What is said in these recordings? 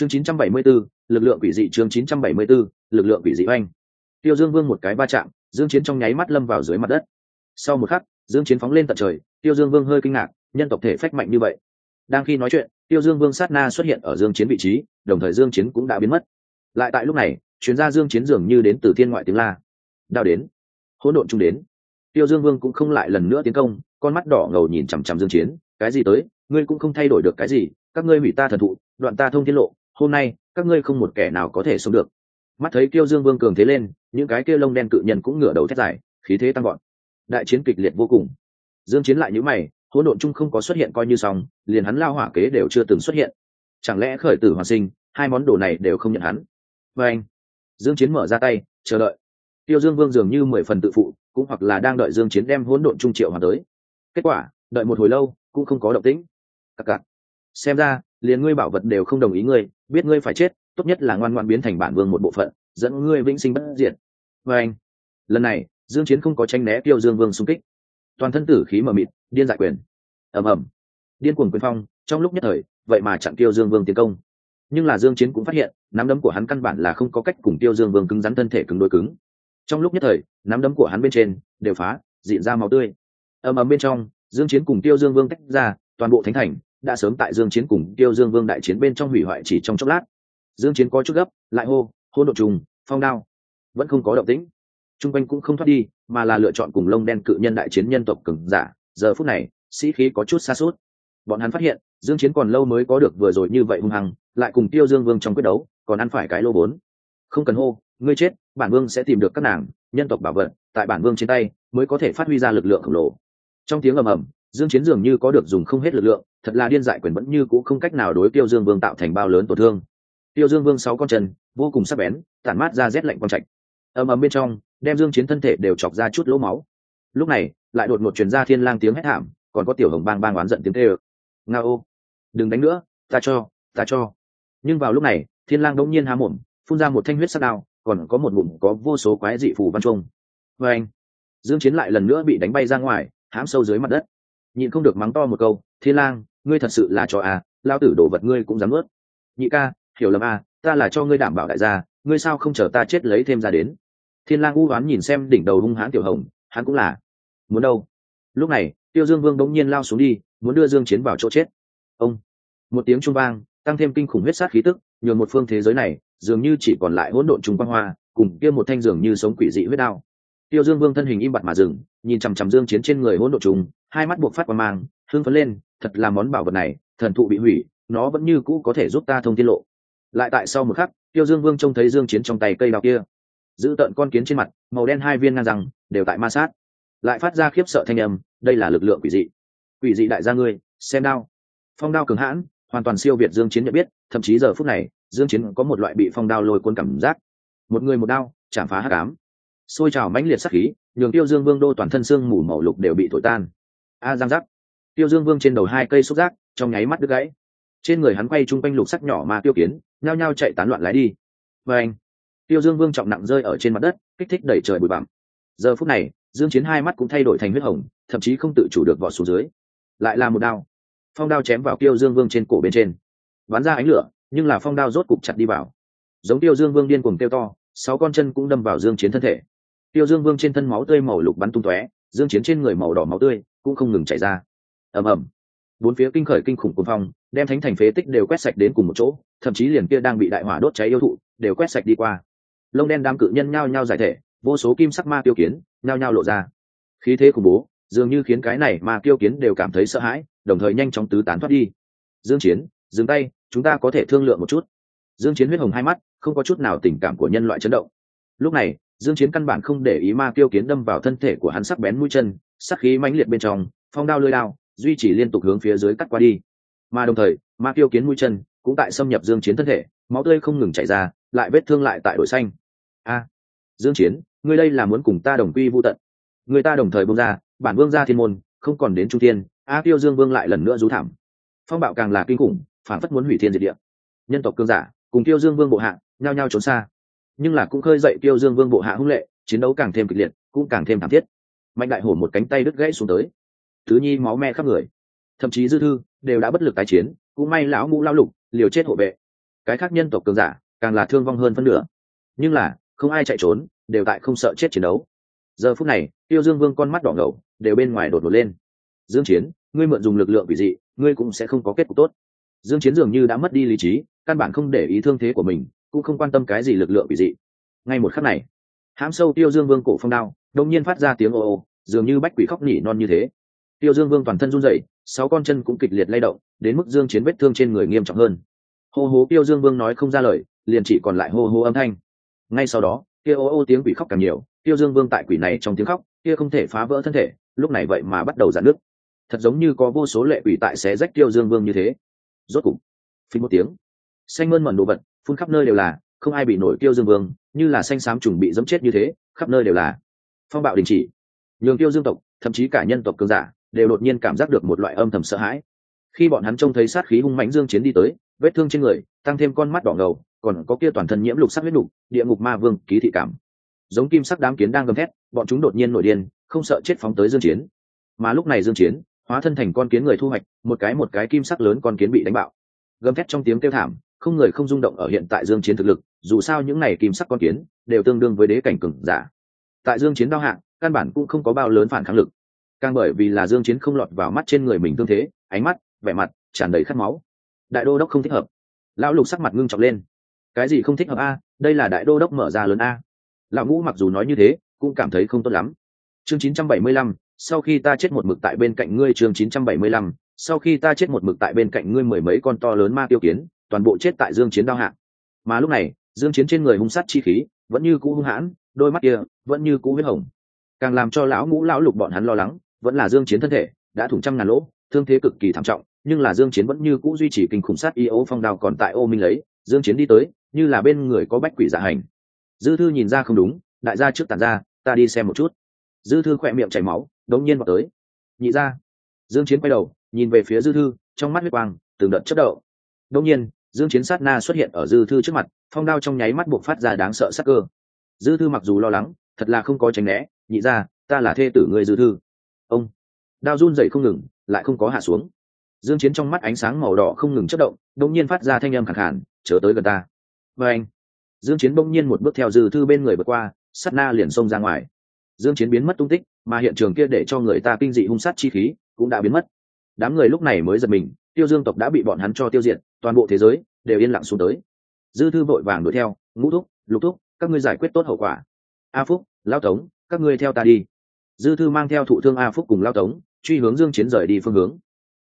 chương 974, lực lượng quỷ dị chương 974, lực lượng quỷ dị oanh. Tiêu dương vương một cái va chạm dương chiến trong nháy mắt lâm vào dưới mặt đất. Sau một khắc dương chiến phóng lên tận trời tiêu dương vương hơi kinh ngạc nhân tộc thể phách mạnh như vậy. Đang khi nói chuyện tiêu dương vương sát na xuất hiện ở dương chiến vị trí đồng thời dương chiến cũng đã biến mất. Lại tại lúc này chuyến ra dương chiến dường như đến từ thiên ngoại tiếng la. Đao đến. Hỗn độn trung đến. Tiêu dương vương cũng không lại lần nữa tiến công con mắt đỏ ngầu nhìn chằm chằm dương chiến. Cái gì tới? Ngươi cũng không thay đổi được cái gì. Các ngươi hủy ta thần thụ đoạn ta thông thiên lộ hôm nay, các ngươi không một kẻ nào có thể sống được. Mắt thấy tiêu dương vương cường thế lên, những cái kia lông đen cự nhân cũng ngửa đầu thét dài, khí thế tăng gọn đại chiến kịch liệt vô cùng. Dương chiến lại như mày, hỗn độn chung không có xuất hiện coi như xong, liền hắn lao hỏa kế đều chưa từng xuất hiện. Chẳng lẽ khởi tử hoàn sinh, hai món đồ này đều không nhận hắn? Với anh, dương chiến mở ra tay, chờ đợi. Tiêu dương vương dường như mười phần tự phụ, cũng hoặc là đang đợi dương chiến đem hỗn độn trung triệu hoàn tới. Kết quả, đợi một hồi lâu, cũng không có động tĩnh. Cặc cặc. Xem ra liền ngươi bảo vật đều không đồng ý ngươi, biết ngươi phải chết, tốt nhất là ngoan ngoan biến thành bản vương một bộ phận, dẫn ngươi vĩnh sinh bất diệt. Và anh, lần này, dương chiến không có tranh né tiêu dương vương xung kích. Toàn thân tử khí mờ mịt, điên giải quyền. Ầm ầm. Điên cuồng quyền phong, trong lúc nhất thời, vậy mà chặn tiêu dương vương tiến công. Nhưng là dương chiến cũng phát hiện, nắm đấm của hắn căn bản là không có cách cùng tiêu dương vương cứng rắn thân thể cứng đối cứng. Trong lúc nhất thời, nắm đấm của hắn bên trên, đều phá dịn ra máu tươi. Ầm ầm bên trong, dương chiến cùng tiêu dương vương tách ra, toàn bộ thánh thành đã sớm tại dương chiến cùng tiêu dương vương đại chiến bên trong hủy hoại chỉ trong chốc lát. Dương chiến có chút gấp, lại hô hôn độ trùng, phong đao. Vẫn không có động tĩnh. Trung quanh cũng không thoát đi, mà là lựa chọn cùng lông đen cự nhân đại chiến nhân tộc cường giả. Giờ phút này, sĩ khí có chút xa suốt bọn hắn phát hiện, dương chiến còn lâu mới có được vừa rồi như vậy hung hăng, lại cùng tiêu dương vương trong quyết đấu, còn ăn phải cái lô bốn. Không cần hô, ngươi chết, bản vương sẽ tìm được các nàng, nhân tộc bảo vật, tại bản vương trên tay, mới có thể phát huy ra lực lượng khổng lồ. Trong tiếng ầm ầm dương chiến dường như có được dùng không hết lực lượng, thật là điên dại quyền vẫn như cũ không cách nào đối tiêu dương vương tạo thành bao lớn tổn thương. Tiêu dương vương sáu con chân, vô cùng sắc bén, tản mát ra rét lạnh quang trạch. Ầm ầm bên trong, đem dương chiến thân thể đều chọc ra chút lỗ máu. Lúc này, lại đột ngột truyền ra thiên lang tiếng hét thảm, còn có tiểu hồng bang bang oán giận tiếng kêu. Nga ô, đừng đánh nữa, ta cho ta cho. Nhưng vào lúc này, thiên lang đống nhiên há mồm, phun ra một thanh huyết sắc đao, còn có một ngụm có vô số quái dị phù văn trung với anh, dương chiến lại lần nữa bị đánh bay ra ngoài, hãm sâu dưới mặt đất nhịn không được mắng to một câu, thiên lang, ngươi thật sự là cho à lao tử đổ vật ngươi cũng dám ướt nhị ca, hiểu lầm à ta là cho ngươi đảm bảo đại gia, ngươi sao không chờ ta chết lấy thêm ra đến? Thiên lang u oán nhìn xem đỉnh đầu hung hãn tiểu hồng, hắn cũng là, muốn đâu? Lúc này, tiêu dương vương đống nhiên lao xuống đi, muốn đưa dương chiến vào chỗ chết. Ông, một tiếng trung vang, tăng thêm kinh khủng huyết sát khí tức, nhường một phương thế giới này, dường như chỉ còn lại hỗn độn trung quang hoa, cùng kia một thanh dường như sống quỷ dị huyết đao. Tiêu dương vương thân hình im bặt mà dừng, nhìn chằm chằm dương chiến trên người hỗn độn trùng hai mắt buộc phát qua mang hương phấn lên, thật là món bảo vật này, thần thụ bị hủy, nó vẫn như cũ có thể giúp ta thông tiết lộ. Lại tại sau một khắc, tiêu dương vương trông thấy dương chiến trong tay cây đao kia. Giữ tận con kiến trên mặt, màu đen hai viên ngang răng, đều tại ma sát. Lại phát ra khiếp sợ thanh âm, đây là lực lượng quỷ dị. Quỷ dị đại gia ngươi, xem đao. Phong đao cường hãn, hoàn toàn siêu việt dương chiến nhận biết, thậm chí giờ phút này, dương chiến có một loại bị phong đao lôi cuốn cảm giác. Một người một đao, chạm phá hắc ám. Xôi trào mãnh liệt sát khí, nhường tiêu dương vương đô toàn thân xương mù màu lục đều bị thổi tan a giang giác. Tiêu dương vương trên đầu hai cây xúc giác, trong nháy mắt đứt gãy. Trên người hắn quay chung quanh lục sắc nhỏ mà tiêu kiến, nhao nhao chạy tán loạn lái đi. Và anh, tiêu dương vương trọng nặng rơi ở trên mặt đất, kích thích đẩy trời bụi bặm. Giờ phút này, dương chiến hai mắt cũng thay đổi thành huyết hồng, thậm chí không tự chủ được vọt xuống dưới. Lại là một đao. Phong đao chém vào tiêu dương vương trên cổ bên trên. Bắn ra ánh lửa, nhưng là phong đao rốt cục chặt đi vào. Giống tiêu dương vương điên cuồng tiêu to, sáu con chân cũng đâm vào dương chiến thân thể. Tiêu dương vương trên thân máu tươi màu lục bắn tung tóe, dương chiến trên người màu đỏ máu tươi cũng không ngừng chảy ra. Ầm ầm. Bốn phía kinh khởi kinh khủng cuồng phong, đem thánh thành phế tích đều quét sạch đến cùng một chỗ, thậm chí liền kia đang bị đại hỏa đốt cháy yêu thụ, đều quét sạch đi qua. Lông đen đám cự nhân nhao nhao giải thể, vô số kim sắc ma tiêu kiến, nhao nhao lộ ra. Khí thế khủng bố, dường như khiến cái này ma tiêu kiến đều cảm thấy sợ hãi, đồng thời nhanh chóng tứ tán thoát đi. Dương chiến, dừng tay, chúng ta có thể thương lượng một chút. Dương chiến huyết hồng hai mắt, không có chút nào tình cảm của nhân loại chấn động. Lúc này, dương chiến căn bản không để ý ma tiêu kiến đâm vào thân thể của hắn sắc bén mũi chân sắc khí mãnh liệt bên trong, phong đao lơi đao, duy trì liên tục hướng phía dưới cắt qua đi. Mà đồng thời, ma tiêu kiến mũi chân cũng tại xâm nhập dương chiến thân thể, máu tươi không ngừng chảy ra, lại vết thương lại tại đổi xanh. A, dương chiến, ngươi đây là muốn cùng ta đồng quy vu tận. Người ta đồng thời buông ra, bản vương gia thiên môn, không còn đến trung thiên, a tiêu dương vương lại lần nữa rú thảm. Phong bạo càng là kinh khủng, phản phất muốn hủy thiên diệt địa. Nhân tộc cương giả, cùng tiêu dương vương bộ hạ, nhao nhao trốn xa. Nhưng là cũng khơi dậy tiêu dương vương bộ hạ hung lệ, chiến đấu càng thêm kịch liệt, cũng càng thêm thảm thiết mạnh đại hổ một cánh tay đứt gãy xuống tới. Thứ nhi máu me khắp người. Thậm chí dư thư đều đã bất lực tái chiến, cũng may lão ngũ lao lục liều chết hộ vệ. Cái khác nhân tộc cường giả càng là thương vong hơn phân nửa. Nhưng là, không ai chạy trốn, đều tại không sợ chết chiến đấu. Giờ phút này, tiêu dương vương con mắt đỏ ngầu, đều bên ngoài đột ngột lên. Dương chiến, ngươi mượn dùng lực lượng vì dị, ngươi cũng sẽ không có kết cục tốt. Dương chiến dường như đã mất đi lý trí, căn bản không để ý thương thế của mình, cũng không quan tâm cái gì lực lượng vì dị. Ngay một khắc này hãm sâu tiêu dương vương cổ phong đao, đột nhiên phát ra tiếng ô ô dường như bách quỷ khóc nỉ non như thế. Tiêu dương vương toàn thân run rẩy, sáu con chân cũng kịch liệt lay động, đến mức dương chiến vết thương trên người nghiêm trọng hơn. Hô hố tiêu dương vương nói không ra lời, liền chỉ còn lại hô hô âm thanh. Ngay sau đó, kia ô ô tiếng quỷ khóc càng nhiều, tiêu dương vương tại quỷ này trong tiếng khóc, kia không thể phá vỡ thân thể, lúc này vậy mà bắt đầu giãn nước thật giống như có vô số lệ quỷ tại xé rách tiêu dương vương như thế. Rốt cục phí một tiếng, xanh mơn mẩn đồ vật phun khắp nơi đều là không ai bị nổi tiêu dương vương, như là xanh xám trùng bị dẫm chết như thế, khắp nơi đều là. Phong bạo đình chỉ. Nhường tiêu dương tộc, thậm chí cả nhân tộc cường giả, đều đột nhiên cảm giác được một loại âm thầm sợ hãi. Khi bọn hắn trông thấy sát khí hung mãnh dương chiến đi tới, vết thương trên người, tăng thêm con mắt đỏ ngầu, còn có kia toàn thân nhiễm lục sắc huyết đủ địa ngục ma vương, ký thị cảm. Giống kim sắc đám kiến đang gầm thét, bọn chúng đột nhiên nổi điên, không sợ chết phóng tới dương chiến. Mà lúc này dương chiến, hóa thân thành con kiến người thu hoạch, một cái một cái kim sắc lớn con kiến bị đánh bạo. Gầm thét trong tiếng kêu thảm không người không rung động ở hiện tại dương chiến thực lực dù sao những này kim sắc con kiến đều tương đương với đế cảnh cường giả. Tại dương chiến đau hạng căn bản cũng không có bao lớn phản kháng lực. Càng bởi vì là dương chiến không lọt vào mắt trên người mình tương thế ánh mắt vẻ mặt tràn đầy khát máu. Đại đô đốc không thích hợp. Lão lục sắc mặt ngưng trọng lên. Cái gì không thích hợp a? Đây là đại đô đốc mở ra lớn a. Lão ngũ mặc dù nói như thế cũng cảm thấy không tốt lắm. Chương 975, sau khi ta chết một mực tại bên cạnh ngươi chương 975, sau khi ta chết một mực tại bên cạnh ngươi mười mấy con to lớn ma tiêu kiến toàn bộ chết tại dương chiến đao hạ. mà lúc này, dương chiến trên người hung sát chi khí vẫn như cũ hung hãn, đôi mắt kia vẫn như cũ huyết hồng. Càng làm cho lão ngũ lão lục bọn hắn lo lắng vẫn là dương chiến thân thể đã thủng trăm ngàn lỗ, thương thế cực kỳ thảm trọng, nhưng là dương chiến vẫn như cũ duy trì kinh khủng sát y ố phong đao còn tại ô minh lấy, dương chiến đi tới, như là bên người có bách quỷ giả hành. Dư thư nhìn ra không đúng, đại gia trước tản ra, ta đi xem một chút. Dư thư khỏe miệng chảy máu, đống nhiên vào tới. Nhị ra dương chiến quay đầu, nhìn về phía dư thư, trong mắt huyết quang từng đợt chất đậu đống nhiên dương chiến sát na xuất hiện ở dư thư trước mặt phong đao trong nháy mắt buộc phát ra đáng sợ sắc cơ. Dư thư mặc dù lo lắng thật là không có tránh né nhị ra ta là thê tử người dư thư. Ông đao run dậy không ngừng lại không có hạ xuống. Dương chiến trong mắt ánh sáng màu đỏ không ngừng chất động đột nhiên phát ra thanh âm khẳng hẳn, chớ tới gần ta. Và anh dương chiến bỗng nhiên một bước theo dư thư bên người vượt qua sát na liền xông ra ngoài. Dương chiến biến mất tung tích mà hiện trường kia để cho người ta kinh dị hung sát chi khí cũng đã biến mất. Đám người lúc này mới giật mình tiêu dương tộc đã bị bọn hắn cho tiêu diệt, toàn bộ thế giới đều yên lặng xuống tới. Dư thư vội vàng đuổi theo, ngũ thúc, lục thúc, các ngươi giải quyết tốt hậu quả. A phúc, lao tống, các ngươi theo ta đi. Dư thư mang theo thụ thương a phúc cùng lao tống, truy hướng dương chiến rời đi phương hướng.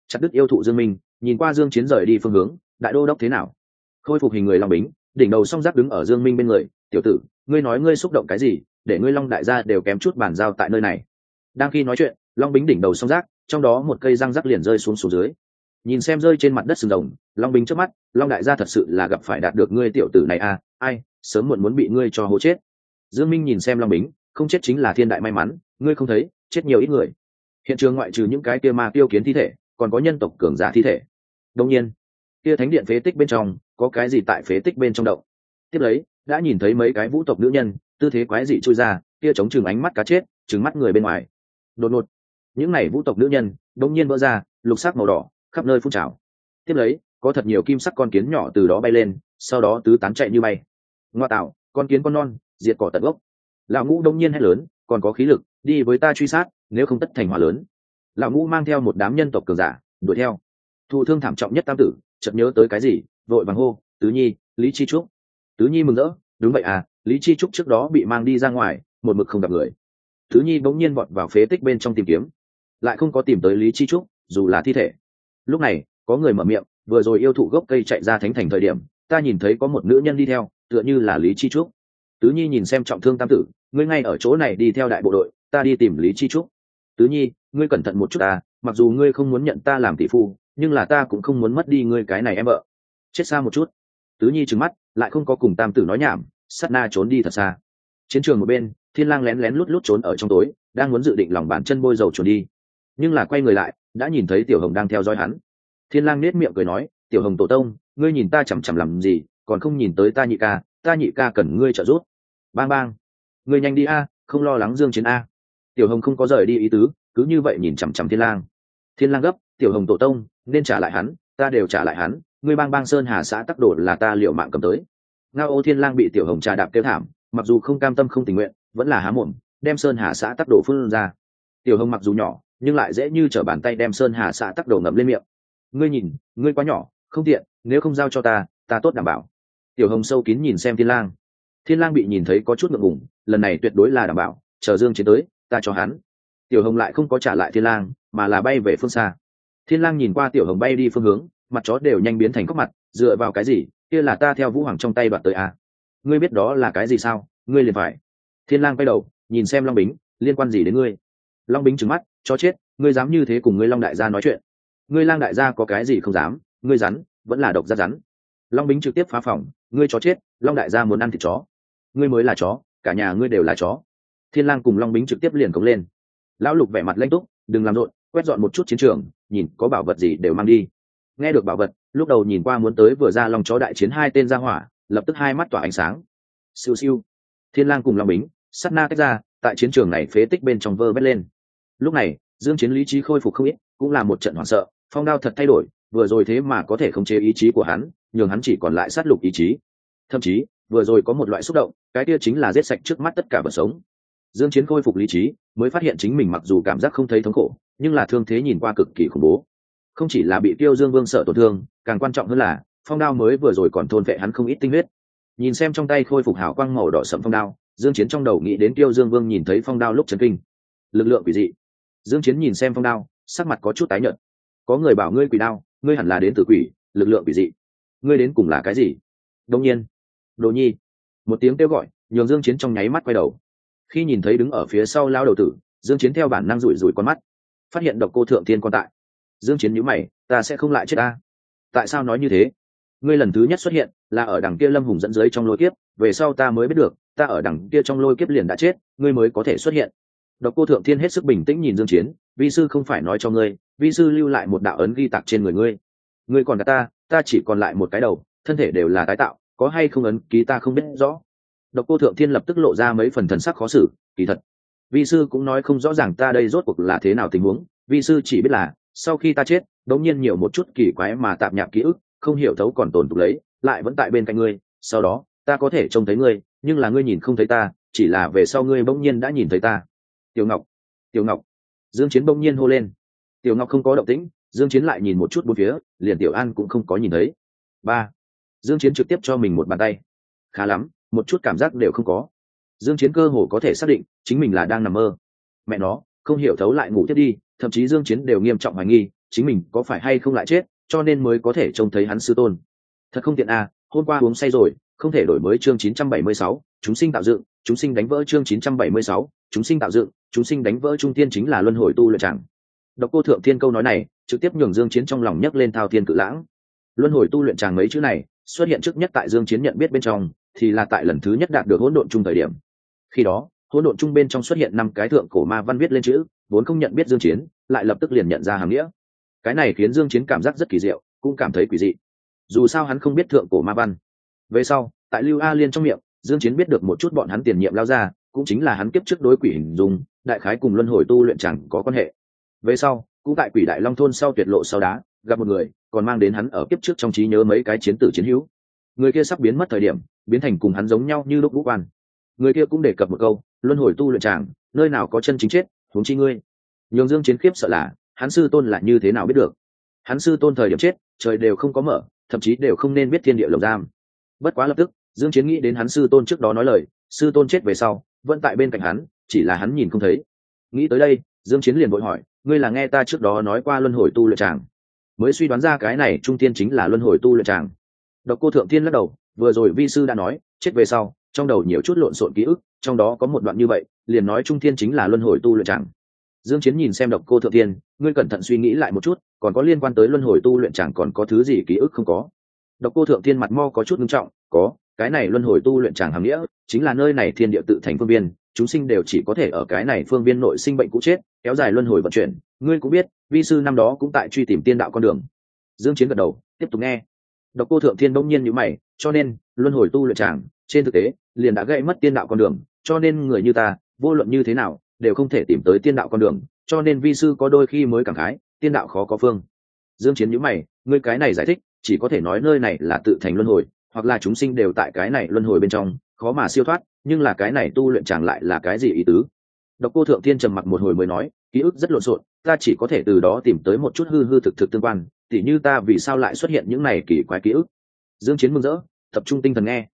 Chặt đứt yêu thụ dương minh, nhìn qua dương chiến rời đi phương hướng, đại đô đốc thế nào? Khôi phục hình người long bính, đỉnh đầu song giác đứng ở dương minh bên người, tiểu tử, ngươi nói ngươi xúc động cái gì, để ngươi long đại gia đều kém chút bàn giao tại nơi này. Đang khi nói chuyện, long bính đỉnh đầu song giác trong đó một cây răng rắc liền rơi xuống xuống dưới nhìn xem rơi trên mặt đất sừng rồng long binh trước mắt, long đại gia thật sự là gặp phải đạt được ngươi tiểu tử này à ai, sớm muộn muốn bị ngươi cho hố chết. Dương minh nhìn xem long bính không chết chính là thiên đại may mắn, ngươi không thấy, chết nhiều ít người. Hiện trường ngoại trừ những cái kia ma tiêu kiến thi thể, còn có nhân tộc cường giả thi thể. Đông nhiên, kia thánh điện phế tích bên trong, có cái gì tại phế tích bên trong động? Tiếp lấy, đã nhìn thấy mấy cái vũ tộc nữ nhân, tư thế quái dị chui ra, kia chống chừng ánh mắt cá chết, trừng mắt người bên ngoài. Đột ngột, những này vũ tộc nữ nhân đông nhiên vỡ ra, lục sắc màu đỏ khắp nơi phun trào. Tiếp lấy, có thật nhiều kim sắc con kiến nhỏ từ đó bay lên, sau đó tứ tán chạy như bay. Ngoa tạo, con kiến con non, diệt cỏ tận gốc. Lão ngũ đông nhiên hét lớn, còn có khí lực, đi với ta truy sát, nếu không tất thành hỏa lớn. Lão ngũ mang theo một đám nhân tộc cường giả, đuổi theo. Thụ thương thảm trọng nhất tam tử, chợt nhớ tới cái gì, vội vàng hô, tứ nhi, lý chi trúc. Tứ nhi mừng rỡ. Đúng vậy à lý chi trúc trước đó bị mang đi ra ngoài, một mực không gặp người. Tứ nhi bỗng nhiên vọt vào phế tích bên trong tìm kiếm. Lại không có tìm tới lý chi trúc, dù là thi thể lúc này, có người mở miệng, vừa rồi yêu thụ gốc cây chạy ra thánh thành thời điểm, ta nhìn thấy có một nữ nhân đi theo, tựa như là lý chi trúc. Tứ nhi nhìn xem trọng thương tam tử, ngươi ngay ở chỗ này đi theo đại bộ đội, ta đi tìm lý chi trúc. Tứ nhi, ngươi cẩn thận một chút ta, mặc dù ngươi không muốn nhận ta làm tỷ phu, nhưng là ta cũng không muốn mất đi ngươi cái này em vợ. Chết xa một chút. Tứ nhi trừng mắt, lại không có cùng tam tử nói nhảm sắt na trốn đi thật xa. Chiến trường một bên, thiên lang lén lén lút lút trốn ở trong tối, đang muốn dự định lòng bàn chân bôi dầu trốn đi nhưng là quay người lại, đã nhìn thấy tiểu hồng đang theo dõi hắn. Thiên lang nết miệng cười nói, tiểu hồng tổ tông, ngươi nhìn ta chằm chằm làm gì, còn không nhìn tới ta nhị ca, ta nhị ca cần ngươi trợ giúp. Bang bang. Ngươi nhanh đi a, không lo lắng dương chiến a. Tiểu hồng không có rời đi ý tứ, cứ như vậy nhìn chằm chằm thiên lang. Thiên lang gấp, tiểu hồng tổ tông, nên trả lại hắn, ta đều trả lại hắn, ngươi bang bang sơn hà xã tắc đồ là ta liệu mạng cầm tới. Ngao ô thiên lang bị tiểu hồng trà đạp kêu thảm, mặc dù không cam tâm không tình nguyện, vẫn là há mồm, đem sơn hà xã tắc đồ phun ra. Tiểu hồng mặc dù nhỏ nhưng lại dễ như t r ở bàn tay đem sơn hà xạ tắc đầu ngậm lên miệng. Ngươi nhìn, ngươi quá nhỏ, không tiện, nếu không giao cho ta ta tốt đảm bảo. Tiểu hồng sâu kín nhìn xem thiên lang. Thiên lang bị nhìn thấy có chút ngượng ngùng, lần này tuyệt đối là đảm bảo, chờ dương chiến tới, ta cho hắn. Tiểu hồng lại không có trả lại thiên lang, mà là bay về phương xa. Thiên lang nhìn qua tiểu hồng bay đi phương hướng, mặt chó đều nhanh biến thành góc mặt, dựa vào cái gì? Kia là ta theo vũ hoàng trong tay đoạt tới à? Ngươi biết đó là cái gì sao? Ngươi liền phải. Thiên lang quay đầu, nhìn xem long bính, liên quan gì đến ngươi? Long bính trừng mắt, cho chết, ngươi dám như thế cùng ngươi long đại gia nói chuyện. Ngươi lang đại gia có cái gì không dám, ngươi rắn, vẫn là độc gia rắn. Long bính trực tiếp phá phòng, ngươi chó chết, long đại gia muốn ăn thịt chó. Ngươi mới là chó, cả nhà ngươi đều là chó. Thiên lang cùng long bính trực tiếp liền cống lên. Lão lục vẻ mặt lanh túc, đừng làm rộn, quét dọn một chút chiến trường, nhìn có bảo vật gì đều mang đi. Nghe được bảo vật, lúc đầu nhìn qua muốn tới vừa ra long chó đại chiến hai tên ra hỏa, lập tức hai mắt tỏa ánh sáng. Siêu siêu. Thiên lang cùng long bính sát na tách ra, tại chiến trường này phế tích bên trong vơ vét lên lúc này, dương chiến lý trí khôi phục không ít, cũng là một trận hoảng sợ, phong đao thật thay đổi, vừa rồi thế mà có thể khống chế ý chí của hắn, nhường hắn chỉ còn lại sát lục ý chí. Thậm chí, vừa rồi có một loại xúc động, cái kia chính là giết sạch trước mắt tất cả vật sống. Dương chiến khôi phục lý trí, mới phát hiện chính mình mặc dù cảm giác không thấy thống khổ, nhưng là thương thế nhìn qua cực kỳ khủng bố. Không chỉ là bị tiêu dương vương sợ tổn thương, càng quan trọng hơn là, phong đao mới vừa rồi còn thôn vệ hắn không ít tinh huyết. Nhìn xem trong tay khôi phục hào quang màu đỏ sẫm phong đao, dương chiến trong đầu nghĩ đến tiêu dương vương nhìn thấy phong đao lúc chấn kinh. Lực lượng quỷ dị dương chiến nhìn xem phong đao, sắc mặt có chút tái nhợt. Có người bảo ngươi quỷ đao, ngươi hẳn là đến từ quỷ, lực lượng quỷ dị. Ngươi đến cùng là cái gì? Đông nhiên, đồ nhi, một tiếng kêu gọi, nhường dương chiến trong nháy mắt quay đầu. Khi nhìn thấy đứng ở phía sau lao đầu tử, dương chiến theo bản năng rủi rủi con mắt, phát hiện độc cô thượng thiên còn tại. Dương chiến nhíu mày, ta sẽ không lại chết ta. Tại sao nói như thế? Ngươi lần thứ nhất xuất hiện, là ở đằng kia lâm hùng dẫn dưới trong lôi kiếp, về sau ta mới biết được, ta ở đằng kia trong lôi kiếp liền đã chết, ngươi mới có thể xuất hiện độc cô thượng thiên hết sức bình tĩnh nhìn dương chiến, vi sư không phải nói cho ngươi, vi sư lưu lại một đạo ấn ghi tạc trên người ngươi. Ngươi còn cả ta ta chỉ còn lại một cái đầu, thân thể đều là tái tạo, có hay không ấn ký ta không biết rõ. Độc cô thượng thiên lập tức lộ ra mấy phần thần sắc khó xử, kỳ thật, vi sư cũng nói không rõ ràng ta đây rốt cuộc là thế nào tình huống, vi sư chỉ biết là, sau khi ta chết, đống nhiên nhiều một chút kỳ quái mà tạm nhạp ký ức, không hiểu thấu còn tồn tục lấy, lại vẫn tại bên cạnh ngươi, sau đó, ta có thể trông thấy ngươi, nhưng là ngươi nhìn không thấy ta, chỉ là về sau ngươi bỗng nhiên đã nhìn thấy ta tiểu ngọc tiểu ngọc. Dương chiến bỗng nhiên hô lên. Tiểu ngọc không có động tĩnh, dương chiến lại nhìn một chút bốn phía, liền tiểu an cũng không có nhìn thấy. Ba. Dương chiến trực tiếp cho mình một bàn tay. Khá lắm, một chút cảm giác đều không có. Dương chiến cơ hồ có thể xác định, chính mình là đang nằm mơ. Mẹ nó, không hiểu thấu lại ngủ tiếp đi, thậm chí dương chiến đều nghiêm trọng hoài nghi, chính mình có phải hay không lại chết, cho nên mới có thể trông thấy hắn sư tôn. Thật không tiện à hôm qua uống say rồi không thể đổi mới chương 976, chúng sinh tạo dựng chúng sinh đánh vỡ chương 976, chúng sinh tạo dựng chúng sinh đánh vỡ trung tiên chính là luân hồi tu luyện chẳng độc cô thượng thiên câu nói này trực tiếp nhường dương chiến trong lòng nhấc lên thao thiên cự lãng. Luân hồi tu luyện chàng mấy chữ này xuất hiện trước nhất tại dương chiến nhận biết bên trong thì là tại lần thứ nhất đạt được hỗn độn trung thời điểm. Khi đó hỗn độn trung bên trong xuất hiện năm cái thượng cổ ma văn viết lên chữ vốn không nhận biết dương chiến lại lập tức liền nhận ra hàng nghĩa. Cái này khiến dương chiến cảm giác rất kỳ diệu cũng cảm thấy quỷ dị. Dù sao hắn không biết thượng cổ ma văn về sau tại lưu a liên trong miệng dương chiến biết được một chút bọn hắn tiền nhiệm lao ra cũng chính là hắn kiếp trước đối quỷ hình dung đại khái cùng luân hồi tu luyện chẳng có quan hệ. Về sau cũng tại quỷ đại long thôn sau tuyệt lộ sau đá gặp một người còn mang đến hắn ở kiếp trước trong trí nhớ mấy cái chiến tử chiến hữu. Người kia sắp biến mất thời điểm biến thành cùng hắn giống nhau như lúc vũ quan. Người kia cũng đề cập một câu luân hồi tu luyện chẳng, nơi nào có chân chính chết huống chi ngươi. Nhường dương chiến khiếp sợ là hắn sư tôn là như thế nào biết được? Hắn sư tôn thời điểm chết trời đều không có mở thậm chí đều không nên biết thiên địa lồng giam bất quá lập tức, dương chiến nghĩ đến hắn sư tôn trước đó nói lời, sư tôn chết về sau, vẫn tại bên cạnh hắn, chỉ là hắn nhìn không thấy. Nghĩ tới đây, dương chiến liền vội hỏi, ngươi là nghe ta trước đó nói qua luân hồi tu luyện tràng? Mới suy đoán ra cái này trung tiên chính là luân hồi tu luyện tràng. Độc cô thượng tiên lắc đầu, vừa rồi vi sư đã nói, chết về sau, trong đầu nhiều chút lộn xộn ký ức, trong đó có một đoạn như vậy, liền nói trung tiên chính là luân hồi tu luyện tràng. Dương chiến nhìn xem độc cô thượng tiên ngươi cẩn thận suy nghĩ lại một chút, còn có liên quan tới luân hồi tu luyện chẳng còn có thứ gì ký ức không có? Độc cô thượng tiên mặt mo có chút nghiêm trọng, có, cái này luân hồi tu luyện tràng hàm nghĩa, chính là nơi này thiên địa tự thành phương viên, chúng sinh đều chỉ có thể ở cái này phương viên nội sinh bệnh cũ chết, kéo dài luân hồi vận chuyển. Ngươi cũng biết, vi sư năm đó cũng tại truy tìm tiên đạo con đường. Dương chiến gật đầu, tiếp tục nghe. Độc cô thượng thiên đông nhiên như mày, cho nên, luân hồi tu luyện tràng, trên thực tế, liền đã gây mất tiên đạo con đường, cho nên người như ta, vô luận như thế nào, đều không thể tìm tới tiên đạo con đường, cho nên vi sư có đôi khi mới cảm khái, tiên đạo khó có phương. Dương chiến nhíu mày, ngươi cái này giải thích chỉ có thể nói nơi này là tự thành luân hồi, hoặc là chúng sinh đều tại cái này luân hồi bên trong, khó mà siêu thoát, nhưng là cái này tu luyện chẳng lại là cái gì ý tứ? Độc cô thượng thiên trầm mặc một hồi mới nói, ký ức rất lộn xộn, ta chỉ có thể từ đó tìm tới một chút hư hư thực thực tương quan, tỉ như ta vì sao lại xuất hiện những này kỳ quái ký ức? Dương chiến mừng rỡ, tập trung tinh thần nghe.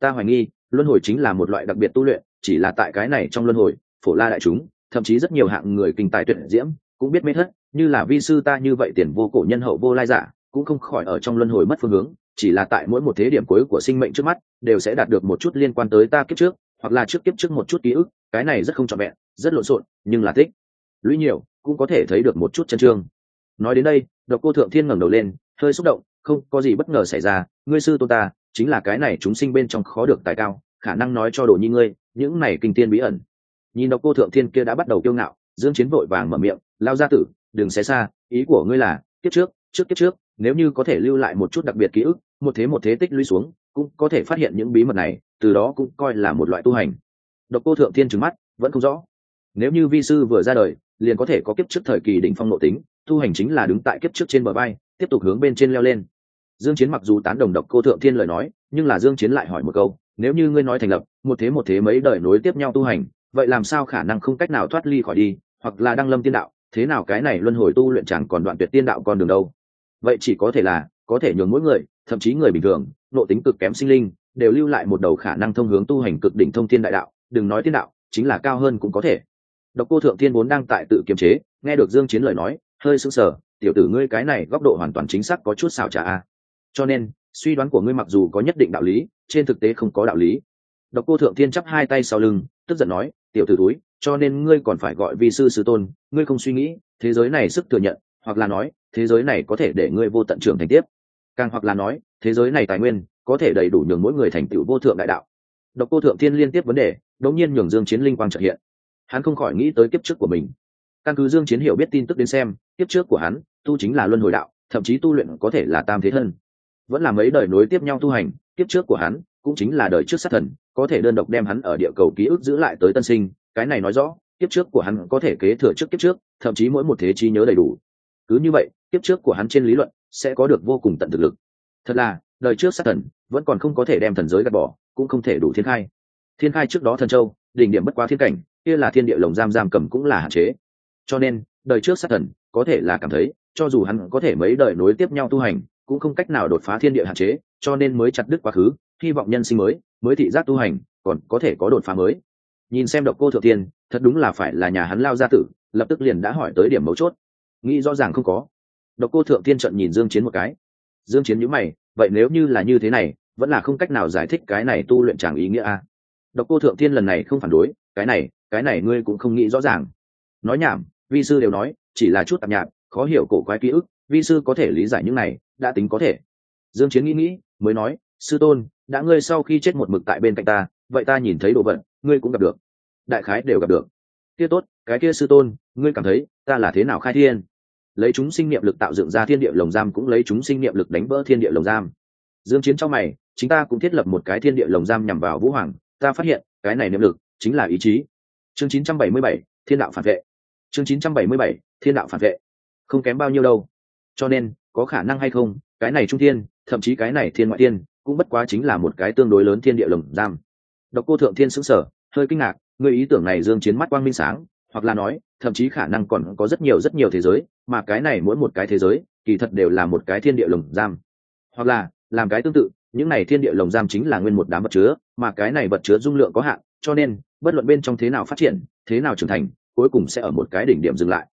Ta hoài nghi, luân hồi chính là một loại đặc biệt tu luyện, chỉ là tại cái này trong luân hồi, phổ la đại chúng, thậm chí rất nhiều hạng người kinh tài tuyệt diễm, cũng biết mê thất, như là vi sư ta như vậy tiền vô cổ nhân hậu vô lai giả cũng không khỏi ở trong luân hồi mất phương hướng, chỉ là tại mỗi một thế điểm cuối của sinh mệnh trước mắt, đều sẽ đạt được một chút liên quan tới ta kiếp trước, hoặc là trước kiếp trước một chút ký ức, cái này rất không trọn vẹn, rất lộn xộn, nhưng là thích. Lũy nhiều, cũng có thể thấy được một chút chân trương. Nói đến đây, độc cô thượng thiên ngẩng đầu lên, hơi xúc động, không có gì bất ngờ xảy ra, ngươi sư tôn ta, chính là cái này chúng sinh bên trong khó được tài cao, khả năng nói cho đồ nhi ngươi, những này kinh tiên bí ẩn. Nhìn độc cô thượng thiên kia đã bắt đầu kiêu ngạo, dương chiến vội vàng mở miệng, lao ra tử, đừng xé xa, ý của ngươi là, kiếp trước trước kiếp trước, nếu như có thể lưu lại một chút đặc biệt ký ức, một thế một thế tích lũy xuống, cũng có thể phát hiện những bí mật này, từ đó cũng coi là một loại tu hành. Độc cô thượng thiên trừng mắt, vẫn không rõ. Nếu như vi sư vừa ra đời, liền có thể có kiếp trước thời kỳ đỉnh phong nội tính, tu hành chính là đứng tại kiếp trước trên bờ bay tiếp tục hướng bên trên leo lên. Dương chiến mặc dù tán đồng độc cô thượng thiên lời nói, nhưng là dương chiến lại hỏi một câu, nếu như ngươi nói thành lập, một thế một thế mấy đời nối tiếp nhau tu hành, vậy làm sao khả năng không cách nào thoát ly khỏi đi, hoặc là đăng lâm tiên đạo? Thế nào cái này luân hồi tu luyện chẳng còn đoạn tuyệt tiên đạo con đường đâu? Vậy chỉ có thể là, có thể nhường mỗi người, thậm chí người bình thường, nội tính cực kém sinh linh, đều lưu lại một đầu khả năng thông hướng tu hành cực đỉnh thông thiên đại đạo, đừng nói tiên đạo, chính là cao hơn cũng có thể. Độc cô thượng thiên vốn đang tại tự kiềm chế, nghe được dương chiến lời nói, hơi sững sờ, tiểu tử ngươi cái này góc độ hoàn toàn chính xác có chút xảo trá a. Cho nên, suy đoán của ngươi mặc dù có nhất định đạo lý, trên thực tế không có đạo lý. Độc cô thượng thiên chắp hai tay sau lưng, tức giận nói, tiểu tử túi cho nên ngươi còn phải gọi vi sư sư tôn, ngươi không suy nghĩ, thế giới này sức thừa nhận hoặc là nói, thế giới này có thể để ngươi vô tận trưởng thành tiếp. Càng hoặc là nói, thế giới này tài nguyên có thể đầy đủ nhường mỗi người thành tựu vô thượng đại đạo. Độc cô thượng thiên liên tiếp vấn đề đống nhiên nhường dương chiến linh quang trợ hiện. Hắn không khỏi nghĩ tới kiếp trước của mình. Căn cứ dương chiến hiểu biết tin tức đến xem, kiếp trước của hắn, tu chính là luân hồi đạo, thậm chí tu luyện có thể là tam thế thân. Vẫn là mấy đời nối tiếp nhau tu hành, kiếp trước của hắn cũng chính là đời trước sát thần, có thể đơn độc đem hắn ở địa cầu ký ức giữ lại tới tân sinh. Cái này nói rõ, kiếp trước của hắn có thể kế thừa trước kiếp trước, thậm chí mỗi một thế trí nhớ đầy đủ cứ như vậy, kiếp trước của hắn trên lý luận sẽ có được vô cùng tận thực lực. Thật là, đời trước sát thần vẫn còn không có thể đem thần giới gạt bỏ, cũng không thể đủ thiên khai. Thiên khai trước đó thần châu, đỉnh điểm bất quá thiên cảnh, kia là thiên địa lồng giam giam cầm cũng là hạn chế. Cho nên, đời trước sát thần có thể là cảm thấy, cho dù hắn có thể mấy đời nối tiếp nhau tu hành, cũng không cách nào đột phá thiên địa hạn chế, cho nên mới chặt đứt quá khứ, hy vọng nhân sinh mới mới thị giác tu hành, còn có thể có đột phá mới. Nhìn xem độc cô thượng tiên, thật đúng là phải là nhà hắn lao gia tử, lập tức liền đã hỏi tới điểm mấu chốt nghĩ rõ ràng không có. Độc cô thượng tiên trận nhìn dương chiến một cái. Dương chiến nhíu mày, vậy nếu như là như thế này, vẫn là không cách nào giải thích cái này tu luyện chẳng ý nghĩa a độc cô thượng tiên lần này không phản đối, cái này cái này ngươi cũng không nghĩ rõ ràng. Nói nhảm, vi sư đều nói, chỉ là chút tạp nhạp khó hiểu cổ quái ký ức, vi sư có thể lý giải những này, đã tính có thể. Dương chiến nghĩ nghĩ, mới nói, sư tôn, đã ngươi sau khi chết một mực tại bên cạnh ta, vậy ta nhìn thấy đồ vật, ngươi cũng gặp được. Đại khái đều gặp được. Kia tốt, cái kia sư tôn, ngươi cảm thấy ta là thế nào khai thiên? Lấy chúng sinh niệm lực tạo dựng ra thiên địa lồng giam cũng lấy chúng sinh niệm lực đánh vỡ thiên địa lồng giam. Dương chiến trong mày chúng ta cũng thiết lập một cái thiên địa lồng giam nhằm vào vũ hoàng. Ta phát hiện cái này niệm lực chính là ý chí. Chương 977, thiên đạo phản vệ. Chương 977, thiên đạo phản vệ. Không kém bao nhiêu đâu. Cho nên có khả năng hay không cái này trung thiên thậm chí cái này thiên ngoại thiên cũng bất quá chính là một cái tương đối lớn thiên địa lồng giam. Độc cô thượng thiên sững sờ hơi kinh ngạc người ý tưởng này dương chiến mắt quang minh sáng hoặc là nói, thậm chí khả năng còn có rất nhiều rất nhiều thế giới, mà cái này mỗi một cái thế giới, kỳ thật đều là một cái thiên địa lồng giam. Hoặc là, làm cái tương tự, những này thiên địa lồng giam chính là nguyên một đám vật chứa, mà cái này vật chứa dung lượng có hạn, cho nên, bất luận bên trong thế nào phát triển, thế nào trưởng thành, cuối cùng sẽ ở một cái đỉnh điểm dừng lại.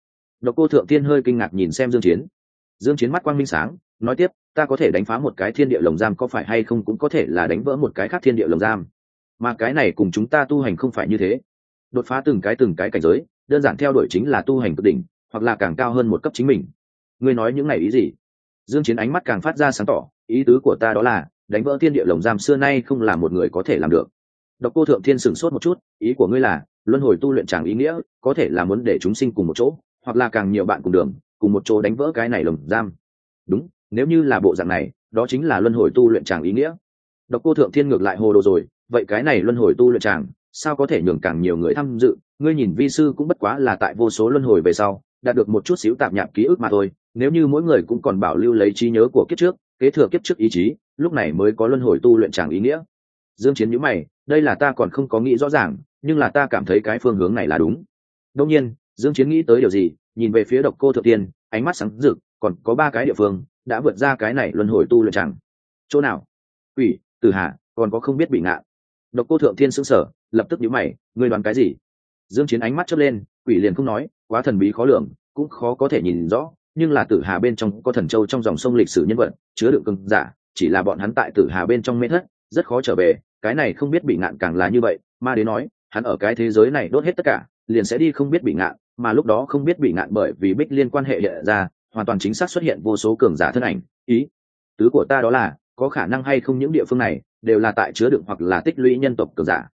Độc cô thượng tiên hơi kinh ngạc nhìn xem dương chiến. Dương chiến mắt quang minh sáng, nói tiếp, ta có thể đánh phá một cái thiên địa lồng giam có phải hay không cũng có thể là đánh vỡ một cái khác thiên địa lồng giam. Mà cái này cùng chúng ta tu hành không phải như thế đột phá từng cái từng cái cảnh giới, đơn giản theo đuổi chính là tu hành cực đỉnh, hoặc là càng cao hơn một cấp chính mình. Ngươi nói những này ý gì? Dương chiến ánh mắt càng phát ra sáng tỏ, ý tứ của ta đó là, đánh vỡ thiên địa lồng giam xưa nay không là một người có thể làm được. Độc cô thượng thiên sửng sốt một chút, ý của ngươi là, luân hồi tu luyện chẳng ý nghĩa, có thể là muốn để chúng sinh cùng một chỗ, hoặc là càng nhiều bạn cùng đường, cùng một chỗ đánh vỡ cái này lồng giam. Đúng, nếu như là bộ dạng này, đó chính là luân hồi tu luyện chẳng ý nghĩa. Độc cô thượng thiên ngược lại hồ đồ rồi, vậy cái này luân hồi tu luyện chẳng sao có thể nhường càng nhiều người tham dự? Ngươi nhìn vi sư cũng bất quá là tại vô số luân hồi về sau, đạt được một chút xíu tạp nhạp ký ức mà thôi. Nếu như mỗi người cũng còn bảo lưu lấy trí nhớ của kiếp trước, kế thừa kiếp trước ý chí, lúc này mới có luân hồi tu luyện tràng ý nghĩa. Dương chiến nhíu mày, đây là ta còn không có nghĩ rõ ràng, nhưng là ta cảm thấy cái phương hướng này là đúng. Đương nhiên, dương chiến nghĩ tới điều gì, nhìn về phía độc cô thượng tiên, ánh mắt sáng rực, còn có ba cái địa phương đã vượt ra cái này luân hồi tu luyện chẳng. Chỗ nào? Quỷ, tử hạ còn có không biết bị ngạ. Độc cô thượng thiên sững sờ lập tức nhíu mày, ngươi đoán cái gì? Dương chiến ánh mắt chớp lên, quỷ liền không nói, quá thần bí khó lường, cũng khó có thể nhìn rõ, nhưng là tử hà bên trong có thần châu trong dòng sông lịch sử nhân vật, chứa đựng cường giả, chỉ là bọn hắn tại tử hà bên trong mê thất, rất khó trở về, cái này không biết bị ngạn càng là như vậy, ma đế nói, hắn ở cái thế giới này đốt hết tất cả, liền sẽ đi không biết bị ngạn, mà lúc đó không biết bị ngạn bởi vì bích liên quan hệ hiện ra, hoàn toàn chính xác xuất hiện vô số cường giả thân ảnh. Ý, tứ của ta đó là, có khả năng hay không những địa phương này, đều là tại chứa đựng hoặc là tích lũy nhân tộc cường giả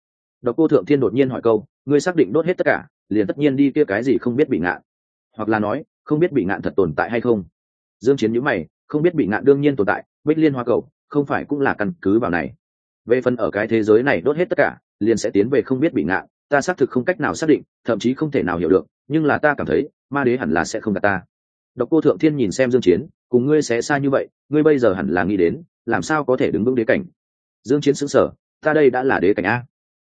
độc cô thượng thiên đột nhiên hỏi câu, ngươi xác định đốt hết tất cả, liền tất nhiên đi kia cái gì không biết bị ngạn? Hoặc là nói, không biết bị ngạn thật tồn tại hay không? Dương chiến nhíu mày, không biết bị ngạn đương nhiên tồn tại, bích liên hoa cầu, không phải cũng là căn cứ vào này. Về phần ở cái thế giới này đốt hết tất cả, liền sẽ tiến về không biết bị ngạn, ta xác thực không cách nào xác định, thậm chí không thể nào hiểu được, nhưng là ta cảm thấy, ma đế hẳn là sẽ không gặp ta. Độc cô thượng thiên nhìn xem dương chiến, cùng ngươi sẽ xa như vậy, ngươi bây giờ hẳn là nghĩ đến, làm sao có thể đứng vững đế cảnh? Dương chiến sững sờ, ta đây đã là đế cảnh a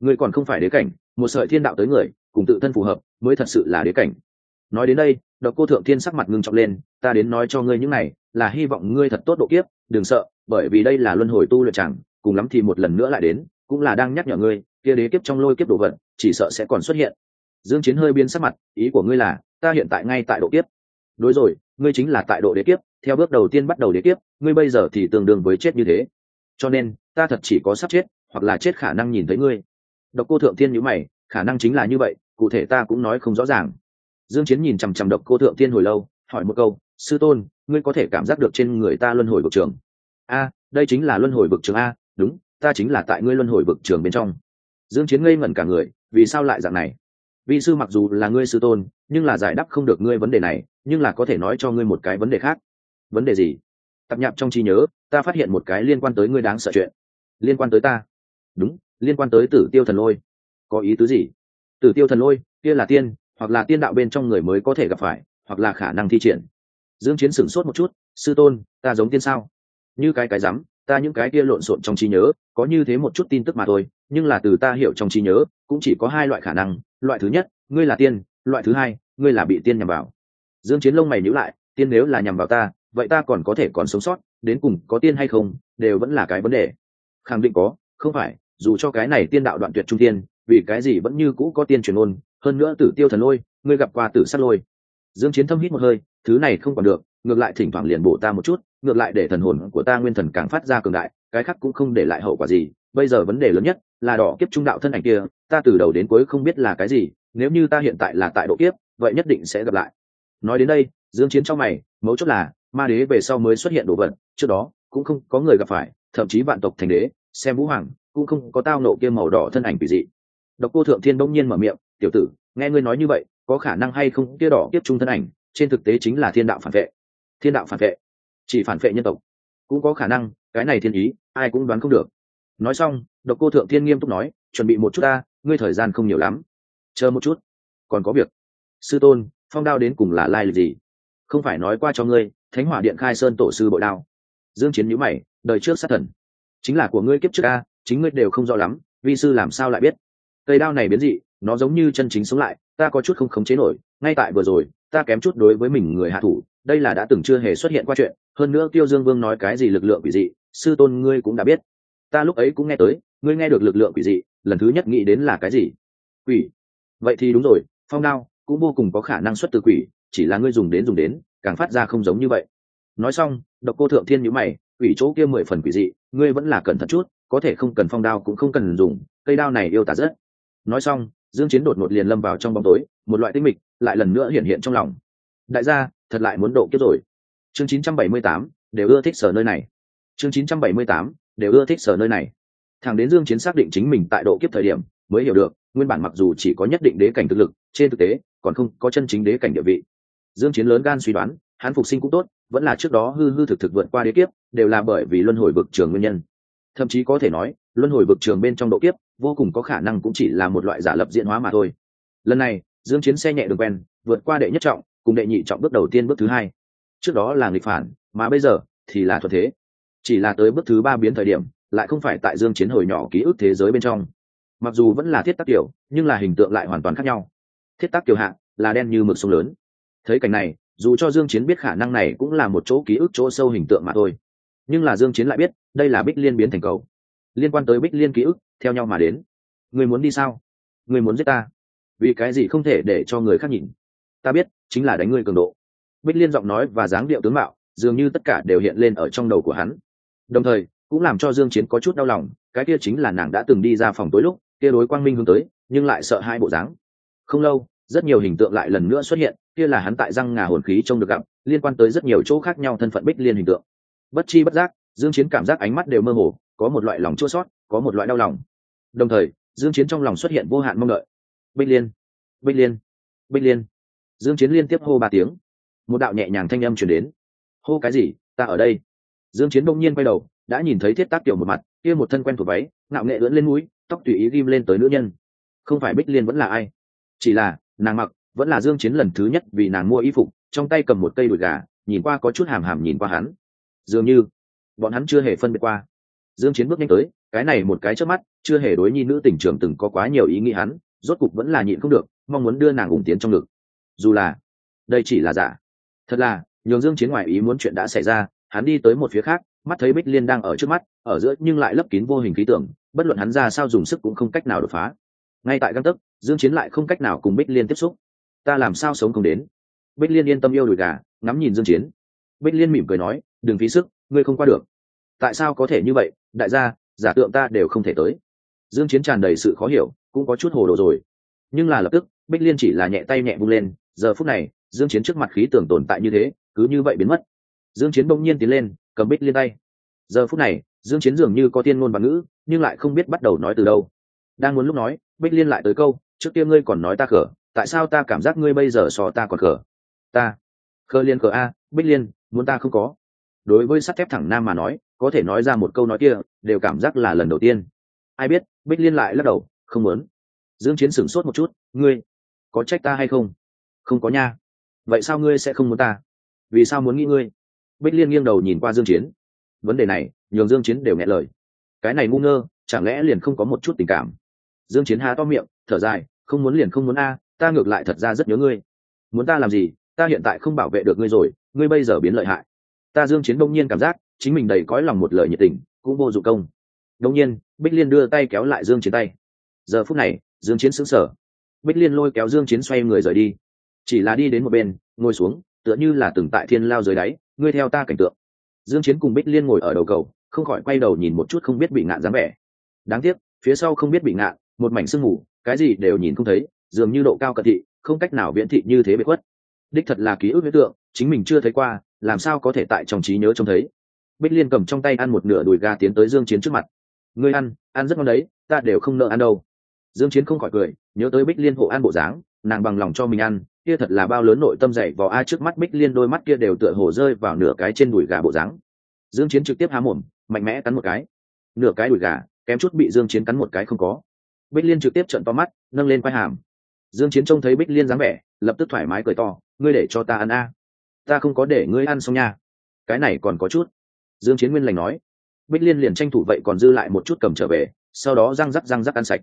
ngươi còn không phải đế cảnh, một sợi thiên đạo tới người, cùng tự thân phù hợp, mới thật sự là đế cảnh. Nói đến đây, độc cô thượng thiên sắc mặt ngưng trọng lên, ta đến nói cho ngươi những này, là hy vọng ngươi thật tốt độ kiếp, đừng sợ, bởi vì đây là luân hồi tu luyện chẳng, cùng lắm thì một lần nữa lại đến, cũng là đang nhắc nhở ngươi, kia đế kiếp trong lôi kiếp đồ vật, chỉ sợ sẽ còn xuất hiện. Dương chiến hơi biến sắc mặt, ý của ngươi là, ta hiện tại ngay tại độ kiếp. Đối rồi, ngươi chính là tại độ đế kiếp, theo bước đầu tiên bắt đầu đế kiếp, ngươi bây giờ thì tương đương với chết như thế. Cho nên, ta thật chỉ có sắp chết, hoặc là chết khả năng nhìn thấy ngươi độc cô thượng thiên nhíu mày, khả năng chính là như vậy, cụ thể ta cũng nói không rõ ràng. Dương chiến nhìn chằm chằm độc cô thượng thiên hồi lâu, hỏi một câu, sư tôn, ngươi có thể cảm giác được trên người ta luân hồi vực trường? A, đây chính là luân hồi vực trường a, đúng, ta chính là tại ngươi luân hồi vực trường bên trong. Dương chiến ngây ngẩn cả người, vì sao lại dạng này? Vị sư mặc dù là ngươi sư tôn, nhưng là giải đáp không được ngươi vấn đề này, nhưng là có thể nói cho ngươi một cái vấn đề khác. Vấn đề gì? Tập nhạp trong trí nhớ, ta phát hiện một cái liên quan tới ngươi đáng sợ chuyện. Liên quan tới ta? Đúng liên quan tới tử tiêu thần lôi. Có ý tứ gì? Tử tiêu thần lôi, kia là tiên, hoặc là tiên đạo bên trong người mới có thể gặp phải, hoặc là khả năng thi triển. Dương chiến sửng sốt một chút, sư tôn, ta giống tiên sao? Như cái cái rắm, ta những cái kia lộn xộn trong trí nhớ, có như thế một chút tin tức mà thôi, nhưng là từ ta hiểu trong trí nhớ, cũng chỉ có hai loại khả năng, loại thứ nhất, ngươi là tiên, loại thứ hai, ngươi là bị tiên nhằm vào. Dương chiến lông mày nhíu lại, tiên nếu là nhằm vào ta, vậy ta còn có thể còn sống sót, đến cùng có tiên hay không, đều vẫn là cái vấn đề. Khẳng định có, không phải dù cho cái này tiên đạo đoạn tuyệt trung tiên, vì cái gì vẫn như cũ có tiên truyền ôn hơn nữa tử tiêu thần lôi, ngươi gặp qua tử sát lôi. Dương chiến thâm hít một hơi, thứ này không còn được, ngược lại thỉnh thoảng liền bổ ta một chút, ngược lại để thần hồn của ta nguyên thần càng phát ra cường đại, cái khác cũng không để lại hậu quả gì. Bây giờ vấn đề lớn nhất là đỏ kiếp trung đạo thân ảnh kia, ta từ đầu đến cuối không biết là cái gì, nếu như ta hiện tại là tại độ kiếp, vậy nhất định sẽ gặp lại. Nói đến đây, dương chiến trong mày, mấu chốt là, ma đế về sau mới xuất hiện đồ vật, trước đó cũng không có người gặp phải, thậm chí vạn tộc thành đế, xem vũ hoàng cũng không có tao nộ kia màu đỏ thân ảnh quỷ dị. Độc cô thượng thiên bỗng nhiên mở miệng, tiểu tử, nghe ngươi nói như vậy, có khả năng hay không kia đỏ kiếp trung thân ảnh, trên thực tế chính là thiên đạo phản vệ. Thiên đạo phản vệ, chỉ phản vệ nhân tộc. Cũng có khả năng, cái này thiên ý, ai cũng đoán không được. Nói xong, độc cô thượng thiên nghiêm túc nói, chuẩn bị một chút ta, ngươi thời gian không nhiều lắm. Chờ một chút, còn có việc. Sư tôn, phong đao đến cùng là lai lịch gì? Không phải nói qua cho ngươi, thánh hỏa điện khai sơn tổ sư bội đao. Dương chiến nhíu mày, đời trước sát thần, chính là của ngươi kiếp trước a chính ngươi đều không rõ lắm, vi sư làm sao lại biết? Cây đao này biến dị, nó giống như chân chính sống lại, ta có chút không khống chế nổi, ngay tại vừa rồi, ta kém chút đối với mình người hạ thủ, đây là đã từng chưa hề xuất hiện qua chuyện, hơn nữa tiêu dương vương nói cái gì lực lượng quỷ dị, sư tôn ngươi cũng đã biết. Ta lúc ấy cũng nghe tới, ngươi nghe được lực lượng quỷ dị, lần thứ nhất nghĩ đến là cái gì? Quỷ. Vậy thì đúng rồi, phong đao cũng vô cùng có khả năng xuất từ quỷ, chỉ là ngươi dùng đến dùng đến, càng phát ra không giống như vậy. Nói xong, độc cô thượng thiên nhữ mày, quỷ chỗ kia mười phần quỷ dị, ngươi vẫn là cẩn thận chút có thể không cần phong đao cũng không cần dùng cây đao này yêu tả rất. Nói xong dương chiến đột ngột liền lâm vào trong bóng tối một loại tinh mịch lại lần nữa hiện hiện trong lòng. Đại gia thật lại muốn độ kiếp rồi. Chương 978, đều ưa thích sở nơi này. Chương 978, đều ưa thích sở nơi này. Thằng đến dương chiến xác định chính mình tại độ kiếp thời điểm mới hiểu được nguyên bản mặc dù chỉ có nhất định đế cảnh thực lực trên thực tế còn không có chân chính đế cảnh địa vị. Dương chiến lớn gan suy đoán hắn phục sinh cũng tốt vẫn là trước đó hư hư thực thực vượt qua đế kiếp đều là bởi vì luân hồi vực trường nguyên nhân thậm chí có thể nói luân hồi vực trường bên trong độ kiếp vô cùng có khả năng cũng chỉ là một loại giả lập diễn hóa mà thôi. Lần này dương chiến xe nhẹ đường quen vượt qua đệ nhất trọng cùng đệ nhị trọng bước đầu tiên bước thứ hai. Trước đó là nghịch phản mà bây giờ thì là thuận thế. Chỉ là tới bước thứ ba biến thời điểm lại không phải tại dương chiến hồi nhỏ ký ức thế giới bên trong. Mặc dù vẫn là thiết tác tiểu, nhưng là hình tượng lại hoàn toàn khác nhau. Thiết tác tiểu hạ là đen như mực sông lớn. Thấy cảnh này dù cho dương chiến biết khả năng này cũng là một chỗ ký ức chỗ sâu hình tượng mà thôi nhưng là dương chiến lại biết, đây là bích liên biến thành cầu. Liên quan tới bích liên ký ức, theo nhau mà đến. Người muốn đi sao? Người muốn giết ta? Vì cái gì không thể để cho người khác nhìn? Ta biết, chính là đánh ngươi cường độ. Bích liên giọng nói và dáng điệu tướng mạo, dường như tất cả đều hiện lên ở trong đầu của hắn. Đồng thời, cũng làm cho dương chiến có chút đau lòng, cái kia chính là nàng đã từng đi ra phòng tối lúc, kia đối quang minh hướng tới, nhưng lại sợ hai bộ dáng. Không lâu, rất nhiều hình tượng lại lần nữa xuất hiện, kia là hắn tại răng ngà hồn khí trông được gặp, liên quan tới rất nhiều chỗ khác nhau thân phận bích liên hình tượng bất chi bất giác, dương chiến cảm giác ánh mắt đều mơ hồ, có một loại lòng chua xót, có một loại đau lòng. Đồng thời, dương chiến trong lòng xuất hiện vô hạn mong đợi. Bích liên bích liên bích liên. Dương chiến liên tiếp hô ba tiếng. Một đạo nhẹ nhàng thanh âm truyền đến. Hô cái gì, ta ở đây. Dương chiến đông nhiên quay đầu, đã nhìn thấy thiết tác tiểu một mặt, kia một thân quen thuộc váy, ngạo nghệ lưỡn lên mũi, tóc tùy ý ghim lên tới nữ nhân. Không phải bích liên vẫn là ai? Chỉ là, nàng mặc, vẫn là dương chiến lần thứ nhất vì nàng mua y phục, trong tay cầm một cây đùi gà, nhìn qua có chút hàm hàm nhìn qua hắn dường như bọn hắn chưa hề phân biệt qua. Dương chiến bước nhanh tới, cái này một cái trước mắt, chưa hề đối nhi nữ tình trưởng từng có quá nhiều ý nghĩ hắn, rốt cục vẫn là nhịn không được, mong muốn đưa nàng ủng tiến trong ngực. Dù là, đây chỉ là giả. Thật là, nhường dương chiến ngoài ý muốn chuyện đã xảy ra, hắn đi tới một phía khác, mắt thấy bích liên đang ở trước mắt, ở giữa nhưng lại lấp kín vô hình khí tưởng bất luận hắn ra sao dùng sức cũng không cách nào đột phá. Ngay tại găng tấc, dương chiến lại không cách nào cùng bích liên tiếp xúc. Ta làm sao sống không đến? Bích liên yên tâm yêu đùi gà, ngắm nhìn dương chiến bích liên mỉm cười nói, đừng phí sức, ngươi không qua được. Tại sao có thể như vậy? Đại gia, giả tượng ta đều không thể tới. Dương chiến tràn đầy sự khó hiểu, cũng có chút hồ đồ rồi. Nhưng là lập tức, bích liên chỉ là nhẹ tay nhẹ vung lên, giờ phút này, dương chiến trước mặt khí tưởng tồn tại như thế, cứ như vậy biến mất. Dương chiến bỗng nhiên tiến lên, cầm bích liên tay. Giờ phút này, dương chiến dường như có tiên ngôn bằng ngữ, nhưng lại không biết bắt đầu nói từ đâu. Đang muốn lúc nói, bích liên lại tới câu, trước kia ngươi còn nói ta khở, tại sao ta cảm giác ngươi bây giờ so ta còn khở? Ta khờ liên khờ a bích liên, muốn ta không có. Đối với sắt thép thẳng nam mà nói, có thể nói ra một câu nói kia, đều cảm giác là lần đầu tiên. Ai biết, bích liên lại lắc đầu, không muốn. Dương chiến sửng sốt một chút, ngươi, có trách ta hay không? Không có nha. Vậy sao ngươi sẽ không muốn ta? Vì sao muốn nghĩ ngươi? Bích liên nghiêng đầu nhìn qua dương chiến. Vấn đề này, nhường dương chiến đều nghe lời. Cái này ngu ngơ, chẳng lẽ liền không có một chút tình cảm? Dương chiến há to miệng, thở dài, không muốn liền không muốn a, ta ngược lại thật ra rất nhớ ngươi. Muốn ta làm gì, ta hiện tại không bảo vệ được ngươi rồi ngươi bây giờ biến lợi hại. Ta dương chiến đông nhiên cảm giác, chính mình đầy cõi lòng một lời nhiệt tình, cũng vô dụng công. Đông nhiên, bích liên đưa tay kéo lại dương chiến tay. Giờ phút này, dương chiến sững sờ. Bích liên lôi kéo dương chiến xoay người rời đi. Chỉ là đi đến một bên, ngồi xuống, tựa như là từng tại thiên lao dưới đáy, ngươi theo ta cảnh tượng. Dương chiến cùng bích liên ngồi ở đầu cầu, không khỏi quay đầu nhìn một chút không biết bị ngạn dáng vẻ. Đáng tiếc, phía sau không biết bị ngạn, một mảnh sương mù, cái gì đều nhìn không thấy, dường như độ cao cận thị, không cách nào viễn thị như thế bị khuất đích thật là ký ức huyết tượng, chính mình chưa thấy qua, làm sao có thể tại trong trí nhớ trông thấy? Bích liên cầm trong tay ăn một nửa đùi gà tiến tới dương chiến trước mặt. Ngươi ăn ăn rất ngon đấy, ta đều không nợ ăn đâu. Dương chiến không khỏi cười, nhớ tới bích liên hộ ăn bộ dáng, nàng bằng lòng cho mình ăn, kia thật là bao lớn nội tâm dậy vào ai trước mắt bích liên đôi mắt kia đều tựa hồ rơi vào nửa cái trên đùi gà bộ dáng. Dương chiến trực tiếp há mồm, mạnh mẽ cắn một cái. Nửa cái đùi gà, kém chút bị dương chiến cắn một cái không có. Bích liên trực tiếp trợn to mắt, nâng lên quai hàm dương chiến trông thấy bích liên dáng vẻ lập tức thoải mái cười to ngươi để cho ta ăn a. Ta không có để ngươi ăn xong nha. Cái này còn có chút. Dương chiến nguyên lành nói. Bích liên liền tranh thủ vậy còn dư lại một chút cầm trở về sau đó răng rắc răng rắc ăn sạch.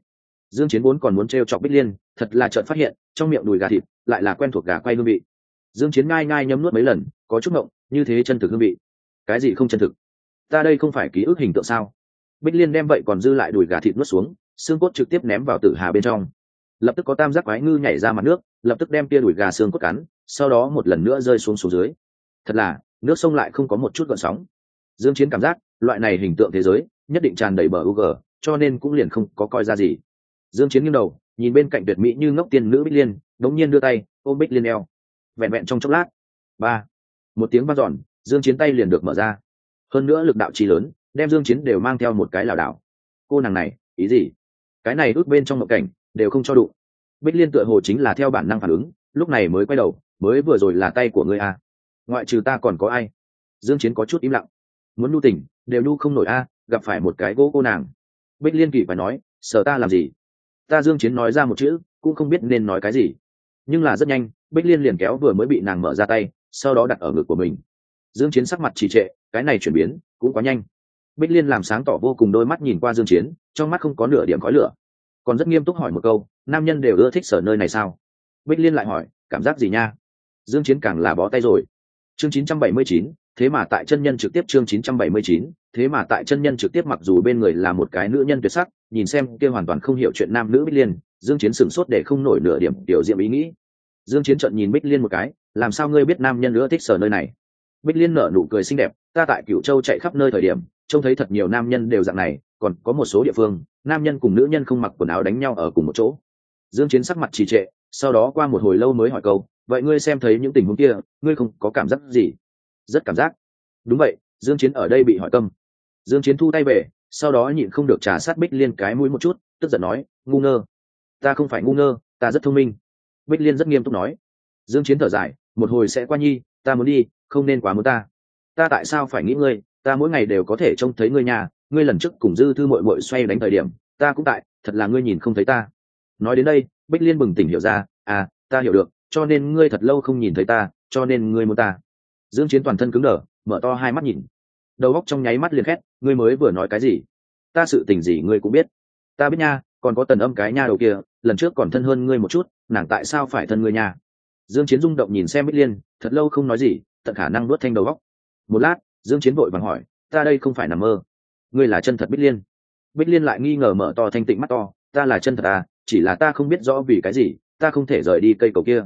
Dương chiến vốn còn muốn treo chọc bích liên thật là chợt phát hiện trong miệng đùi gà thịt lại là quen thuộc gà quay hương vị. Dương chiến ngai ngai nhấm nuốt mấy lần có chút ngọng, như thế chân thực hương vị. Cái gì không chân thực? Ta đây không phải ký ức hình tượng sao? Bích liên đem vậy còn dư lại đùi gà thịt nuốt xuống xương cốt trực tiếp ném vào tử hà bên trong lập tức có tam giác quái ngư nhảy ra mặt nước lập tức đem tia đùi gà xương cốt cắn sau đó một lần nữa rơi xuống xuống dưới. Thật là nước sông lại không có một chút gợn sóng. Dương chiến cảm giác loại này hình tượng thế giới nhất định tràn đầy bờ u gờ, cho nên cũng liền không có coi ra gì. Dương chiến nghiêng đầu nhìn bên cạnh tuyệt mỹ như ngốc tiên nữ bích liên đống nhiên đưa tay ôm bích liên eo. Vẹn vẹn trong chốc lát. Ba. Một tiếng vang dọn dương chiến tay liền được mở ra. Hơn nữa lực đạo chi lớn đem dương chiến đều mang theo một cái lảo đảo. Cô nàng này ý gì? Cái này ước bên trong một cảnh đều không cho đụng. Bích liên tựa hồ chính là theo bản năng phản ứng, lúc này mới quay đầu, mới vừa rồi là tay của ngươi a ngoại trừ ta còn có ai? Dương chiến có chút im lặng. Muốn nu tỉnh đều nu không nổi a, gặp phải một cái gỗ cô nàng. Bích liên kỳ phải nói, sợ ta làm gì? Ta dương chiến nói ra một chữ, cũng không biết nên nói cái gì. Nhưng là rất nhanh, bích liên liền kéo vừa mới bị nàng mở ra tay, sau đó đặt ở ngực của mình. Dương chiến sắc mặt trì trệ, cái này chuyển biến cũng quá nhanh. Bích liên làm sáng tỏ vô cùng đôi mắt nhìn qua dương chiến, trong mắt không có nửa điểm khói lửa còn rất nghiêm túc hỏi một câu nam nhân đều ưa thích sở nơi này sao? Bích liên lại hỏi cảm giác gì nha? Dương chiến càng là bó tay rồi. Chương 979, thế mà tại chân nhân trực tiếp chương 979, thế mà tại chân nhân trực tiếp mặc dù bên người là một cái nữ nhân tuyệt sắc nhìn xem kia hoàn toàn không hiểu chuyện nam nữ bích liên dương chiến sửng sốt để không nổi nửa điểm tiểu diệm ý nghĩ. Dương chiến trợn nhìn bích liên một cái làm sao ngươi biết nam nhân nữa thích sở nơi này? Bích liên nở nụ cười xinh đẹp, ta tại cửu châu chạy khắp nơi thời điểm, trông thấy thật nhiều nam nhân đều dạng này, còn có một số địa phương, nam nhân cùng nữ nhân không mặc quần áo đánh nhau ở cùng một chỗ. Dương chiến sắc mặt trì trệ, sau đó qua một hồi lâu mới hỏi câu, vậy ngươi xem thấy những tình huống kia, ngươi không có cảm giác gì? Rất cảm giác. Đúng vậy, dương chiến ở đây bị hỏi câm. Dương chiến thu tay về, sau đó nhịn không được trà sát bích liên cái mũi một chút, tức giận nói, ngu ngơ. Ta không phải ngu ngơ, ta rất thông minh. Bích liên rất nghiêm túc nói. Dương chiến thở dài, một hồi sẽ qua nhi, ta muốn đi không nên quá muốn ta. Ta tại sao phải nghĩ ngươi? Ta mỗi ngày đều có thể trông thấy ngươi nhà. Ngươi lần trước cùng dư thư mội mội xoay đánh thời điểm, ta cũng tại, thật là ngươi nhìn không thấy ta. Nói đến đây, bích liên bừng tỉnh hiểu ra à ta hiểu được, cho nên ngươi thật lâu không nhìn thấy ta, cho nên ngươi muốn ta. Dương chiến toàn thân cứng đờ, mở to hai mắt nhìn. Đầu óc trong nháy mắt liền khét, ngươi mới vừa nói cái gì? Ta sự tình gì ngươi cũng biết. Ta biết nha, còn có tần âm cái nha đầu kia, lần trước còn thân hơn ngươi một chút, nàng tại sao phải thân ngươi nha? Dương chiến rung động nhìn xem bích liên, thật lâu không nói gì, tận khả năng nuốt thanh đầu óc. Một lát, dương chiến vội vàng hỏi, ta đây không phải nằm mơ. Ngươi là chân thật bích liên? Bích liên lại nghi ngờ mở to thanh tịnh mắt to, ta là chân thật à chỉ là ta không biết rõ vì cái gì, ta không thể rời đi cây cầu kia.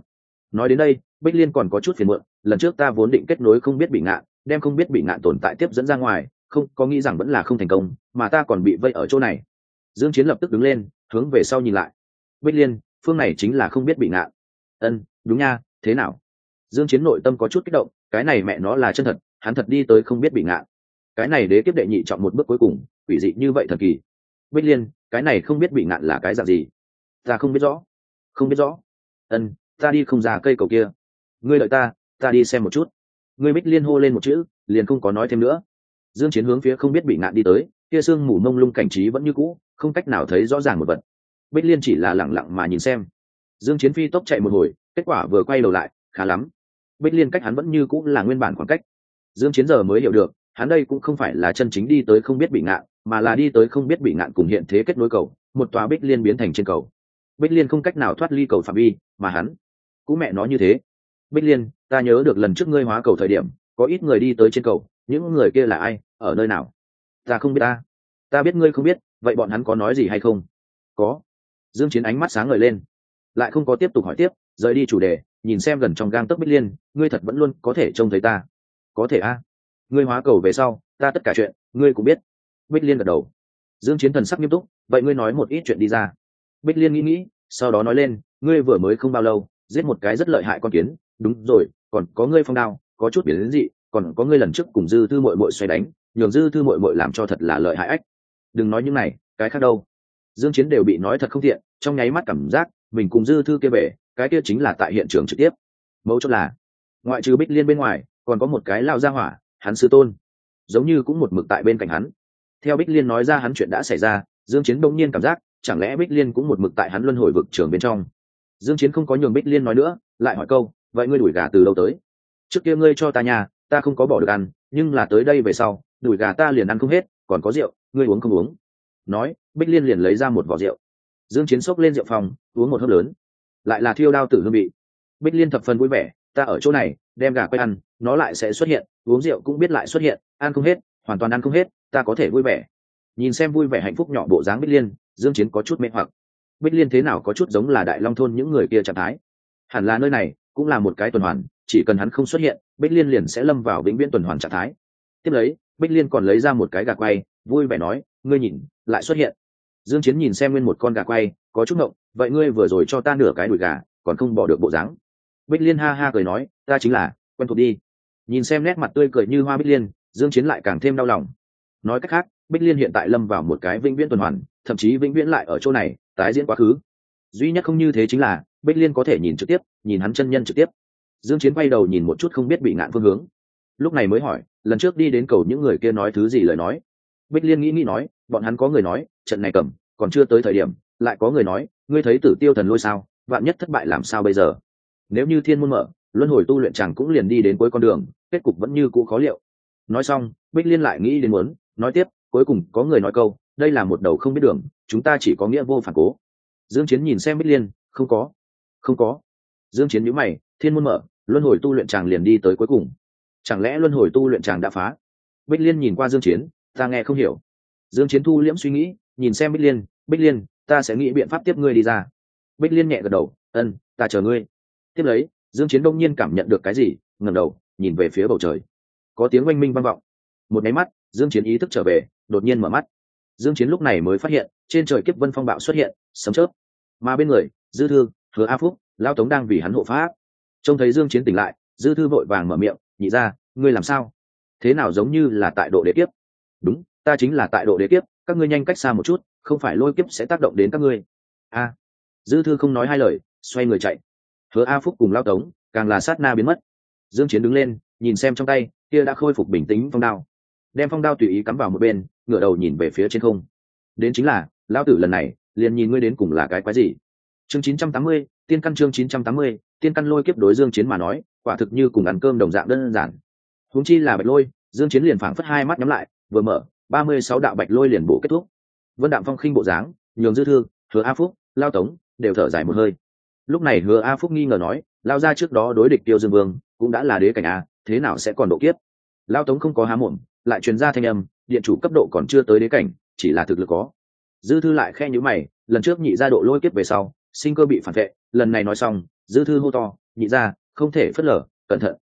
Nói đến đây, bích liên còn có chút phiền muộn, lần trước ta vốn định kết nối không biết bị ngạn, đem không biết bị ngạn tồn tại tiếp dẫn ra ngoài, không, có nghĩ rằng vẫn là không thành công, mà ta còn bị vây ở chỗ này. Dương chiến lập tức đứng lên, hướng về sau nhìn lại. Bích liên, phương này chính là không biết bị ngạn ân, đúng nha, thế nào? Dương chiến nội tâm có chút kích động, cái này mẹ nó là chân thật, hắn thật đi tới không biết bị ngạn cái này đế kiếp đệ nhị chọn một bước cuối cùng, quỷ dị như vậy thần kỳ. Bích liên, cái này không biết bị ngạn là cái dạng gì? Ta không biết rõ. Không biết rõ. Ân, ta đi không ra cây cầu kia. Ngươi đợi ta ta đi xem một chút. Ngươi bích liên hô lên một chữ, liền không có nói thêm nữa. Dương chiến hướng phía không biết bị ngạn đi tới, kia xương mù mông lung cảnh trí vẫn như cũ, không cách nào thấy rõ ràng một vật. Bích liên chỉ là lặng lặng mà nhìn xem dương chiến phi tốc chạy một hồi, kết quả vừa quay đầu lại, khá lắm. Bích liên cách hắn vẫn như cũ là nguyên bản khoảng cách. Dương chiến giờ mới hiểu được, hắn đây cũng không phải là chân chính đi tới không biết bị ngạn, mà là đi tới không biết bị ngạn cùng hiện thế kết nối cầu, một tòa bích liên biến thành trên cầu. Bích liên không cách nào thoát ly cầu phạm vi, mà hắn, cũng mẹ nó như thế. Bích liên, ta nhớ được lần trước ngươi hóa cầu thời điểm, có ít người đi tới trên cầu, những người kia là ai, ở nơi nào? Ta không biết ta. Ta biết ngươi không biết, vậy bọn hắn có nói gì hay không? Có. Dương chiến ánh mắt sáng ngời lên lại không có tiếp tục hỏi tiếp, rời đi chủ đề, nhìn xem gần trong gang tấc bích liên, ngươi thật vẫn luôn có thể trông thấy ta. Có thể a. Ngươi hóa cầu về sau, ta tất cả chuyện, ngươi cũng biết. Bích liên gật đầu. Dương chiến thần sắc nghiêm túc, vậy ngươi nói một ít chuyện đi ra. Bích liên nghĩ nghĩ, sau đó nói lên, ngươi vừa mới không bao lâu, giết một cái rất lợi hại con kiến. Đúng rồi, còn có ngươi phong đao, có chút biến dị, còn có ngươi lần trước cùng dư thư mội mội xoay đánh, nhường dư thư mội mội làm cho thật là lợi hại ách. Đừng nói những này, cái khác đâu. Dương chiến đều bị nói thật không thiện trong nháy mắt cảm giác mình cùng dư thư kia về, cái kia chính là tại hiện trường trực tiếp. Mẫu chốt là, ngoại trừ bích liên bên ngoài, còn có một cái lao ra hỏa, hắn sư tôn. Giống như cũng một mực tại bên cạnh hắn. Theo bích liên nói ra hắn chuyện đã xảy ra, dương chiến đông nhiên cảm giác, chẳng lẽ bích liên cũng một mực tại hắn luân hồi vực trường bên trong? Dương chiến không có nhường bích liên nói nữa, lại hỏi câu, vậy ngươi đuổi gà từ đâu tới? Trước kia ngươi cho ta nhà, ta không có bỏ được ăn, nhưng là tới đây về sau, đuổi gà ta liền ăn không hết, còn có rượu, ngươi uống không uống. Nói, bích liên liền lấy ra một vỏ rượu dương chiến xốc lên rượu phòng, uống một hớp lớn. Lại là thiêu đao tử hương vị. Bích liên thập phần vui vẻ, ta ở chỗ này, đem gà quay ăn, nó lại sẽ xuất hiện, uống rượu cũng biết lại xuất hiện, ăn không hết, hoàn toàn ăn không hết, ta có thể vui vẻ. Nhìn xem vui vẻ hạnh phúc nhỏ bộ dáng bích liên, dương chiến có chút mê hoặc. Bích liên thế nào có chút giống là đại long thôn những người kia trạng thái? Hẳn là nơi này cũng là một cái tuần hoàn, chỉ cần hắn không xuất hiện, bích liên liền sẽ lâm vào vĩnh viễn tuần hoàn trạng thái. Tiếp lấy, bích liên còn lấy ra một cái gà quay, vui vẻ nói, ngươi nhìn, lại xuất hiện dương chiến nhìn xem nguyên một con gà quay, có chút ngộng, vậy ngươi vừa rồi cho ta nửa cái đùi gà, còn không bỏ được bộ dáng? Bích liên ha ha cười nói, ta chính là, quen thuộc đi. Nhìn xem nét mặt tươi cười như hoa bích liên, dương chiến lại càng thêm đau lòng. Nói cách khác, bích liên hiện tại lâm vào một cái vĩnh viễn tuần hoàn, thậm chí vĩnh viễn lại ở chỗ này, tái diễn quá khứ. Duy nhất không như thế chính là, bích liên có thể nhìn trực tiếp, nhìn hắn chân nhân trực tiếp. Dương chiến quay đầu nhìn một chút không biết bị ngạn phương hướng. Lúc này mới hỏi, lần trước đi đến cầu những người kia nói thứ gì lời nói? Bích liên nghĩ nghĩ nói bọn hắn có người nói, trận này cầm, còn chưa tới thời điểm, lại có người nói, ngươi thấy tử tiêu thần lôi sao, vạn nhất thất bại làm sao bây giờ? Nếu như thiên môn mở, luân hồi tu luyện chàng cũng liền đi đến cuối con đường, kết cục vẫn như cũ khó liệu. Nói xong, bích liên lại nghĩ đến muốn, nói tiếp, cuối cùng có người nói câu, đây là một đầu không biết đường, chúng ta chỉ có nghĩa vô phản cố. Dương chiến nhìn xem bích liên, không có không có. Dương chiến nhíu mày, thiên môn mở, luân hồi tu luyện chàng liền đi tới cuối cùng. Chẳng lẽ luân hồi tu luyện chàng đã phá? Bích liên nhìn qua dương chiến, ta nghe không hiểu dương chiến thu liễm suy nghĩ, nhìn xem bích liên bích liên, ta sẽ nghĩ biện pháp tiếp ngươi đi ra. Bích liên nhẹ gật đầu, ân, ta chờ ngươi. Tiếp lấy, dương chiến đông nhiên cảm nhận được cái gì, ngẩng đầu, nhìn về phía bầu trời. Có tiếng oanh minh vang vọng. Một máy mắt, dương chiến ý thức trở về, đột nhiên mở mắt. Dương chiến lúc này mới phát hiện, trên trời kiếp vân phong bạo xuất hiện, sấm chớp. Mà bên người, dư thư hứa a phúc lão tống đang vì hắn hộ pháp. Trông thấy dương chiến tỉnh lại, dư thư vội vàng mở miệng, nhị ra ngươi làm sao? Thế nào giống như là tại độ đế kiếp? Đúng ta chính là tại độ đế kiếp các ngươi nhanh cách xa một chút không phải lôi kiếp sẽ tác động đến các ngươi. A. Dư thư không nói hai lời xoay người chạy. Hứa a phúc cùng lao tống càng là sát na biến mất. Dương chiến đứng lên nhìn xem trong tay kia đã khôi phục bình tĩnh phong đao. Đem phong đao tùy ý cắm vào một bên ngửa đầu nhìn về phía trên không. Đến chính là lao tử lần này liền nhìn ngươi đến cùng là cái quái gì? Chương 980, tiên căn chương 980, tiên căn lôi kiếp đối dương chiến mà nói quả thực như cùng ăn cơm đồng dạng đơn giản. Huống chi là bạch lôi dương chiến liền phảng phất hai mắt nhắm lại vừa mở 36 đạo bạch lôi liền bổ kết thúc. Vân đạm phong khinh bộ dáng, nhường dư thư, hứa a phúc, lao tống đều thở dài một hơi. Lúc này hứa a phúc nghi ngờ nói, lao ra trước đó đối địch tiêu dương vương, cũng đã là đế cảnh a thế nào sẽ còn độ kiếp? Lao tống không có há mồm, lại truyền ra thanh âm, điện chủ cấp độ còn chưa tới đế cảnh, chỉ là thực lực có. Dư thư lại khe nhữ mày, lần trước nhị ra độ lôi kiếp về sau, sinh cơ bị phản vệ, lần này nói xong, dư thư hô to, nhị ra không thể phớt lờ, cẩn thận.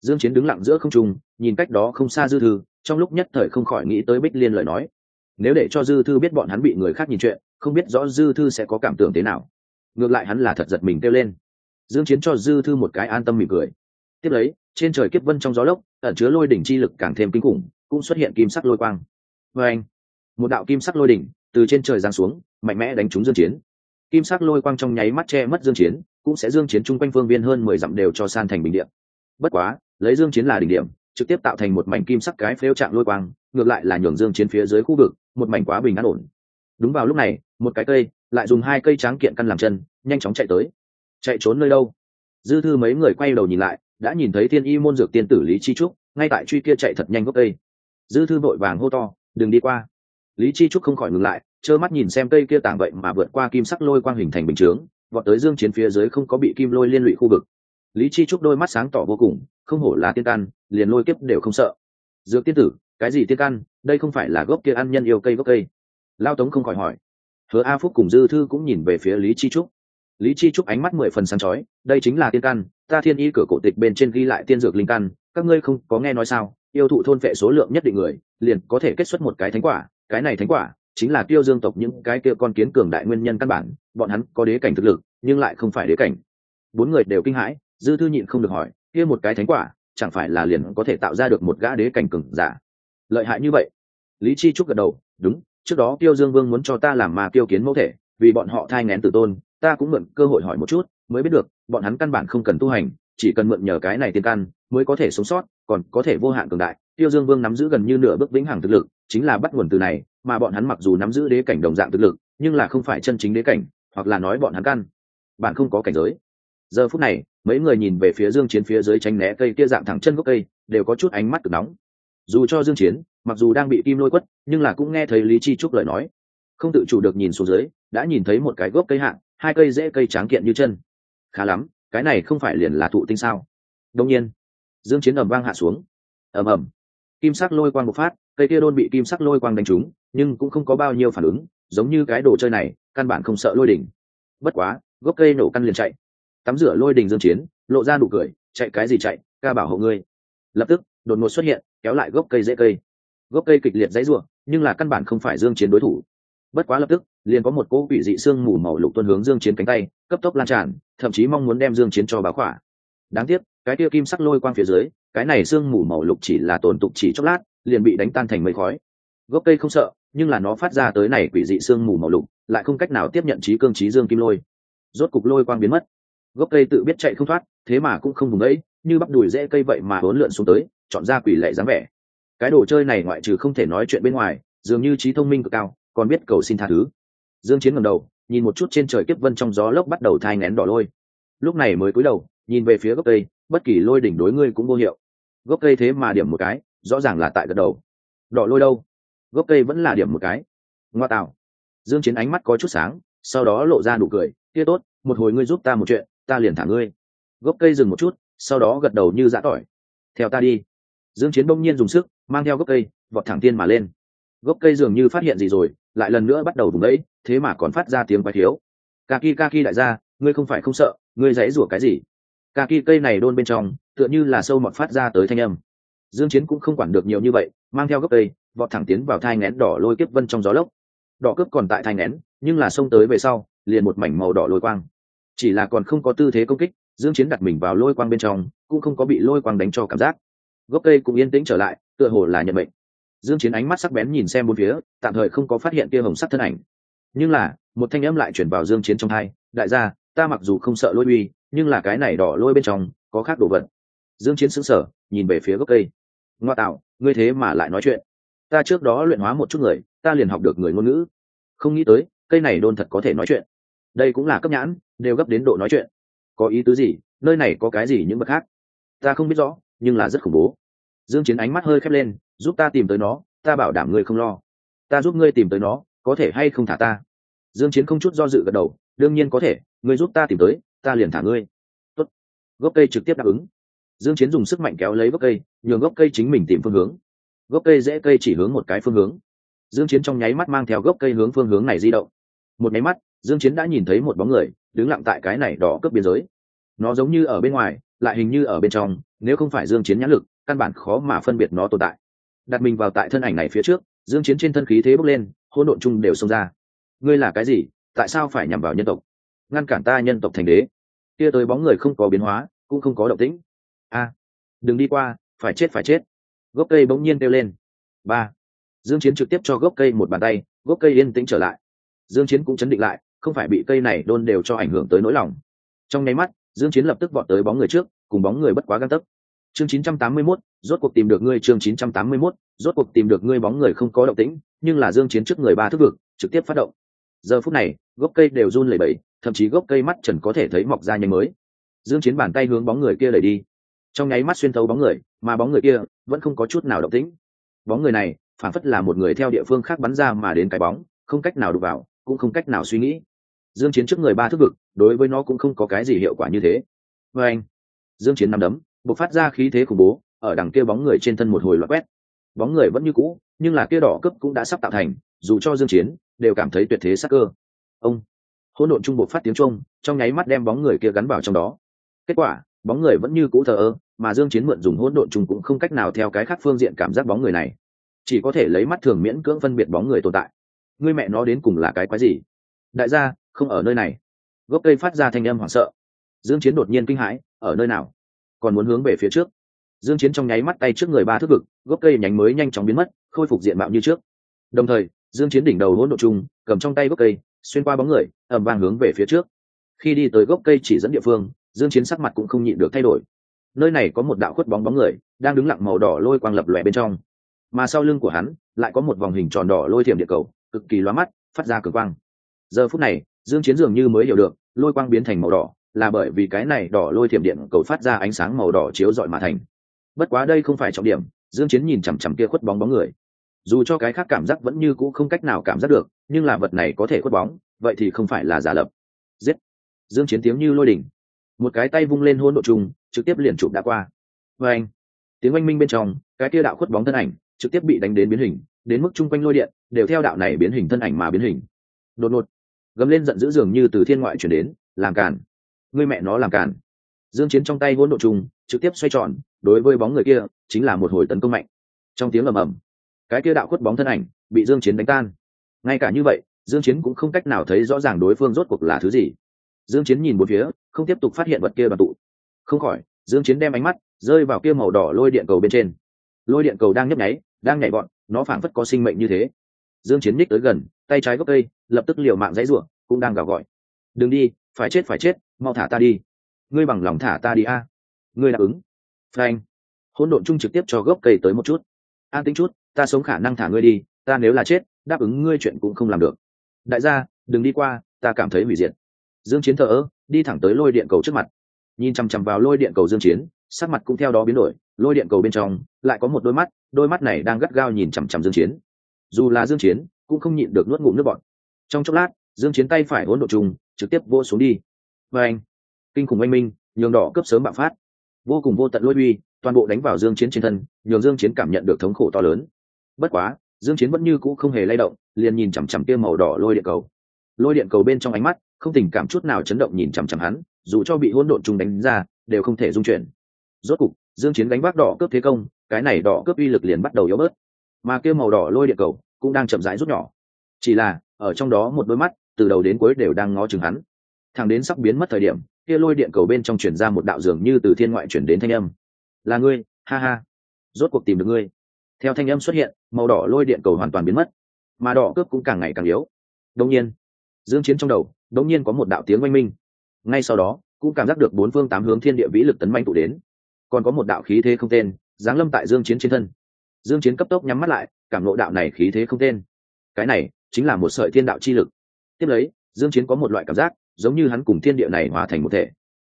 Dương chiến đứng lặng giữa không trung, nhìn cách đó không xa dư thư trong lúc nhất thời không khỏi nghĩ tới bích liên lời nói. Nếu để cho dư thư biết bọn hắn bị người khác nhìn chuyện, không biết rõ dư thư sẽ có cảm tưởng thế nào. Ngược lại hắn là thật giật mình kêu lên. Dương chiến cho dư thư một cái an tâm mỉm cười. Tiếp lấy, trên trời kiếp vân trong gió lốc, ẩn chứa lôi đỉnh chi lực càng thêm kinh khủng, cũng xuất hiện kim sắc lôi quang. Với anh, một đạo kim sắc lôi đỉnh từ trên trời giáng xuống, mạnh mẽ đánh trúng dương chiến. Kim sắc lôi quang trong nháy mắt che mất dương chiến, cũng sẽ dương chiến chung quanh phương viên hơn 10 dặm đều cho san thành bình địa. Bất quá, lấy dương chiến là đỉnh điểm trực tiếp tạo thành một mảnh kim sắc cái phêu trạng lôi quang, ngược lại là nhường dương chiến phía dưới khu vực, một mảnh quá bình an ổn. Đúng vào lúc này, một cái cây lại dùng hai cây tráng kiện căn làm chân, nhanh chóng chạy tới. Chạy trốn nơi đâu? Dư thư mấy người quay đầu nhìn lại, đã nhìn thấy thiên y môn dược tiên tử lý chi trúc, ngay tại truy kia chạy thật nhanh gốc cây. Dư thư vội vàng hô to, đừng đi qua. Lý chi trúc không khỏi ngừng lại, trơ mắt nhìn xem cây kia tảng vậy mà vượt qua kim sắc lôi quang hình thành bình chướng, vọt tới dương chiến phía dưới không có bị kim lôi liên lụy khu vực lý chi trúc đôi mắt sáng tỏ vô cùng, không hổ là tiên căn liền lôi kiếp đều không sợ. Dược tiên tử, cái gì tiên căn đây không phải là gốc kia ăn nhân yêu cây gốc cây? Lao tống không khỏi hỏi. Hứa a phúc cùng dư thư cũng nhìn về phía lý chi trúc. Lý chi trúc ánh mắt mười phần sáng chói, đây chính là tiên căn ta thiên y cửa cổ tịch bên trên ghi lại tiên dược linh căn các ngươi không có nghe nói sao, yêu thụ thôn vệ số lượng nhất định người, liền có thể kết xuất một cái thánh quả, cái này thánh quả chính là tiêu dương tộc những cái kia con kiến cường đại nguyên nhân căn bản, bọn hắn có đế cảnh thực lực, nhưng lại không phải đế cảnh. Bốn người đều kinh hãi dư thư nhịn không được hỏi, kia một cái thánh quả, chẳng phải là liền có thể tạo ra được một gã đế cảnh cường giả? Lợi hại như vậy. Lý chi trúc gật đầu, đúng, trước đó tiêu dương vương muốn cho ta làm mà tiêu kiến mẫu thể, vì bọn họ thai ngén tử tôn, ta cũng mượn cơ hội hỏi một chút, mới biết được, bọn hắn căn bản không cần tu hành, chỉ cần mượn nhờ cái này tiên căn, mới có thể sống sót, còn có thể vô hạn cường đại. Tiêu dương vương nắm giữ gần như nửa bước vĩnh hằng thực lực, chính là bắt nguồn từ này, mà bọn hắn mặc dù nắm giữ đế cảnh đồng dạng thực lực, nhưng là không phải chân chính đế cảnh, hoặc là nói bọn hắn căn bạn không có cảnh giới giờ phút này, mấy người nhìn về phía dương chiến phía dưới tránh né cây kia dạng thẳng chân gốc cây, đều có chút ánh mắt cực nóng. Dù cho dương chiến, mặc dù đang bị kim lôi quất, nhưng là cũng nghe thấy lý chi trúc lời nói. Không tự chủ được nhìn xuống dưới, đã nhìn thấy một cái gốc cây hạng hai cây rễ cây tráng kiện như chân. Khá lắm, cái này không phải liền là thụ tinh sao? Đông nhiên. Dương chiến ầm vang hạ xuống. Ầm ầm. Kim sắc lôi quang một phát, cây kia đôn bị kim sắc lôi quang đánh trúng, nhưng cũng không có bao nhiêu phản ứng, giống như cái đồ chơi này, căn bản không sợ lôi đỉnh. Bất quá, gốc cây nổ căn liền chạy tắm rửa lôi đình dương chiến, lộ ra nụ cười, chạy cái gì chạy, ca bảo hộ ngươi. Lập tức, đột ngột xuất hiện, kéo lại gốc cây dễ cây. Gốc cây kịch liệt dãy rủa, nhưng là căn bản không phải dương chiến đối thủ. Bất quá lập tức, liền có một cỗ quỷ dị xương mù màu lục tuôn hướng dương chiến cánh tay, cấp tốc lan tràn, thậm chí mong muốn đem dương chiến cho báo khỏa. Đáng tiếc, cái tia kim sắc lôi quang phía dưới, cái này xương mù màu lục chỉ là tồn tục chỉ chốc lát, liền bị đánh tan thành mây khói. Gốc cây không sợ, nhưng là nó phát ra tới này quỷ dị xương mù màu lục, lại không cách nào tiếp nhận trí cương trí dương kim lôi. Rốt cục lôi quang biến mất gốc cây tự biết chạy không thoát, thế mà cũng không vùng ấy như bắp đùi dễ cây vậy mà hỗn lượn xuống tới, chọn ra quỷ lệ dáng vẻ. Cái đồ chơi này ngoại trừ không thể nói chuyện bên ngoài, dường như trí thông minh cực cao, còn biết cầu xin tha thứ. Dương chiến ngẩng đầu, nhìn một chút trên trời kiếp vân trong gió lốc bắt đầu thai nén đỏ lôi. Lúc này mới cúi đầu, nhìn về phía gốc cây, bất kỳ lôi đỉnh đối ngươi cũng vô hiệu. Gốc cây thế mà điểm một cái, rõ ràng là tại gật đầu. Đỏ lôi đâu? Gốc cây vẫn là điểm một cái. Ngoa tạo. Dương chiến ánh mắt có chút sáng, sau đó lộ ra nụ cười, kia tốt, một hồi ngươi giúp ta một chuyện ta liền thả ngươi. Gốc cây dừng một chút, sau đó gật đầu như dã tỏi. Theo ta đi. Dương chiến bỗng nhiên dùng sức, mang theo gốc cây, vọt thẳng tiên mà lên. Gốc cây dường như phát hiện gì rồi, lại lần nữa bắt đầu vùng đấy, thế mà còn phát ra tiếng quái thiếu. Kaki kaki đại gia, ngươi không phải không sợ, ngươi dãy rủa cái gì? Kaki cây này đôn bên trong, tựa như là sâu mọt phát ra tới thanh âm. Dương chiến cũng không quản được nhiều như vậy, mang theo gốc cây, vọt thẳng tiến vào thai nén đỏ lôi kiếp vân trong gió lốc. Đỏ cướp còn tại thai nén nhưng là xông tới về sau, liền một mảnh màu đỏ lôi quang chỉ là còn không có tư thế công kích, dương chiến đặt mình vào lôi quang bên trong, cũng không có bị lôi quang đánh cho cảm giác. Gốc cây cũng yên tĩnh trở lại, tựa hồ là nhận mệnh. Dương chiến ánh mắt sắc bén nhìn xem bốn phía, tạm thời không có phát hiện kia hồng sắc thân ảnh. Nhưng là, một thanh âm lại chuyển vào dương chiến trong hai, đại gia, ta mặc dù không sợ lôi uy, nhưng là cái này đỏ lôi bên trong, có khác đồ vật. Dương chiến sững sờ, nhìn về phía gốc cây. Ngoa tạo, ngươi thế mà lại nói chuyện. Ta trước đó luyện hóa một chút người, ta liền học được người ngôn ngữ. Không nghĩ tới, cây này đôn thật có thể nói chuyện đây cũng là cấp nhãn, đều gấp đến độ nói chuyện. Có ý tứ gì? Nơi này có cái gì những bậc khác? Ta không biết rõ, nhưng là rất khủng bố. Dương chiến ánh mắt hơi khép lên, giúp ta tìm tới nó, ta bảo đảm ngươi không lo. Ta giúp ngươi tìm tới nó, có thể hay không thả ta? Dương chiến không chút do dự gật đầu, đương nhiên có thể, ngươi giúp ta tìm tới, ta liền thả ngươi. Tốt. gốc cây trực tiếp đáp ứng. Dương chiến dùng sức mạnh kéo lấy gốc cây, nhường gốc cây chính mình tìm phương hướng. Gốc cây dễ cây chỉ hướng một cái phương hướng. Dương chiến trong nháy mắt mang theo gốc cây hướng phương hướng này di động. Một nháy mắt dương chiến đã nhìn thấy một bóng người đứng lặng tại cái này đỏ cướp biên giới. Nó giống như ở bên ngoài, lại hình như ở bên trong, nếu không phải dương chiến nhãn lực, căn bản khó mà phân biệt nó tồn tại. Đặt mình vào tại thân ảnh này phía trước, dương chiến trên thân khí thế bốc lên, hỗn độn chung đều xông ra. Ngươi là cái gì? Tại sao phải nhằm vào nhân tộc? Ngăn cản ta nhân tộc thành đế. Kia tới bóng người không có biến hóa, cũng không có động tĩnh. A, đừng đi qua, phải chết phải chết. Gốc cây bỗng nhiên kêu lên. Ba, dương chiến trực tiếp cho gốc cây một bàn tay, gốc cây yên tĩnh trở lại. Dương chiến cũng chấn định lại không phải bị cây này đôn đều cho ảnh hưởng tới nỗi lòng. Trong nháy mắt dương chiến lập tức vọt tới bóng người trước cùng bóng người bất quá gan tấc. Chương 981, rốt cuộc tìm được ngươi chương 981, rốt cuộc tìm được ngươi bóng người không có động tĩnh nhưng là dương chiến trước người ba thức vực trực tiếp phát động. Giờ phút này gốc cây đều run lẩy bẩy thậm chí gốc cây mắt trần có thể thấy mọc ra nhanh mới. Dương chiến bàn tay hướng bóng người kia đẩy đi. Trong nháy mắt xuyên thấu bóng người mà bóng người kia vẫn không có chút nào động tĩnh. Bóng người này phản phất là một người theo địa phương khác bắn ra mà đến cái bóng không cách nào đụng vào cũng không cách nào suy nghĩ dương chiến trước người ba thước vực, đối với nó cũng không có cái gì hiệu quả như thế. Với anh, dương chiến nắm đấm, bộc phát ra khí thế khủng bố, ở đằng kia bóng người trên thân một hồi loạn quét. Bóng người vẫn như cũ, nhưng là kia đỏ cấp cũng đã sắp tạo thành, dù cho dương chiến đều cảm thấy tuyệt thế sắc cơ. Ông, hỗn độn trung bộc phát tiếng trung trong nháy mắt đem bóng người kia gắn vào trong đó. Kết quả, bóng người vẫn như cũ thờ ơ, mà dương chiến mượn dùng hỗn độn trung cũng không cách nào theo cái khác phương diện cảm giác bóng người này. Chỉ có thể lấy mắt thường miễn cưỡng phân biệt bóng người tồn tại. Ngươi mẹ nó đến cùng là cái quái gì? Đại gia không ở nơi này. Gốc cây phát ra thanh âm hoảng sợ. Dương chiến đột nhiên kinh hãi ở nơi nào? Còn muốn hướng về phía trước? Dương chiến trong nháy mắt tay trước người ba thước vực gốc cây nhánh mới nhanh chóng biến mất khôi phục diện mạo như trước. Đồng thời dương chiến đỉnh đầu hỗn độ trung, cầm trong tay gốc cây xuyên qua bóng người ầm vang hướng về phía trước. Khi đi tới gốc cây chỉ dẫn địa phương dương chiến sắc mặt cũng không nhịn được thay đổi. Nơi này có một đạo khuất bóng bóng người đang đứng lặng màu đỏ lôi quang lập lòe bên trong. Mà sau lưng của hắn lại có một vòng hình tròn đỏ lôi thiểm địa cầu cực kỳ lóa mắt phát ra cực quang. Giờ phút này dương chiến dường như mới hiểu được, lôi quang biến thành màu đỏ, là bởi vì cái này đỏ lôi thiểm điện cầu phát ra ánh sáng màu đỏ chiếu rọi mà thành. Bất quá đây không phải trọng điểm, dương chiến nhìn chằm chằm kia khuất bóng bóng người. Dù cho cái khác cảm giác vẫn như cũ không cách nào cảm giác được, nhưng là vật này có thể khuất bóng, vậy thì không phải là giả lập. Giết! Dương chiến tiếng như lôi đỉnh. Một cái tay vung lên hôn độ trùng, trực tiếp liền chụp đã qua. Với anh, tiếng oanh minh bên trong, cái kia đạo khuất bóng thân ảnh, trực tiếp bị đánh đến biến hình, đến mức chung quanh lôi điện, đều theo đạo này biến hình thân ảnh mà biến hình. Đột ngột gầm lên giận dữ dường như từ thiên ngoại chuyển đến, làm cản người mẹ nó làm cản dương chiến trong tay hỗn độ trùng, trực tiếp xoay tròn, đối với bóng người kia, chính là một hồi tấn công mạnh. Trong tiếng ầm ầm, cái kia đạo khuất bóng thân ảnh bị dương chiến đánh tan. Ngay cả như vậy, dương chiến cũng không cách nào thấy rõ ràng đối phương rốt cuộc là thứ gì. Dương chiến nhìn bốn phía, không tiếp tục phát hiện vật kia đoàn tụ. Không khỏi, dương chiến đem ánh mắt rơi vào kia màu đỏ lôi điện cầu bên trên. Lôi điện cầu đang nhấp nháy, đang nhảy bọn nó phảng phất có sinh mệnh như thế. Dương chiến nhích tới gần, tay trái gốc cây lập tức liều mạng dãy rủa, cũng đang gào gọi. Đừng đi, phải chết phải chết, mau thả ta đi. Ngươi bằng lòng thả ta đi a. Ngươi đáp ứng. Frank hỗn độn chung trực tiếp cho gốc cây tới một chút. An tính chút, ta sống khả năng thả ngươi đi, ta nếu là chết, đáp ứng ngươi chuyện cũng không làm được. Đại gia, đừng đi qua, ta cảm thấy hủy diệt. Dương chiến thở ơ, đi thẳng tới lôi điện cầu trước mặt. Nhìn chăm chăm vào lôi điện cầu dương chiến, sắc mặt cũng theo đó biến đổi. Lôi điện cầu bên trong, lại có một đôi mắt đôi mắt này đang gắt gao nhìn chằm chằm dương chiến. Dù là dương chiến, cũng không nhịn được nuốt ngụm nước bọt trong chốc lát, dương chiến tay phải hỗn độ trùng, trực tiếp vô xuống đi. Và anh, kinh khủng anh minh, nhường đỏ cướp sớm bạo phát. Vô cùng vô tận lôi uy, toàn bộ đánh vào dương chiến trên thân, nhường dương chiến cảm nhận được thống khổ to lớn. Bất quá, dương chiến vẫn như cũ không hề lay động, liền nhìn chằm chằm kia màu đỏ lôi điện cầu. Lôi điện cầu bên trong ánh mắt, không tình cảm chút nào chấn động nhìn chằm chằm hắn, dù cho bị hỗn độn trùng đánh ra, đều không thể dung chuyển. Rốt cục, dương chiến đánh vác đỏ cướp thế công, cái này đỏ cướp uy lực liền bắt đầu yếu bớt. Mà kia màu đỏ lôi điện cầu cũng đang chậm rãi rút nhỏ. Chỉ là ở trong đó một đôi mắt, từ đầu đến cuối đều đang ngó chừng hắn. Thằng đến sắp biến mất thời điểm, kia lôi điện cầu bên trong truyền ra một đạo dường như từ thiên ngoại chuyển đến thanh âm. Là ngươi, ha ha, rốt cuộc tìm được ngươi. Theo thanh âm xuất hiện, màu đỏ lôi điện cầu hoàn toàn biến mất, mà đỏ cướp cũng càng ngày càng yếu. Đông nhiên, dương chiến trong đầu đông nhiên có một đạo tiếng oanh minh. Ngay sau đó, cũng cảm giác được bốn phương tám hướng thiên địa vĩ lực tấn manh tụ đến. Còn có một đạo khí thế không tên, giáng lâm tại dương chiến trên thân. Dương chiến cấp tốc nhắm mắt lại, cảm ngộ đạo này khí thế không tên. Cái này chính là một sợi thiên đạo chi lực. Tiếp lấy, dương chiến có một loại cảm giác, giống như hắn cùng thiên địa này hòa thành một thể.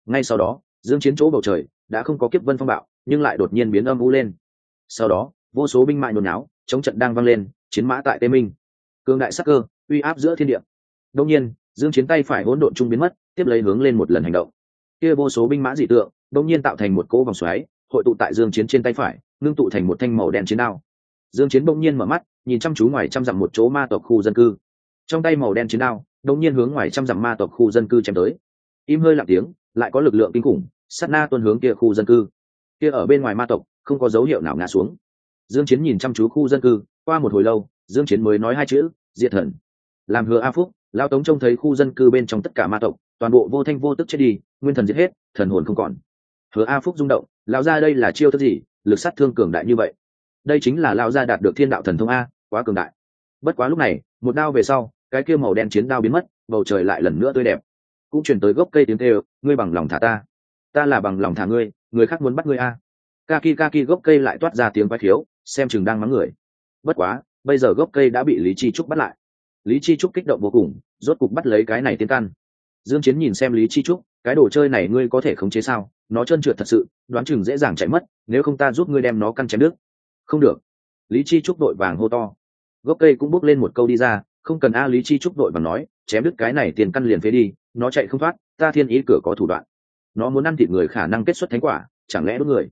Ngay sau đó, dương chiến chỗ bầu trời đã không có kiếp vân phong bạo, nhưng lại đột nhiên biến âm u lên. Sau đó, vô số binh mại nhốn náo chống trận đang vang lên, chiến mã tại tây minh. Cương đại sắc cơ, uy áp giữa thiên địa. Đông nhiên, dương chiến tay phải hỗn độn trung biến mất, tiếp lấy hướng lên một lần hành động. Kia vô số binh mã dị tượng đông nhiên tạo thành một cỗ vòng xoáy, hội tụ tại dương chiến trên tay phải, ngưng tụ thành một thanh màu đen chiến đao dương chiến bỗng nhiên mở mắt, nhìn chăm chú ngoài trăm dặm một chỗ ma tộc khu dân cư. Trong tay màu đen chiến đao đông nhiên hướng ngoài trăm dặm ma tộc khu dân cư chém tới. Im hơi lặng tiếng, lại có lực lượng kinh khủng, sát na tuân hướng kia khu dân cư. Kia ở bên ngoài ma tộc, không có dấu hiệu nào ngã xuống. Dương chiến nhìn chăm chú khu dân cư, qua một hồi lâu, dương chiến mới nói hai chữ, diệt thần. Làm hứa a phúc lao tống trông thấy khu dân cư bên trong tất cả ma tộc, toàn bộ vô thanh vô tức chết đi, nguyên thần giết hết, thần hồn không còn. Hứa a phúc rung động, lão gia đây là chiêu thức gì? Lực sát thương cường đại như vậy đây chính là lão gia đạt được thiên đạo thần thông a, quá cường đại. Bất quá lúc này, một đao về sau, cái kia màu đen chiến đao biến mất, bầu trời lại lần nữa tươi đẹp. Cũng chuyển tới gốc cây tiếng kêu, ngươi bằng lòng thả ta. Ta là bằng lòng thả ngươi, người khác muốn bắt ngươi a. Kaki kaki gốc cây lại toát ra tiếng quái thiếu xem chừng đang mắng người. Bất quá, bây giờ gốc cây đã bị lý chi trúc bắt lại. Lý chi trúc kích động vô cùng, rốt cục bắt lấy cái này tiên căn. Dương chiến nhìn xem lý chi trúc, cái đồ chơi này ngươi có thể khống chế sao? Nó trơn trượt thật sự, đoán chừng dễ dàng chạy mất, nếu không ta giúp ngươi đem nó căn chém nước không được. Lý chi trúc đội vàng hô to. Gốc cây cũng bước lên một câu đi ra không cần a lý chi trúc đội vàng nói chém đứt cái này tiền căn liền phế đi nó chạy không thoát ta thiên ý cửa có thủ đoạn. Nó muốn ăn thịt người khả năng kết xuất thánh quả chẳng lẽ đốt người?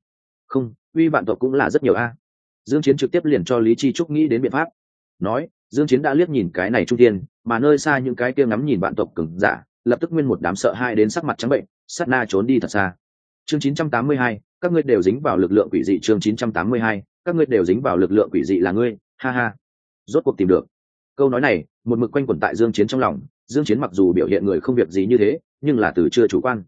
Không uy vạn tộc cũng là rất nhiều a. Dương chiến trực tiếp liền cho lý chi trúc nghĩ đến biện pháp. Nói dương chiến đã liếc nhìn cái này trung tiên mà nơi xa những cái kia ngắm nhìn vạn tộc cứng giả lập tức nguyên một đám sợ hai đến sắc mặt trắng bệnh sát na trốn đi thật xa. Chương 982, các ngươi đều dính vào lực lượng quỷ dị chương 982, các ngươi đều dính vào lực lượng quỷ dị là ngươi ha ha. Rốt cuộc tìm được. Câu nói này một mực quanh quẩn tại dương chiến trong lòng. Dương chiến mặc dù biểu hiện người không việc gì như thế nhưng là từ chưa chủ quan.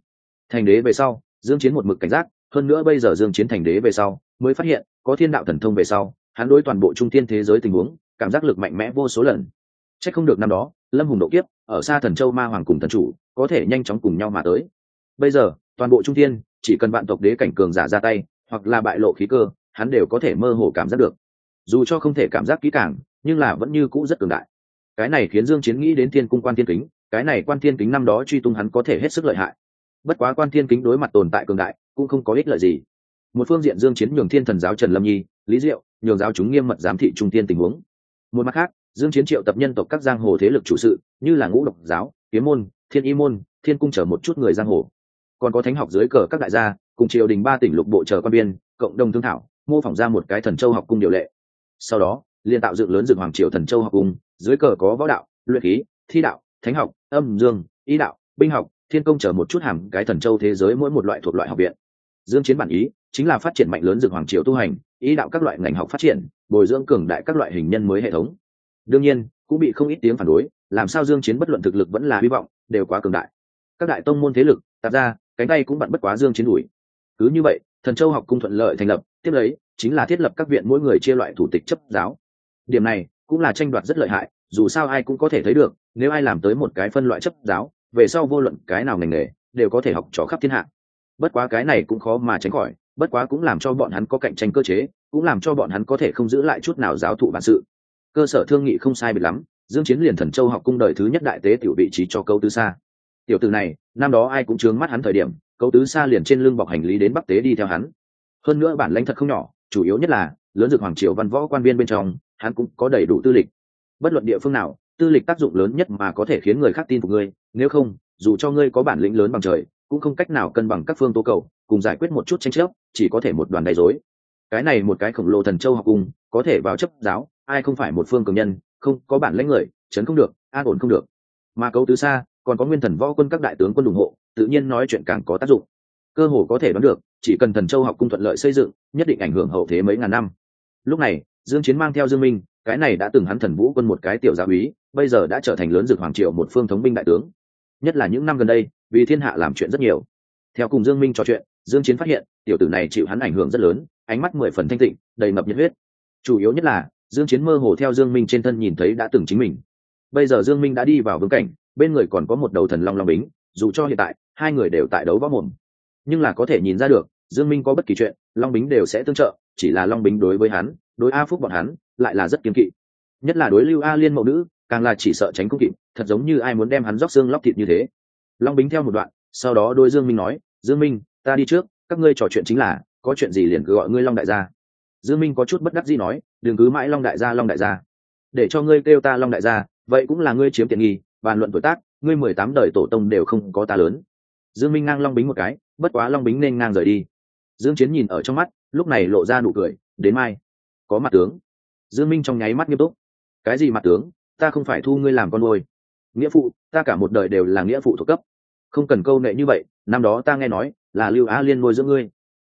Thành đế về sau dương chiến một mực cảnh giác hơn nữa bây giờ dương chiến thành đế về sau mới phát hiện có thiên đạo thần thông về sau hắn đối toàn bộ trung thiên thế giới tình huống cảm giác lực mạnh mẽ vô số lần. Chắc không được năm đó lâm hùng độ kiếp ở xa thần châu ma hoàng cùng thần chủ có thể nhanh chóng cùng nhau mà tới. Bây giờ toàn bộ trung thiên, chỉ cần vạn tộc đế cảnh cường giả ra tay hoặc là bại lộ khí cơ hắn đều có thể mơ hồ cảm giác được. Dù cho không thể cảm giác kỹ càng, nhưng là vẫn như cũ rất cường đại. Cái này khiến dương chiến nghĩ đến thiên cung quan thiên kính, cái này quan thiên kính năm đó truy tung hắn có thể hết sức lợi hại. Bất quá quan thiên kính đối mặt tồn tại cường đại, cũng không có ích lợi gì. Một phương diện dương chiến nhường thiên thần giáo trần lâm nhi, lý diệu, nhường giáo chúng nghiêm mật giám thị trung tiên tình huống. Một mặt khác, dương chiến triệu tập nhân tộc các giang hồ thế lực chủ sự, như là ngũ độc giáo, kiếm môn, thiên y môn, thiên cung chở một chút người giang hồ. Còn có thánh học dưới cờ các đại gia, cùng triều đình ba tỉnh lục bộ chờ quan biên, cộng đồng thương thảo mô phỏng ra một cái thần châu học cung điều lệ. Sau đó liên tạo dựng lớn dựng hoàng triều thần châu học cung, dưới cờ có võ đạo, luyện khí, thi đạo, thánh học, âm dương ý đạo, binh học, thiên công chờ một chút hàm cái thần châu thế giới mỗi một loại thuộc loại học viện. Dương chiến bản ý chính là phát triển mạnh lớn dựng hoàng triều tu hành ý đạo các loại ngành học phát triển, bồi dưỡng cường đại các loại hình nhân mới hệ thống. Đương nhiên, cũng bị không ít tiếng phản đối, làm sao dương chiến bất luận thực lực vẫn là hy vọng, đều quá cường đại. Các đại tông môn thế lực, tạp ra cánh tay cũng bận bất quá dương chiến đuổi. Cứ như vậy, thần châu học cung thuận lợi thành lập tiếp lấy, chính là thiết lập các viện mỗi người chia loại thủ tịch chấp giáo. Điểm này cũng là tranh đoạt rất lợi hại, dù sao ai cũng có thể thấy được, nếu ai làm tới một cái phân loại chấp giáo, về sau vô luận cái nào ngành nghề, đều có thể học trò khắp thiên hạ. Bất quá cái này cũng khó mà tránh khỏi, bất quá cũng làm cho bọn hắn có cạnh tranh cơ chế, cũng làm cho bọn hắn có thể không giữ lại chút nào giáo thụ bản sự. Cơ sở thương nghị không sai biệt lắm, dương chiến liền thần châu học cung đời thứ nhất đại tế tiểu vị trí cho câu tứ xa tiểu tử này, năm đó ai cũng chướng mắt hắn thời điểm, câu tứ xa liền trên lưng bọc hành lý đến bắc tế đi theo hắn hơn nữa bản lãnh thật không nhỏ, chủ yếu nhất là lớn dược hoàng triều văn võ quan viên bên trong, hắn cũng có đầy đủ tư lịch. Bất luận địa phương nào, tư lịch tác dụng lớn nhất mà có thể khiến người khác tin phục ngươi, nếu không, dù cho ngươi có bản lĩnh lớn bằng trời, cũng không cách nào cân bằng các phương tố cầu, cùng giải quyết một chút tranh chấp, chỉ có thể một đoàn đầy dối cái này một cái khổng lồ thần châu học cùng, có thể vào chấp giáo, ai không phải một phương cường nhân, không, có bản lãnh người, chấn không được, an ổn không được. Mà cấu tứ xa, còn có nguyên thần võ quân các đại tướng quân ủng hộ, tự nhiên nói chuyện càng có tác dụng. Cơ hồ có thể đoán được chỉ cần thần châu học cung thuận lợi xây dựng, nhất định ảnh hưởng hậu thế mấy ngàn năm. Lúc này, dương chiến mang theo dương minh, cái này đã từng hắn thần vũ quân một cái tiểu gia úy, bây giờ đã trở thành lớn dược hoàng triều một phương thống binh đại tướng. Nhất là những năm gần đây, vì thiên hạ làm chuyện rất nhiều. Theo cùng dương minh trò chuyện, dương chiến phát hiện, tiểu tử này chịu hắn ảnh hưởng rất lớn, ánh mắt mười phần thanh tịnh, đầy ngập nhiệt huyết. Chủ yếu nhất là, dương chiến mơ hồ theo dương minh trên thân nhìn thấy đã từng chính mình. Bây giờ dương minh đã đi vào vương cảnh, bên người còn có một đầu thần long long bính, dù cho hiện tại, hai người đều tại đấu võ mồm nhưng là có thể nhìn ra được, dương minh có bất kỳ chuyện, long bính đều sẽ tương trợ, chỉ là long bính đối với hắn, đối a phúc bọn hắn, lại là rất kiên kỵ. Nhất là đối lưu a liên mẫu nữ, càng là chỉ sợ tránh cung kỵ thật giống như ai muốn đem hắn róc xương lóc thịt như thế. Long bính theo một đoạn, sau đó đôi dương minh nói, dương minh, ta đi trước, các ngươi trò chuyện chính là, có chuyện gì liền cứ gọi ngươi long đại gia. Dương minh có chút bất đắc dĩ nói, đừng cứ mãi long đại gia, long đại gia. Để cho ngươi kêu ta long đại gia, vậy cũng là ngươi chiếm tiện nghi, bàn luận tuổi tác, ngươi mười tám đời tổ tông đều không có ta lớn dương minh ngang long bính một cái, bất quá long bính nên ngang rời đi. Dương chiến nhìn ở trong mắt, lúc này lộ ra nụ cười, đến mai, có mặt tướng. Dương minh trong nháy mắt nghiêm túc, cái gì mặt tướng? Ta không phải thu ngươi làm con nuôi. Nghĩa phụ, ta cả một đời đều là nghĩa phụ thuộc cấp. Không cần câu nệ như vậy, năm đó ta nghe nói là lưu á liên nuôi dưỡng ngươi.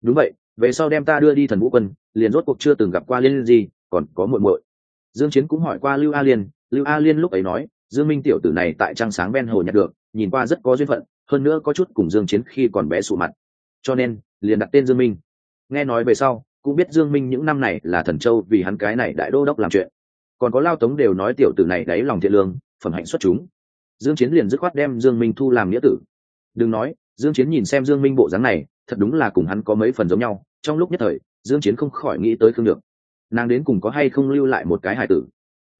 Đúng vậy, về sau đem ta đưa đi thần vũ quân, liền rốt cuộc chưa từng gặp qua liên gì, còn có muội muội. Dương chiến cũng hỏi qua lưu a liên, lưu a liên lúc ấy nói, dương minh tiểu tử này tại trang sáng ven hồ nhặt được, nhìn qua rất có duyên phận hơn nữa có chút cùng dương chiến khi còn bé sụ mặt. Cho nên, liền đặt tên dương minh. Nghe nói về sau, cũng biết dương minh những năm này là thần châu vì hắn cái này đại đô đốc làm chuyện. Còn có lao tống đều nói tiểu tử này đáy lòng thiện lương, phẩm hạnh xuất chúng. Dương chiến liền dứt khoát đem dương minh thu làm nghĩa tử. Đừng nói, dương chiến nhìn xem dương minh bộ dáng này, thật đúng là cùng hắn có mấy phần giống nhau. Trong lúc nhất thời, dương chiến không khỏi nghĩ tới khương được nàng đến cùng có hay không lưu lại một cái hài tử?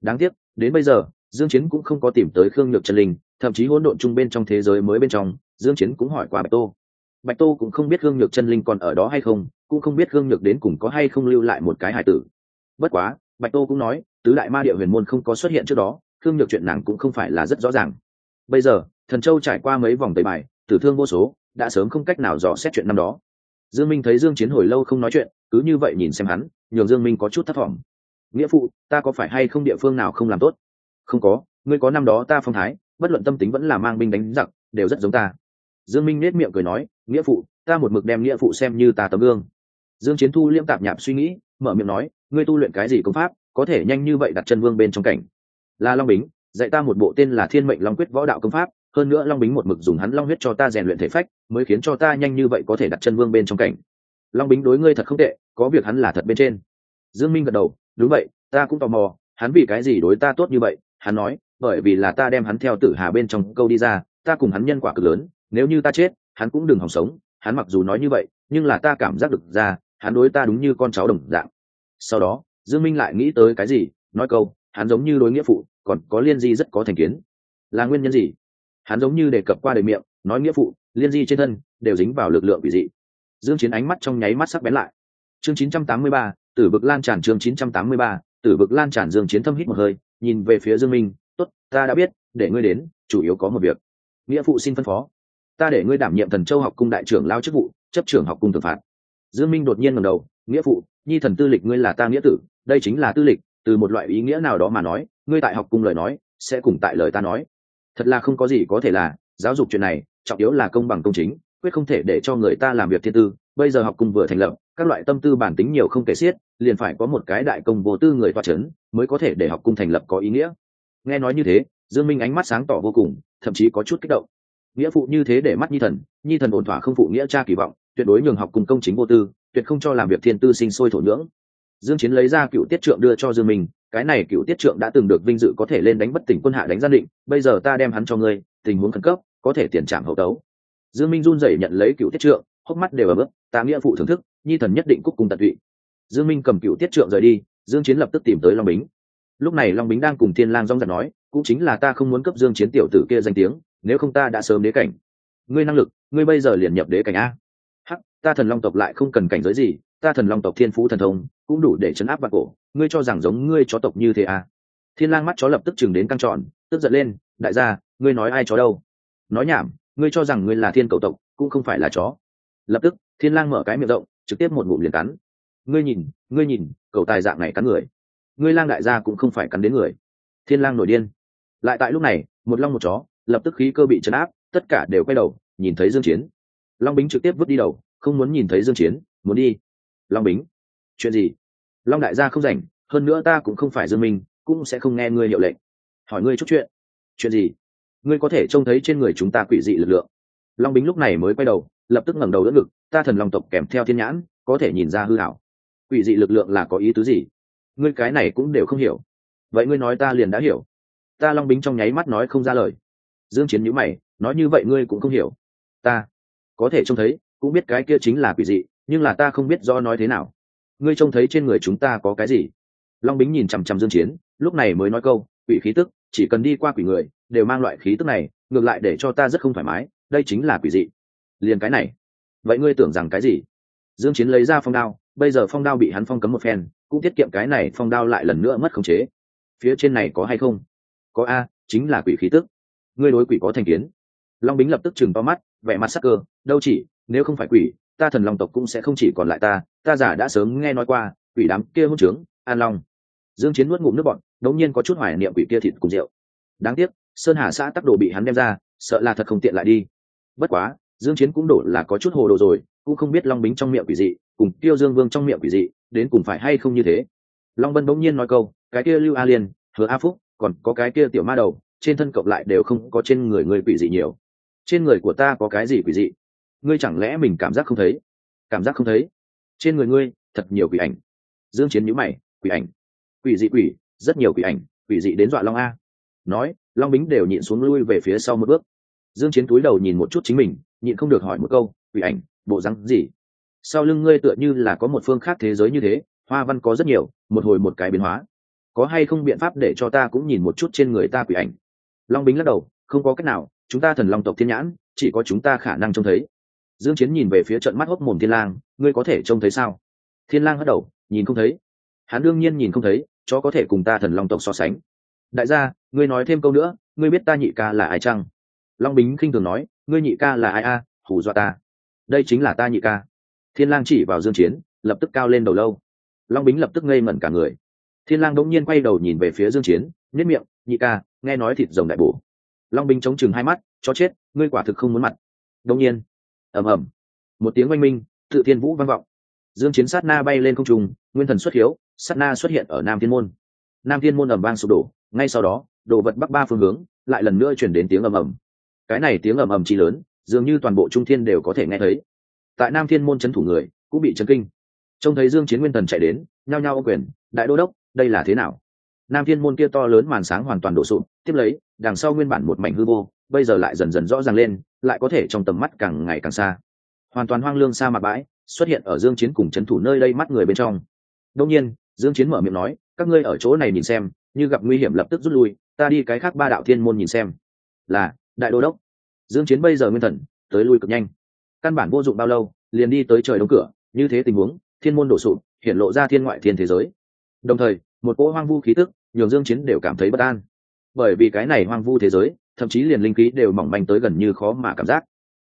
Đáng tiếc, đến bây giờ, dương chiến cũng không có tìm tới khương nhược chân linh thậm chí hỗn độn chung bên trong thế giới mới bên trong, dương chiến cũng hỏi qua bạch tô. Bạch tô cũng không biết gương nhược chân linh còn ở đó hay không, cũng không biết gương nhược đến cùng có hay không lưu lại một cái hải tử. Bất quá, bạch tô cũng nói, tứ đại ma địa huyền môn không có xuất hiện trước đó gương nhược chuyện nàng cũng không phải là rất rõ ràng. Bây giờ, thần châu trải qua mấy vòng tẩy bài, tử thương vô số, đã sớm không cách nào dò xét chuyện năm đó. Dương minh thấy dương chiến hồi lâu không nói chuyện, cứ như vậy nhìn xem hắn, nhường dương minh có chút thất vọng nghĩa phụ, ta có phải hay không địa phương nào không làm tốt? Không có, ngươi có năm đó ta phong thái bất luận tâm tính vẫn là mang binh đánh giặc, đều rất giống ta. Dương minh nết miệng cười nói, nghĩa phụ, ta một mực đem nghĩa phụ xem như ta tấm gương. Dương chiến thu liêm tạp nhạp suy nghĩ, mở miệng nói, ngươi tu luyện cái gì công pháp, có thể nhanh như vậy đặt chân vương bên trong cảnh? Là long bính, dạy ta một bộ tên là thiên mệnh long quyết võ đạo công pháp, hơn nữa long bính một mực dùng hắn long huyết cho ta rèn luyện thể phách, mới khiến cho ta nhanh như vậy có thể đặt chân vương bên trong cảnh. Long bính đối ngươi thật không tệ, có việc hắn là thật bên trên. Dương minh gật đầu, đúng vậy, ta cũng tò mò, hắn vì cái gì đối ta tốt như vậy? Hắn nói bởi vì là ta đem hắn theo tử hà bên trong câu đi ra ta cùng hắn nhân quả cực lớn nếu như ta chết hắn cũng đừng hòng sống hắn mặc dù nói như vậy nhưng là ta cảm giác được ra hắn đối ta đúng như con cháu đồng dạng. Sau đó dương minh lại nghĩ tới cái gì nói câu hắn giống như đối nghĩa phụ còn có liên di rất có thành kiến. Là nguyên nhân gì? Hắn giống như đề cập qua đời miệng nói nghĩa phụ liên di trên thân đều dính vào lực lượng quỷ dị. Dương chiến ánh mắt trong nháy mắt sắc bén lại. Chương 983, tử vực lan tràn chương 983, tử vực lan tràn dương chiến thâm hít một hơi nhìn về phía dương minh ta đã biết, để ngươi đến, chủ yếu có một việc. Nghĩa phụ xin phân phó. Ta để ngươi đảm nhiệm thần châu học cung đại trưởng lao chức vụ, chấp trưởng học cung thượng phạt. Dương minh đột nhiên ngẩng đầu, nghĩa phụ, nhi thần tư lịch ngươi là ta nghĩa tử, đây chính là tư lịch, từ một loại ý nghĩa nào đó mà nói, ngươi tại học cung lời nói, sẽ cùng tại lời ta nói. Thật là không có gì có thể là, giáo dục chuyện này, trọng yếu là công bằng công chính, quyết không thể để cho người ta làm việc thiên tư, bây giờ học cung vừa thành lập, các loại tâm tư bản tính nhiều không kể xiết, liền phải có một cái đại công vô tư người toa c h ấ n mới có thể để học cung thành lập có ý nghĩa nghe nói như thế, dương minh ánh mắt sáng tỏ vô cùng, thậm chí có chút kích động. Nghĩa phụ như thế để mắt nhi thần nhi thần ổn thỏa không phụ nghĩa cha kỳ vọng, tuyệt đối nhường học cùng công chính vô tư, tuyệt không cho làm việc thiên tư sinh sôi thổ nhưỡng. Dương chiến lấy ra cựu tiết trượng đưa cho dương minh, cái này cựu tiết trượng đã từng được vinh dự có thể lên đánh bất tỉnh quân hạ đánh gian định, bây giờ ta đem hắn cho ngươi, tình huống khẩn cấp, có thể tiền trảm hậu tấu. Dương minh run rẩy nhận lấy cựu tiết trượng, hốc mắt đều ở bước ta nghĩa phụ thưởng thức, nhi thần nhất định cúc cùng tận tụy. Dương minh cầm cựu tiết trượng rời đi, dương chiến lập tức tìm tới long bính lúc này long bính đang cùng thiên lang rong rạc nói, cũng chính là ta không muốn cấp dương chiến tiểu tử kia danh tiếng, nếu không ta đã sớm đế cảnh. Ngươi năng lực, ngươi bây giờ liền nhập đế cảnh a. Hắc, ta thần long tộc lại không cần cảnh giới gì, ta thần long tộc thiên phú thần thông, cũng đủ để chấn áp bạc cổ, ngươi cho rằng giống ngươi chó tộc như thế à thiên lang mắt chó lập tức chừng đến căng tròn, tức giận lên, đại gia, ngươi nói ai chó đâu? Nói nhảm, ngươi cho rằng ngươi là thiên cầu tộc, cũng không phải là chó. Lập tức, thiên lang mở cái miệng rộng, trực tiếp một ngụm liền cắn. Ngươi nhìn ngươi nhìn, cầu tài dạng này cắn người ngươi lang đại gia cũng không phải cắn đến người. Thiên lang nổi điên. Lại tại lúc này, một long một chó, lập tức khí cơ bị chấn áp, tất cả đều quay đầu, nhìn thấy dương chiến. Long bính trực tiếp vứt đi đầu, không muốn nhìn thấy dương chiến, muốn đi. Long bính, chuyện gì? Long đại gia không rảnh, hơn nữa ta cũng không phải dương minh, cũng sẽ không nghe ngươi hiệu lệnh. Hỏi ngươi chút chuyện. Chuyện gì? Ngươi có thể trông thấy trên người chúng ta quỷ dị lực lượng. Long bính lúc này mới quay đầu, lập tức ngẩng đầu đỡ ngực, ta thần long tộc kèm theo thiên nhãn, có thể nhìn ra hư hảo quỷ dị lực lượng là có ý tứ gì? Ngươi cái này cũng đều không hiểu. Vậy ngươi nói ta liền đã hiểu. Ta long bính trong nháy mắt nói không ra lời. Dương chiến nhíu mày, nói như vậy ngươi cũng không hiểu. Ta có thể trông thấy, cũng biết cái kia chính là quỷ dị, nhưng là ta không biết do nói thế nào. Ngươi trông thấy trên người chúng ta có cái gì? Long bính nhìn chằm chằm dương chiến, lúc này mới nói câu, quỷ khí tức, chỉ cần đi qua quỷ người, đều mang loại khí tức này, ngược lại để cho ta rất không thoải mái, đây chính là quỷ dị. Liền cái này. Vậy ngươi tưởng rằng cái gì? Dương chiến lấy ra phong đao bây giờ phong đao bị hắn phong cấm một phen, cũng tiết kiệm cái này phong đao lại lần nữa mất khống chế. Phía trên này có hay không? Có a, chính là quỷ khí tức. Ngươi đối quỷ có thành kiến. Long bính lập tức chừng to mắt, vẻ mặt sắc cơ, đâu chỉ, nếu không phải quỷ, ta thần long tộc cũng sẽ không chỉ còn lại ta ta giả đã sớm nghe nói qua, quỷ đám kia hôn trướng, an long. Dương chiến nuốt ngụm nước bọn đống nhiên có chút hoài niệm quỷ kia thịt cùng rượu. Đáng tiếc, sơn hà xã tắc đồ bị hắn đem ra, sợ là thật không tiện lại đi. Bất quá, dương chiến cũng đổ là có chút hồ đồ rồi, cũng không biết long bính trong miệng quỷ dị cùng tiêu dương vương trong miệng quỷ dị, đến cùng phải hay không như thế? Long vân bỗng nhiên nói câu, cái kia lưu a liên, hứa a phúc, còn có cái kia tiểu ma đầu, trên thân cộng lại đều không có trên người người quỷ dị nhiều. Trên người của ta có cái gì quỷ dị? Ngươi chẳng lẽ mình cảm giác không thấy? Cảm giác không thấy? Trên người ngươi, thật nhiều quỷ ảnh. Dương chiến nhíu mày, quỷ ảnh? Quỷ dị quỷ, rất nhiều quỷ ảnh, quỷ dị đến dọa long a. Nói, long bính đều nhịn xuống lui về phía sau một bước. Dương chiến túi đầu nhìn một chút chính mình, nhịn không được hỏi một câu, quỷ ảnh, bộ răng gì? Sau lưng ngươi tựa như là có một phương khác thế giới như thế, hoa văn có rất nhiều, một hồi một cái biến hóa. Có hay không biện pháp để cho ta cũng nhìn một chút trên người ta quỷ ảnh? Long bính lắc đầu, không có cách nào, chúng ta thần long tộc thiên nhãn, chỉ có chúng ta khả năng trông thấy. Dương chiến nhìn về phía trận mắt hốc mồm thiên lang, ngươi có thể trông thấy sao? Thiên lang hất đầu, nhìn không thấy. Hắn đương nhiên nhìn không thấy cho có thể cùng ta thần long tộc so sánh. Đại gia, ngươi nói thêm câu nữa, ngươi biết ta nhị ca là ai chăng? Long bính khinh thường nói, ngươi nhị ca là ai a? Hù dọa ta. Đây chính là ta nhị ca thiên lang chỉ vào dương chiến, lập tức cao lên đầu lâu. Long bính lập tức ngây ngẩn cả người. Thiên lang đống nhiên quay đầu nhìn về phía dương chiến nhất miệng, nhị ca, nghe nói thịt rồng đại bổ. Long bính chống chừng hai mắt cho chết, ngươi quả thực không muốn mặt. Đống nhiên, ầm ầm, một tiếng oanh minh, tự thiên vũ vang vọng. Dương chiến sát na bay lên không trung, nguyên thần xuất hiếu, sát na xuất hiện ở nam thiên môn. Nam thiên môn ầm vang sụp đổ, ngay sau đó, đồ vật bắc ba phương hướng lại lần nữa chuyển đến tiếng ầm ầm. Cái này tiếng ầm ầm chi lớn, dường như toàn bộ trung thiên đều có thể nghe thấy tại nam thiên môn c thủ người, cũng bị chấn kinh. Trông thấy dương chiến nguyên thần chạy đến, nhao nhao ô quyền, đại đô đốc, đây là thế nào? Nam thiên môn kia to lớn màn sáng hoàn toàn đổ sụp, tiếp lấy, đằng sau nguyên bản một mảnh hư vô, bây giờ lại dần dần rõ ràng lên, lại có thể trong tầm mắt càng ngày càng xa. Hoàn toàn hoang lương xa mặt bãi, xuất hiện ở dương chiến cùng chấn thủ nơi đây mắt người bên trong. Đông nhiên, dương chiến mở miệng nói, các ngươi ở chỗ này nhìn xem, như gặp nguy hiểm lập tức rút lui, ta đi cái khác ba đạo thiên môn nhìn xem. Là, đại đô đốc. Dương chiến bây giờ nguyên thần, tới lui cực nhanh căn bản vô dụng bao lâu, liền đi tới trời đóng cửa, như thế tình huống, thiên môn đổ sụp, hiện lộ ra thiên ngoại thiên thế giới. Đồng thời, một cỗ hoang vu khí tức, nhường dương chiến đều cảm thấy bất an. Bởi vì cái này hoang vu thế giới, thậm chí liền linh khí đều mỏng manh tới gần như khó mà cảm giác.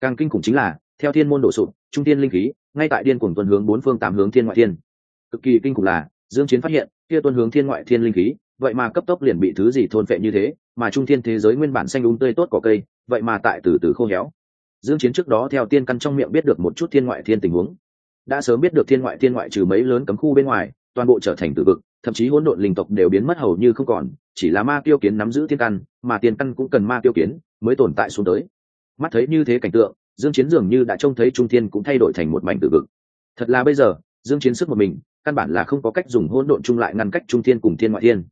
Càng kinh khủng chính là, theo thiên môn đổ sụp, trung thiên linh khí, ngay tại điên cuồng tuần hướng bốn phương tám hướng thiên ngoại thiên. Cực kỳ kinh khủng là, dương chiến phát hiện, kia tuần hướng thiên ngoại thiên linh khí, vậy mà cấp tốc liền bị thứ gì thôn phệ như thế, mà trung thiên thế giới nguyên bản xanh đúng tươi tốt cỏ cây, vậy mà tại từ từ khô héo dương chiến trước đó theo tiên căn trong miệng biết được một chút thiên ngoại thiên tình huống. Đã sớm biết được thiên ngoại thiên ngoại trừ mấy lớn cấm khu bên ngoài, toàn bộ trở thành tử vực, thậm chí hỗn độn linh tộc đều biến mất hầu như không còn, chỉ là ma tiêu kiến nắm giữ thiên căn, mà tiên căn cũng cần ma tiêu kiến mới tồn tại xuống tới. Mắt thấy như thế cảnh tượng, dương chiến dường như đã trông thấy trung thiên cũng thay đổi thành một mảnh tử vực. Thật là bây giờ, dương chiến sức một mình, căn bản là không có cách dùng hỗn độn chung lại ngăn cách trung thiên cùng thiên ngoại thiên.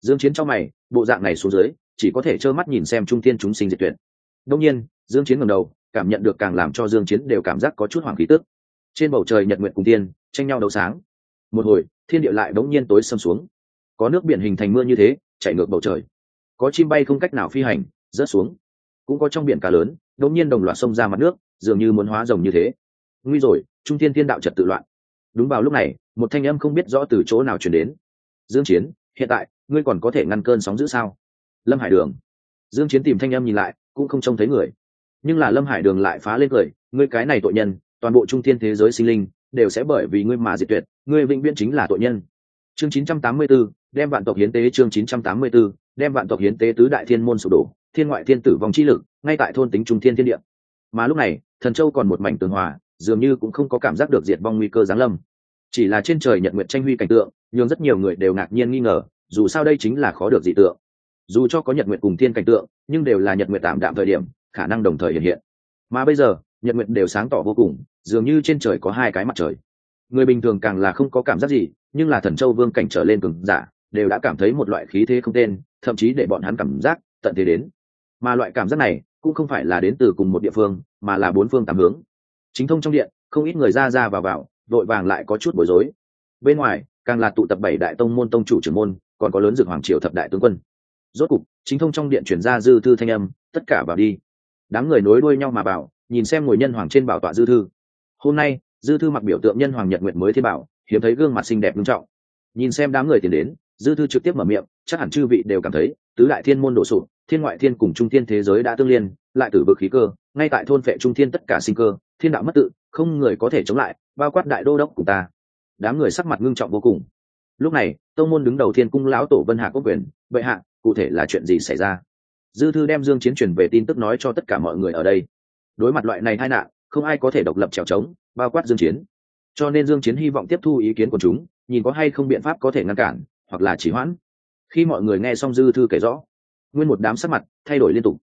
Dương chiến cho mày, bộ dạng này xuống dưới, chỉ có thể trơ mắt nhìn xem trung thiên chúng sinh diệt tuyệt. Đông nhiên, dương chiến ngẩng đầu cảm nhận được càng làm cho dương chiến đều cảm giác có chút hoảng khí tức. Trên bầu trời nhật nguyện cùng tiên tranh nhau đấu sáng. Một hồi, thiên địa lại đống nhiên tối sầm xuống. Có nước biển hình thành mưa như thế chảy ngược bầu trời. Có chim bay không cách nào phi hành, rớt xuống. Cũng có trong biển cá lớn đống nhiên đồng loạt xông ra mặt nước, dường như muốn hóa rồng như thế. Nguy rồi, trung thiên thiên đạo trật tự loạn. Đúng vào lúc này, một thanh âm không biết rõ từ chỗ nào truyền đến. Dương chiến, hiện tại, ngươi còn có thể ngăn cơn sóng dữ sao? Lâm hải đường. Dương chiến tìm thanh âm nhìn lại, cũng không trông thấy người nhưng là lâm hải đường lại phá lên cười ngươi cái này tội nhân toàn bộ trung thiên thế giới sinh linh đều sẽ bởi vì ngươi mà diệt tuyệt ngươi vĩnh viễn chính là tội nhân. Chương 984, đem vạn tộc hiến tế chương 984, đem vạn tộc hiến tế tứ đại thiên môn sụp đổ thiên ngoại thiên tử vong chi lực ngay tại thôn tính trung thiên thiên địa. Mà lúc này thần châu còn một mảnh tường hòa dường như cũng không có cảm giác được diệt vong nguy cơ giáng lâm. Chỉ là trên trời nhận nguyện tranh huy cảnh tượng nhưng rất nhiều người đều ngạc nhiên nghi ngờ dù sao đây chính là khó được dị tượng. Dù cho có nhật nguyện cùng thiên cảnh tượng nhưng đều là nhật nguyện tạm đạm thời điểm khả năng đồng thời hiện hiện. Mà bây giờ, nhật nguyện đều sáng tỏ vô cùng, dường như trên trời có hai cái mặt trời. Người bình thường càng là không có cảm giác gì, nhưng là thần châu vương cảnh trở lên cường giả, đều đã cảm thấy một loại khí thế không tên, thậm chí để bọn hắn cảm giác tận thế đến. Mà loại cảm giác này, cũng không phải là đến từ cùng một địa phương, mà là bốn phương tám hướng. Chính thông trong điện, không ít người ra ra vào vào, vội vàng lại có chút bối rối. Bên ngoài, càng là tụ tập bảy đại tông môn tông chủ trưởng môn, còn có lớn dược hoàng triều thập đại tướng quân. Rốt cục, chính thông trong điện chuyển ra dư thư thanh âm, tất cả vào đi đám người nối đuôi nhau mà bảo, nhìn xem ngồi nhân hoàng trên bảo tọa dư thư. Hôm nay, dư thư mặc biểu tượng nhân hoàng nhật nguyện mới thiên bảo, hiếm thấy gương mặt xinh đẹp nghiêm trọng. Nhìn xem đám người tiến đến, dư thư trực tiếp mở miệng, chắc hẳn chư vị đều cảm thấy, tứ đại thiên môn đổ sụp, thiên ngoại thiên cùng trung thiên thế giới đã tương liên, lại tử vực khí cơ, ngay tại thôn phệ trung thiên tất cả sinh cơ, thiên đạo mất tự, không người có thể chống lại, bao quát đại đô đốc của ta. Đám người sắc mặt ngưng trọng vô cùng. Lúc này, tông môn đứng đầu thiên cung lão tổ vân hạ quốc quyền, bệ hạ, cụ thể là chuyện gì xảy ra? Dư thư đem dương chiến truyền về tin tức nói cho tất cả mọi người ở đây. Đối mặt loại này tai nạn, không ai có thể độc lập trèo trống, bao quát dương chiến. Cho nên dương chiến hy vọng tiếp thu ý kiến của chúng, nhìn có hay không biện pháp có thể ngăn cản, hoặc là chỉ hoãn. Khi mọi người nghe xong dư thư kể rõ, nguyên một đám sắc mặt thay đổi liên tục.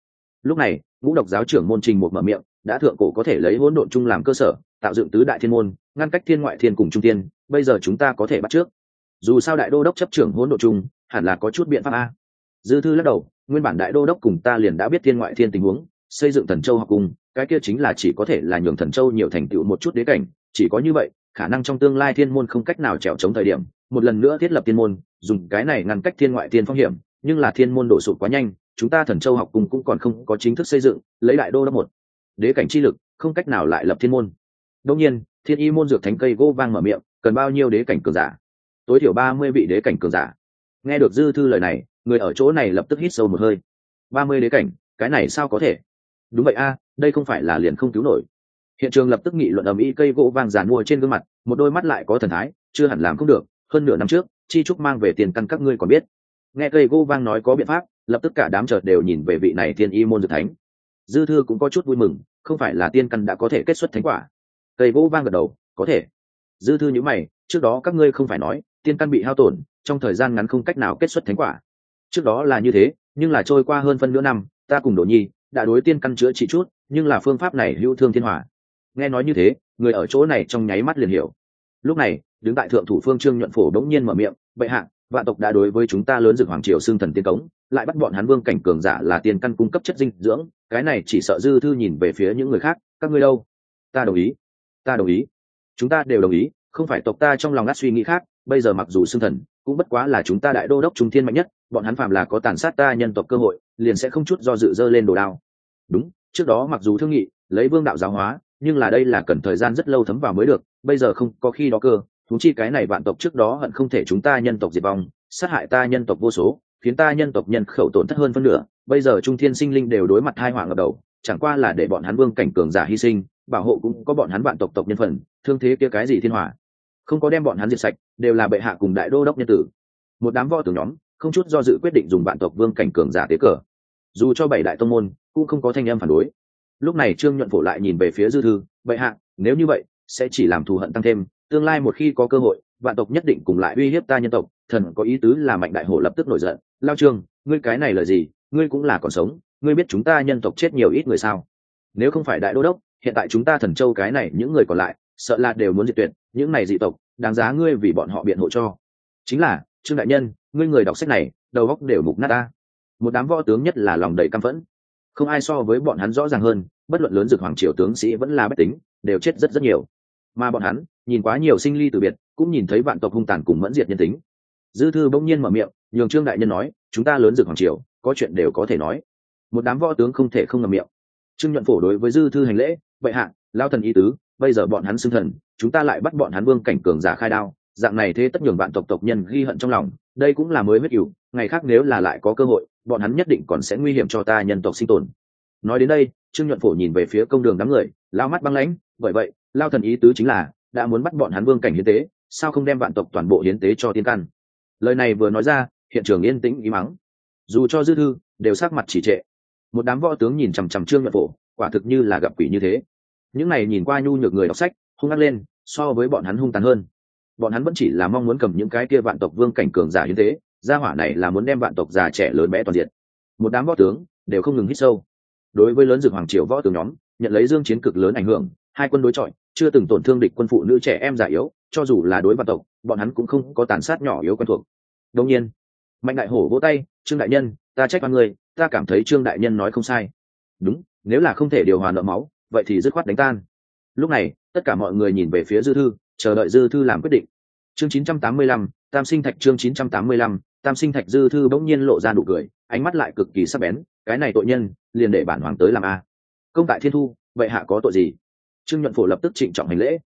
Lúc này, ngũ độc giáo trưởng môn trình một mở miệng, đã thượng cổ có thể lấy hỗn độn chung làm cơ sở, tạo dựng tứ đại thiên môn, ngăn cách thiên ngoại thiên cùng trung tiên bây giờ chúng ta có thể bắt trước. Dù sao đại đô đốc chấp trưởng hỗn độn chung, hẳn là có chút biện pháp a dư thư lắc đầu, nguyên bản đại đô đốc cùng ta liền đã biết thiên ngoại thiên tình huống, xây dựng thần châu học cùng, cái kia chính là chỉ có thể là nhường thần châu nhiều thành tựu một chút đế cảnh, chỉ có như vậy, khả năng trong tương lai thiên môn không cách nào trèo chống thời điểm, một lần nữa thiết lập thiên môn, dùng cái này ngăn cách thiên ngoại thiên phong hiểm, nhưng là thiên môn đổ sụp quá nhanh, chúng ta thần châu học cùng cũng còn không có chính thức xây dựng, lấy đại đô đốc một đế cảnh chi lực, không cách nào lại lập thiên môn. Đông nhiên, thiên y môn dược thánh cây gỗ vang mở miệng, cần bao nhiêu đế cảnh cường giả? Tối thiểu ba mươi vị đế cảnh cường giả. Nghe được dư thư lời này người ở chỗ này lập tức hít sâu một hơi. Ba mươi đế cảnh, cái này sao có thể? Đúng vậy a, đây không phải là liền không cứu nổi. Hiện trường lập tức nghị luận ầm ĩ cây gỗ vàng giàn mua trên gương mặt, một đôi mắt lại có thần thái, chưa hẳn làm không được, hơn nửa năm trước, chi trúc mang về tiền căn các ngươi còn biết. Nghe cây gỗ vang nói có biện pháp, lập tức cả đám chợt đều nhìn về vị này thiên y môn dược thánh. Dư thư cũng có chút vui mừng, không phải là tiên căn đã có thể kết xuất thánh quả. Cây gỗ vang gật đầu, có thể. Dư thư nhữ mày, trước đó các ngươi không phải nói, tiên căn bị hao tổn, trong thời gian ngắn không cách nào kết xuất thánh quả trước đó là như thế, nhưng là trôi qua hơn phân nửa năm, ta cùng đỗ nhi đã đối tiên căn chữa trị chút, nhưng là phương pháp này hữu thương thiên hòa. Nghe nói như thế, người ở chỗ này trong nháy mắt liền hiểu. Lúc này, đứng tại thượng thủ phương trương nhuận phổ bỗng nhiên mở miệng, bệ hạ, vạn tộc đã đối với chúng ta lớn dược hoàng triều xương thần tiên cống, lại bắt bọn hắn vương cảnh cường giả là tiền căn cung cấp chất dinh dưỡng, cái này chỉ sợ dư thư nhìn về phía những người khác, các ngươi đâu? Ta đồng ý, ta đồng ý, chúng ta đều đồng ý, không phải tộc ta trong lòng ngắt suy nghĩ khác, bây giờ mặc dù xương thần cũng bất quá là chúng ta đại đô đốc trung thiên mạnh nhất, bọn hắn phàm là có tàn sát ta nhân tộc cơ hội, liền sẽ không chút do dự dơ lên đồ đao. Đúng, trước đó mặc dù thương nghị, lấy vương đạo giáo hóa, nhưng là đây là cần thời gian rất lâu thấm vào mới được, bây giờ không có khi đó cơ, thú chi cái này vạn tộc trước đó hận không thể chúng ta nhân tộc diệt vong, sát hại ta nhân tộc vô số, khiến ta nhân tộc nhân khẩu tổn thất hơn phân nửa, bây giờ trung thiên sinh linh đều đối mặt hai hoàng ở đầu, chẳng qua là để bọn hắn vương cảnh cường giả hy sinh, bảo hộ cũng có bọn hắn vạn tộc tộc nhân phần, thương thế kia cái gì thiên hỏa không có đem bọn hắn diệt sạch, đều là bệ hạ cùng đại đô đốc nhân tử. Một đám võ tử nhóm, không chút do dự quyết định dùng bạn tộc vương cảnh cường giả tế cờ. Dù cho bảy đại tông môn, cũng không có thanh âm phản đối. Lúc này trương nhuận phổ lại nhìn về phía dư thư, bệ hạ, nếu như vậy, sẽ chỉ làm thù hận tăng thêm, tương lai một khi có cơ hội, vạn tộc nhất định cùng lại uy hiếp ta nhân tộc, thần có ý tứ là mạnh đại hổ lập tức nổi giận. Lao trương, ngươi cái này là gì? Ngươi cũng là còn sống, ngươi biết chúng ta nhân tộc chết nhiều ít người sao? Nếu không phải đại đô đốc, hiện tại chúng ta thần châu cái này những người còn lại sợ là đều muốn diệt tuyệt, những này dị tộc, đáng giá ngươi vì bọn họ biện hộ cho. Chính là, trương đại nhân, ngươi người đọc sách này, đầu góc đều mục nát ta. Một đám võ tướng nhất là lòng đầy căm phẫn. Không ai so với bọn hắn rõ ràng hơn, bất luận lớn dược hoàng triều tướng sĩ vẫn là bất tính, đều chết rất rất nhiều. Mà bọn hắn, nhìn quá nhiều sinh ly từ biệt, cũng nhìn thấy vạn tộc hung tàn cùng mẫn diệt nhân tính. Dư thư bỗng nhiên mở miệng, nhường trương đại nhân nói, chúng ta lớn dược hoàng triều, có chuyện đều có thể nói. Một đám võ tướng không thể không ngầm miệng. Trương nhuận phổ đối với dư thư hành lễ vậy hạ lao thần ý tứ, bây giờ bọn hắn xưng thần, chúng ta lại bắt bọn hắn vương cảnh cường giả khai đao. Dạng này thế tất nhường vạn tộc tộc nhân ghi hận trong lòng, đây cũng là mới huyết cửu ngày khác nếu là lại có cơ hội, bọn hắn nhất định còn sẽ nguy hiểm cho ta nhân tộc sinh tồn. Nói đến đây, trương nhuận phổ nhìn về phía công đường đám người, lao mắt băng lãnh, bởi vậy, lao thần ý tứ chính là, đã muốn bắt bọn hắn vương cảnh hiến tế, sao không đem vạn tộc toàn bộ hiến tế cho tiên căn? Lời này vừa nói ra, hiện trường yên tĩnh ý mắng dù cho dư thư, đều sát mặt chỉ trệ. Một đám võ tướng nhìn chằm chằm trương nhuận phổ, quả thực như là gặp quỷ như thế những này nhìn qua nhu nhược người đọc sách, hung ngắt lên, so với bọn hắn hung tàn hơn. Bọn hắn vẫn chỉ là mong muốn cầm những cái kia vạn tộc vương cảnh cường giả như thế, gia hỏa này là muốn đem vạn tộc già trẻ lớn bé toàn diện. Một đám võ tướng đều không ngừng hít sâu. Đối với lớn dược hoàng triều võ tướng nhóm, nhận lấy dương chiến cực lớn ảnh hưởng, hai quân đối chọi, chưa từng tổn thương địch quân phụ nữ trẻ em già yếu, cho dù là đối vạn tộc, bọn hắn cũng không có tàn sát nhỏ yếu quen thuộc. Đương nhiên, mạnh đại hổ vỗ tay, trương đại nhân, ta trách oan người ta cảm thấy trương đại nhân nói không sai. Đúng, nếu là không thể điều hòa nợ máu vậy thì dứt khoát đánh tan. Lúc này tất cả mọi người nhìn về phía dư thư chờ đợi dư thư làm quyết định. Chương 985, tam sinh thạch chương 985, tam sinh thạch dư thư bỗng nhiên lộ ra nụ cười ánh mắt lại cực kỳ sắc bén cái này tội nhân liền để bản hoàng tới làm a. Công tại thiên thu vậy hạ có tội gì? Trương nhuận phổ lập tức trịnh trọng hành lễ.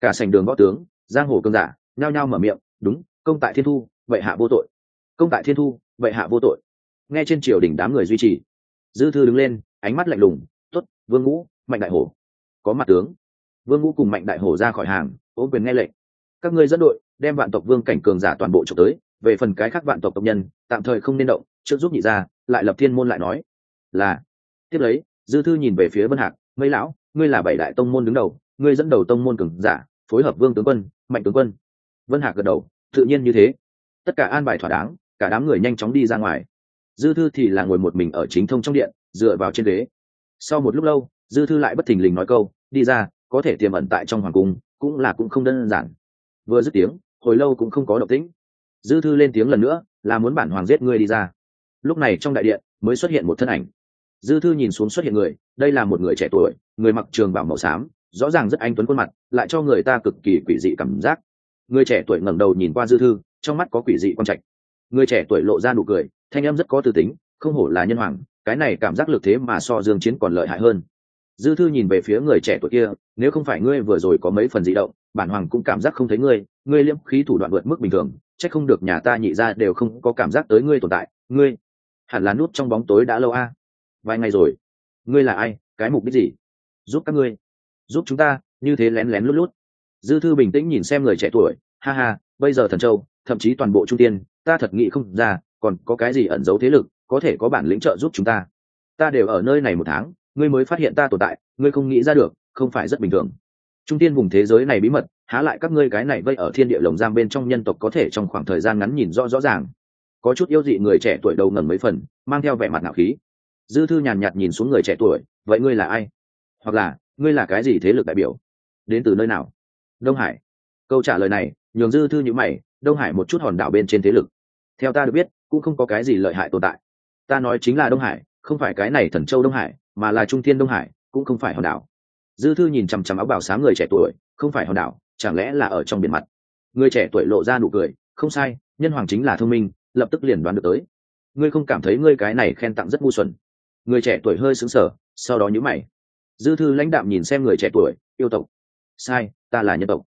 Cả sành đường võ tướng giang hồ cương giả nhao nhao mở miệng đúng công tại thiên thu vậy hạ vô tội. Công tại thiên thu vậy hạ vô tội. Nghe trên triều đình đám người duy trì dư thư đứng lên ánh mắt lạnh lùng t ố t vương ngũ mạnh đại hổ. Có mặt tướng. Vương ngũ cùng mạnh đại hổ ra khỏi hàng, ôm quyền nghe lệnh. Các ngươi dẫn đội, đem vạn tộc vương cảnh cường giả toàn bộ trộm tới, về phần cái khác vạn tộc tộc nhân, tạm thời không nên động, trước giúp nhị ra lại lập thiên môn lại nói. Là. Tiếp lấy, dư thư nhìn về phía vân hạc, mấy lão, ngươi là bảy đại tông môn đứng đầu, ngươi dẫn đầu tông môn cường giả, phối hợp vương tướng quân, mạnh tướng quân. Vân hạc gật đầu, tự nhiên như thế. Tất cả an bài thỏa đáng, cả đám người nhanh chóng đi ra ngoài. Dư thư thì là ngồi một mình ở chính thông trong điện, dựa vào trên ghế. Sau một lúc lâu dư thư lại bất thình lình nói câu, đi ra, có thể tiềm ẩn tại trong hoàng cung, cũng là cũng không đơn giản. Vừa dứt tiếng, hồi lâu cũng không có động tĩnh. Dư thư lên tiếng lần nữa, là muốn bản hoàng giết ngươi đi ra. Lúc này trong đại điện mới xuất hiện một thân ảnh. Dư thư nhìn xuống xuất hiện người, đây là một người trẻ tuổi, người mặc trường bảo màu xám, rõ ràng rất anh tuấn khuôn mặt, lại cho người ta cực kỳ quỷ dị cảm giác. Người trẻ tuổi ngẩng đầu nhìn qua dư thư, trong mắt có quỷ dị quan trạch. Người trẻ tuổi lộ ra nụ cười, thanh âm rất có tư tính, không hổ là nhân hoàng, cái này cảm giác lực thế mà so dương chiến còn lợi hại hơn dư thư nhìn về phía người trẻ tuổi kia, nếu không phải ngươi vừa rồi có mấy phần dị động, bản hoàng cũng cảm giác không thấy ngươi ngươi liễm khí thủ đoạn vượt mức bình thường, chắc không được nhà ta nhị ra đều không có cảm giác tới ngươi tồn tại. Ngươi hẳn là nút trong bóng tối đã lâu a. Vài ngày rồi, ngươi là ai, cái mục đích gì? Giúp các ngươi, giúp chúng ta, như thế lén lén lút lút. Dư thư bình tĩnh nhìn xem người trẻ tuổi, ha ha, bây giờ thần châu, thậm chí toàn bộ trung tiên, ta thật nghĩ không ra, còn có cái gì ẩn giấu thế lực, có thể có bản lĩnh trợ giúp chúng ta. Ta đều ở nơi này một tháng ngươi mới phát hiện ta tồn tại, ngươi không nghĩ ra được, không phải rất bình thường. Trung tiên vùng thế giới này bí mật, há lại các ngươi cái này vây ở thiên địa lồng giam bên trong nhân tộc có thể trong khoảng thời gian ngắn nhìn rõ rõ ràng. Có chút yêu dị người trẻ tuổi đầu ngẩn mấy phần, mang theo vẻ mặt ngạo khí. Dư thư nhàn nhạt nhìn xuống người trẻ tuổi, vậy ngươi là ai? Hoặc là, ngươi là cái gì thế lực đại biểu? Đến từ nơi nào? Đông hải. Câu trả lời này, nhường dư thư nhữ mày, đông hải một chút hòn đảo bên trên thế lực. Theo ta được biết, cũng không có cái gì lợi hại tồn tại. Ta nói chính là đông hải, không phải cái này thần châu đông hải mà là trung thiên đông hải, cũng không phải hòn đảo. Dư thư nhìn chằm chằm áo bảo sáng người trẻ tuổi, không phải hòn đảo, chẳng lẽ là ở trong biển mặt? Người trẻ tuổi lộ ra nụ cười, không sai, nhân hoàng chính là thông minh, lập tức liền đoán được tới. Ngươi không cảm thấy ngươi cái này khen tặng rất ngu xuẩn? Người trẻ tuổi hơi xứng sở sau đó nhíu mày. Dư thư lãnh đạm nhìn xem người trẻ tuổi, yêu tộc. Sai, ta là nhân tộc.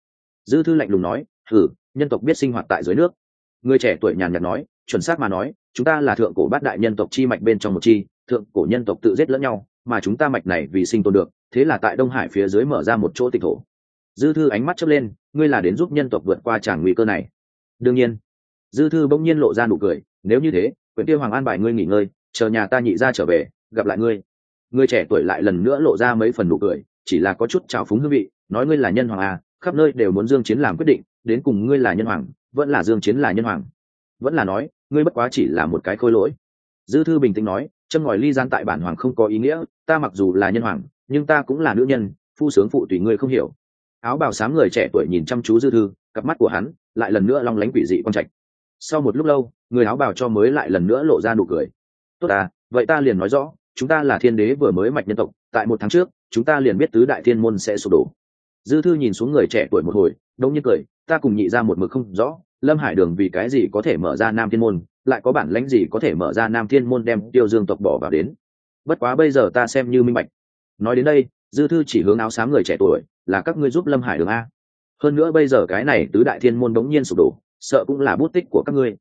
Dư thư lạnh lùng nói thử nhân tộc biết sinh hoạt tại dưới nước. Người trẻ tuổi nhàn nhạt nói, chuẩn xác mà nói, chúng ta là thượng cổ bát đại nhân tộc chi mạch bên trong một chi, thượng cổ nhân tộc tự giết lẫn nhau mà chúng ta mạch này vì sinh tồn được, thế là tại đông hải phía dưới mở ra một chỗ tịch thổ. Dư thư ánh mắt chớp lên, ngươi là đến giúp nhân tộc vượt qua tràng nguy cơ này. Đương nhiên. Dư thư bỗng nhiên lộ ra nụ cười, nếu như thế, quyển tiêu hoàng an bài ngươi nghỉ ngơi, chờ nhà ta nhị ra trở về, gặp lại ngươi. Ngươi trẻ tuổi lại lần nữa lộ ra mấy phần nụ cười, chỉ là có chút trào phúng hương vị, nói ngươi là nhân hoàng à khắp nơi đều muốn dương chiến làm quyết định, đến cùng ngươi là nhân hoàng, vẫn là dương chiến là nhân hoàng. Vẫn là nói, ngươi bất quá chỉ là một cái khôi lỗi. Dư thư bình tĩnh nói châm ngòi ly gian tại bản hoàng không có ý nghĩa, ta mặc dù là nhân hoàng, nhưng ta cũng là nữ nhân, phu sướng phụ tùy ngươi không hiểu. Áo bào sáng người trẻ tuổi nhìn chăm chú dư thư, cặp mắt của hắn lại lần nữa long lánh quỷ dị quan trạch. Sau một lúc lâu, người áo bào cho mới lại lần nữa lộ ra nụ cười. Tốt à vậy ta liền nói rõ, chúng ta là thiên đế vừa mới mạch nhân tộc, tại một tháng trước, chúng ta liền biết tứ đại thiên môn sẽ sụp đổ. Dư thư nhìn xuống người trẻ tuổi một hồi, đông như cười, ta cùng nhị ra một mực không rõ lâm hải đường vì cái gì có thể mở ra nam thiên môn, lại có bản lãnh gì có thể mở ra nam thiên môn đem tiêu dương tộc bỏ vào đến? Bất quá bây giờ ta xem như minh bạch. Nói đến đây, dư thư chỉ hướng áo xám người trẻ tuổi, là các ngươi giúp lâm hải đường a. Hơn nữa bây giờ cái này tứ đại thiên môn đống nhiên sụp đổ, sợ cũng là bút tích của các ngươi.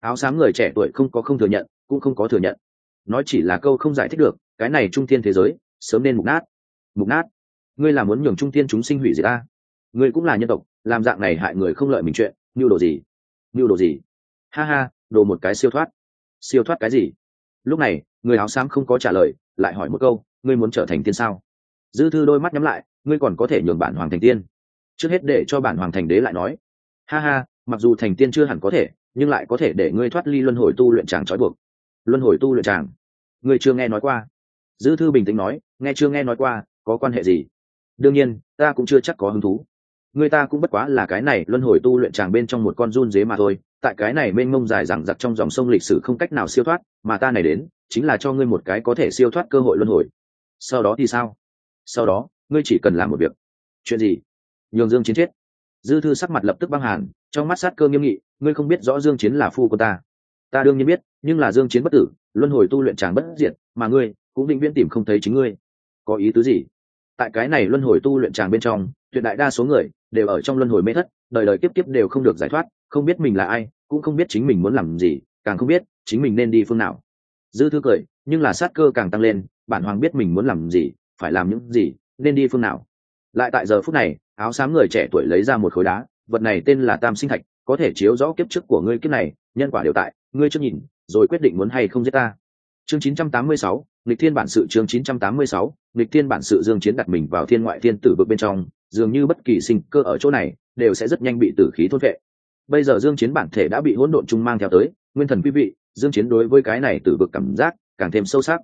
Áo xám người trẻ tuổi không có không thừa nhận, cũng không có thừa nhận. Nói chỉ là câu không giải thích được, cái này trung thiên thế giới, sớm nên mục nát. Mục nát? Ngươi là muốn nhường trung thiên chúng sinh hủy diệt ta ngươi cũng là nhân tộc, làm dạng này hại người không lợi mình chuyện mưu đồ gì? Mưu đồ gì? Ha ha, đồ một cái siêu thoát. Siêu thoát cái gì? Lúc này, người áo xám không có trả lời, lại hỏi một câu, ngươi muốn trở thành tiên sao? Dư thư đôi mắt nhắm lại, ngươi còn có thể nhường bản hoàng thành tiên. Trước hết để cho bản hoàng thành đế lại nói, ha ha, mặc dù thành tiên chưa hẳn có thể, nhưng lại có thể để ngươi thoát ly luân hồi tu luyện tràng trói buộc. Luân hồi tu luyện tràng ngươi chưa nghe nói qua. Dư thư bình tĩnh nói, nghe chưa nghe nói qua, có quan hệ gì? Đương nhiên, ta cũng chưa chắc có hứng thú người ta cũng bất quá là cái này, luân hồi tu luyện tràng bên trong một con run dế mà thôi. Tại cái này mênh mông dài rằng giặc trong dòng sông lịch sử không cách nào siêu thoát, mà ta này đến, chính là cho ngươi một cái có thể siêu thoát cơ hội luân hồi. Sau đó thì sao? Sau đó, ngươi chỉ cần làm một việc. Chuyện gì? Nhường dương chiến chết. Dư thư sắc mặt lập tức băng hàn, trong mắt sát cơ nghiêm nghị, ngươi không biết rõ dương chiến là phu của ta. Ta đương nhiên biết, nhưng là dương chiến bất tử, luân hồi tu luyện chàng bất diệt, mà ngươi cũng định viễn tìm không thấy chính ngươi. Có ý tứ gì? Tại cái này luân hồi tu luyện chàng bên trong tuyệt đại đa số người đều ở trong luân hồi mê thất, đời đời kiếp kiếp đều không được giải thoát, không biết mình là ai, cũng không biết chính mình muốn làm gì, càng không biết chính mình nên đi phương nào. Dư thư cười, nhưng là sát cơ càng tăng lên, bản hoàng biết mình muốn làm gì, phải làm những gì, nên đi phương nào. Lại tại giờ phút này, áo xám người trẻ tuổi lấy ra một khối đá, vật này tên là tam sinh thạch, có thể chiếu rõ kiếp trước của ngươi kiếp này, nhân quả đều tại, ngươi chưa nhìn, rồi quyết định muốn hay không giết ta chương 986, lịch thiên bản sự chương 986, lịch thiên bản sự dương chiến đặt mình vào thiên ngoại thiên tử vực bên trong dường như bất kỳ sinh cơ ở chỗ này đều sẽ rất nhanh bị tử khí thôn vệ bây giờ dương chiến bản thể đã bị hỗn độn trung mang theo tới nguyên thần quý vị dương chiến đối với cái này tử vực cảm giác càng thêm sâu sắc.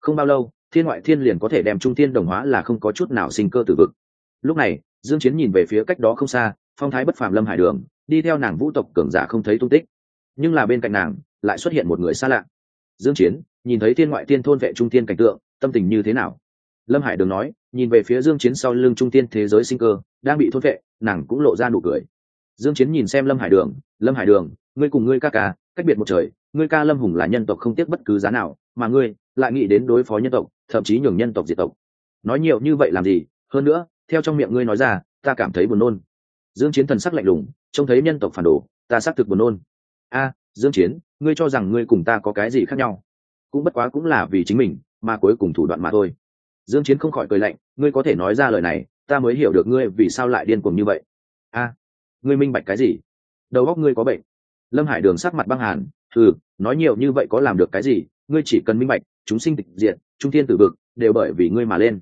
Không bao lâu thiên ngoại thiên liền có thể đem trung thiên đồng hóa là không có chút nào sinh cơ tử vực. Lúc này dương chiến nhìn về phía cách đó không xa phong thái bất phàm lâm hải đường đi theo nàng vũ tộc cường giả không thấy tung tích. Nhưng là bên cạnh nàng lại xuất hiện một người xa lạ. Dương chiến nhìn thấy thiên ngoại tiên thôn vệ trung tiên cảnh tượng, tâm tình như thế nào? Lâm hải đường nói, nhìn về phía dương chiến sau lưng trung tiên thế giới sinh cơ, đang bị thôn vệ, nàng cũng lộ ra nụ cười. Dương chiến nhìn xem lâm hải đường, lâm hải đường, ngươi cùng ngươi ca ca, cách biệt một trời, ngươi ca lâm hùng là nhân tộc không tiếc bất cứ giá nào, mà ngươi lại nghĩ đến đối phó nhân tộc, thậm chí nhường nhân tộc diệt tộc. Nói nhiều như vậy làm gì? Hơn nữa, theo trong miệng ngươi nói ra, ta cảm thấy buồn nôn. Dương chiến thần sắc lạnh lùng, trông thấy nhân tộc phản đồ, ta xác thực buồn nôn. A, dương chiến, ngươi cho rằng ngươi cùng ta có cái gì khác nhau? Cũng bất quá cũng là vì chính mình, mà cuối cùng thủ đoạn mà thôi. Dương chiến không khỏi cười lạnh, ngươi có thể nói ra lời này, ta mới hiểu được ngươi vì sao lại điên cuồng như vậy. A, ngươi minh bạch cái gì? Đầu óc ngươi có bệnh. Lâm hải đường sắc mặt băng hàn ừ nói nhiều như vậy có làm được cái gì? Ngươi chỉ cần minh bạch, chúng sinh tịch diệt, trung thiên tử vực, đều bởi vì ngươi mà lên.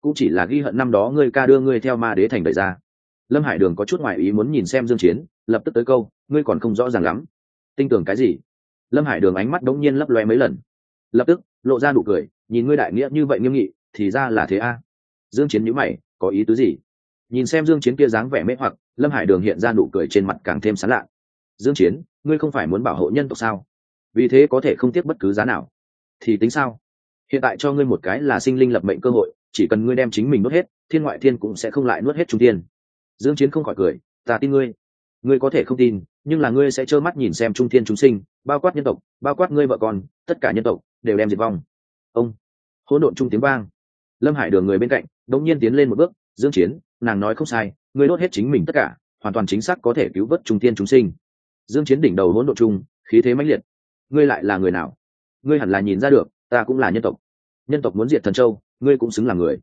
Cũng chỉ là ghi hận năm đó ngươi ca đưa ngươi theo ma đế thành đời ra. Lâm hải đường có chút ngoại ý muốn nhìn xem dương chiến, lập tức tới câu, ngươi còn không rõ ràng lắm. Tin tưởng cái gì? Lâm hải đường ánh mắt đống nhiên lấp loe mấy lần lập tức lộ ra nụ cười, nhìn ngươi đại nghĩa như vậy nghiêm nghị, thì ra là thế a. Dương chiến nhíu mày, có ý tứ gì? Nhìn xem dương chiến kia dáng vẻ mê hoặc, lâm hải đường hiện ra nụ cười trên mặt càng thêm sán lạ dương chiến, ngươi không phải muốn bảo hộ nhân tộc sao? Vì thế có thể không tiếc bất cứ giá nào. Thì tính sao? Hiện tại cho ngươi một cái là sinh linh lập mệnh cơ hội, chỉ cần ngươi đem chính mình nuốt hết, thiên ngoại thiên cũng sẽ không lại nuốt hết trung tiên dương chiến không khỏi cười, ta tin ngươi. Ngươi có thể không tin, nhưng là ngươi sẽ trơ mắt nhìn xem trung thiên chúng sinh, bao quát nhân tộc, bao quát ngươi vợ con, tất cả nhân tộc đều đem diệt vong. Ông, hỗn độn trung tiếng vang. Lâm hải đường người bên cạnh đống nhiên tiến lên một bước, dương chiến, nàng nói không sai, ngươi đốt hết chính mình tất cả, hoàn toàn chính xác có thể cứu vớt trung tiên chúng sinh. Dương chiến đỉnh đầu hỗn độn trung, khí thế mãnh liệt. Ngươi lại là người nào? Ngươi hẳn là nhìn ra được, ta cũng là nhân tộc. Nhân tộc muốn diệt thần châu, ngươi cũng xứng là người.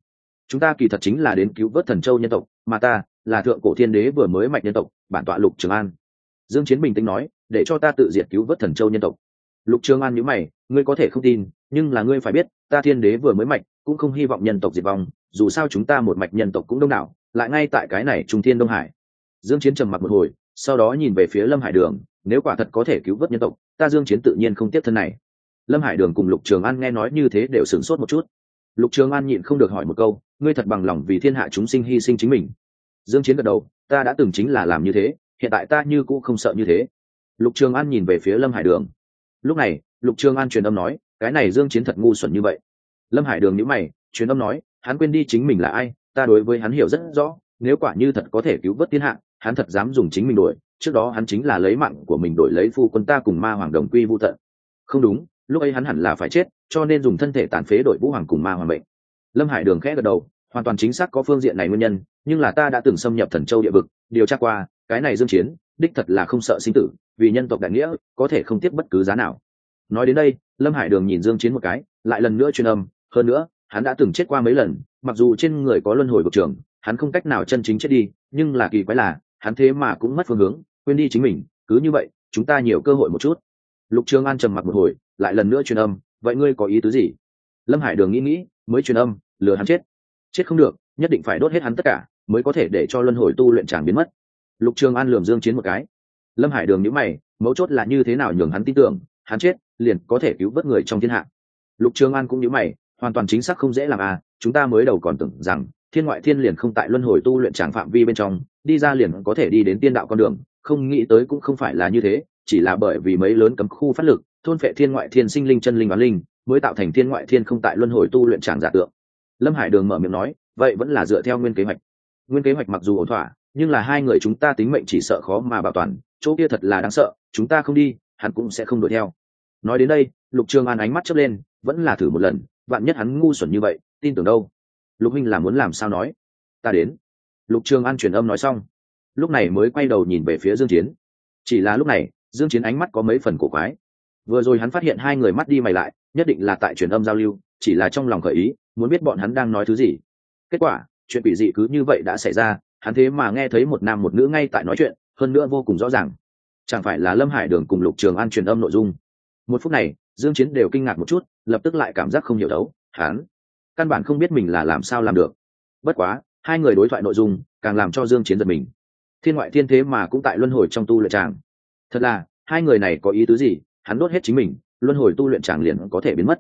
Chúng ta kỳ thật chính là đến cứu vớt thần châu nhân tộc, mà ta là thượng cổ thiên đế vừa mới mạnh nhân tộc, bản tọa lục trường an. Dương chiến bình tĩnh nói, để cho ta tự diệt cứu vớt thần châu nhân tộc. Lục trường an nhíu mày ngươi có thể không tin, nhưng là ngươi phải biết, ta thiên đế vừa mới mạch, cũng không hy vọng nhân tộc diệt vong, dù sao chúng ta một mạch nhân tộc cũng đông đảo, lại ngay tại cái này trung thiên đông hải. Dương chiến trầm mặc một hồi, sau đó nhìn về phía lâm hải đường, nếu quả thật có thể cứu vớt nhân tộc, ta dương chiến tự nhiên không tiếp thân này. Lâm hải đường cùng lục trường an nghe nói như thế đều sửng sốt một chút. Lục trường an nhịn không được hỏi một câu, ngươi thật bằng lòng vì thiên hạ chúng sinh hy sinh chính mình. Dương chiến gật đầu, ta đã từng chính là làm như thế, hiện tại ta như cũ không sợ như thế. Lục trường an nhìn về phía lâm hải đường. Lúc này lục trường an truyền âm nói, cái này dương chiến thật ngu xuẩn như vậy. Lâm hải đường nhíu mày, truyền âm nói, hắn quên đi chính mình là ai, ta đối với hắn hiểu rất rõ, nếu quả như thật có thể cứu vớt thiên hạ, hắn thật dám dùng chính mình đổi trước đó hắn chính là lấy mạng của mình đổi lấy phu quân ta cùng ma hoàng đồng quy vu tận. Không đúng, lúc ấy hắn hẳn là phải chết, cho nên dùng thân thể tàn phế đổi vũ hoàng cùng ma hoàng bệnh lâm hải đường khẽ gật đầu, hoàn toàn chính xác có phương diện này nguyên nhân, nhưng là ta đã từng xâm nhập thần châu địa vực, điều tra qua, cái này dương chiến, đích thật là không sợ sinh tử, vì nhân tộc đại nghĩa, có thể không tiếp bất cứ giá nào nói đến đây, lâm hải đường nhìn dương chiến một cái, lại lần nữa truyền âm, hơn nữa, hắn đã từng chết qua mấy lần, mặc dù trên người có luân hồi vực trường hắn không cách nào chân chính chết đi, nhưng là kỳ quái là, hắn thế mà cũng mất phương hướng, quên đi chính mình, cứ như vậy, chúng ta nhiều cơ hội một chút. Lục trường an trầm mặc một hồi, lại lần nữa truyền âm, vậy ngươi có ý tứ gì? Lâm hải đường nghĩ nghĩ, mới truyền âm, lừa hắn chết. Chết không được, nhất định phải đốt hết hắn tất cả, mới có thể để cho luân hồi tu luyện chàng biến mất. Lục trường an lườm dương chiến một cái. Lâm hải đường nhíu mày, mấu chốt là như thế nào nhường hắn tin tưởng, hắn chết liền có thể cứu vớt người trong thiên hạ. Lục trường an cũng nhíu mày, hoàn toàn chính xác không dễ làm à chúng ta mới đầu còn tưởng rằng thiên ngoại thiên liền không tại luân hồi tu luyện tràng phạm vi bên trong, đi ra liền có thể đi đến tiên đạo con đường, không nghĩ tới cũng không phải là như thế, chỉ là bởi vì mấy lớn cấm khu phát lực, thôn phệ thiên ngoại thiên sinh linh chân linh oán linh, mới tạo thành thiên ngoại thiên không tại luân hồi tu luyện tràng giả tượng. Lâm hải đường mở miệng nói, vậy vẫn là dựa theo nguyên kế hoạch. Nguyên kế hoạch mặc dù ổn thỏa, nhưng là hai người chúng ta tính mệnh chỉ sợ khó mà bảo toàn, chỗ kia thật là đáng sợ, chúng ta không đi hắn cũng sẽ không đuổi theo nói đến đây, lục trường an ánh mắt chớp lên, vẫn là thử một lần, vạn nhất hắn ngu xuẩn như vậy, tin tưởng đâu? Lục huynh là muốn làm sao nói? Ta đến. Lục trường an truyền âm nói xong. Lúc này mới quay đầu nhìn về phía dương chiến. Chỉ là lúc này, dương chiến ánh mắt có mấy phần cổ quái. Vừa rồi hắn phát hiện hai người mắt đi mày lại, nhất định là tại truyền âm giao lưu, chỉ là trong lòng khởi ý, muốn biết bọn hắn đang nói thứ gì. Kết quả, chuyện quỷ dị cứ như vậy đã xảy ra, hắn thế mà nghe thấy một nam một nữ ngay tại nói chuyện, hơn nữa vô cùng rõ ràng. Chẳng phải là lâm hải đường cùng lục trường an truyền âm nội dung một phút này, dương chiến đều kinh ngạc một chút, lập tức lại cảm giác không hiểu đấu, hắn căn bản không biết mình là làm sao làm được. Bất quá, hai người đối thoại nội dung càng làm cho dương chiến giật mình. Thiên ngoại thiên thế mà cũng tại luân hồi trong tu luyện tràng. Thật là, hai người này có ý tứ gì, hắn đốt hết chính mình, luân hồi tu luyện tràng liền có thể biến mất.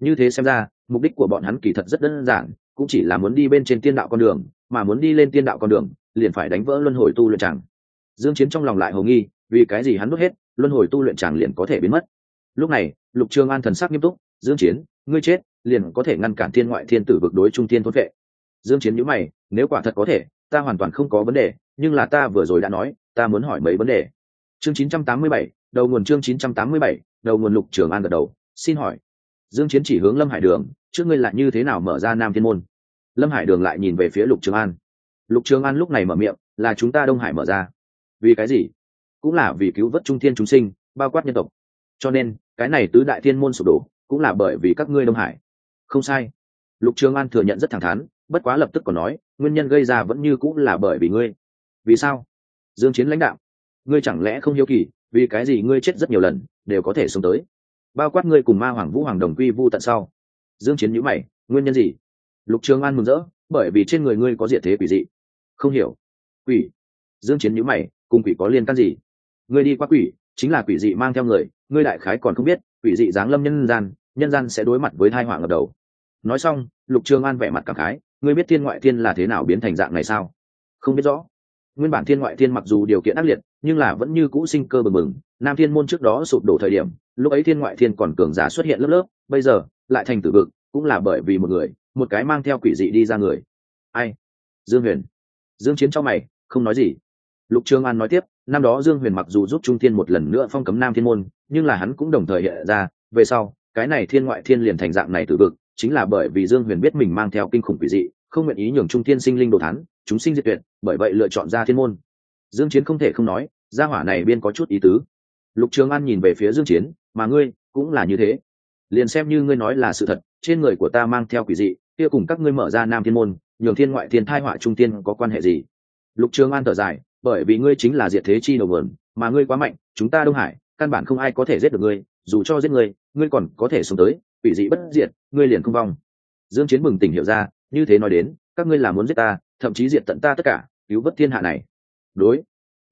Như thế xem ra, mục đích của bọn hắn kỳ thật rất đơn giản, cũng chỉ là muốn đi bên trên tiên đạo con đường, mà muốn đi lên tiên đạo con đường, liền phải đánh vỡ luân hồi tu luyện tràng. Dương chiến trong lòng lại hồ nghi, vì cái gì hắn đốt hết, luân hồi tu luyện tràng liền có thể biến mất? Lúc này lục trường an thần sắc nghiêm túc dương chiến ngươi chết liền có thể ngăn cản thiên ngoại thiên tử vực đối trung thiên thôn vệ. Dương chiến nhíu mày nếu quả thật có thể ta hoàn toàn không có vấn đề nhưng là ta vừa rồi đã nói ta muốn hỏi mấy vấn đề. Chương 987, đầu nguồn chương 987, đầu nguồn lục trường an gật đầu xin hỏi. Dương chiến chỉ hướng lâm hải đường trước ngươi lại như thế nào mở ra nam thiên môn? Lâm hải đường lại nhìn về phía lục trường an. Lục trường an lúc này mở miệng là chúng ta đông hải mở ra. Vì cái gì? Cũng là vì cứu vớt trung thiên chúng sinh bao quát nhân tộc. Cho nên cái này tứ đại thiên môn sụp đổ, cũng là bởi vì các ngươi đông hải. Không sai. Lục trường an thừa nhận rất thẳng thắn, bất quá lập tức còn nói, nguyên nhân gây ra vẫn như cũng là bởi vì ngươi. Vì sao? Dương chiến lãnh đạo. Ngươi chẳng lẽ không hiếu kỳ, vì cái gì ngươi chết rất nhiều lần, đều có thể sống tới? Bao quát ngươi cùng ma hoàng vũ hoàng đồng quy vu tận sau. Dương chiến nhíu mày, nguyên nhân gì? Lục trường an mừng rỡ, bởi vì trên người ngươi có diệt thế quỷ dị. Không hiểu. Quỷ. Dương chiến nhíu mày, cùng quỷ có liên can gì? Ngươi đi qua quỷ chính là quỷ dị mang theo người, ngươi đại khái còn không biết, quỷ dị giáng lâm nhân gian nhân gian sẽ đối mặt với thai họa ngập đầu. Nói xong, lục trường an vẻ mặt cảm khái, ngươi biết thiên ngoại thiên là thế nào biến thành dạng này sao? Không biết rõ. Nguyên bản thiên ngoại thiên mặc dù điều kiện ác liệt, nhưng là vẫn như cũ sinh cơ bừng bừng. Nam thiên môn trước đó sụp đổ thời điểm, lúc ấy thiên ngoại thiên còn cường giả xuất hiện lớp lớp, bây giờ, lại thành tử vực, cũng là bởi vì một người, một cái mang theo quỷ dị đi ra người. Ai? Dương huyền. Dương chiến cho mày, không nói gì. Lục trường an nói tiếp năm đó dương huyền mặc dù giúp trung thiên một lần nữa phong cấm nam thiên môn, nhưng là hắn cũng đồng thời hiện ra, về sau, cái này thiên ngoại thiên liền thành dạng này từ vực, chính là bởi vì dương huyền biết mình mang theo kinh khủng quỷ dị, không nguyện ý nhường trung thiên sinh linh đồ thán, chúng sinh diệt tuyệt, bởi vậy lựa chọn ra thiên môn. Dương chiến không thể không nói, gia hỏa này biên có chút ý tứ. Lục trường an nhìn về phía dương chiến, mà ngươi, cũng là như thế. Liền xem như ngươi nói là sự thật, trên người của ta mang theo quỷ dị, kia cùng các ngươi mở ra nam thiên môn, nhường thiên ngoại thiên thai họa trung tiên có quan hệ gì? Lục trường an thở dài bởi vì ngươi chính là diệt thế chi đầu vườn mà ngươi quá mạnh, chúng ta đông hải, căn bản không ai có thể giết được ngươi, dù cho giết ngươi ngươi còn có thể sống tới, quỷ dị bất diệt, ngươi liền không vong. Dương chiến mừng tỉnh hiểu ra, như thế nói đến, các ngươi là muốn giết ta, thậm chí diệt tận ta tất cả, cứu vớt thiên hạ này. Đối.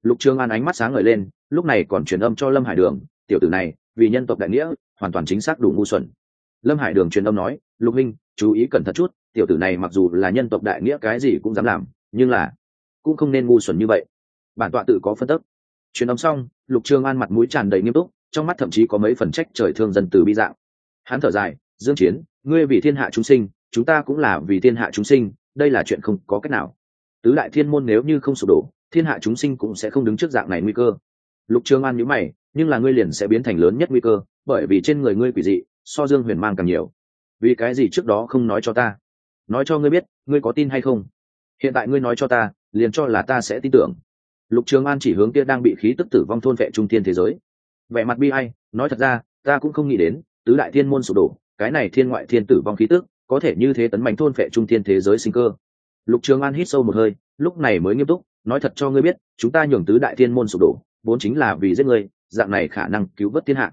Lục trường an ánh mắt sáng ngời lên, lúc này còn truyền âm cho lâm hải đường, tiểu tử này, vì nhân tộc đại nghĩa, hoàn toàn chính xác đủ ngu xuẩn. Lâm hải đường truyền âm nói, lục minh chú ý cẩn thận chút, tiểu tử này mặc dù là nhân tộc đại nghĩa cái gì cũng dám làm, nhưng là cũng không nên ngu xuẩn như vậy bản tọa tự có phân tức. Truyền âm xong, lục trường an mặt mũi tràn đầy nghiêm túc, trong mắt thậm chí có mấy phần trách trời thương dân từ bi dạng. Hắn thở dài, dương chiến, ngươi vì thiên hạ chúng sinh, chúng ta cũng là vì thiên hạ chúng sinh, đây là chuyện không có cách nào. Tứ đại thiên môn nếu như không sụp đổ, thiên hạ chúng sinh cũng sẽ không đứng trước dạng này nguy cơ. Lục trường an nhíu mày, nhưng là ngươi liền sẽ biến thành lớn nhất nguy cơ, bởi vì trên người ngươi quỷ dị, so dương huyền mang càng nhiều. Vì cái gì trước đó không nói cho ta? Nói cho ngươi biết, ngươi có tin hay không? Hiện tại ngươi nói cho ta, liền cho là ta sẽ tin tưởng lục trường an chỉ hướng kia đang bị khí tức tử vong thôn vệ trung thiên thế giới. Vẻ mặt bi ai, nói thật ra, ta cũng không nghĩ đến, tứ đại thiên môn sụp đổ, cái này thiên ngoại thiên tử vong khí tức, có thể như thế tấn mạnh thôn vệ trung thiên thế giới sinh cơ. Lục trường an hít sâu một hơi, lúc này mới nghiêm túc, nói thật cho ngươi biết, chúng ta nhường tứ đại thiên môn sụp đổ, vốn chính là vì giết ngươi, dạng này khả năng cứu vớt thiên hạ.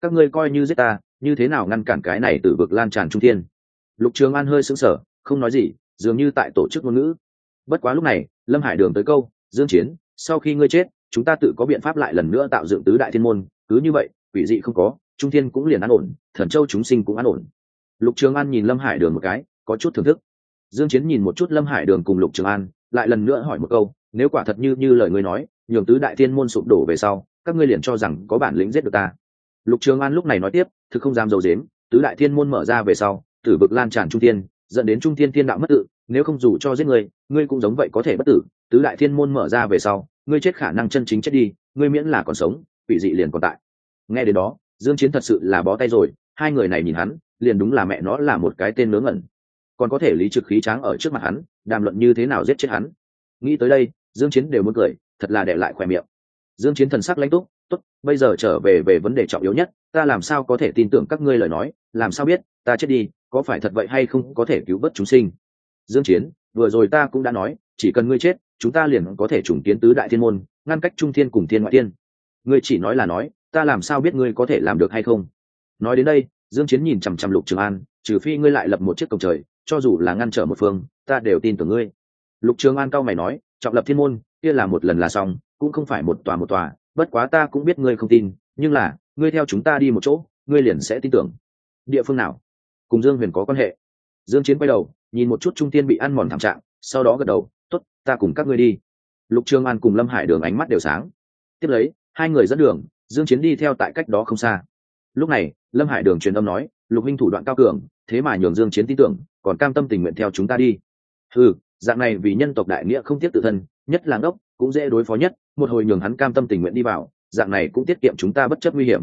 Các ngươi coi như giết ta, như thế nào ngăn cản cái này từ vực lan tràn trung thiên? Lục trường an hơi sững sờ, không nói gì, dường như tại tổ chức ngôn ngữ. Bất quá lúc này, lâm hải đường tới câu, dương chiến sau khi ngươi chết, chúng ta tự có biện pháp lại lần nữa tạo dựng tứ đại thiên môn. Cứ như vậy, quỷ dị không có, trung thiên cũng liền an ổn, thần châu chúng sinh cũng an ổn. Lục trường an nhìn lâm hải đường một cái, có chút thưởng thức. Dương chiến nhìn một chút lâm hải đường cùng lục trường an, lại lần nữa hỏi một câu, nếu quả thật như như lời ngươi nói, nhường tứ đại thiên môn sụp đổ về sau, các ngươi liền cho rằng có bản lĩnh giết được ta. Lục trường an lúc này nói tiếp, thực không dám dầu dếm tứ đại thiên môn mở ra về sau, tử vực lan tràn trung thiên, dẫn đến trung thiên thiên đạo mất tự nếu không dù cho giết ngươi ngươi cũng giống vậy có thể bất tử. Tứ đại thiên môn mở ra về sau, ngươi chết khả năng chân chính chết đi, ngươi miễn là còn sống, quỷ dị liền còn tại. Nghe đến đó, dương chiến thật sự là bó tay rồi, hai người này nhìn hắn, liền đúng là mẹ nó là một cái tên nướng ngẩn. Còn có thể lý trực khí tráng ở trước mặt hắn, đàm luận như thế nào giết chết hắn. Nghĩ tới đây, dương chiến đều muốn cười, thật là để lại khỏe miệng. Dương chiến thần sắc lãnh túc, tốt, bây giờ trở về về vấn đề trọng yếu nhất, ta làm sao có thể tin tưởng các ngươi lời nói, làm sao biết, ta chết đi, có phải thật vậy hay không có thể cứu vớt chúng sinh? Dương chiến, vừa rồi ta cũng đã nói, chỉ cần ngươi chết, chúng ta liền có thể trùng kiến tứ đại thiên môn, ngăn cách trung thiên cùng thiên ngoại thiên. Ngươi chỉ nói là nói, ta làm sao biết ngươi có thể làm được hay không? Nói đến đây, dương chiến nhìn chằm chằm lục trường an, trừ phi ngươi lại lập một chiếc cổng trời, cho dù là ngăn trở một phương, ta đều tin tưởng ngươi. Lục trường an cao mày nói, trọng lập thiên môn, kia là một lần là xong, cũng không phải một tòa một tòa, bất quá ta cũng biết ngươi không tin, nhưng là, ngươi theo chúng ta đi một chỗ, ngươi liền sẽ tin tưởng. Địa phương nào? Cùng dương huyền có quan hệ. Dương chiến quay đầu nhìn một chút trung tiên bị ăn mòn thảm trạng, sau đó gật đầu, tốt, ta cùng các ngươi đi. Lục Trương an cùng lâm hải đường ánh mắt đều sáng. Tiếp lấy, hai người dẫn đường, dương chiến đi theo tại cách đó không xa. Lúc này, lâm hải đường truyền âm nói, lục minh thủ đoạn cao cường, thế mà nhường dương chiến tin tưởng, còn cam tâm tình nguyện theo chúng ta đi. Ừ dạng này vì nhân tộc đại nghĩa không tiếc tự thân, nhất là ngốc, cũng dễ đối phó nhất, một hồi nhường hắn cam tâm tình nguyện đi vào, dạng này cũng tiết kiệm chúng ta bất chấp nguy hiểm.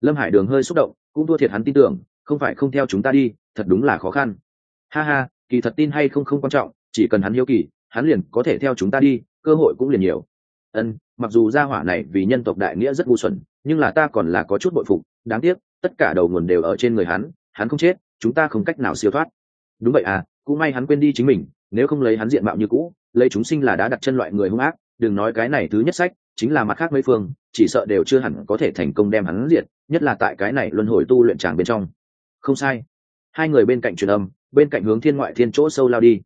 Lâm hải đường hơi xúc động, cũng thua thiệt hắn tin tưởng, không phải không theo chúng ta đi, thật đúng là khó khăn. Ha ha kỳ thật tin hay không không quan trọng, chỉ cần hắn hiếu kỳ, hắn liền có thể theo chúng ta đi, cơ hội cũng liền nhiều. Ân, mặc dù gia hỏa này vì nhân tộc đại nghĩa rất ngu xuẩn, nhưng là ta còn là có chút bội phục, đáng tiếc, tất cả đầu nguồn đều ở trên người hắn hắn không chết, chúng ta không cách nào siêu thoát. Đúng vậy à cũng may hắn quên đi chính mình, nếu không lấy hắn diện mạo như cũ, lấy chúng sinh là đã đặt chân loại người hung ác, đừng nói cái này thứ nhất sách, chính là mặt khác mấy phương, chỉ sợ đều chưa hẳn có thể thành công đem hắn diệt, nhất là tại cái này luân hồi tu luyện tràng bên trong. Không sai hai người bên cạnh truyền âm bên cạnh hướng thiên ngoại thiên chỗ sâu lao đi.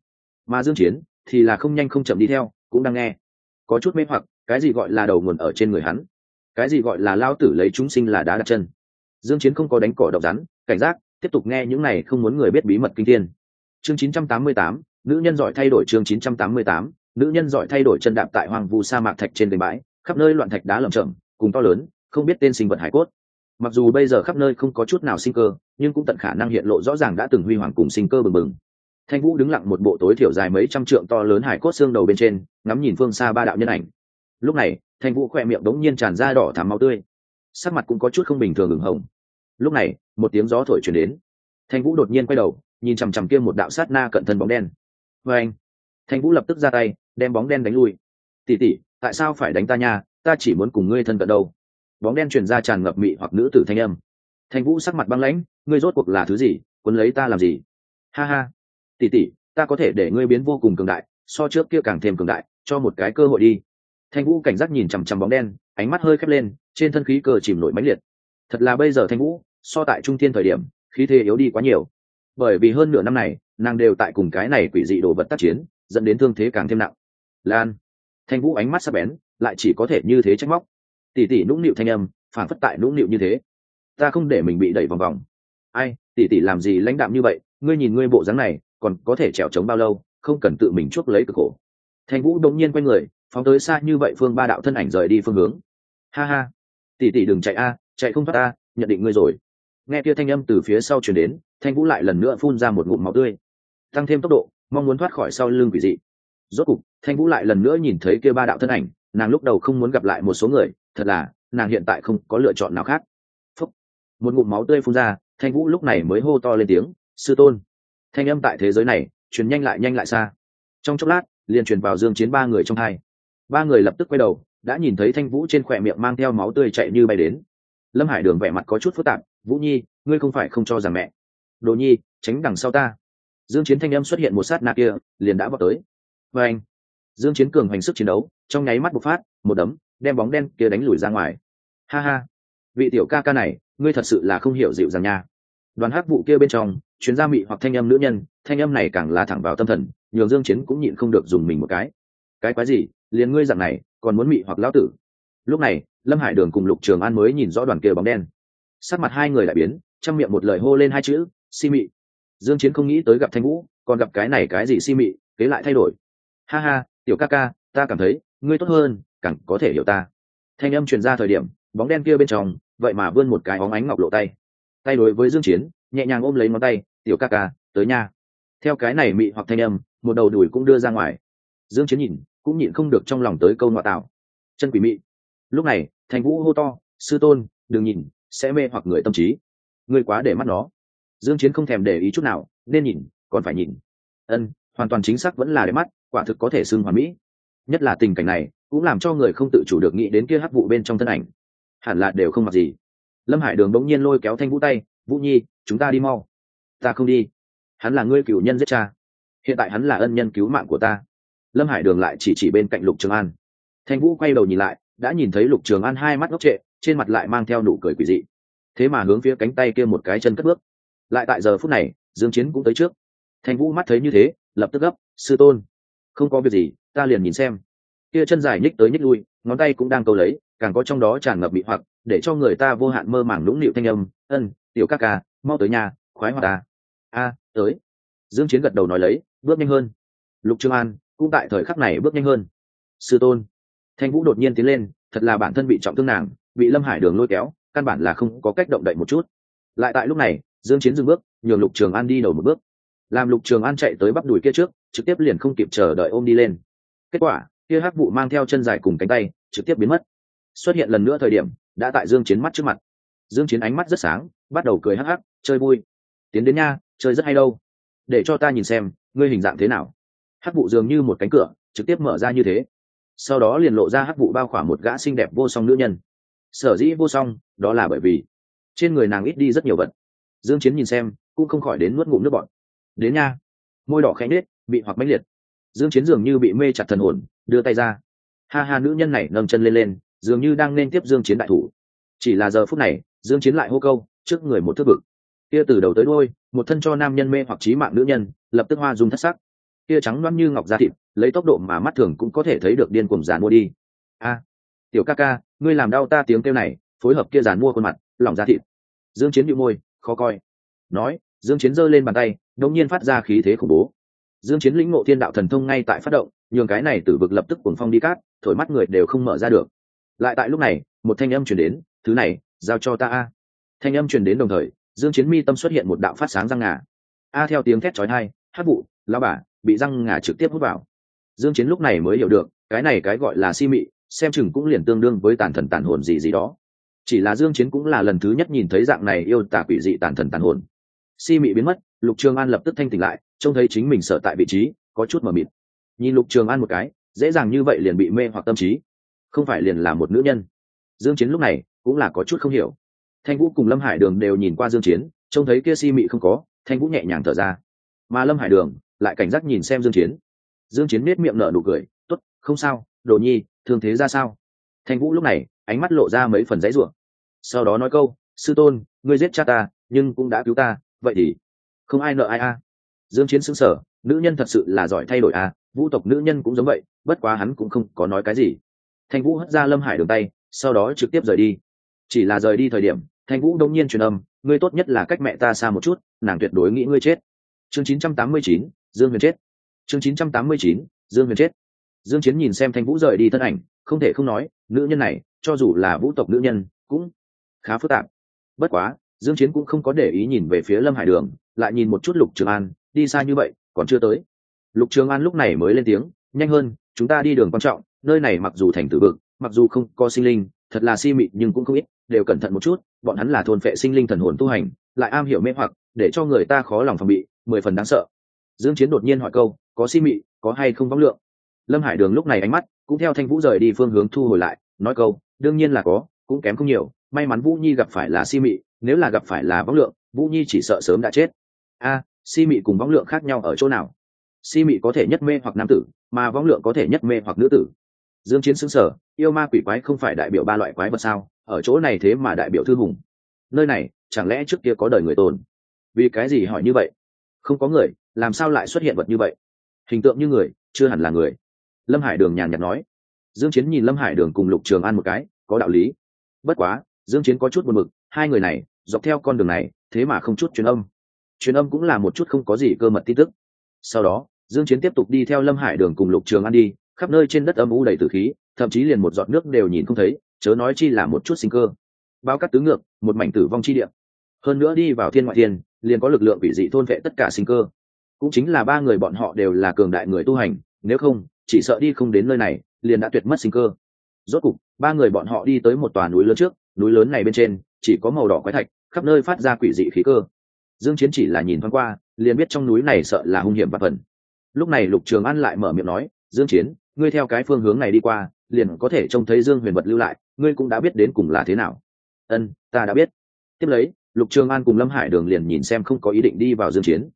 Mà dương chiến thì là không nhanh không chậm đi theo cũng đang nghe. Có chút mê hoặc cái gì gọi là đầu nguồn ở trên người hắn? Cái gì gọi là lao tử lấy chúng sinh là đá đặt chân? Dương chiến không có đánh cỏ độc rắn cảnh giác tiếp tục nghe những này không muốn người biết bí mật kinh thiên. Chương 988, nữ nhân giỏi thay đổi chương 988, nữ nhân giỏi thay đổi chân đạp tại hoàng vu sa mạc thạch trên đỉnh bãi khắp nơi loạn thạch đá lởm chởm cùng to lớn không biết tên sinh vật hải cốt mặc dù bây giờ khắp nơi không có chút nào sinh cơ, nhưng cũng tận khả năng hiện lộ rõ ràng đã từng huy hoàng cùng sinh cơ bừng bừng. Thanh vũ đứng lặng một bộ tối thiểu dài mấy trăm trượng to lớn hải cốt xương đầu bên trên, ngắm nhìn phương xa ba đạo nhân ảnh. Lúc này, thanh vũ khoe miệng đống nhiên tràn ra đỏ thắm máu tươi. Sắc mặt cũng có chút không bình thường ửng hồng. Lúc này, một tiếng gió thổi chuyển đến. Thanh vũ đột nhiên quay đầu, nhìn chằm chằm kia một đạo sát na cận thân bóng đen. Vê anh, thanh vũ lập tức ra tay, đem bóng đen đánh lui. Tỉ tỉ tại sao phải đánh ta nha? Ta chỉ muốn cùng ngươi thân cận đâu bóng đen truyền ra tràn ngập mị hoặc nữ tử thanh âm. Thanh vũ sắc mặt băng lãnh, ngươi rốt cuộc là thứ gì quấn lấy ta làm gì? Ha ha. Tỉ tỉ ta có thể để ngươi biến vô cùng cường đại, so trước kia càng thêm cường đại, cho một cái cơ hội đi. Thanh vũ cảnh giác nhìn chằm chằm bóng đen, ánh mắt hơi khép lên, trên thân khí cờ chìm nổi mãnh liệt. Thật là bây giờ thanh vũ, so tại trung thiên thời điểm, khí thế yếu đi quá nhiều. Bởi vì hơn nửa năm này, nàng đều tại cùng cái này quỷ dị đồ vật tác chiến, dẫn đến thương thế càng thêm nặng. Lan. Thanh vũ ánh mắt sắp bén, lại chỉ có thể như thế trách móc tỉ tỉ nũng nịu thanh âm phản phất tại nũng nịu như thế. Ta không để mình bị đẩy vòng vòng. Ai tỉ tỉ làm gì lãnh đạm như vậy? Ngươi nhìn ngươi bộ dáng này, còn có thể trèo trống bao lâu? Không cần tự mình chuốc lấy cực khổ. Thanh vũ đột nhiên quay người, phóng tới xa như vậy phương ba đạo thân ảnh rời đi phương hướng. Ha ha. Tỉ tỉ đừng chạy a, chạy không thoát a nhận định ngươi rồi. Nghe kia thanh âm từ phía sau chuyển đến, thanh vũ lại lần nữa phun ra một ngụm máu tươi. Tăng thêm tốc độ, mong muốn thoát khỏi sau lưng quỷ dị. Rốt cục, thanh vũ lại lần nữa nhìn thấy kia ba đạo thân ảnh, nàng lúc đầu không muốn gặp lại một số người thật là, nàng hiện tại không có lựa chọn nào khác. Phúc. một ngụm máu tươi phun ra, thanh vũ lúc này mới hô to lên tiếng, sư tôn. Thanh âm tại thế giới này, truyền nhanh lại nhanh lại xa. Trong chốc lát, liền truyền vào dương chiến ba người trong hai. Ba người lập tức quay đầu, đã nhìn thấy thanh vũ trên khỏe miệng mang theo máu tươi chạy như bay đến. Lâm hải đường vẻ mặt có chút phức tạp, vũ nhi, ngươi không phải không cho rằng mẹ. Đồ nhi, tránh đằng sau ta. Dương chiến thanh âm xuất hiện một sát na kia, liền đã vào tới. Với anh dương chiến cường hành sức chiến đấu, trong nháy mắt bộc phát, một đấm đem bóng đen kia đánh lùi ra ngoài. Ha ha. Vị tiểu ca ca này, ngươi thật sự là không hiểu dịu dàng nha. Đoàn hắc vụ kia bên trong chuyến gia mị hoặc thanh âm nữ nhân, thanh âm này càng là thẳng vào tâm thần, nhường dương chiến cũng nhịn không được dùng mình một cái. Cái quái gì, liền ngươi dạng này, còn muốn mị hoặc lão tử? Lúc này, lâm hải đường cùng lục trường an mới nhìn rõ đoàn kia bóng đen. Sắc mặt hai người lại biến, trong miệng một lời hô lên hai chữ, si mị. Dương chiến không nghĩ tới gặp thanh vũ, còn gặp cái này cái gì si mị, kế lại thay đổi. Ha ha, tiểu ca ca, ta cảm thấy, ngươi tốt hơn càng có thể hiểu ta. Thanh âm truyền ra thời điểm, bóng đen kia bên trong, vậy mà vươn một cái óng ánh ngọc lộ tay. Tay đối với dương chiến, nhẹ nhàng ôm lấy ngón tay, tiểu ca ca, tới nha. Theo cái này mị hoặc thanh âm, một đầu đùi cũng đưa ra ngoài. Dương chiến nhìn, cũng nhịn không được trong lòng tới câu ngoại tạo. Chân quỷ mị. Lúc này, thành vũ hô to, sư tôn, đừng nhìn, sẽ mê hoặc người tâm trí. Người quá để mắt nó. Dương chiến không thèm để ý chút nào, nên nhìn, còn phải nhìn. Ân, hoàn toàn chính xác vẫn là để mắt, quả thực có thể xưng hoàn mỹ. Nhất là tình cảnh này cũng làm cho người không tự chủ được nghĩ đến kia hắc vụ bên trong thân ảnh. Hẳn là đều không mặc gì. Lâm hải đường bỗng nhiên lôi kéo thanh vũ tay, vũ nhi, chúng ta đi mau. Ta không đi. Hắn là ngươi cựu nhân giết cha. Hiện tại hắn là ân nhân cứu mạng của ta. Lâm hải đường lại chỉ chỉ bên cạnh lục trường an. Thanh vũ quay đầu nhìn lại, đã nhìn thấy lục trường an hai mắt ngốc trệ, trên mặt lại mang theo nụ cười quỷ dị. Thế mà hướng phía cánh tay kia một cái chân cất bước. Lại tại giờ phút này, dương chiến cũng tới trước. Thanh vũ mắt thấy như thế, lập tức gấp, sư tôn, không có việc gì, ta liền nhìn xem kia chân dài nhích tới nhích lui, ngón tay cũng đang câu lấy, càng có trong đó tràn ngập bị hoặc, để cho người ta vô hạn mơ màng lũng nịu thanh âm. Ân, tiểu ca ca, mau tới nhà, khoái hoạt ta. A, tới. Dương chiến gật đầu nói lấy, bước nhanh hơn. Lục trương an cũng tại thời khắc này bước nhanh hơn. Sư tôn. Thanh vũ đột nhiên tiến lên, thật là bản thân bị trọng thương nàng, bị lâm hải đường lôi kéo, căn bản là không có cách động đậy một chút. Lại tại lúc này, dương chiến dừng bước, nhường lục trường an đi đầu một bước. Làm lục trường an chạy tới bắp đùi kia trước, trực tiếp liền không kịp chờ đợi ôm đi lên. Kết quả kia hắc vụ mang theo chân dài cùng cánh tay, trực tiếp biến mất. Xuất hiện lần nữa thời điểm, đã tại dương chiến mắt trước mặt. Dương chiến ánh mắt rất sáng, bắt đầu cười hắc hắc, chơi vui. Tiến đến nha, chơi rất hay đâu. Để cho ta nhìn xem, ngươi hình dạng thế nào. Hắc vụ dường như một cánh cửa, trực tiếp mở ra như thế. Sau đó liền lộ ra hắc vụ bao khỏa một gã xinh đẹp vô song nữ nhân. Sở dĩ vô song, đó là bởi vì trên người nàng ít đi rất nhiều vật. Dương chiến nhìn xem, cũng không khỏi đến nuốt ngụm nước bọt. Đến nha. Môi đỏ khẽ nết bị hoặc mãnh liệt. Dương chiến dường như bị mê chặt thần hồn đưa tay ra. Ha ha, nữ nhân này nâng chân lên lên, dường như đang nên tiếp dương chiến đại thủ. Chỉ là giờ phút này, dương chiến lại hô câu, trước người một thước vực. Kia từ đầu tới đuôi, một thân cho nam nhân mê hoặc trí mạng nữ nhân, lập tức hoa dung thất sắc. Kia trắng loáng như ngọc da thịt, lấy tốc độ mà mắt thường cũng có thể thấy được điên cuồng giàn mua đi. A, tiểu ca ca, ngươi làm đau ta tiếng kêu này, phối hợp kia giàn mua khuôn mặt lỏng da thịt. Dương chiến bị môi, khó coi. Nói, dương chiến giơ lên bàn tay, đột nhiên phát ra khí thế khủng bố dương chiến lĩnh ngộ thiên đạo thần thông ngay tại phát động, nhường cái này tử vực lập tức cuồng phong đi cát, thổi mắt người đều không mở ra được. Lại tại lúc này, một thanh âm truyền đến, thứ này, giao cho ta a. Thanh âm truyền đến đồng thời, dương chiến mi tâm xuất hiện một đạo phát sáng răng ngà. A theo tiếng thét chói tai hát vụ, lão bà, bị răng ngà trực tiếp hút vào. Dương chiến lúc này mới hiểu được, cái này cái gọi là si mị, xem chừng cũng liền tương đương với tàn thần tàn hồn gì gì đó. Chỉ là dương chiến cũng là lần thứ nhất nhìn thấy dạng này yêu tà quỷ dị tàn thần tàn hồn. Si mị biến mất, lục trường an lập tức thanh tỉnh lại trông thấy chính mình sợ tại vị trí, có chút mờ mịt. Nhìn lục trường an một cái, dễ dàng như vậy liền bị mê hoặc tâm trí. Không phải liền là một nữ nhân. Dương chiến lúc này cũng là có chút không hiểu. Thanh vũ cùng lâm hải đường đều nhìn qua dương chiến, trông thấy kia si mị không có, thanh vũ nhẹ nhàng thở ra. Mà lâm hải đường lại cảnh giác nhìn xem dương chiến. Dương chiến nét miệng nở nụ cười, tốt, không sao, đồ nhi, thương thế ra sao? Thanh vũ lúc này, ánh mắt lộ ra mấy phần dãy rủa. Sau đó nói câu, sư tôn, ngươi giết cha ta, nhưng cũng đã cứu ta, vậy thì không ai nợ ai a dương chiến sững sờ nữ nhân thật sự là giỏi thay đổi à? vũ tộc nữ nhân cũng giống vậy bất quá hắn cũng không có nói cái gì. Thanh vũ hất ra lâm hải đường tay sau đó trực tiếp rời đi. Chỉ là rời đi thời điểm thanh vũ đông nhiên truyền âm ngươi tốt nhất là cách mẹ ta xa một chút nàng tuyệt đối nghĩ ngươi chết. Chương 989, dương huyền chết. Chương 989, dương huyền chết. Dương chiến nhìn xem thanh vũ rời đi thân ảnh không thể không nói nữ nhân này cho dù là vũ tộc nữ nhân cũng khá phức tạp. Bất quá dương chiến cũng không có để ý nhìn về phía lâm hải đường lại nhìn một chút lục trường an đi xa như vậy, còn chưa tới. Lục trường an lúc này mới lên tiếng, nhanh hơn, chúng ta đi đường quan trọng, nơi này mặc dù thành tử vực, mặc dù không có sinh linh, thật là si mị nhưng cũng không ít, đều cẩn thận một chút, bọn hắn là thôn phệ sinh linh thần hồn tu hành, lại am hiểu mê hoặc, để cho người ta khó lòng phòng bị, mười phần đáng sợ. Dương chiến đột nhiên hỏi câu, có si mị, có hay không vong lượng? Lâm hải đường lúc này ánh mắt cũng theo thanh vũ rời đi phương hướng thu hồi lại, nói câu, đương nhiên là có, cũng kém không nhiều, may mắn vũ nhi gặp phải là si mị, nếu là gặp phải là vắng lượng, vũ nhi chỉ sợ sớm đã chết. A si mị cùng võng lượng khác nhau ở chỗ nào? Si mị có thể nhất mê hoặc nam tử, mà võng lượng có thể nhất mê hoặc nữ tử. Dương chiến xứng sở yêu ma quỷ quái không phải đại biểu ba loại quái vật sao? Ở chỗ này thế mà đại biểu thư hùng. Nơi này, chẳng lẽ trước kia có đời người tồn? Vì cái gì hỏi như vậy? Không có người, làm sao lại xuất hiện vật như vậy? Hình tượng như người, chưa hẳn là người. Lâm hải đường nhàn nhạt nói. Dương chiến nhìn lâm hải đường cùng lục trường an một cái, có đạo lý. Bất quá, dương chiến có chút buồn bực, hai người này, dọc theo con đường này, thế mà không chút truyền âm truyền âm cũng là một chút không có gì cơ mật tin tức. Sau đó, dương chiến tiếp tục đi theo lâm hải đường cùng lục trường an đi, khắp nơi trên đất âm u đầy tử khí, thậm chí liền một giọt nước đều nhìn không thấy, chớ nói chi là một chút sinh cơ. Bao cắt tứ ngược, một mảnh tử vong chi địa. Hơn nữa đi vào thiên ngoại thiên, liền có lực lượng bị dị thôn vệ tất cả sinh cơ. Cũng chính là ba người bọn họ đều là cường đại người tu hành, nếu không, chỉ sợ đi không đến nơi này, liền đã tuyệt mất sinh cơ. Rốt cục, ba người bọn họ đi tới một tòa núi lớn trước, núi lớn này bên trên, chỉ có màu đỏ quái thạch, khắp nơi phát ra quỷ dị khí cơ dương chiến chỉ là nhìn thoáng qua, liền biết trong núi này sợ là hung hiểm và phần. Lúc này lục trường an lại mở miệng nói, dương chiến, ngươi theo cái phương hướng này đi qua, liền có thể trông thấy dương huyền vật lưu lại, ngươi cũng đã biết đến cùng là thế nào. Ân, ta đã biết. Tiếp lấy, lục trường an cùng lâm hải đường liền nhìn xem không có ý định đi vào dương chiến.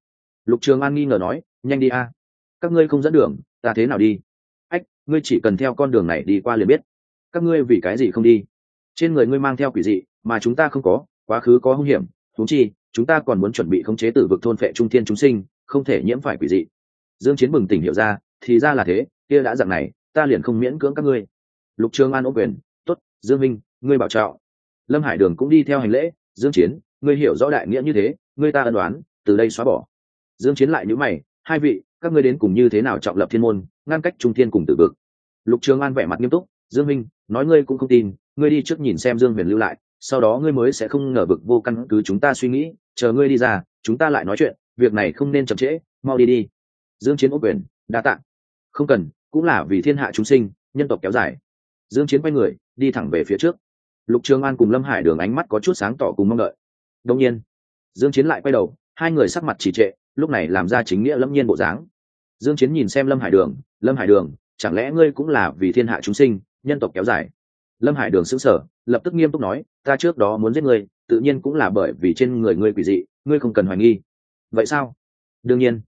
Lục trường an nghi ngờ nói, nhanh đi a. Các ngươi không dẫn đường, ta thế nào đi? Ách, ngươi chỉ cần theo con đường này đi qua liền biết. Các ngươi vì cái gì không đi? Trên người ngươi mang theo quỷ dị, mà chúng ta không có, quá khứ có hung hiểm chúng chi chúng ta còn muốn chuẩn bị khống chế tử vực thôn phệ trung thiên chúng sinh, không thể nhiễm phải quỷ dị. Dương chiến bừng tỉnh hiểu ra, thì ra là thế, kia đã dạng này, ta liền không miễn cưỡng các ngươi. Lục trường an ôn quyền, tốt, dương minh, ngươi bảo trọng. Lâm hải đường cũng đi theo hành lễ, dương chiến, ngươi hiểu rõ đại nghĩa như thế, ngươi ta ân đoán từ đây xóa bỏ. Dương chiến lại nhíu mày, hai vị, các ngươi đến cùng như thế nào trọng lập thiên môn, ngăn cách trung thiên cùng tử vực? Lục trường an vẻ mặt nghiêm túc, dương minh, nói ngươi cũng không tin, ngươi đi trước nhìn xem dương huyền lưu lại, sau đó ngươi mới sẽ không ngờ vực vô căn cứ chúng ta suy nghĩ chờ ngươi đi ra, chúng ta lại nói chuyện, việc này không nên chậm trễ, mau đi đi. Dương chiến ốc quyền, đa tạng không cần, cũng là vì thiên hạ chúng sinh, nhân tộc kéo dài. Dương chiến quay người, đi thẳng về phía trước. Lục trường an cùng lâm hải đường ánh mắt có chút sáng tỏ cùng mong đợi. Đông nhiên, dương chiến lại quay đầu, hai người sắc mặt chỉ trệ, lúc này làm ra chính nghĩa lâm nhiên bộ dáng. Dương chiến nhìn xem lâm hải đường, lâm hải đường, chẳng lẽ ngươi cũng là vì thiên hạ chúng sinh, nhân tộc kéo dài? Lâm hải đường xứng sở lập tức nghiêm túc nói, ta trước đó muốn giết ngươi, tự nhiên cũng là bởi vì trên người ngươi quỷ dị, ngươi không cần hoài nghi. Vậy sao? Đương nhiên.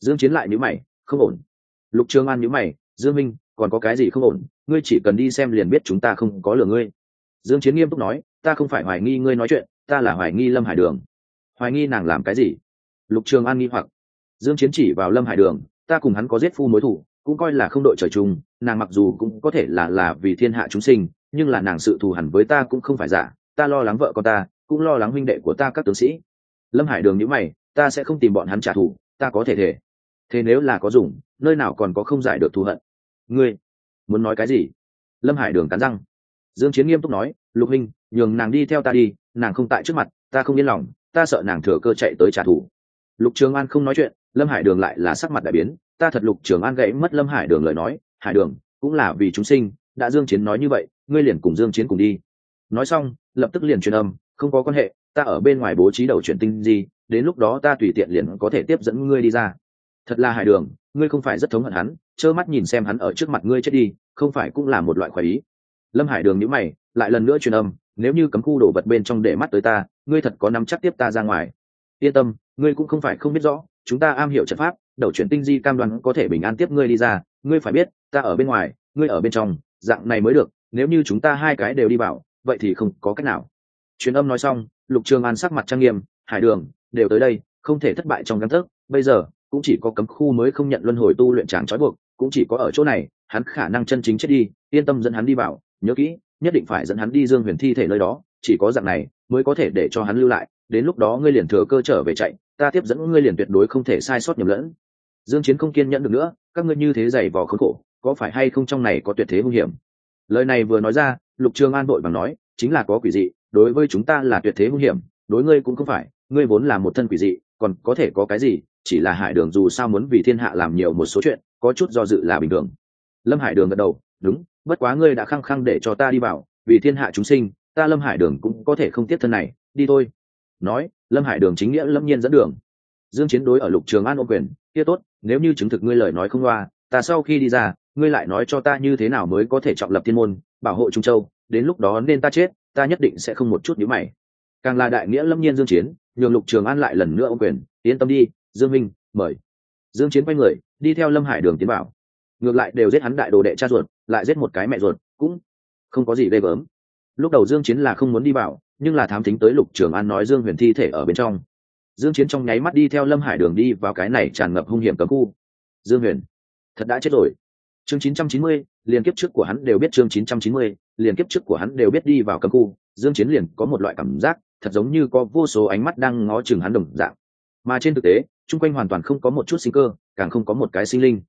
Dương chiến lại nhíu mày, không ổn. Lục trường an nhíu mày, dương minh, còn có cái gì không ổn? Ngươi chỉ cần đi xem liền biết chúng ta không có lừa ngươi. Dương chiến nghiêm túc nói, ta không phải hoài nghi ngươi nói chuyện, ta là hoài nghi lâm hải đường. Hoài nghi nàng làm cái gì? Lục trường an nghi hoặc. Dương chiến chỉ vào lâm hải đường, ta cùng hắn có giết phu mối thủ, cũng coi là không đội trời chung, nàng mặc dù cũng có thể là là vì thiên hạ chúng sinh nhưng là nàng sự thù hẳn với ta cũng không phải giả, ta lo lắng vợ con ta, cũng lo lắng huynh đệ của ta các tướng sĩ. Lâm hải đường nhữ mày, ta sẽ không tìm bọn hắn trả thù, ta có thể thể thế nếu là có dùng, nơi nào còn có không giải được thù hận? Ngươi, muốn nói cái gì? Lâm hải đường cắn răng. Dương chiến nghiêm túc nói, lục huynh, nhường nàng đi theo ta đi, nàng không tại trước mặt, ta không yên lòng, ta sợ nàng thừa cơ chạy tới trả thù. Lục trường an không nói chuyện, lâm hải đường lại là sắc mặt đại biến. Ta thật lục trường an gãy mất lâm hải đường lời nói. Hải đường, cũng là vì chúng sinh đã dương chiến nói như vậy, ngươi liền cùng dương chiến cùng đi. Nói xong, lập tức liền truyền âm, không có quan hệ, ta ở bên ngoài bố trí đầu chuyển tinh gì, đến lúc đó ta tùy tiện liền có thể tiếp dẫn ngươi đi ra. Thật là hải đường, ngươi không phải rất thống hận hắn, trơ mắt nhìn xem hắn ở trước mặt ngươi chết đi, không phải cũng là một loại khoái ý. Lâm hải đường nhíu mày, lại lần nữa truyền âm, nếu như cấm khu đổ vật bên trong để mắt tới ta, ngươi thật có nắm chắc tiếp ta ra ngoài. Yên tâm, ngươi cũng không phải không biết rõ, chúng ta am hiểu trận pháp, đầu chuyển tinh di cam đoan có thể bình an tiếp ngươi đi ra, ngươi phải biết, ta ở bên ngoài, ngươi ở bên trong dạng này mới được, nếu như chúng ta hai cái đều đi vào, vậy thì không có cách nào. Truyền âm nói xong, lục trường an sắc mặt trang nghiêm, hải đường, đều tới đây, không thể thất bại trong găng thức bây giờ, cũng chỉ có cấm khu mới không nhận luân hồi tu luyện tràng trói buộc, cũng chỉ có ở chỗ này, hắn khả năng chân chính chết đi, yên tâm dẫn hắn đi vào, nhớ kỹ, nhất định phải dẫn hắn đi dương huyền thi thể nơi đó, chỉ có dạng này, mới có thể để cho hắn lưu lại, đến lúc đó ngươi liền thừa cơ trở về chạy, ta tiếp dẫn ngươi liền tuyệt đối không thể sai sót nhầm lẫn. Dương chiến không kiên nhẫn được nữa, các ngươi như thế dày vò khốn khổ có phải hay không trong này có tuyệt thế hung hiểm? Lời này vừa nói ra, lục trường an vội bằng nói, chính là có quỷ dị, đối với chúng ta là tuyệt thế hung hiểm, đối ngươi cũng không phải, ngươi vốn là một thân quỷ dị, còn có thể có cái gì, chỉ là hải đường dù sao muốn vì thiên hạ làm nhiều một số chuyện, có chút do dự là bình thường. Lâm hải đường gật đầu, đúng, bất quá ngươi đã khăng khăng để cho ta đi vào, vì thiên hạ chúng sinh, ta lâm hải đường cũng có thể không tiếp thân này, đi thôi. Nói, lâm hải đường chính nghĩa lâm nhiên dẫn đường. Dương chiến đối ở lục trường an ô quyền, kia tốt, nếu như chứng thực ngươi lời nói không loa, ta sau khi đi ra ngươi lại nói cho ta như thế nào mới có thể trọng lập thiên môn, bảo hộ trung châu, đến lúc đó nên ta chết, ta nhất định sẽ không một chút nhữ mày. Càng là đại nghĩa lâm nhiên dương chiến, nhường lục trường an lại lần nữa ô quyền, yên tâm đi, dương minh, mời. Dương chiến quay người, đi theo lâm hải đường tiến vào. Ngược lại đều giết hắn đại đồ đệ cha ruột, lại giết một cái mẹ ruột, cũng không có gì ghê gớm. Lúc đầu dương chiến là không muốn đi vào, nhưng là thám thính tới lục trường an nói dương huyền thi thể ở bên trong. Dương chiến trong nháy mắt đi theo lâm hải đường đi vào cái này tràn ngập hung hiểm cấm khu. Dương huyền, thật đã chết rồi chương 990, liền kiếp trước của hắn đều biết chương 990, liền kiếp trước của hắn đều biết đi vào cấm khu. Dương chiến liền có một loại cảm giác thật giống như có vô số ánh mắt đang ngó chừng hắn đồng dạng. Mà trên thực tế chung quanh hoàn toàn không có một chút sinh cơ càng không có một cái sinh linh.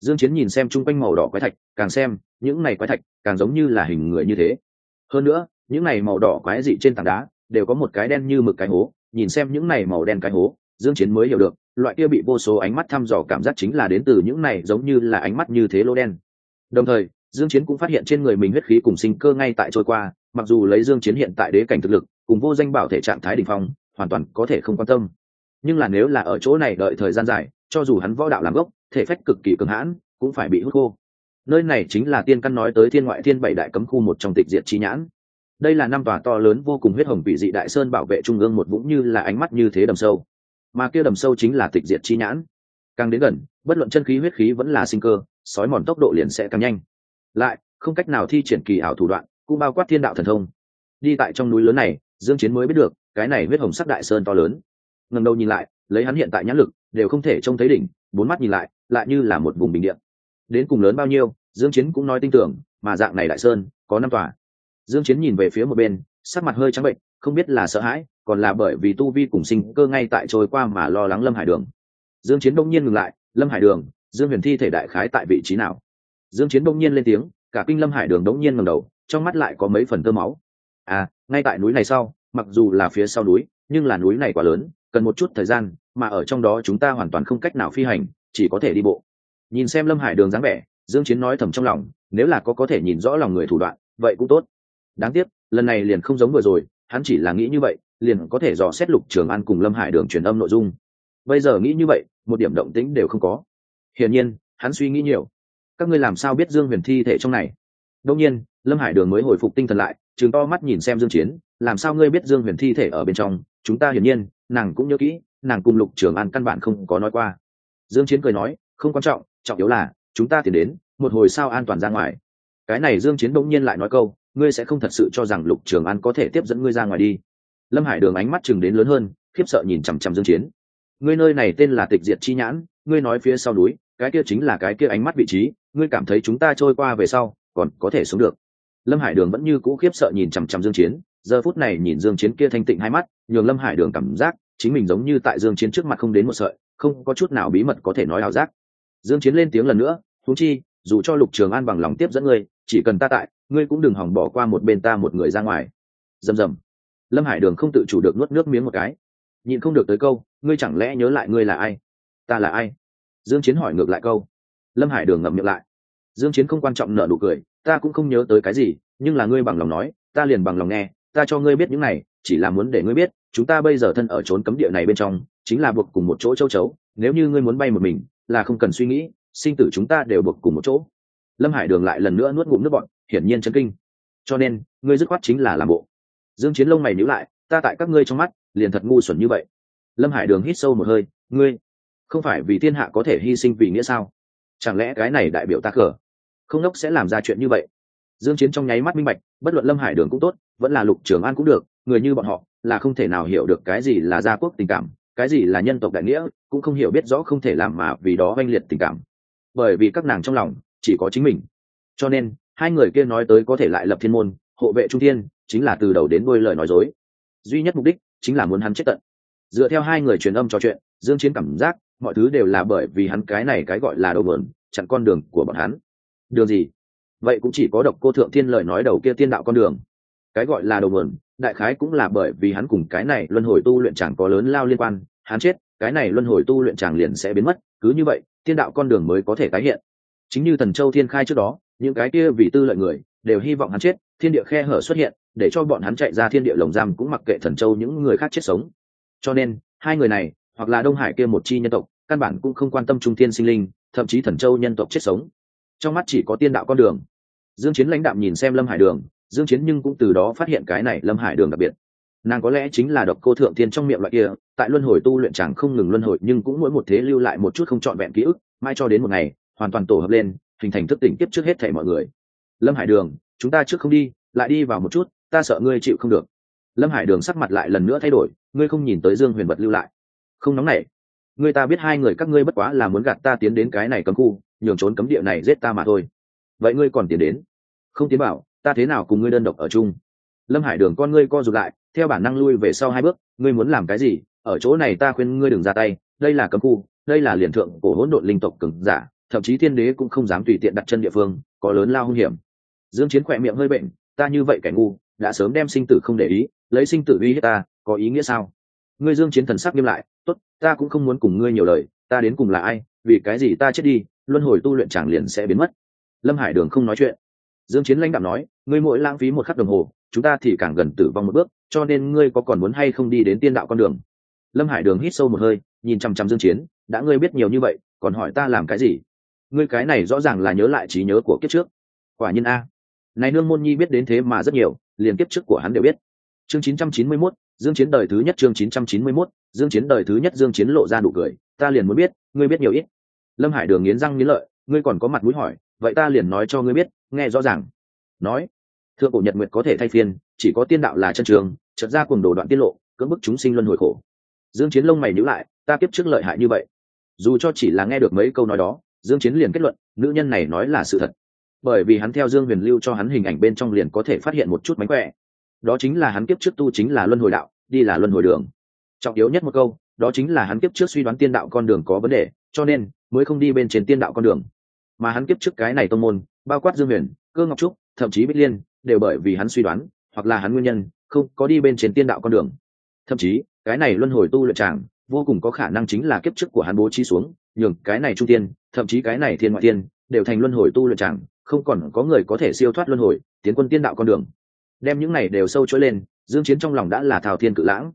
Dương chiến nhìn xem chung quanh màu đỏ quái thạch càng xem những này quái thạch càng giống như là hình người như thế. Hơn nữa những này màu đỏ quái dị trên tảng đá đều có một cái đen như mực cái hố nhìn xem những này màu đen cái hố dương chiến mới hiểu được, loại kia bị vô số ánh mắt thăm dò cảm giác chính là đến từ những này giống như là ánh mắt như thế lô đen. Đồng thời, dương chiến cũng phát hiện trên người mình huyết khí cùng sinh cơ ngay tại trôi qua, mặc dù lấy dương chiến hiện tại đế cảnh thực lực, cùng vô danh bảo thể trạng thái đỉnh phong, hoàn toàn có thể không quan tâm. Nhưng là nếu là ở chỗ này đợi thời gian dài, cho dù hắn võ đạo làm gốc, thể phách cực kỳ cường hãn, cũng phải bị hút khô. Nơi này chính là tiên căn nói tới thiên ngoại thiên bảy đại cấm khu một trong tịch diệt chi nhãn. Đây là năm tòa to lớn vô cùng huyết hồng vị dị đại sơn bảo vệ trung ương một vũng như là ánh mắt như thế đầm sâu mà kia đầm sâu chính là tịch diệt chi nhãn. Càng đến gần, bất luận chân khí huyết khí vẫn là sinh cơ, sói mòn tốc độ liền sẽ càng nhanh. Lại, không cách nào thi triển kỳ ảo thủ đoạn, cũng bao quát thiên đạo thần thông. Đi tại trong núi lớn này, dương chiến mới biết được, cái này huyết hồng sắc đại sơn to lớn. Ngẩng đầu nhìn lại, lấy hắn hiện tại nhãn lực, đều không thể trông thấy đỉnh, bốn mắt nhìn lại lại như là một vùng bình địa. Đến cùng lớn bao nhiêu, dương chiến cũng nói tin tưởng, mà dạng này đại sơn, có năm tòa. Dương chiến nhìn về phía một bên, sắc mặt hơi trắng bệnh không biết là sợ hãi, còn là bởi vì tu vi cùng sinh cơ ngay tại trôi qua mà lo lắng lâm hải đường. Dương chiến đông nhiên ngừng lại, lâm hải đường, dương huyền thi thể đại khái tại vị trí nào? Dương chiến đông nhiên lên tiếng, cả kinh lâm hải đường đống nhiên ngẩng đầu, trong mắt lại có mấy phần tơ máu. À ngay tại núi này sau, mặc dù là phía sau núi, nhưng là núi này quá lớn, cần một chút thời gian, mà ở trong đó chúng ta hoàn toàn không cách nào phi hành, chỉ có thể đi bộ. Nhìn xem lâm hải đường dáng vẻ, dương chiến nói thầm trong lòng, nếu là có có thể nhìn rõ lòng người thủ đoạn, vậy cũng tốt. Đáng tiếc, lần này liền không giống vừa rồi hắn chỉ là nghĩ như vậy, liền có thể dò xét lục trường an cùng lâm hải đường truyền âm nội dung. Bây giờ nghĩ như vậy, một điểm động tĩnh đều không có. Hiển nhiên, hắn suy nghĩ nhiều. Các ngươi làm sao biết dương huyền thi thể trong này? Đông nhiên, lâm hải đường mới hồi phục tinh thần lại chừng to mắt nhìn xem dương chiến, làm sao ngươi biết dương huyền thi thể ở bên trong? Chúng ta hiển nhiên, nàng cũng nhớ kỹ, nàng cùng lục trường an căn bản không có nói qua. Dương chiến cười nói, không quan trọng trọng yếu là, chúng ta tiến đến, một hồi sao an toàn ra ngoài. Cái này dương chiến bỗng nhiên lại nói câu ngươi sẽ không thật sự cho rằng lục trường an có thể tiếp dẫn ngươi ra ngoài đi. Lâm hải đường ánh mắt chừng đến lớn hơn, khiếp sợ nhìn chằm chằm dương chiến. Ngươi nơi này tên là tịch diệt chi nhãn, ngươi nói phía sau núi, cái kia chính là cái kia ánh mắt vị trí, ngươi cảm thấy chúng ta trôi qua về sau, còn có thể sống được. Lâm hải đường vẫn như cũ khiếp sợ nhìn chằm chằm dương chiến, giờ phút này nhìn dương chiến kia thanh tịnh hai mắt, nhường lâm hải đường cảm giác chính mình giống như tại dương chiến trước mặt không đến một sợi, không có chút nào bí mật có thể nói ảo giác. Dương chiến lên tiếng lần nữa thú chi, dù cho lục trường an bằng lòng tiếp dẫn ngươi, chỉ cần ta tại ngươi cũng đừng hỏng bỏ qua một bên ta một người ra ngoài. Rầm rầm lâm hải đường không tự chủ được nuốt nước miếng một cái. Nhịn không được tới câu, ngươi chẳng lẽ nhớ lại ngươi là ai? Ta là ai? Dương chiến hỏi ngược lại câu. Lâm hải đường ngậm miệng lại. Dương chiến không quan trọng nở nụ cười, ta cũng không nhớ tới cái gì, nhưng là ngươi bằng lòng nói, ta liền bằng lòng nghe, ta cho ngươi biết những này, chỉ là muốn để ngươi biết, chúng ta bây giờ thân ở trốn cấm địa này bên trong, chính là buộc cùng một chỗ châu chấu, nếu như ngươi muốn bay một mình, là không cần suy nghĩ, sinh tử chúng ta đều buộc cùng một chỗ. Lâm hải đường lại lần nữa nuốt ngụm nước bọn hiển nhiên chấn kinh. Cho nên, ngươi dứt khoát chính là làm bộ. Dương chiến lông mày nhíu lại, ta tại các ngươi trong mắt, liền thật ngu xuẩn như vậy. Lâm hải đường hít sâu một hơi, ngươi, không phải vì thiên hạ có thể hy sinh vì nghĩa sao? Chẳng lẽ cái này đại biểu ta cờ không nốc sẽ làm ra chuyện như vậy. Dương chiến trong nháy mắt minh bạch, bất luận lâm hải đường cũng tốt, vẫn là lục trường an cũng được, người như bọn họ, là không thể nào hiểu được cái gì là gia quốc tình cảm, cái gì là nhân tộc đại nghĩa, cũng không hiểu biết rõ không thể làm mà vì đó oanh liệt tình cảm. Bởi vì các nàng trong lòng chỉ có chính mình. Cho nên hai người kia nói tới có thể lại lập thiên môn, hộ vệ trung thiên, chính là từ đầu đến đuôi lời nói dối. Duy nhất mục đích chính là muốn hắn chết tận. Dựa theo hai người truyền âm trò chuyện, dương chiến cảm giác mọi thứ đều là bởi vì hắn cái này cái gọi là đầu mượn, chặn con đường của bọn hắn. Đường gì? Vậy cũng chỉ có độc cô thượng thiên lời nói đầu kia tiên đạo con đường. Cái gọi là đầu mượn, đại khái cũng là bởi vì hắn cùng cái này luân hồi tu luyện chẳng có lớn lao liên quan. Hắn chết, cái này luân hồi tu luyện chẳng liền sẽ biến mất. Cứ như vậy, tiên đạo con đường mới có thể tái hiện. Chính như thần châu thiên khai trước đó những cái kia vì tư lợi người, đều hy vọng hắn chết, thiên địa khe hở xuất hiện, để cho bọn hắn chạy ra thiên địa lồng giam cũng mặc kệ thần châu những người khác chết sống. Cho nên, hai người này, hoặc là đông hải kia một chi nhân tộc, căn bản cũng không quan tâm trung thiên sinh linh, thậm chí thần châu nhân tộc chết sống. Trong mắt chỉ có tiên đạo con đường. Dương chiến lãnh đạm nhìn xem lâm hải đường, dương chiến nhưng cũng từ đó phát hiện cái này lâm hải đường đặc biệt. Nàng có lẽ chính là độc cô thượng thiên trong miệng loại kia, tại luân hồi tu luyện chẳng không ngừng luân hồi, nhưng cũng mỗi một thế lưu lại một chút không trọn vẹn ký ức mai cho đến một ngày, hoàn toàn tổ hợp lên hình thành thức tỉnh tiếp trước hết thảy mọi người. Lâm hải đường, chúng ta trước không đi, lại đi vào một chút, ta sợ ngươi chịu không được. Lâm hải đường sắc mặt lại lần nữa thay đổi, ngươi không nhìn tới dương huyền vật lưu lại. Không nóng nảy. Ngươi ta biết hai người các ngươi bất quá là muốn gạt ta tiến đến cái này cấm khu, nhường trốn cấm địa này giết ta mà thôi. Vậy ngươi còn tiến đến? Không tiến bảo, ta thế nào cùng ngươi đơn độc ở chung? Lâm hải đường con ngươi co rụt lại, theo bản năng lui về sau hai bước, ngươi muốn làm cái gì? Ở chỗ này ta khuyên ngươi đừng ra tay, đây là cấm khu, đây là liền thượng cổ hỗn độn linh tộc cứng giả thậm chí thiên đế cũng không dám tùy tiện đặt chân địa phương, có lớn lao hung hiểm. Dương chiến khỏe miệng hơi bệnh, ta như vậy kẻ ngu, đã sớm đem sinh tử không để ý, lấy sinh tử uy hiếp ta, có ý nghĩa sao? Ngươi dương chiến thần sắc nghiêm lại, tốt, ta cũng không muốn cùng ngươi nhiều lời, ta đến cùng là ai, vì cái gì ta chết đi, luân hồi tu luyện chẳng liền sẽ biến mất. Lâm hải đường không nói chuyện. Dương chiến lãnh đạm nói, ngươi mỗi lãng phí một khắc đồng hồ, chúng ta thì càng gần tử vong một bước, cho nên ngươi có còn muốn hay không đi đến tiên đạo con đường? Lâm hải đường hít sâu một hơi, nhìn chăm chăm dương chiến, đã ngươi biết nhiều như vậy, còn hỏi ta làm cái gì? Ngươi cái này rõ ràng là nhớ lại trí nhớ của kiếp trước. Quả nhiên a. Này nương môn nhi biết đến thế mà rất nhiều liền kiếp trước của hắn đều biết. Chương 991, dương chiến đời thứ nhất chương 991, dương chiến đời thứ nhất dương chiến lộ ra nụ cười ta liền muốn biết ngươi biết nhiều ít. Lâm hải đường nghiến răng nghiến lợi ngươi còn có mặt mũi hỏi vậy ta liền nói cho ngươi biết nghe rõ ràng. Nói thượng cổ nhật nguyệt có thể thay phiên chỉ có tiên đạo là chân trường chợt ra cùng đồ đoạn tiết lộ cưỡng bức chúng sinh luân hồi khổ. Dương chiến lông mày nhíu lại ta kiếp trước lợi hại như vậy. Dù cho chỉ là nghe được mấy câu nói đó dương chiến liền kết luận, nữ nhân này nói là sự thật. Bởi vì hắn theo dương huyền lưu cho hắn hình ảnh bên trong liền có thể phát hiện một chút mánh khỏe. Đó chính là hắn kiếp trước tu chính là luân hồi đạo, đi là luân hồi đường. Trọng yếu nhất một câu, đó chính là hắn kiếp trước suy đoán tiên đạo con đường có vấn đề, cho nên mới không đi bên trên tiên đạo con đường. Mà hắn kiếp trước cái này tông môn, bao quát dương huyền, cơ ngọc trúc, thậm chí bích liên, đều bởi vì hắn suy đoán, hoặc là hắn nguyên nhân, không có đi bên trên tiên đạo con đường. Thậm chí, cái này luân hồi tu luyện tràng, vô cùng có khả năng chính là kiếp trước của hắn bố trí xuống nhường cái này trung tiên, thậm chí cái này thiên ngoại tiên, đều thành luân hồi tu luyện chẳng, không còn có người có thể siêu thoát luân hồi, tiến quân tiên đạo con đường. Đem những này đều sâu trỗi lên, dương chiến trong lòng đã là thào thiên cự lãng.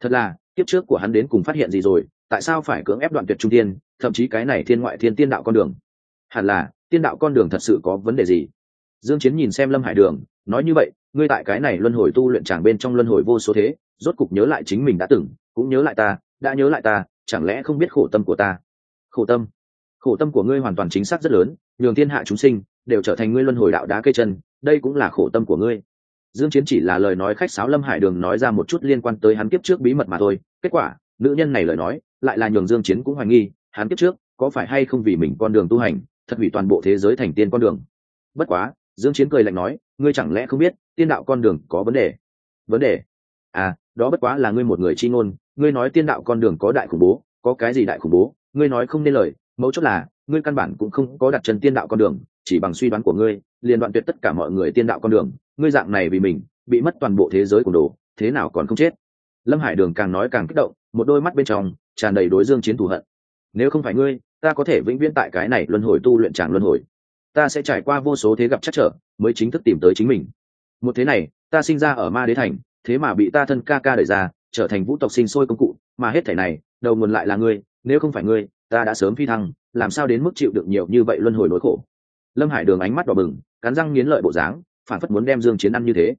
Thật là, kiếp trước của hắn đến cùng phát hiện gì rồi, tại sao phải cưỡng ép đoạn tuyệt trung tiên, thậm chí cái này thiên ngoại thiên tiên đạo con đường? Hẳn là, tiên đạo con đường thật sự có vấn đề gì? Dương chiến nhìn xem lâm hải đường, nói như vậy, ngươi tại cái này luân hồi tu luyện chẳng bên trong luân hồi vô số thế, rốt cục nhớ lại chính mình đã từng, cũng nhớ lại ta, đã nhớ lại ta, chẳng lẽ không biết khổ tâm của ta? Khổ tâm. Khổ tâm của ngươi hoàn toàn chính xác rất lớn, nhường thiên hạ chúng sinh đều trở thành ngươi luân hồi đạo đá cây chân, đây cũng là khổ tâm của ngươi. Dương chiến chỉ là lời nói khách sáo lâm hải đường nói ra một chút liên quan tới hắn kiếp trước bí mật mà thôi, kết quả, nữ nhân này lời nói, lại là nhường dương chiến cũng hoài nghi, hắn kiếp trước có phải hay không vì mình con đường tu hành, thật hủy toàn bộ thế giới thành tiên con đường. Bất quá, dương chiến cười lạnh nói, ngươi chẳng lẽ không biết, tiên đạo con đường có vấn đề? Vấn đề? À đó bất quá là ngươi một người chi ngôn, ngươi nói tiên đạo con đường có đại khủng bố, có cái gì đại khủng bố? Ngươi nói không nên lời, mấu chốt là, ngươi căn bản cũng không có đặt chân tiên đạo con đường, chỉ bằng suy đoán của ngươi, liền đoạn tuyệt tất cả mọi người tiên đạo con đường, ngươi dạng này vì mình, bị mất toàn bộ thế giới của đồ, thế nào còn không chết? Lâm hải đường càng nói càng kích động, một đôi mắt bên trong tràn đầy đối dương chiến thù hận. Nếu không phải ngươi, ta có thể vĩnh viễn tại cái này luân hồi tu luyện tràng luân hồi. Ta sẽ trải qua vô số thế gặp chắc trở, mới chính thức tìm tới chính mình. Một thế này, ta sinh ra ở ma đế thành, thế mà bị ta thân ca ca đẩy ra, trở thành vũ tộc sinh sôi công cụ, mà hết thể này, đầu nguồn lại là ngươi nếu không phải ngươi, ta đã sớm phi thăng, làm sao đến mức chịu được nhiều như vậy luân hồi nỗi khổ? Lâm hải đường ánh mắt đỏ bừng, cắn răng nghiến lợi bộ dáng, phản phất muốn đem dương chiến ăn như thế.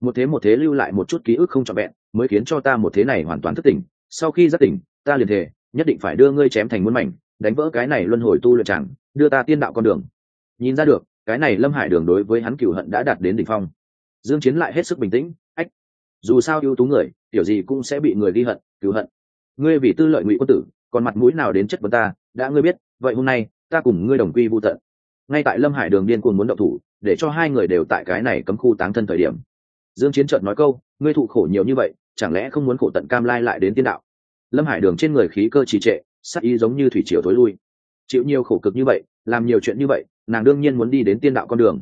Một thế một thế lưu lại một chút ký ức không trọn vẹn, mới khiến cho ta một thế này hoàn toàn thức tỉnh. Sau khi giác tỉnh, ta liền thề, nhất định phải đưa ngươi chém thành muôn mảnh, đánh vỡ cái này luân hồi tu luyện chẳng, đưa ta tiên đạo con đường. Nhìn ra được, cái này lâm hải đường đối với hắn cửu hận đã đạt đến đỉnh phong. Dương chiến lại hết sức bình tĩnh, ách, dù sao ưu tú người, tiểu gì cũng sẽ bị người ghi hận cửu hận. Ngươi vì tư lợi ngụy quân tử còn mặt mũi nào đến chất vấn ta? Đã ngươi biết, vậy hôm nay, ta cùng ngươi đồng quy vu tận. Ngay tại lâm hải đường điên cuồng muốn động thủ, để cho hai người đều tại cái này cấm khu táng thân thời điểm. Dương chiến trợn nói câu, ngươi thụ khổ nhiều như vậy, chẳng lẽ không muốn khổ tận cam lai lại đến tiên đạo? Lâm hải đường trên người khí cơ trì trệ, sắc ý giống như thủy triều tối lui. Chịu nhiều khổ cực như vậy, làm nhiều chuyện như vậy, nàng đương nhiên muốn đi đến tiên đạo con đường.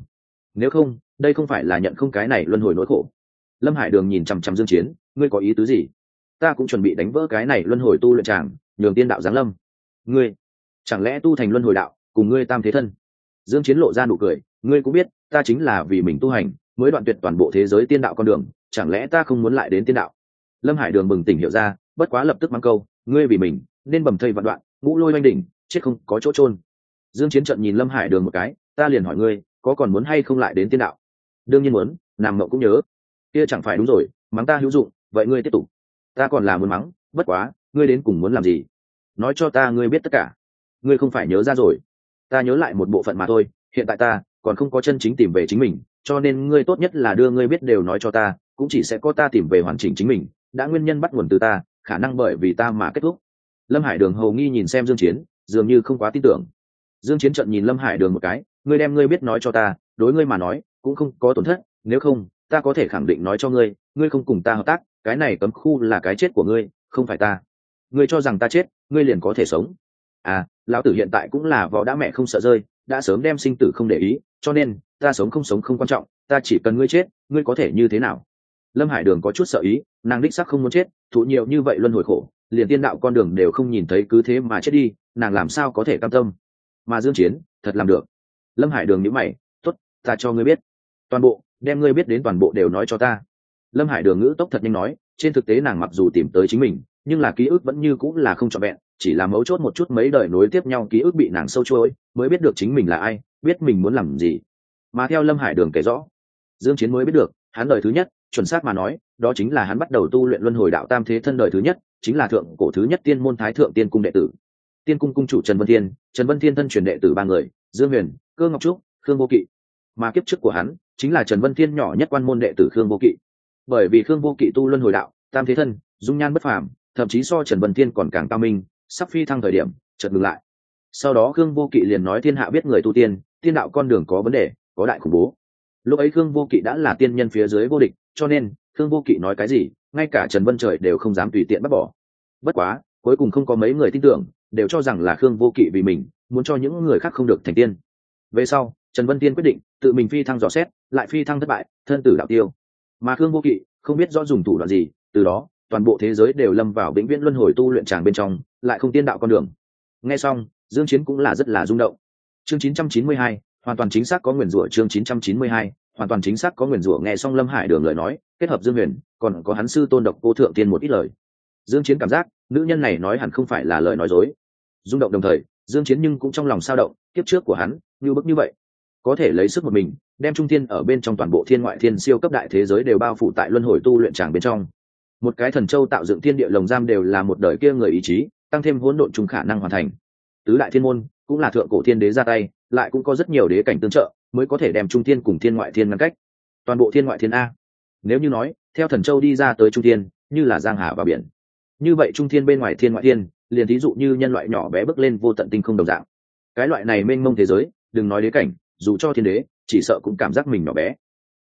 Nếu không, đây không phải là nhận không cái này luân hồi nỗi khổ. Lâm hải đường nhìn chằm chằm dương chiến, ngươi có ý tứ gì? Ta cũng chuẩn bị đánh vỡ cái này luân hồi tu luyện tràng nhường tiên đạo giáng lâm. Ngươi, chẳng lẽ tu thành luân hồi đạo, cùng ngươi tam thế thân? Dương chiến lộ ra nụ cười, ngươi cũng biết, ta chính là vì mình tu hành, mới đoạn tuyệt toàn bộ thế giới tiên đạo con đường, chẳng lẽ ta không muốn lại đến tiên đạo? Lâm hải đường bừng tỉnh hiểu ra, bất quá lập tức mang câu, ngươi vì mình, nên bầm thây vạn đoạn, ngũ lôi oanh đỉnh, chết không có chỗ trôn dương chiến trận nhìn lâm hải đường một cái, ta liền hỏi ngươi, có còn muốn hay không lại đến tiên đạo? Đương nhiên muốn nằm mộng cũng nhớ. Kia chẳng phải đúng rồi, mắng ta hữu dụng, vậy ngươi tiếp tục. Ta còn là muốn mắng, bất quá ngươi đến cùng muốn làm gì? Nói cho ta ngươi biết tất cả. Ngươi không phải nhớ ra rồi. Ta nhớ lại một bộ phận mà thôi, hiện tại ta còn không có chân chính tìm về chính mình, cho nên ngươi tốt nhất là đưa ngươi biết đều nói cho ta, cũng chỉ sẽ có ta tìm về hoàn chỉnh chính mình, đã nguyên nhân bắt nguồn từ ta, khả năng bởi vì ta mà kết thúc. Lâm hải đường hầu nghi nhìn xem dương chiến, dường như không quá tin tưởng. Dương chiến trận nhìn lâm hải đường một cái, ngươi đem ngươi biết nói cho ta, đối ngươi mà nói, cũng không có tổn thất, nếu không, ta có thể khẳng định nói cho ngươi ngươi không cùng ta hợp tác, cái này cấm khu là cái chết của ngươi, không phải ta ngươi cho rằng ta chết, ngươi liền có thể sống. À lão tử hiện tại cũng là võ đã mẹ không sợ rơi, đã sớm đem sinh tử không để ý, cho nên, ta sống không sống không quan trọng, ta chỉ cần ngươi chết, ngươi có thể như thế nào? Lâm hải đường có chút sợ ý, nàng đích sắc không muốn chết, thụ nhiều như vậy luân hồi khổ, liền tiên đạo con đường đều không nhìn thấy cứ thế mà chết đi, nàng làm sao có thể cam tâm? Mà dương chiến, thật làm được. Lâm hải đường nhíu mày, tốt, ta cho ngươi biết. Toàn bộ, đem ngươi biết đến toàn bộ đều nói cho ta. Lâm hải đường ngữ tốc thật nhanh nói, trên thực tế nàng mặc dù tìm tới chính mình nhưng là ký ức vẫn như cũng là không trọn vẹn, chỉ là mấu chốt một chút mấy đời nối tiếp nhau ký ức bị nàng sâu chuỗi, mới biết được chính mình là ai, biết mình muốn làm gì. Mà theo lâm hải đường kể rõ, dương chiến mới biết được, hắn đời thứ nhất, chuẩn xác mà nói, đó chính là hắn bắt đầu tu luyện luân hồi đạo tam thế thân đời thứ nhất, chính là thượng cổ thứ nhất tiên môn thái thượng tiên cung đệ tử. Tiên cung cung chủ trần vân thiên, trần vân thiên thân truyền đệ tử ba người, dương huyền, cơ ngọc trúc, khương vô kỵ. Mà kiếp trước của hắn, chính là trần vân thiên nhỏ nhất quan môn đệ tử khương vô kỵ. Bởi vì khương vô kỵ tu luân hồi đạo, tam thế thân, dung nhan bất phàm thậm chí so trần vân thiên còn càng cao minh, sắp phi thăng thời điểm, chợt ngừng lại. Sau đó khương vô kỵ liền nói thiên hạ biết người tu tiên tiên đạo con đường có vấn đề, có đại khủng bố. Lúc ấy khương vô kỵ đã là tiên nhân phía dưới vô địch, cho nên khương vô kỵ nói cái gì, ngay cả trần vân trời đều không dám tùy tiện bắt bỏ. Bất quá, cuối cùng không có mấy người tin tưởng, đều cho rằng là khương vô kỵ vì mình, muốn cho những người khác không được thành tiên. Về sau, trần vân tiên quyết định tự mình phi thăng dò xét, lại phi thăng thất bại, thân tử đạo tiêu. Mà khương vô kỵ không biết do dùng thủ đoạn gì, từ đó toàn bộ thế giới đều lâm vào vĩnh viễn luân hồi tu luyện tràng bên trong lại không tiên đạo con đường. Nghe xong dương chiến cũng là rất là rung động. Chương 992, hoàn toàn chính xác có nguyên rủa chương 992, hoàn toàn chính xác có nguyên rủa nghe xong lâm hải đường lời nói kết hợp dương huyền còn có hắn sư tôn độc cô thượng tiên một ít lời. Dương chiến cảm giác nữ nhân này nói hẳn không phải là lời nói dối. Rung động đồng thời dương chiến nhưng cũng trong lòng sao động kiếp trước của hắn như bức như vậy. Có thể lấy sức một mình đem trung thiên ở bên trong toàn bộ thiên ngoại thiên siêu cấp đại thế giới đều bao phủ tại luân hồi tu luyện tràng bên trong một cái thần châu tạo dựng thiên địa lồng giam đều là một đời kia người ý chí, tăng thêm hỗn độn chung khả năng hoàn thành. Tứ đại thiên môn, cũng là thượng cổ thiên đế ra tay, lại cũng có rất nhiều đế cảnh tương trợ, mới có thể đem trung thiên cùng thiên ngoại thiên ngăn cách. Toàn bộ thiên ngoại thiên a. Nếu như nói, theo thần châu đi ra tới trung thiên, như là giang hà và biển. Như vậy trung thiên bên ngoài thiên ngoại thiên, liền thí dụ như nhân loại nhỏ bé bước lên vô tận tinh không đồng dạng. Cái loại này mênh mông thế giới, đừng nói đế cảnh, dù cho thiên đế, chỉ sợ cũng cảm giác mình nhỏ bé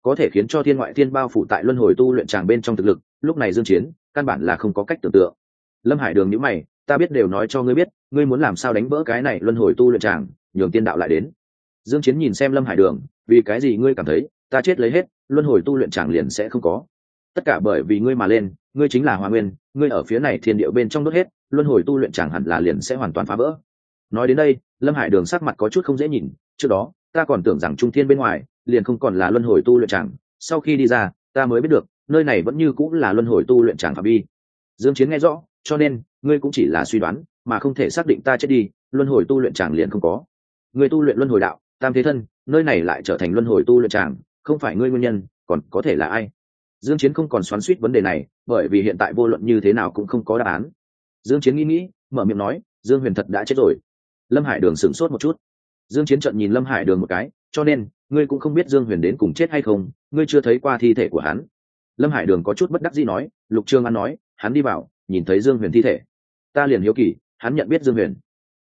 có thể khiến cho thiên ngoại thiên bao phủ tại luân hồi tu luyện tràng bên trong thực lực, lúc này dương chiến, căn bản là không có cách tưởng tượng. Lâm hải đường nhíu mày, ta biết đều nói cho ngươi biết, ngươi muốn làm sao đánh vỡ cái này luân hồi tu luyện tràng, nhường tiên đạo lại đến. Dương chiến nhìn xem lâm hải đường, vì cái gì ngươi cảm thấy, ta chết lấy hết, luân hồi tu luyện tràng liền sẽ không có? Tất cả bởi vì ngươi mà lên, ngươi chính là hoa nguyên, ngươi ở phía này thiên điệu bên trong đốt hết, luân hồi tu luyện chẳng hẳn là liền sẽ hoàn toàn phá vỡ. Nói đến đây, lâm hải đường sắc mặt có chút không dễ nhìn, trước đó ta còn tưởng rằng trung thiên bên ngoài liền không còn là luân hồi tu luyện chẳng. Sau khi đi ra, ta mới biết được, nơi này vẫn như cũng là luân hồi tu luyện chẳng phạm vi. Dương chiến nghe rõ, cho nên, ngươi cũng chỉ là suy đoán, mà không thể xác định ta chết đi, luân hồi tu luyện chẳng liền không có. Ngươi tu luyện luân hồi đạo, tam thế thân, nơi này lại trở thành luân hồi tu luyện chẳng, không phải ngươi nguyên nhân, còn có thể là ai? Dương chiến không còn xoắn xuýt vấn đề này, bởi vì hiện tại vô luận như thế nào cũng không có đáp án. Dương chiến nghĩ nghĩ, mở miệng nói, dương huyền thật đã chết rồi. Lâm hải đường sửng sốt một chút dương chiến trận nhìn lâm hải đường một cái, cho nên, ngươi cũng không biết dương huyền đến cùng chết hay không, ngươi chưa thấy qua thi thể của hắn. Lâm hải đường có chút bất đắc dĩ nói, lục trương an nói, hắn đi vào, nhìn thấy dương huyền thi thể. Ta liền hiếu kỳ, hắn nhận biết dương huyền.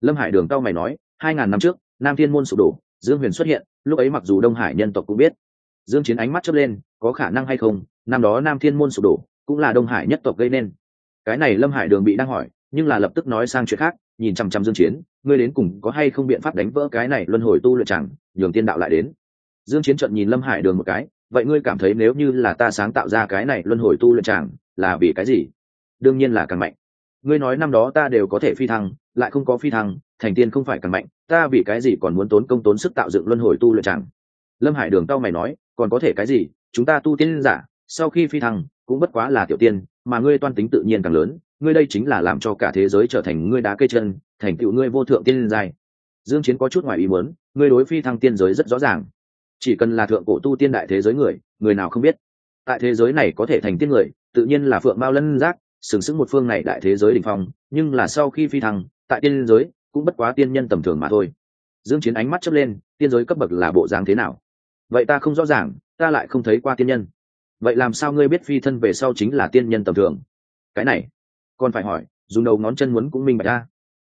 Lâm hải đường cao mày nói, hai ngàn năm trước, nam thiên môn sụp đổ, dương huyền xuất hiện, lúc ấy mặc dù đông hải nhân tộc cũng biết. Dương chiến ánh mắt chớp lên, có khả năng hay không, năm đó nam thiên môn sụp đổ, cũng là đông hải nhất tộc gây nên. Cái này lâm hải đường bị đang hỏi, nhưng là lập tức nói sang chuyện khác, nhìn chăm chăm dương chiến ngươi đến cùng có hay không biện pháp đánh vỡ cái này luân hồi tu luyện chẳng, nhường tiên đạo lại đến. Dương chiến trận nhìn lâm hải đường một cái, vậy ngươi cảm thấy nếu như là ta sáng tạo ra cái này luân hồi tu luyện chẳng, là vì cái gì? Đương nhiên là càng mạnh. Ngươi nói năm đó ta đều có thể phi thăng, lại không có phi thăng, thành tiên không phải càng mạnh, ta vì cái gì còn muốn tốn công tốn sức tạo dựng luân hồi tu luyện chẳng? Lâm hải đường tao mày nói, còn có thể cái gì? Chúng ta tu tiên giả, sau khi phi thăng, cũng bất quá là tiểu tiên, mà ngươi toan tính tự nhiên càng lớn, ngươi đây chính là làm cho cả thế giới trở thành ngươi đá cây chân thành tựu ngươi vô thượng tiên giai. Dương chiến có chút ngoài ý muốn, ngươi đối phi thăng tiên giới rất rõ ràng. Chỉ cần là thượng cổ tu tiên đại thế giới người người nào không biết. Tại thế giới này có thể thành tiên người, tự nhiên là phượng bao lân giác, sừng sững một phương này đại thế giới đỉnh phong, nhưng là sau khi phi thăng, tại tiên giới, cũng bất quá tiên nhân tầm thường mà thôi. Dương chiến ánh mắt chớp lên, tiên giới cấp bậc là bộ dáng thế nào? Vậy ta không rõ ràng, ta lại không thấy qua tiên nhân. Vậy làm sao ngươi biết phi thân về sau chính là tiên nhân tầm thường? Cái này, còn phải hỏi, dùng đầu ngón chân muốn cũng minh bạch ra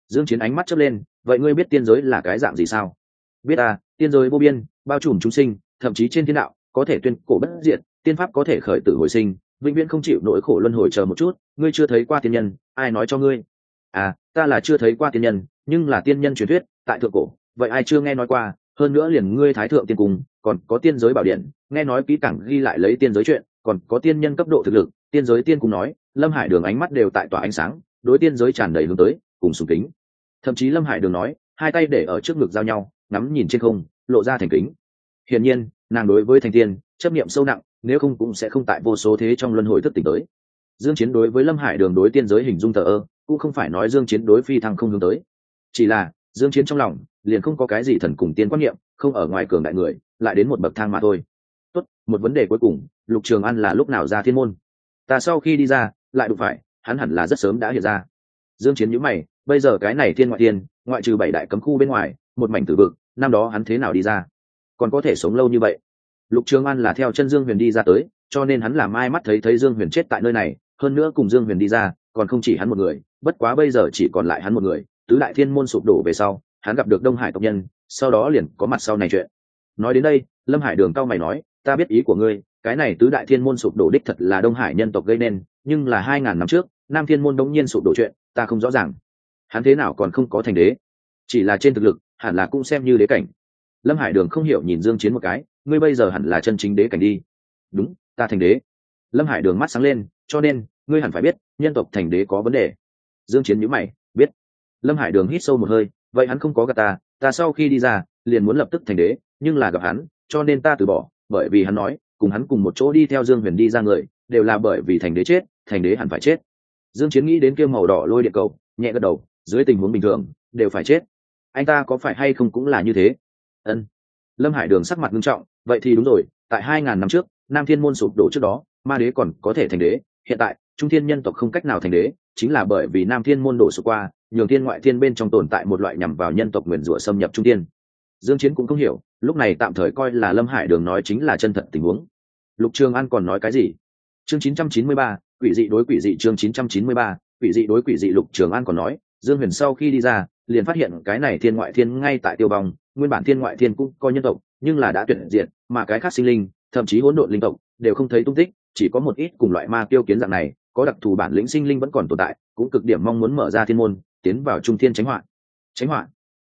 dương chiến ánh mắt chớp lên, vậy ngươi biết tiên giới là cái dạng gì sao? Biết à tiên giới vô biên, bao trùm chúng sinh, thậm chí trên thiên đạo, có thể tuyên cổ bất diệt, tiên pháp có thể khởi tử hồi sinh, vĩnh viễn không chịu nỗi khổ luân hồi chờ một chút, ngươi chưa thấy qua tiên nhân, ai nói cho ngươi? À ta là chưa thấy qua tiên nhân, nhưng là tiên nhân truyền thuyết, tại thượng cổ, vậy ai chưa nghe nói qua, hơn nữa liền ngươi thái thượng tiên cung còn có tiên giới bảo điện, nghe nói kỹ càng ghi lại lấy tiên giới chuyện, còn có tiên nhân cấp độ thực lực, tiên giới tiên cung nói, lâm hải đường ánh mắt đều tại tỏa ánh sáng, đối tiên giới tràn đầy hướng tới, cùng sùng kính thậm chí lâm hải đường nói, hai tay để ở trước ngực giao nhau, ngắm nhìn trên không, lộ ra thành kính. Hiển nhiên, nàng đối với thành tiên, chấp niệm sâu nặng, nếu không cũng sẽ không tại vô số thế trong luân hồi thức tỉnh tới. Dương chiến đối với lâm hải đường đối tiên giới hình dung thờ ơ, cũng không phải nói dương chiến đối phi thăng không hướng tới. Chỉ là, dương chiến trong lòng, liền không có cái gì thần cùng tiên quan niệm, không ở ngoài cường đại người, lại đến một bậc thang mà thôi. Tốt, một vấn đề cuối cùng, lục trường an là lúc nào ra thiên môn? Ta sau khi đi ra, lại đụng phải, hắn hẳn là rất sớm đã hiện ra. Dương chiến nhíu mày bây giờ cái này thiên ngoại thiên, ngoại trừ bảy đại cấm khu bên ngoài, một mảnh tử vực, năm đó hắn thế nào đi ra? Còn có thể sống lâu như vậy? Lục trường an là theo chân dương huyền đi ra tới, cho nên hắn làm ai mắt thấy thấy dương huyền chết tại nơi này, hơn nữa cùng dương huyền đi ra, còn không chỉ hắn một người, bất quá bây giờ chỉ còn lại hắn một người, tứ đại thiên môn sụp đổ về sau, hắn gặp được đông hải tộc nhân, sau đó liền có mặt sau này chuyện. Nói đến đây, lâm hải đường cao mày nói, ta biết ý của ngươi, cái này tứ đại thiên môn sụp đổ đích thật là đông hải nhân tộc gây nên, nhưng là hai ngàn năm trước, nam thiên môn đống nhiên sụp đổ chuyện, ta không rõ ràng hắn thế nào còn không có thành đế? Chỉ là trên thực lực, hẳn là cũng xem như đế cảnh. Lâm hải đường không hiểu nhìn dương chiến một cái, ngươi bây giờ hẳn là chân chính đế cảnh đi. Đúng, ta thành đế. Lâm hải đường mắt sáng lên, cho nên, ngươi hẳn phải biết, nhân tộc thành đế có vấn đề. Dương chiến nhíu mày, biết. Lâm hải đường hít sâu một hơi, vậy hắn không có gặp ta ta sau khi đi ra, liền muốn lập tức thành đế, nhưng là gặp hắn, cho nên ta từ bỏ, bởi vì hắn nói, cùng hắn cùng một chỗ đi theo dương huyền đi ra người, đều là bởi vì thành đế chết, thành đế hẳn phải chết. Dương chiến nghĩ đến kia màu đỏ lôi điện cầu, nhẹ gật đầu dưới tình huống bình thường đều phải chết. Anh ta có phải hay không cũng là như thế? Ân. Lâm hải đường sắc mặt nghiêm trọng vậy thì đúng rồi tại hai ngàn năm trước nam thiên môn sụp đổ trước đó ma đế còn có thể thành đế. Hiện tại trung thiên nhân tộc không cách nào thành đế chính là bởi vì nam thiên môn đổ sụp qua nhường thiên ngoại thiên bên trong tồn tại một loại nhằm vào nhân tộc nguyền rủa xâm nhập trung thiên. Dương chiến cũng không hiểu lúc này tạm thời coi là lâm hải đường nói chính là chân thật tình huống. Lục trường an còn nói cái gì? Chương 993, quỷ dị đối quỷ dị chương 993, quỷ dị đối quỷ dị lục trường an còn nói dương huyền sau khi đi ra liền phát hiện cái này thiên ngoại thiên ngay tại tiêu vong nguyên bản thiên ngoại thiên cũng coi nhân tộc nhưng là đã tuyệt diện, mà cái khác sinh linh thậm chí hỗn độn linh tộc đều không thấy tung tích chỉ có một ít cùng loại ma tiêu kiến dạng này có đặc thù bản lĩnh sinh linh vẫn còn tồn tại cũng cực điểm mong muốn mở ra thiên môn tiến vào trung thiên tránh hoạn. tránh hoạn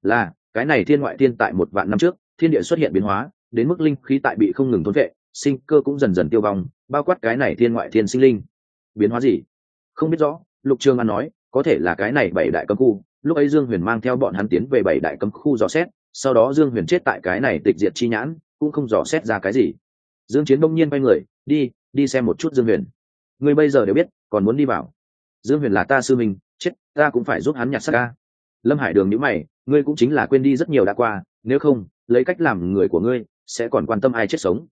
là cái này thiên ngoại thiên tại một vạn năm trước thiên địa xuất hiện biến hóa đến mức linh khí tại bị không ngừng thốn vệ sinh cơ cũng dần dần tiêu vong bao quát cái này thiên ngoại thiên sinh linh. Biến hóa gì? Không biết rõ lục trường an nói có thể là cái này bảy đại cấm khu, lúc ấy dương huyền mang theo bọn hắn tiến về bảy đại cấm khu dò xét, sau đó dương huyền chết tại cái này tịch diệt chi nhãn, cũng không dò xét ra cái gì. Dương chiến đông nhiên quay người, đi đi xem một chút dương huyền. Ngươi bây giờ đều biết, còn muốn đi vào. Dương huyền là ta sư mình chết, ta cũng phải giúp hắn nhặt xác ca lâm hải đường nhíu mày, ngươi cũng chính là quên đi rất nhiều đã qua, nếu không, lấy cách làm người của ngươi, sẽ còn quan tâm ai chết sống.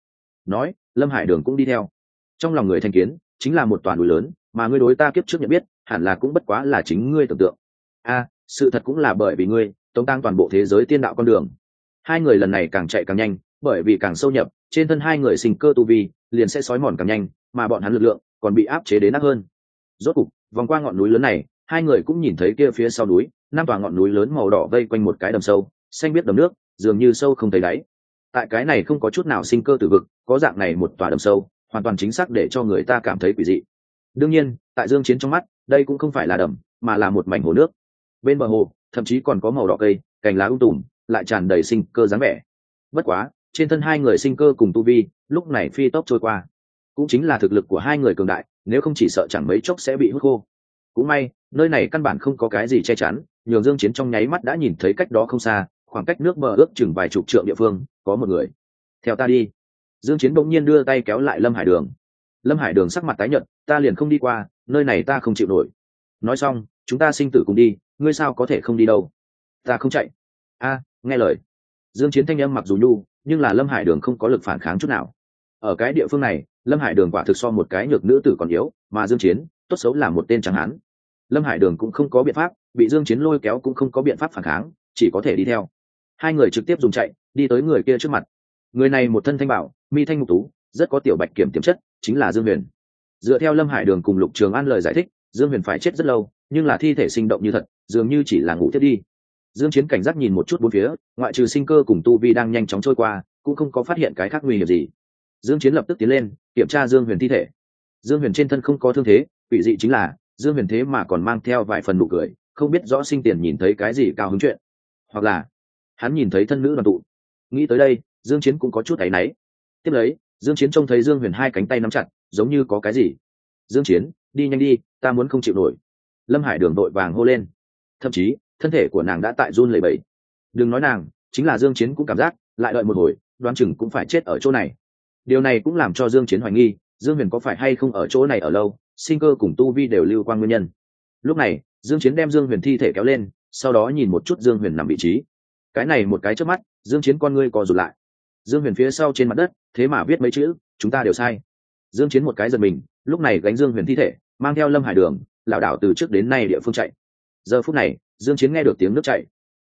Nói, lâm hải đường cũng đi theo. Trong lòng người thành kiến, chính là một toàn núi lớn mà ngươi đối ta kiếp trước nhận biết, hẳn là cũng bất quá là chính ngươi tưởng tượng. A, sự thật cũng là bởi vì ngươi, tống tăng toàn bộ thế giới tiên đạo con đường. Hai người lần này càng chạy càng nhanh, bởi vì càng sâu nhập, trên thân hai người sinh cơ tu vi, liền sẽ sói mòn càng nhanh, mà bọn hắn lực lượng còn bị áp chế đến nát hơn. Rốt cục, vòng qua ngọn núi lớn này, hai người cũng nhìn thấy kia phía sau núi, năm tòa ngọn núi lớn màu đỏ vây quanh một cái đầm sâu, xanh biết đầm nước, dường như sâu không thấy đáy. Tại cái này không có chút nào sinh cơ từ vực, có dạng này một tòa đầm sâu, hoàn toàn chính xác để cho người ta cảm thấy quỷ dị đương nhiên, tại dương chiến trong mắt, đây cũng không phải là đầm, mà là một mảnh hồ nước. Bên bờ hồ, thậm chí còn có màu đỏ cây, cành lá um tùm, lại tràn đầy sinh cơ dáng vẻ. Bất quá, trên thân hai người sinh cơ cùng tu vi, lúc này phi tốc trôi qua. Cũng chính là thực lực của hai người cường đại, nếu không chỉ sợ chẳng mấy chốc sẽ bị hút khô. Cũng may, nơi này căn bản không có cái gì che chắn, nhường dương chiến trong nháy mắt đã nhìn thấy cách đó không xa, khoảng cách nước bờ ước chừng vài chục trượng địa phương, có một người. Theo ta đi. Dương chiến bỗng nhiên đưa tay kéo lại lâm hải đường lâm hải đường sắc mặt tái nhợt, ta liền không đi qua, nơi này ta không chịu nổi. Nói xong, chúng ta sinh tử cùng đi, ngươi sao có thể không đi đâu? Ta không chạy. A, nghe lời. Dương chiến thanh âm mặc dù nhu, nhưng là lâm hải đường không có lực phản kháng chút nào. Ở cái địa phương này, lâm hải đường quả thực so một cái nhược nữ tử còn yếu, mà dương chiến, tốt xấu là một tên trắng hán. Lâm hải đường cũng không có biện pháp, bị dương chiến lôi kéo cũng không có biện pháp phản kháng, chỉ có thể đi theo. Hai người trực tiếp dùng chạy, đi tới người kia trước mặt. Người này một thân thanh bảo, mi thanh mục tú rất có tiểu bạch kiểm tiềm chất, chính là dương huyền. Dựa theo lâm hải đường cùng lục trường an lời giải thích, dương huyền phải chết rất lâu, nhưng là thi thể sinh động như thật, dường như chỉ là ngủ thiết đi. Dương chiến cảnh giác nhìn một chút bốn phía, ngoại trừ sinh cơ cùng tu vi đang nhanh chóng trôi qua, cũng không có phát hiện cái khác nguy hiểm gì. Dương chiến lập tức tiến lên, kiểm tra dương huyền thi thể. Dương huyền trên thân không có thương thế, quỷ dị chính là, dương huyền thế mà còn mang theo vài phần nụ cười, không biết rõ sinh tiền nhìn thấy cái gì cao hứng chuyện. Hoặc là, hắn nhìn thấy thân nữ đoàn tụ. Nghĩ tới đây, dương chiến cũng có chút áy náy. Tiếp lấy dương chiến trông thấy dương huyền hai cánh tay nắm chặt, giống như có cái gì. Dương chiến, đi nhanh đi, ta muốn không chịu nổi. Lâm hải đường đội vàng hô lên. Thậm chí, thân thể của nàng đã tại run lẩy bẩy. Đừng nói nàng, chính là dương chiến cũng cảm giác, lại đợi một hồi, đoán chừng cũng phải chết ở chỗ này. Điều này cũng làm cho dương chiến hoài nghi, dương huyền có phải hay không ở chỗ này ở lâu, sinh cơ cùng tu vi đều lưu quan nguyên nhân. Lúc này, dương chiến đem dương huyền thi thể kéo lên, sau đó nhìn một chút dương huyền nằm vị trí. Cái này một cái trước mắt, dương chiến con ngươi co rụt lại dương huyền phía sau trên mặt đất, thế mà viết mấy chữ, chúng ta đều sai. Dương chiến một cái giật mình, lúc này gánh dương huyền thi thể, mang theo lâm hải đường, lảo đảo từ trước đến nay địa phương chạy. Giờ phút này, dương chiến nghe được tiếng nước chảy.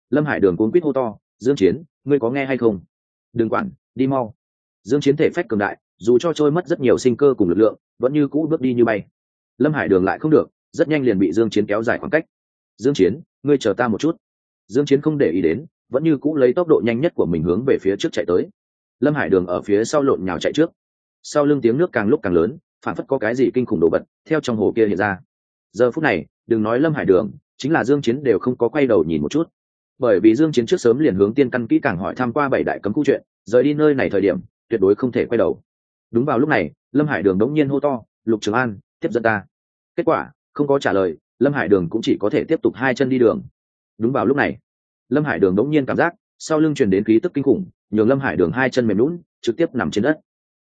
Lâm hải đường cuốn quýt hô to, dương chiến, ngươi có nghe hay không? Đừng quản, đi mau. Dương chiến thể phách cường đại, dù cho trôi mất rất nhiều sinh cơ cùng lực lượng, vẫn như cũ bước đi như bay. Lâm hải đường lại không được, rất nhanh liền bị dương chiến kéo dài khoảng cách. Dương chiến, ngươi chờ ta một chút. Dương chiến không để ý đến, vẫn như cũ lấy tốc độ nhanh nhất của mình hướng về phía trước chạy tới lâm hải đường ở phía sau lộn nhào chạy trước. Sau lưng tiếng nước càng lúc càng lớn, phản phất có cái gì kinh khủng đồ vật theo trong hồ kia hiện ra. Giờ phút này, đừng nói lâm hải đường, chính là dương chiến đều không có quay đầu nhìn một chút. Bởi vì dương chiến trước sớm liền hướng tiên căn kỹ càng hỏi tham qua bảy đại cấm khu chuyện, rời đi nơi này thời điểm, tuyệt đối không thể quay đầu. Đúng vào lúc này, lâm hải đường đống nhiên hô to, lục trường an, tiếp dẫn ta. Kết quả, không có trả lời, lâm hải đường cũng chỉ có thể tiếp tục hai chân đi đường. Đúng vào lúc này, lâm hải đường đống nhiên cảm giác sau lưng truyền đến khí tức kinh khủng, nhường lâm hải đường hai chân mềm lún trực tiếp nằm trên đất.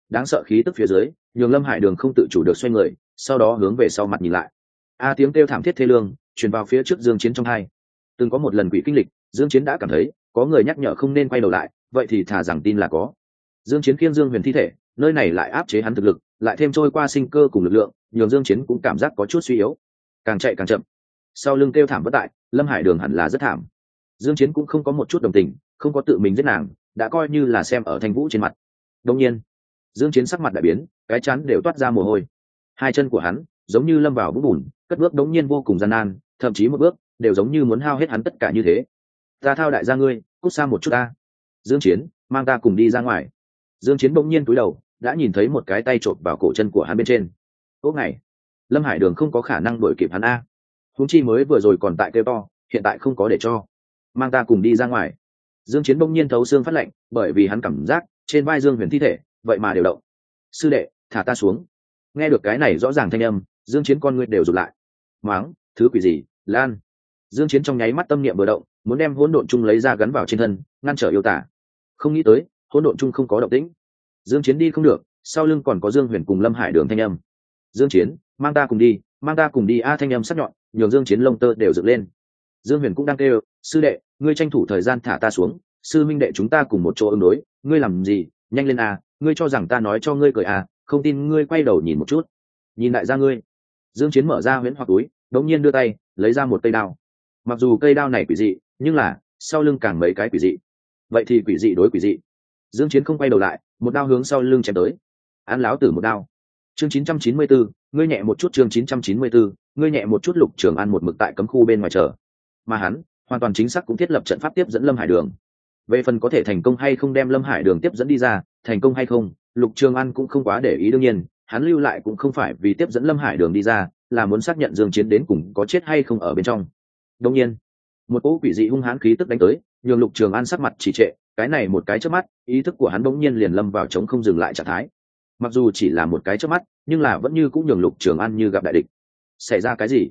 Đáng sợ khí tức phía dưới, nhường lâm hải đường không tự chủ được xoay người, sau đó hướng về sau mặt nhìn lại. A à, tiếng kêu thảm thiết thê lương, truyền vào phía trước dương chiến trong hai. Từng có một lần quỷ kinh lịch, dương chiến đã cảm thấy, có người nhắc nhở không nên quay đầu lại, vậy thì thả rằng tin là có. Dương chiến khiêng dương huyền thi thể, nơi này lại áp chế hắn thực lực, lại thêm trôi qua sinh cơ cùng lực lượng, nhường dương chiến cũng cảm giác có chút suy yếu. Càng chạy càng chậm. Sau lưng kêu thảm bất tại, lâm hải đường hẳn là rất thảm. Dương chiến cũng không có một chút đồng tình không có tự mình giết nàng, đã coi như là xem ở thanh vũ trên mặt. Đông nhiên, dương chiến sắc mặt đại biến, cái chán đều toát ra mồ hôi. Hai chân của hắn giống như lâm vào vũng bùn, cất bước đống nhiên vô cùng gian nan, thậm chí một bước đều giống như muốn hao hết hắn tất cả như thế. Ta thao đại gia ngươi, cút xa một chút ta. Dương chiến, mang ta cùng đi ra ngoài. Dương chiến bỗng nhiên cúi đầu, đã nhìn thấy một cái tay trộn vào cổ chân của hắn bên trên. Ốc này lâm hải đường không có khả năng đuổi kịp hắn a. Huống chi mới vừa rồi còn tại kêu to, hiện tại không có để cho. Mang ta cùng đi ra ngoài dương chiến bỗng nhiên thấu xương phát lệnh bởi vì hắn cảm giác trên vai dương huyền thi thể, vậy mà đều động. Sư đệ, thả ta xuống. Nghe được cái này rõ ràng thanh âm, dương chiến con ngươi đều rụt lại. Máng, thứ quỷ gì, lan? Dương chiến trong nháy mắt tâm niệm vừa động, muốn đem hỗn độn chung lấy ra gắn vào trên thân, ngăn trở yêu tả. Không nghĩ tới, hỗn độn chung không có động tĩnh. Dương chiến đi không được, sau lưng còn có dương huyền cùng lâm hải đường thanh âm. Dương chiến, mang ta cùng đi, mang ta cùng đi. A thanh âm sắc nhọn, nhường dương chiến lông tơ đều dựng lên. Dương huyền cũng đang kêu, sư đệ ngươi tranh thủ thời gian thả ta xuống sư minh đệ chúng ta cùng một chỗ ứng đối ngươi làm gì? Nhanh lên a ngươi cho rằng ta nói cho ngươi cười a không tin ngươi quay đầu nhìn một chút. Nhìn lại ra ngươi. Dương chiến mở ra huyễn hoặc túi đống nhiên đưa tay lấy ra một cây đao. Mặc dù cây đao này quỷ dị nhưng là sau lưng càng mấy cái quỷ dị. Vậy thì quỷ dị đối quỷ dị. Dương chiến không quay đầu lại một đao hướng sau lưng chém tới. Án láo tử một đao. Chương 994, ngươi nhẹ một chút chương 994, ngươi nhẹ một chút lục trường ăn một mực tại cấm khu bên ngoài chờ. Mà hắn hoàn toàn chính xác cũng thiết lập trận pháp tiếp dẫn lâm hải đường. Về phần có thể thành công hay không đem lâm hải đường tiếp dẫn đi ra, thành công hay không, lục trường an cũng không quá để ý đương nhiên, hắn lưu lại cũng không phải vì tiếp dẫn lâm hải đường đi ra, là muốn xác nhận dương chiến đến cùng có chết hay không ở bên trong. Đương nhiên, một cỗ quỷ dị hung hãn khí tức đánh tới, nhường lục trường an sắc mặt chỉ trệ, cái này một cái trước mắt, ý thức của hắn bỗng nhiên liền lâm vào chống không dừng lại trạng thái. Mặc dù chỉ là một cái trước mắt, nhưng là vẫn như cũng nhường lục trường an như gặp đại địch. Xảy ra cái gì?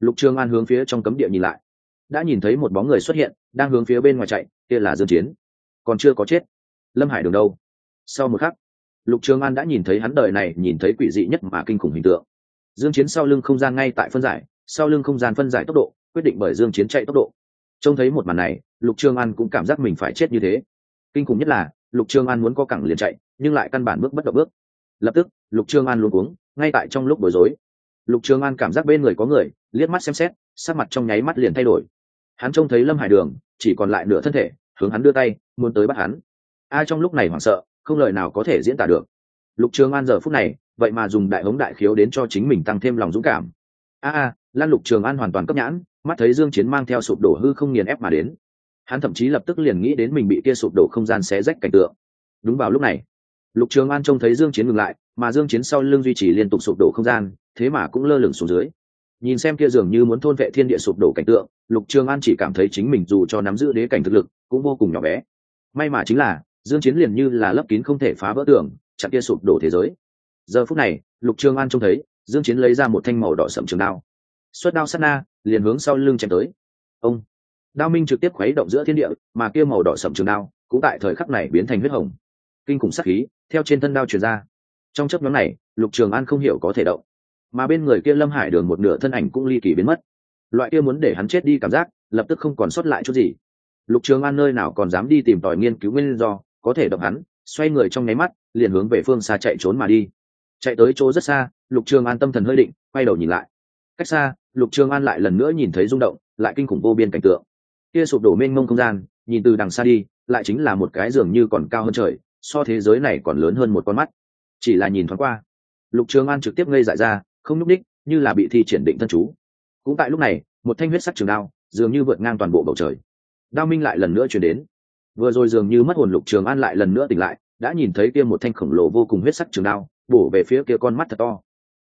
Lục trường an hướng phía trong cấm địa nhìn lại đã nhìn thấy một bóng người xuất hiện, đang hướng phía bên ngoài chạy, kia là dương chiến. Còn chưa có chết, lâm hải đường đâu? Sau một khắc, lục trường an đã nhìn thấy hắn đời này nhìn thấy quỷ dị nhất mà kinh khủng hình tượng. Dương chiến sau lưng không gian ngay tại phân giải, sau lưng không gian phân giải tốc độ, quyết định bởi dương chiến chạy tốc độ. Trông thấy một màn này, lục trường an cũng cảm giác mình phải chết như thế. Kinh khủng nhất là, lục trường an muốn có cẳng liền chạy, nhưng lại căn bản bước bất động bước. Lập tức, lục trường an luôn cuống, ngay tại trong lúc bối rối. Lục trường an cảm giác bên người có người, liếc mắt xem xét, sắc mặt trong nháy mắt liền thay đổi hắn trông thấy lâm hải đường, chỉ còn lại nửa thân thể, hướng hắn đưa tay, muốn tới bắt hắn. Ai trong lúc này hoảng sợ, không lời nào có thể diễn tả được. Lục trường an giờ phút này, vậy mà dùng đại hống đại khiếu đến cho chính mình tăng thêm lòng dũng cảm. A a, lan lục trường an hoàn toàn cấp nhãn, mắt thấy dương chiến mang theo sụp đổ hư không nghiền ép mà đến. Hắn thậm chí lập tức liền nghĩ đến mình bị kia sụp đổ không gian xé rách cảnh tượng. Đúng vào lúc này, lục trường an trông thấy dương chiến ngừng lại, mà dương chiến sau lưng duy trì liên tục sụp đổ không gian, thế mà cũng lơ lửng xuống dưới nhìn xem kia dường như muốn thôn vệ thiên địa sụp đổ cảnh tượng, lục trường an chỉ cảm thấy chính mình dù cho nắm giữ đế cảnh thực lực, cũng vô cùng nhỏ bé. May mà chính là, dương chiến liền như là lấp kín không thể phá vỡ tường, chặn kia sụp đổ thế giới. Giờ phút này, lục trường an trông thấy, dương chiến lấy ra một thanh màu đỏ sậm trường đao. Xuất đao sát na, liền hướng sau lưng chém tới. Ông! Đao minh trực tiếp khuấy động giữa thiên địa, mà kia màu đỏ sậm trường đao cũng tại thời khắc này biến thành huyết hồng. Kinh khủng sát khí, theo trên thân đao truyền ra. Trong chớp nhoáng này, lục trường an không hiểu có thể động mà bên người kia lâm hải đường một nửa thân ảnh cũng ly kỳ biến mất. Loại kia muốn để hắn chết đi cảm giác, lập tức không còn sót lại chút gì. Lục trường an nơi nào còn dám đi tìm tòi nghiên cứu nguyên do, có thể động hắn, xoay người trong nháy mắt, liền hướng về phương xa chạy trốn mà đi. Chạy tới chỗ rất xa, lục trường an tâm thần hơi định, quay đầu nhìn lại. Cách xa, lục trường an lại lần nữa nhìn thấy rung động, lại kinh khủng vô biên cảnh tượng. Kia sụp đổ mênh mông không gian, nhìn từ đằng xa đi, lại chính là một cái giường như còn cao hơn trời, so thế giới này còn lớn hơn một con mắt. Chỉ là nhìn thoáng qua, lục trường an trực tiếp ngây dại ra không nhúc đích như là bị thi triển định thân chú. Cũng tại lúc này, một thanh huyết sắc trường đao dường như vượt ngang toàn bộ bầu trời. Đao minh lại lần nữa chuyển đến. Vừa rồi dường như mất hồn lục trường an lại lần nữa tỉnh lại, đã nhìn thấy kia một thanh khổng lồ vô cùng huyết sắc trường đao bổ về phía kia con mắt thật to.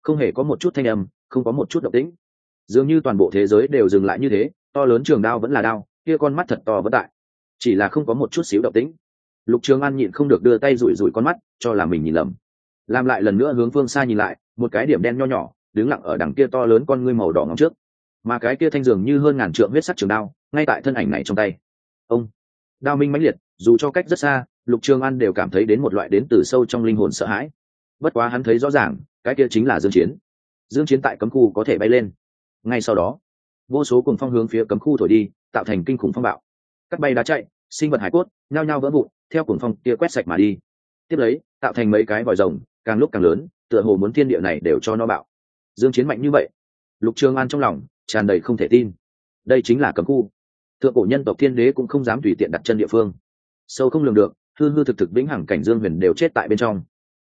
Không hề có một chút thanh âm, không có một chút động tĩnh. Dường như toàn bộ thế giới đều dừng lại như thế, to lớn trường đao vẫn là đao, kia con mắt thật to vẫn tại. Chỉ là không có một chút xíu động tĩnh. Lục trường an nhịn không được đưa tay rủi rủi con mắt, cho là mình nhìn lầm. Làm lại lần nữa hướng phương xa nhìn lại một cái điểm đen nho nhỏ, đứng lặng ở đằng kia to lớn con ngươi màu đỏ ngóng trước. Mà cái kia thanh dường như hơn ngàn trượng huyết sắc trường đao, ngay tại thân ảnh này trong tay. Ông, đao minh mãnh liệt, dù cho cách rất xa, lục trường an đều cảm thấy đến một loại đến từ sâu trong linh hồn sợ hãi. Bất quá hắn thấy rõ ràng, cái kia chính là dương chiến. Dương chiến tại cấm khu có thể bay lên. Ngay sau đó, vô số cùng phong hướng phía cấm khu thổi đi, tạo thành kinh khủng phong bạo. Cắt bay đá chạy, sinh vật hải cốt, nhao nhao vỡ vụn, theo cuồng phong kia quét sạch mà đi. Tiếp lấy, tạo thành mấy cái vòi rồng, càng lúc càng lớn tựa hồ muốn thiên địa này đều cho nó bạo. Dương chiến mạnh như vậy, lục trường an trong lòng tràn đầy không thể tin. Đây chính là cấm khu. Thượng cổ nhân tộc thiên đế cũng không dám tùy tiện đặt chân địa phương. Sâu không lường được, hư hư thực thực vĩnh hằng cảnh dương huyền đều chết tại bên trong.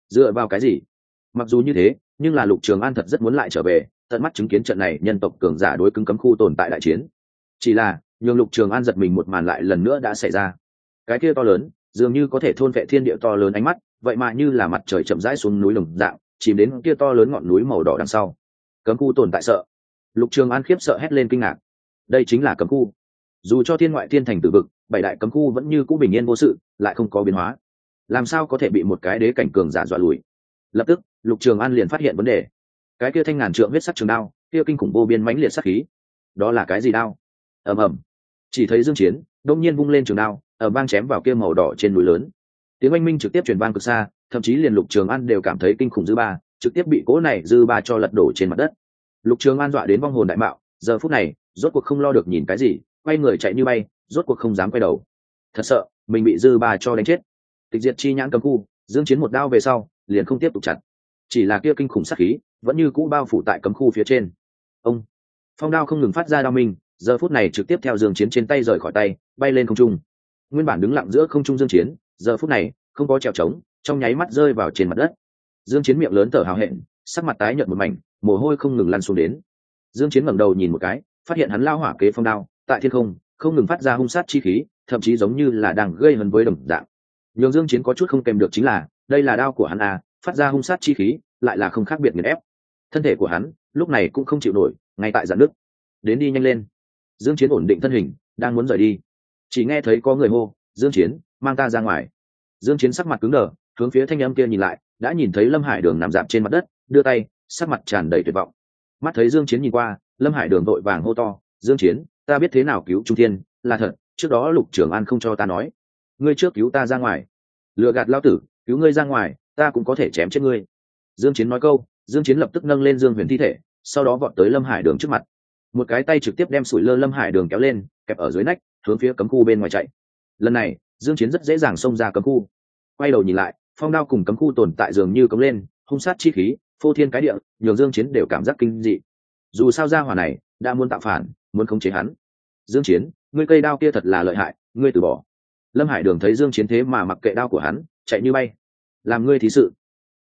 Dựa vào cái gì? Mặc dù như thế, nhưng là lục trường an thật rất muốn lại trở về, tận mắt chứng kiến trận này nhân tộc cường giả đối cứng cấm khu tồn tại đại chiến. Chỉ là, nhường lục trường an giật mình một màn lại lần nữa đã xảy ra. Cái kia to lớn, dường như có thể thôn vệ thiên địa to lớn ánh mắt, vậy mà như là mặt trời chậm rãi xuống núi lồng dạng chìm đến kia to lớn ngọn núi màu đỏ đằng sau. Cấm khu tồn tại sợ. Lục trường an khiếp sợ hét lên kinh ngạc. Đây chính là cấm khu. Dù cho thiên ngoại thiên thành tử vực, bảy đại cấm khu vẫn như cũ bình yên vô sự, lại không có biến hóa. Làm sao có thể bị một cái đế cảnh cường giả dọa lùi? Lập tức, lục trường an liền phát hiện vấn đề. Cái kia thanh ngàn trượng huyết sắc trường đao, kia kinh khủng vô biên mãnh liệt sắc khí. Đó là cái gì đao? Ầm ầm. Chỉ thấy dương chiến đông nhiên vung lên trường đao ở bang chém vào kia màu đỏ trên núi lớn. Tiếng oanh minh trực tiếp truyền vang cực xa thậm chí liền lục trường an đều cảm thấy kinh khủng dư ba, trực tiếp bị cỗ này dư ba cho lật đổ trên mặt đất. Lục trường an dọa đến vong hồn đại mạo, giờ phút này, rốt cuộc không lo được nhìn cái gì, quay người chạy như bay, rốt cuộc không dám quay đầu. Thật sợ, mình bị dư ba cho đánh chết. Tịch diệt chi nhãn cấm khu, dương chiến một đao về sau, liền không tiếp tục chặt chỉ là kia kinh khủng sát khí, vẫn như cũ bao phủ tại cấm khu phía trên. Ông! Phong đao không ngừng phát ra đao minh, giờ phút này trực tiếp theo dương chiến trên tay rời khỏi tay, bay lên không trung. Nguyên bản đứng lặng giữa không trung dương chiến, giờ phút này, không có trèo trống trong nháy mắt rơi vào trên mặt đất. Dương chiến miệng lớn thở hào hẹn, sắc mặt tái nhợt một mảnh, mồ hôi không ngừng lăn xuống đến. Dương chiến ngẩng đầu nhìn một cái, phát hiện hắn lao hỏa kế phong đao, tại thiên không không ngừng phát ra hung sát chi khí, thậm chí giống như là đang gây hấn với đồng dạng. Nhường dương chiến có chút không kèm được chính là, đây là đao của hắn à phát ra hung sát chi khí, lại là không khác biệt nghiền ép. Thân thể của hắn, lúc này cũng không chịu nổi, ngay tại giãn nước đến đi nhanh lên. Dương chiến ổn định thân hình, đang muốn rời đi. Chỉ nghe thấy có người hô, dương chiến, mang ta ra ngoài. Dương chiến sắc mặt cứng đờ hướng phía thanh âm kia nhìn lại, đã nhìn thấy lâm hải đường nằm dạp trên mặt đất, đưa tay, sắc mặt tràn đầy tuyệt vọng. Mắt thấy dương chiến nhìn qua, lâm hải đường vội vàng hô to, dương chiến, ta biết thế nào cứu trung thiên, là thật, trước đó lục trưởng an không cho ta nói. Ngươi trước cứu ta ra ngoài. Lừa gạt lao tử, cứu ngươi ra ngoài, ta cũng có thể chém chết ngươi. Dương chiến nói câu, dương chiến lập tức nâng lên dương huyền thi thể, sau đó vọt tới lâm hải đường trước mặt. Một cái tay trực tiếp đem sủi lơ lâm hải đường kéo lên, kẹp ở dưới nách, hướng phía cấm khu bên ngoài chạy. Lần này, dương chiến rất dễ dàng xông ra cấm khu. Quay đầu nhìn lại phong đao cùng cấm khu tồn tại dường như cấm lên hung sát chi khí phô thiên cái địa nhường dương chiến đều cảm giác kinh dị. Dù sao ra hỏa này đã muốn tạo phản muốn khống chế hắn. Dương chiến ngươi cây đao kia thật là lợi hại ngươi từ bỏ. Lâm hải đường thấy dương chiến thế mà mặc kệ đao của hắn chạy như bay. Làm ngươi thí sự.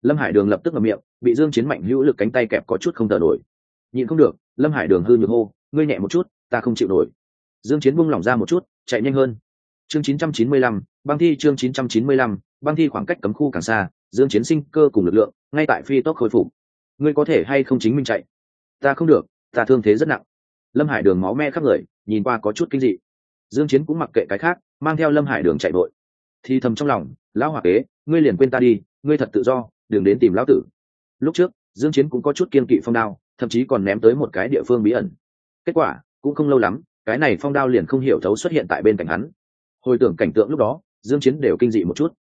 Lâm hải đường lập tức ngậm miệng bị dương chiến mạnh hữu lực cánh tay kẹp có chút không thở nổi. Nhịn không được lâm hải đường hư nhược hô ngươi nhẹ một chút ta không chịu nổi. Dương chiến buông lỏng ra một chút chạy nhanh hơn. Chương 995, băng thi chương 995, băng thi khoảng cách cấm khu càng xa, dương chiến sinh cơ cùng lực lượng, ngay tại phi tốc khôi phục. Ngươi có thể hay không chính mình chạy? Ta không được, ta thương thế rất nặng. Lâm hải đường máu me khắp người, nhìn qua có chút kinh dị. Dương chiến cũng mặc kệ cái khác, mang theo lâm hải đường chạy vội. Thì thầm trong lòng, lão hòa kế, ngươi liền quên ta đi, ngươi thật tự do, đừng đến tìm lão tử. Lúc trước, dương chiến cũng có chút kiên kỵ phong đao, thậm chí còn ném tới một cái địa phương bí ẩn. Kết quả, cũng không lâu lắm, cái này phong đao liền không hiểu thấu xuất hiện tại bên cạnh hắn. Hồi tưởng cảnh tượng lúc đó, dương chiến đều kinh dị một chút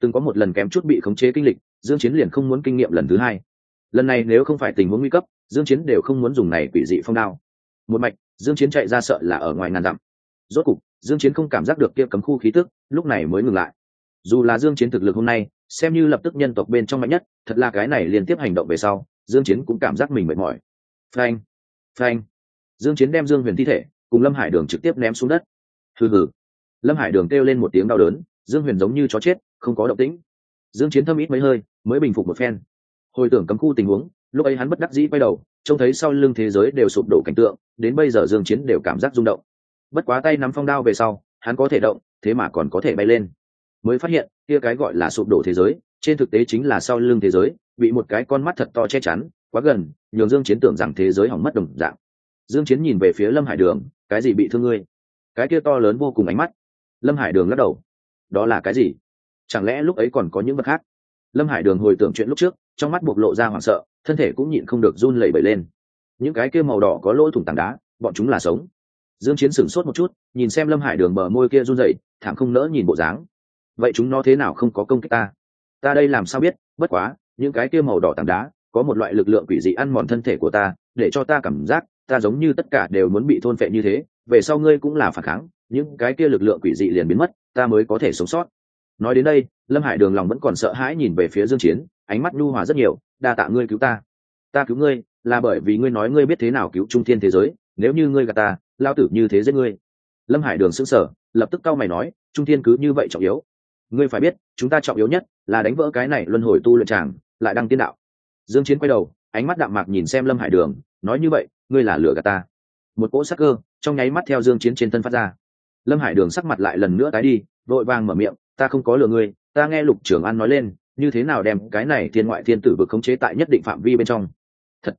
từng có một lần kém chút bị khống chế kinh lịch, dương chiến liền không muốn kinh nghiệm lần thứ hai. Lần này nếu không phải tình huống nguy cấp, dương chiến đều không muốn dùng này quỷ dị phong đao. Một mạch, dương chiến chạy ra sợ là ở ngoài ngàn dặm. Rốt cục, dương chiến không cảm giác được kia cấm khu khí tức, lúc này mới ngừng lại. Dù là dương chiến thực lực hôm nay, xem như lập tức nhân tộc bên trong mạnh nhất, thật là cái này liên tiếp hành động về sau, dương chiến cũng cảm giác mình mệt mỏi. Phanh phanh. Dương chiến đem dương huyền thi thể, cùng lâm hải đường trực tiếp ném xuống đất. Hừ hừ. Lâm hải đường kêu lên một tiếng đau đớn, dương huyền giống như chó chết không có động tĩnh. Dương chiến thâm ít mấy hơi, mới bình phục một phen. Hồi tưởng cấm khu tình huống, lúc ấy hắn bất đắc dĩ quay đầu, trông thấy sau lưng thế giới đều sụp đổ cảnh tượng, đến bây giờ dương chiến đều cảm giác rung động. Bất quá tay nắm phong đao về sau, hắn có thể động, thế mà còn có thể bay lên. Mới phát hiện, kia cái gọi là sụp đổ thế giới, trên thực tế chính là sau lưng thế giới, bị một cái con mắt thật to che chắn, quá gần, nhường dương chiến tưởng rằng thế giới hỏng mất đồng dạng. Dương chiến nhìn về phía lâm hải đường, cái gì bị thương ngươi? Cái kia to lớn vô cùng ánh mắt. Lâm hải đường lắc đầu. Đó là cái gì? Chẳng lẽ lúc ấy còn có những vật khác? Lâm hải đường hồi tưởng chuyện lúc trước, trong mắt bộc lộ ra hoảng sợ, thân thể cũng nhịn không được run lẩy bẩy lên. Những cái kia màu đỏ có lỗ thủng tảng đá, bọn chúng là sống. Dương chiến sửng sốt một chút, nhìn xem lâm hải đường bờ môi kia run rẩy, thảm không nỡ nhìn bộ dáng. Vậy chúng nó thế nào không có công kích ta? Ta đây làm sao biết? Bất quá, những cái kia màu đỏ tảng đá, có một loại lực lượng quỷ dị ăn mòn thân thể của ta, để cho ta cảm giác, ta giống như tất cả đều muốn bị thôn phệ như thế, về sau ngươi cũng là phản kháng, những cái kia lực lượng quỷ dị liền biến mất, ta mới có thể sống sót nói đến đây, lâm hải đường lòng vẫn còn sợ hãi nhìn về phía dương chiến, ánh mắt nhu hòa rất nhiều, đa tạ ngươi cứu ta. Ta cứu ngươi, là bởi vì ngươi nói ngươi biết thế nào cứu trung thiên thế giới, nếu như ngươi gạt ta lao tử như thế giết ngươi. Lâm hải đường sững sờ, lập tức cau mày nói, trung thiên cứ như vậy trọng yếu. Ngươi phải biết, chúng ta trọng yếu nhất là đánh vỡ cái này luân hồi tu luyện tràng, lại đăng tiên đạo. Dương chiến quay đầu, ánh mắt đạm mạc nhìn xem lâm hải đường, nói như vậy, ngươi là lửa gạt ta. Một cỗ sắc cơ, trong nháy mắt theo dương chiến trên thân phát ra. Lâm hải đường sắc mặt lại lần nữa tái đi, vội vàng mở miệng ta không có lừa ngươi, ta nghe lục trưởng an nói lên, như thế nào đem cái này thiên ngoại thiên tử vực khống chế tại nhất định phạm vi bên trong. Thật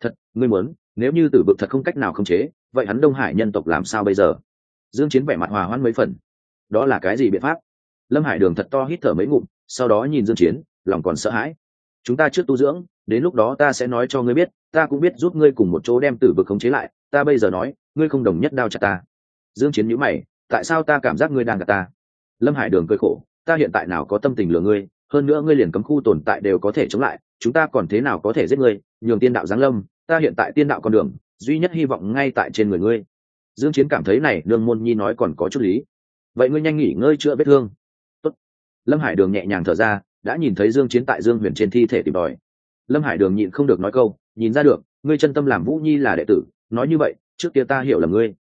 thật, ngươi muốn, nếu như tử vực thật không cách nào khống chế, vậy hắn đông hải nhân tộc làm sao bây giờ? Dương chiến vẻ mặt hòa hoãn mấy phần. Đó là cái gì biện pháp? Lâm hải đường thật to hít thở mấy ngụm, sau đó nhìn dương chiến, lòng còn sợ hãi. Chúng ta trước tu dưỡng, đến lúc đó ta sẽ nói cho ngươi biết, ta cũng biết giúp ngươi cùng một chỗ đem tử vực khống chế lại, ta bây giờ nói, ngươi không đồng nhất đao chặt ta. Dương chiến nhíu mày, tại sao ta cảm giác ngươi đang gạt ta? Lâm hải đường cười khổ, ta hiện tại nào có tâm tình lừa ngươi, hơn nữa ngươi liền cấm khu tồn tại đều có thể chống lại, chúng ta còn thế nào có thể giết ngươi? Nhường tiên đạo giáng lâm, ta hiện tại tiên đạo con đường, duy nhất hy vọng ngay tại trên người ngươi. Dương chiến cảm thấy này, đường môn nhi nói còn có chút lý. Vậy ngươi nhanh nghỉ ngơi chữa vết thương. Tốt. lâm hải đường nhẹ nhàng thở ra, đã nhìn thấy dương chiến tại dương huyền trên thi thể tìm đòi lâm hải đường nhịn không được nói câu, nhìn ra được, ngươi chân tâm làm vũ nhi là đệ tử, nói như vậy, trước kia ta hiểu là ngươi.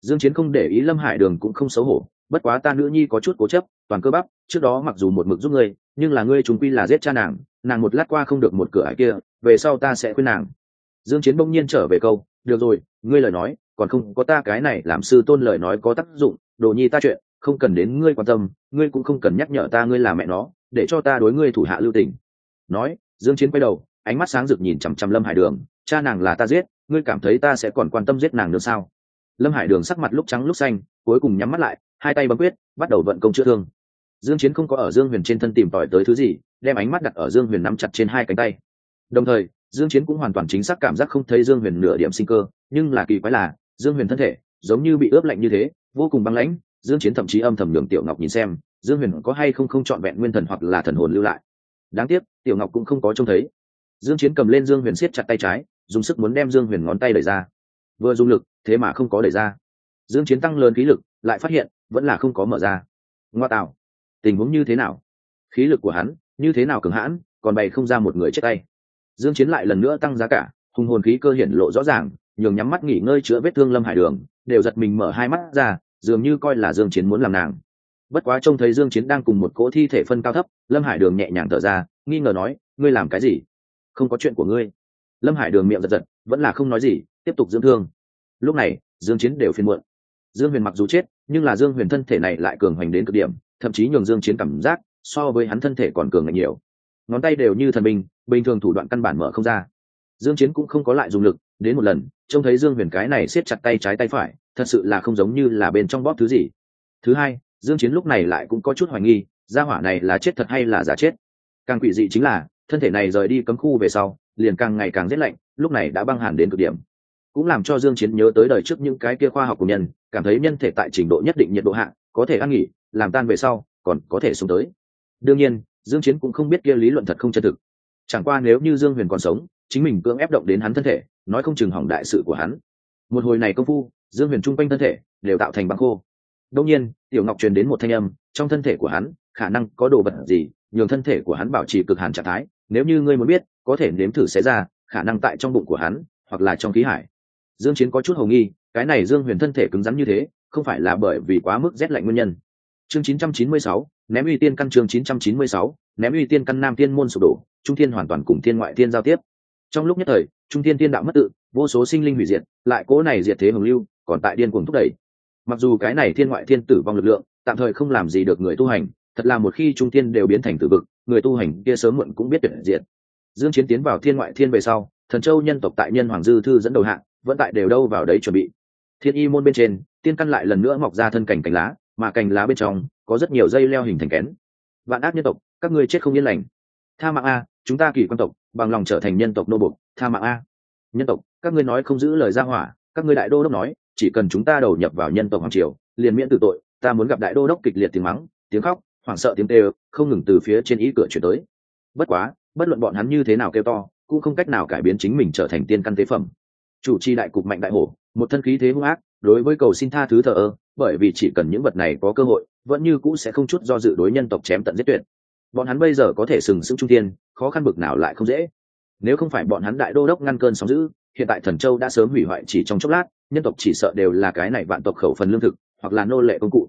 Dương chiến không để ý lâm hải đường cũng không xấu hổ bất quá ta nữ nhi có chút cố chấp, toàn cơ bắp, trước đó mặc dù một mực giúp ngươi, nhưng là ngươi chúng quy là giết cha nàng nàng một lát qua không được một cửa ải kia, về sau ta sẽ khuyên nàng. Dương chiến bỗng nhiên trở về câu, được rồi, ngươi lời nói, còn không có ta cái này làm sư tôn lời nói có tác dụng, đồ nhi ta chuyện, không cần đến ngươi quan tâm, ngươi cũng không cần nhắc nhở ta ngươi là mẹ nó, để cho ta đối ngươi thủ hạ lưu tình. Nói, dương chiến quay đầu, ánh mắt sáng rực nhìn chằm chằm lâm hải đường, cha nàng là ta giết, ngươi cảm thấy ta sẽ còn quan tâm giết nàng nữa sao? Lâm hải đường sắc mặt lúc trắng lúc xanh, cuối cùng nhắm mắt lại hai tay bấm quyết, bắt đầu vận công chữa thương. Dương chiến không có ở dương huyền trên thân tìm tòi tới thứ gì, đem ánh mắt đặt ở dương huyền nắm chặt trên hai cánh tay. Đồng thời, dương chiến cũng hoàn toàn chính xác cảm giác không thấy dương huyền nửa điểm sinh cơ, nhưng là kỳ quái là, dương huyền thân thể, giống như bị ướp lạnh như thế, vô cùng băng lãnh. Dương chiến thậm chí âm thầm nhường tiểu ngọc nhìn xem, dương huyền có hay không không chọn vẹn nguyên thần hoặc là thần hồn lưu lại. Đáng tiếc, tiểu ngọc cũng không có trông thấy. Dương chiến cầm lên dương huyền siết chặt tay trái, dùng sức muốn đem dương huyền ngón tay đẩy ra. Vừa dùng lực, thế mà không có đẩy ra. Dương chiến tăng lớn khí lực, lại phát hiện vẫn là không có mở ra. Ngoa tạo. Tình huống như thế nào? Khí lực của hắn, như thế nào cường hãn, còn bày không ra một người chết tay. Dương chiến lại lần nữa tăng giá cả, hùng hồn khí cơ hiển lộ rõ ràng, nhường nhắm mắt nghỉ ngơi chữa vết thương lâm hải đường, đều giật mình mở hai mắt ra, dường như coi là dương chiến muốn làm nàng. Bất quá trông thấy dương chiến đang cùng một cỗ thi thể phân cao thấp, lâm hải đường nhẹ nhàng thở ra, nghi ngờ nói, ngươi làm cái gì? Không có chuyện của ngươi. Lâm hải đường miệng giật giật, vẫn là không nói gì, tiếp tục dưỡng thương. Lúc này, dương chiến đều phiền muộn. Dương huyền mặc dù chết nhưng là dương huyền thân thể này lại cường hoành đến cực điểm, thậm chí nhường dương chiến cảm giác so với hắn thân thể còn cường ngạnh nhiều. Ngón tay đều như thần binh, bình thường thủ đoạn căn bản mở không ra. Dương chiến cũng không có lại dùng lực, đến một lần, trông thấy dương huyền cái này siết chặt tay trái tay phải, thật sự là không giống như là bên trong bóp thứ gì. Thứ hai, dương chiến lúc này lại cũng có chút hoài nghi, gia hỏa này là chết thật hay là giả chết. Càng quỷ dị chính là, thân thể này rời đi cấm khu về sau, liền càng ngày càng rét lạnh, lúc này đã băng hàn đến cực điểm cũng làm cho dương chiến nhớ tới đời trước những cái kia khoa học của nhân, cảm thấy nhân thể tại trình độ nhất định nhiệt độ hạ, có thể ăn nghỉ, làm tan về sau, còn có thể xuống tới. Đương nhiên, dương chiến cũng không biết kia lý luận thật không chân thực. Chẳng qua nếu như dương huyền còn sống, chính mình cưỡng ép động đến hắn thân thể, nói không chừng hỏng đại sự của hắn. Một hồi này công phu, dương huyền trung quanh thân thể đều tạo thành băng khô. Đông nhiên, tiểu ngọc truyền đến một thanh âm, trong thân thể của hắn, khả năng có đồ vật gì, nhường thân thể của hắn bảo trì cực hàn trạng thái. Nếu như ngươi muốn biết, có thể nếm thử xé ra, khả năng tại trong bụng của hắn, hoặc là trong khí hải dương chiến có chút hồ nghi cái này dương huyền thân thể cứng rắn như thế không phải là bởi vì quá mức rét lạnh nguyên nhân. Chương 996, ném uy tiên căn chương 996, ném uy tiên căn nam tiên môn sụp đổ trung thiên hoàn toàn cùng thiên ngoại thiên giao tiếp. Trong lúc nhất thời trung thiên tiên đạo mất tự vô số sinh linh hủy diệt lại cố này diệt thế hồng lưu còn tại điên cuồng thúc đẩy. Mặc dù cái này thiên ngoại thiên tử vong lực lượng tạm thời không làm gì được người tu hành thật là một khi trung thiên đều biến thành tử vực người tu hành kia sớm muộn cũng biết tuyệt diệt. Dương chiến tiến vào thiên ngoại thiên về sau thần châu nhân tộc tại nhân hoàng dư thư dẫn đầu hạng vẫn tại đều đâu vào đấy chuẩn bị. Thiên y môn bên trên, tiên căn lại lần nữa mọc ra thân cảnh cành lá, mà cành lá bên trong có rất nhiều dây leo hình thành kén. Vạn ác nhân tộc, các ngươi chết không yên lành. Tha mạng a, chúng ta kỳ quan tộc, bằng lòng trở thành nhân tộc nô bục tha mạng a. Nhân tộc, các ngươi nói không giữ lời ra hỏa, các ngươi đại đô đốc nói, chỉ cần chúng ta đầu nhập vào nhân tộc hoàng triều, liền miễn tử tội, ta muốn gặp đại đô đốc kịch liệt tiếng mắng, tiếng khóc, hoảng sợ tiếng kêu không ngừng từ phía trên ý cửa chuyển tới. Bất quá, bất luận bọn hắn như thế nào kêu to, cũng không cách nào cải biến chính mình trở thành tiên căn tế phẩm chủ trì đại cục mạnh đại hổ, một thân khí thế hung ác, đối với cầu xin tha thứ thờ ơ, bởi vì chỉ cần những vật này có cơ hội, vẫn như cũ sẽ không chút do dự đối nhân tộc chém tận giết tuyệt. Bọn hắn bây giờ có thể sừng sững trung tiên khó khăn bực nào lại không dễ. Nếu không phải bọn hắn đại đô đốc ngăn cơn sóng giữ hiện tại thần châu đã sớm hủy hoại chỉ trong chốc lát, nhân tộc chỉ sợ đều là cái này vạn tộc khẩu phần lương thực, hoặc là nô lệ công cụ.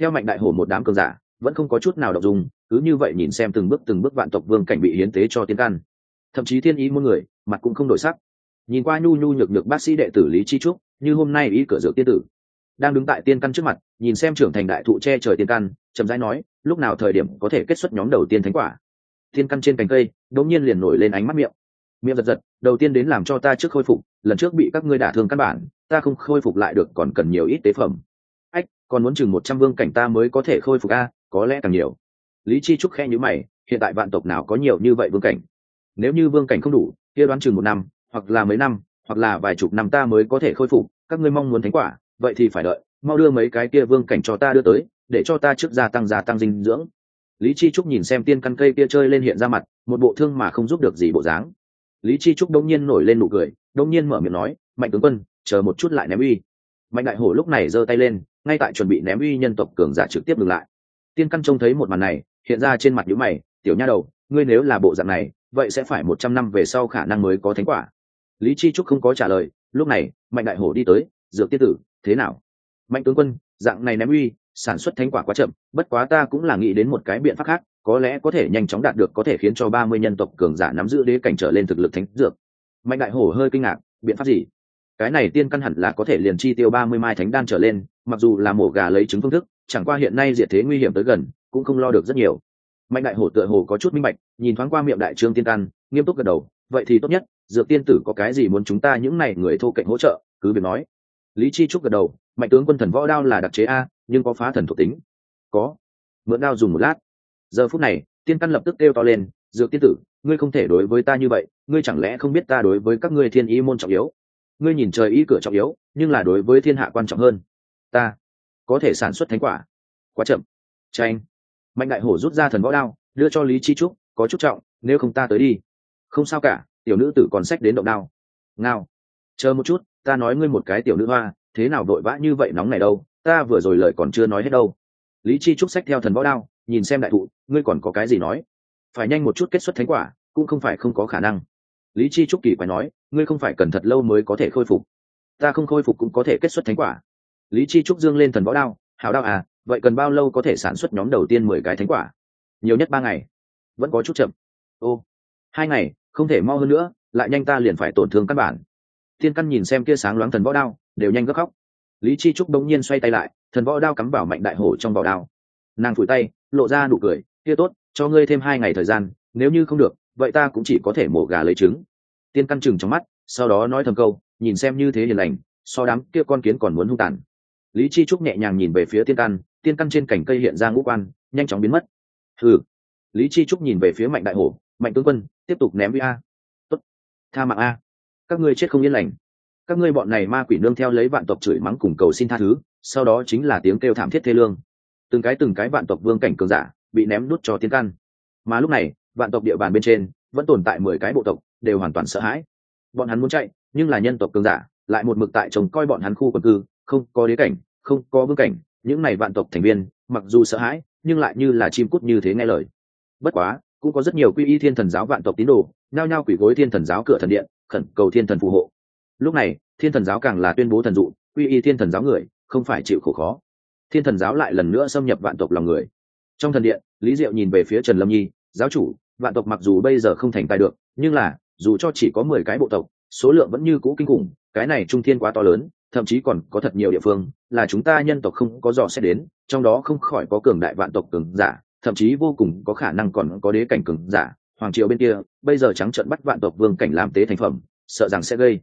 Theo mạnh đại hổ một đám cường giả, vẫn không có chút nào đọc dùng cứ như vậy nhìn xem từng bước từng bước vạn tộc vương cảnh bị hiến tế cho tiên căn thậm chí thiên ý muôn người, mặt cũng không đổi sắc nhìn qua nhu nhu nhược nhược bác sĩ đệ tử lý chi trúc, như hôm nay ý cửa dược tiên tử. Đang đứng tại tiên căn trước mặt, nhìn xem trưởng thành đại thụ che trời tiên căn, chậm rãi nói, lúc nào thời điểm có thể kết xuất nhóm đầu tiên thánh quả? Tiên căn trên cành cây, đột nhiên liền nổi lên ánh mắt miệng. Miệng giật giật, đầu tiên đến làm cho ta trước khôi phục, lần trước bị các ngươi đả thương căn bản, ta không khôi phục lại được còn cần nhiều ít tế phẩm. Ách, còn muốn chừng một trăm vương cảnh ta mới có thể khôi phục a, có lẽ càng nhiều. Lý chi trúc khe nhữ mày, hiện tại vạn tộc nào có nhiều như vậy vương cảnh? Nếu như vương cảnh không đủ, kia đoán chừng một năm hoặc là mấy năm, hoặc là vài chục năm ta mới có thể khôi phục, các ngươi mong muốn thánh quả, vậy thì phải đợi, mau đưa mấy cái kia vương cảnh cho ta đưa tới, để cho ta trước gia tăng gia tăng dinh dưỡng. Lý chi trúc nhìn xem tiên căn cây kia chơi lên hiện ra mặt, một bộ thương mà không giúp được gì bộ dáng. Lý chi trúc đông nhiên nổi lên nụ cười đông nhiên mở miệng nói, mạnh tướng quân, chờ một chút lại ném uy. Mạnh đại hổ lúc này giơ tay lên, ngay tại chuẩn bị ném uy nhân tộc cường giả trực tiếp ngừng lại. Tiên căn trông thấy một màn này, hiện ra trên mặt nhíu mày, tiểu nha đầu, ngươi nếu là bộ dạng này, vậy sẽ phải một trăm năm về sau khả năng mới có thánh quả lý chi trúc không có trả lời, lúc này, mạnh đại hổ đi tới, dược tiên tử, thế nào? Mạnh tướng quân, dạng này ném uy, sản xuất thánh quả quá chậm, bất quá ta cũng là nghĩ đến một cái biện pháp khác, có lẽ có thể nhanh chóng đạt được, có thể khiến cho ba mươi nhân tộc cường giả nắm giữ đế cảnh trở lên thực lực thánh dược. Mạnh đại hổ hơi kinh ngạc, biện pháp gì? Cái này tiên căn hẳn là có thể liền chi tiêu ba mươi mai thánh đan trở lên, mặc dù là mổ gà lấy trứng phương thức, chẳng qua hiện nay diệt thế nguy hiểm tới gần, cũng không lo được rất nhiều. Mạnh đại hổ tựa hồ có chút minh bạch, nhìn thoáng qua miệng đại trương tiên căn, nghiêm túc gật đầu vậy thì tốt nhất, dược tiên tử có cái gì muốn chúng ta những này người thô cạnh hỗ trợ, cứ việc nói. Lý chi trúc gật đầu, mạnh tướng quân thần võ đao là đặc chế a, nhưng có phá thần thuộc tính. Có. Mượn đao dùng một lát. Giờ phút này, tiên căn lập tức kêu to lên, dược tiên tử, ngươi không thể đối với ta như vậy, ngươi chẳng lẽ không biết ta đối với các ngươi thiên ý môn trọng yếu? Ngươi nhìn trời ý cửa trọng yếu, nhưng là đối với thiên hạ quan trọng hơn. Ta có thể sản xuất thánh quả. Quá chậm. Tranh mạnh đại hổ rút ra thần võ đao, đưa cho lý chi trúc, có chút trọng, nếu không ta tới đi không sao cả, tiểu nữ tử còn sách đến động đao. Ngao. Chờ một chút, ta nói ngươi một cái tiểu nữ hoa, thế nào vội vã như vậy nóng này đâu, ta vừa rồi lời còn chưa nói hết đâu. Lý chi trúc sách theo thần võ đao, nhìn xem đại thụ, ngươi còn có cái gì nói? Phải nhanh một chút kết xuất thánh quả, cũng không phải không có khả năng. Lý chi trúc kỳ phải nói, ngươi không phải cần thật lâu mới có thể khôi phục. Ta không khôi phục cũng có thể kết xuất thánh quả. Lý chi trúc dương lên thần võ đao, hảo đao à vậy cần bao lâu có thể sản xuất nhóm đầu tiên mười cái thánh quả? Nhiều nhất ba ngày. Vẫn có chút chậm. Ô. Hai ngày không thể mau hơn nữa, lại nhanh ta liền phải tổn thương căn bản. Thiên căn nhìn xem kia sáng loáng thần võ đao, đều nhanh gấp khóc. Lý chi trúc đống nhiên xoay tay lại, thần võ đao cắm vào mạnh đại hổ trong vỏ đao. Nàng phủi tay, lộ ra nụ cười, kia tốt, cho ngươi thêm hai ngày thời gian, nếu như không được, vậy ta cũng chỉ có thể mổ gà lấy trứng. Tiên căn chừng trong mắt, sau đó nói thầm câu, nhìn xem như thế hiền lành, so đám kia con kiến còn muốn hung tàn. Lý chi trúc nhẹ nhàng nhìn về phía tiên căn tiên căn trên cành cây hiện ra ngũ quan, nhanh chóng biến mất. Ừ lý chi trúc nhìn về phía mạnh đại hổ mạnh tướng quân, tiếp tục ném vi a. Tốt. Tha mạng a. Các ngươi chết không yên lành. Các ngươi bọn này ma quỷ nương theo lấy vạn tộc chửi mắng cùng cầu xin tha thứ, sau đó chính là tiếng kêu thảm thiết thê lương. Từng cái từng cái vạn tộc vương cảnh cường giả bị ném đút cho tiên căn. Mà lúc này, vạn tộc địa bàn bên trên vẫn tồn tại mười cái bộ tộc, đều hoàn toàn sợ hãi. Bọn hắn muốn chạy, nhưng là nhân tộc cường giả lại một mực tại chồng coi bọn hắn khu quần cư, không có đế cảnh, không có vương cảnh. Những này vạn tộc thành viên, mặc dù sợ hãi, nhưng lại như là chim cút như thế nghe lời. Bất quá cũng có rất nhiều quy y thiên thần giáo vạn tộc tín đồ, nhao nhao quỷ gối thiên thần giáo cửa thần điện, khẩn cầu thiên thần phù hộ. Lúc này, thiên thần giáo càng là tuyên bố thần dụ, quy y thiên thần giáo người, không phải chịu khổ khó. Thiên thần giáo lại lần nữa xâm nhập vạn tộc lòng người. Trong thần điện, lý diệu nhìn về phía trần lâm nhi, giáo chủ, vạn tộc mặc dù bây giờ không thành tài được, nhưng là, dù cho chỉ có mười cái bộ tộc, số lượng vẫn như cũ kinh khủng, cái này trung thiên quá to lớn, thậm chí còn có thật nhiều địa phương là chúng ta nhân tộc không có dò xét đến, trong đó không khỏi có cường đại vạn tộc cường giả thậm chí vô cùng có khả năng còn có đế cảnh cường giả hoàng triều bên kia bây giờ trắng trợn bắt vạn tộc vương cảnh làm tế thành phẩm sợ rằng sẽ gây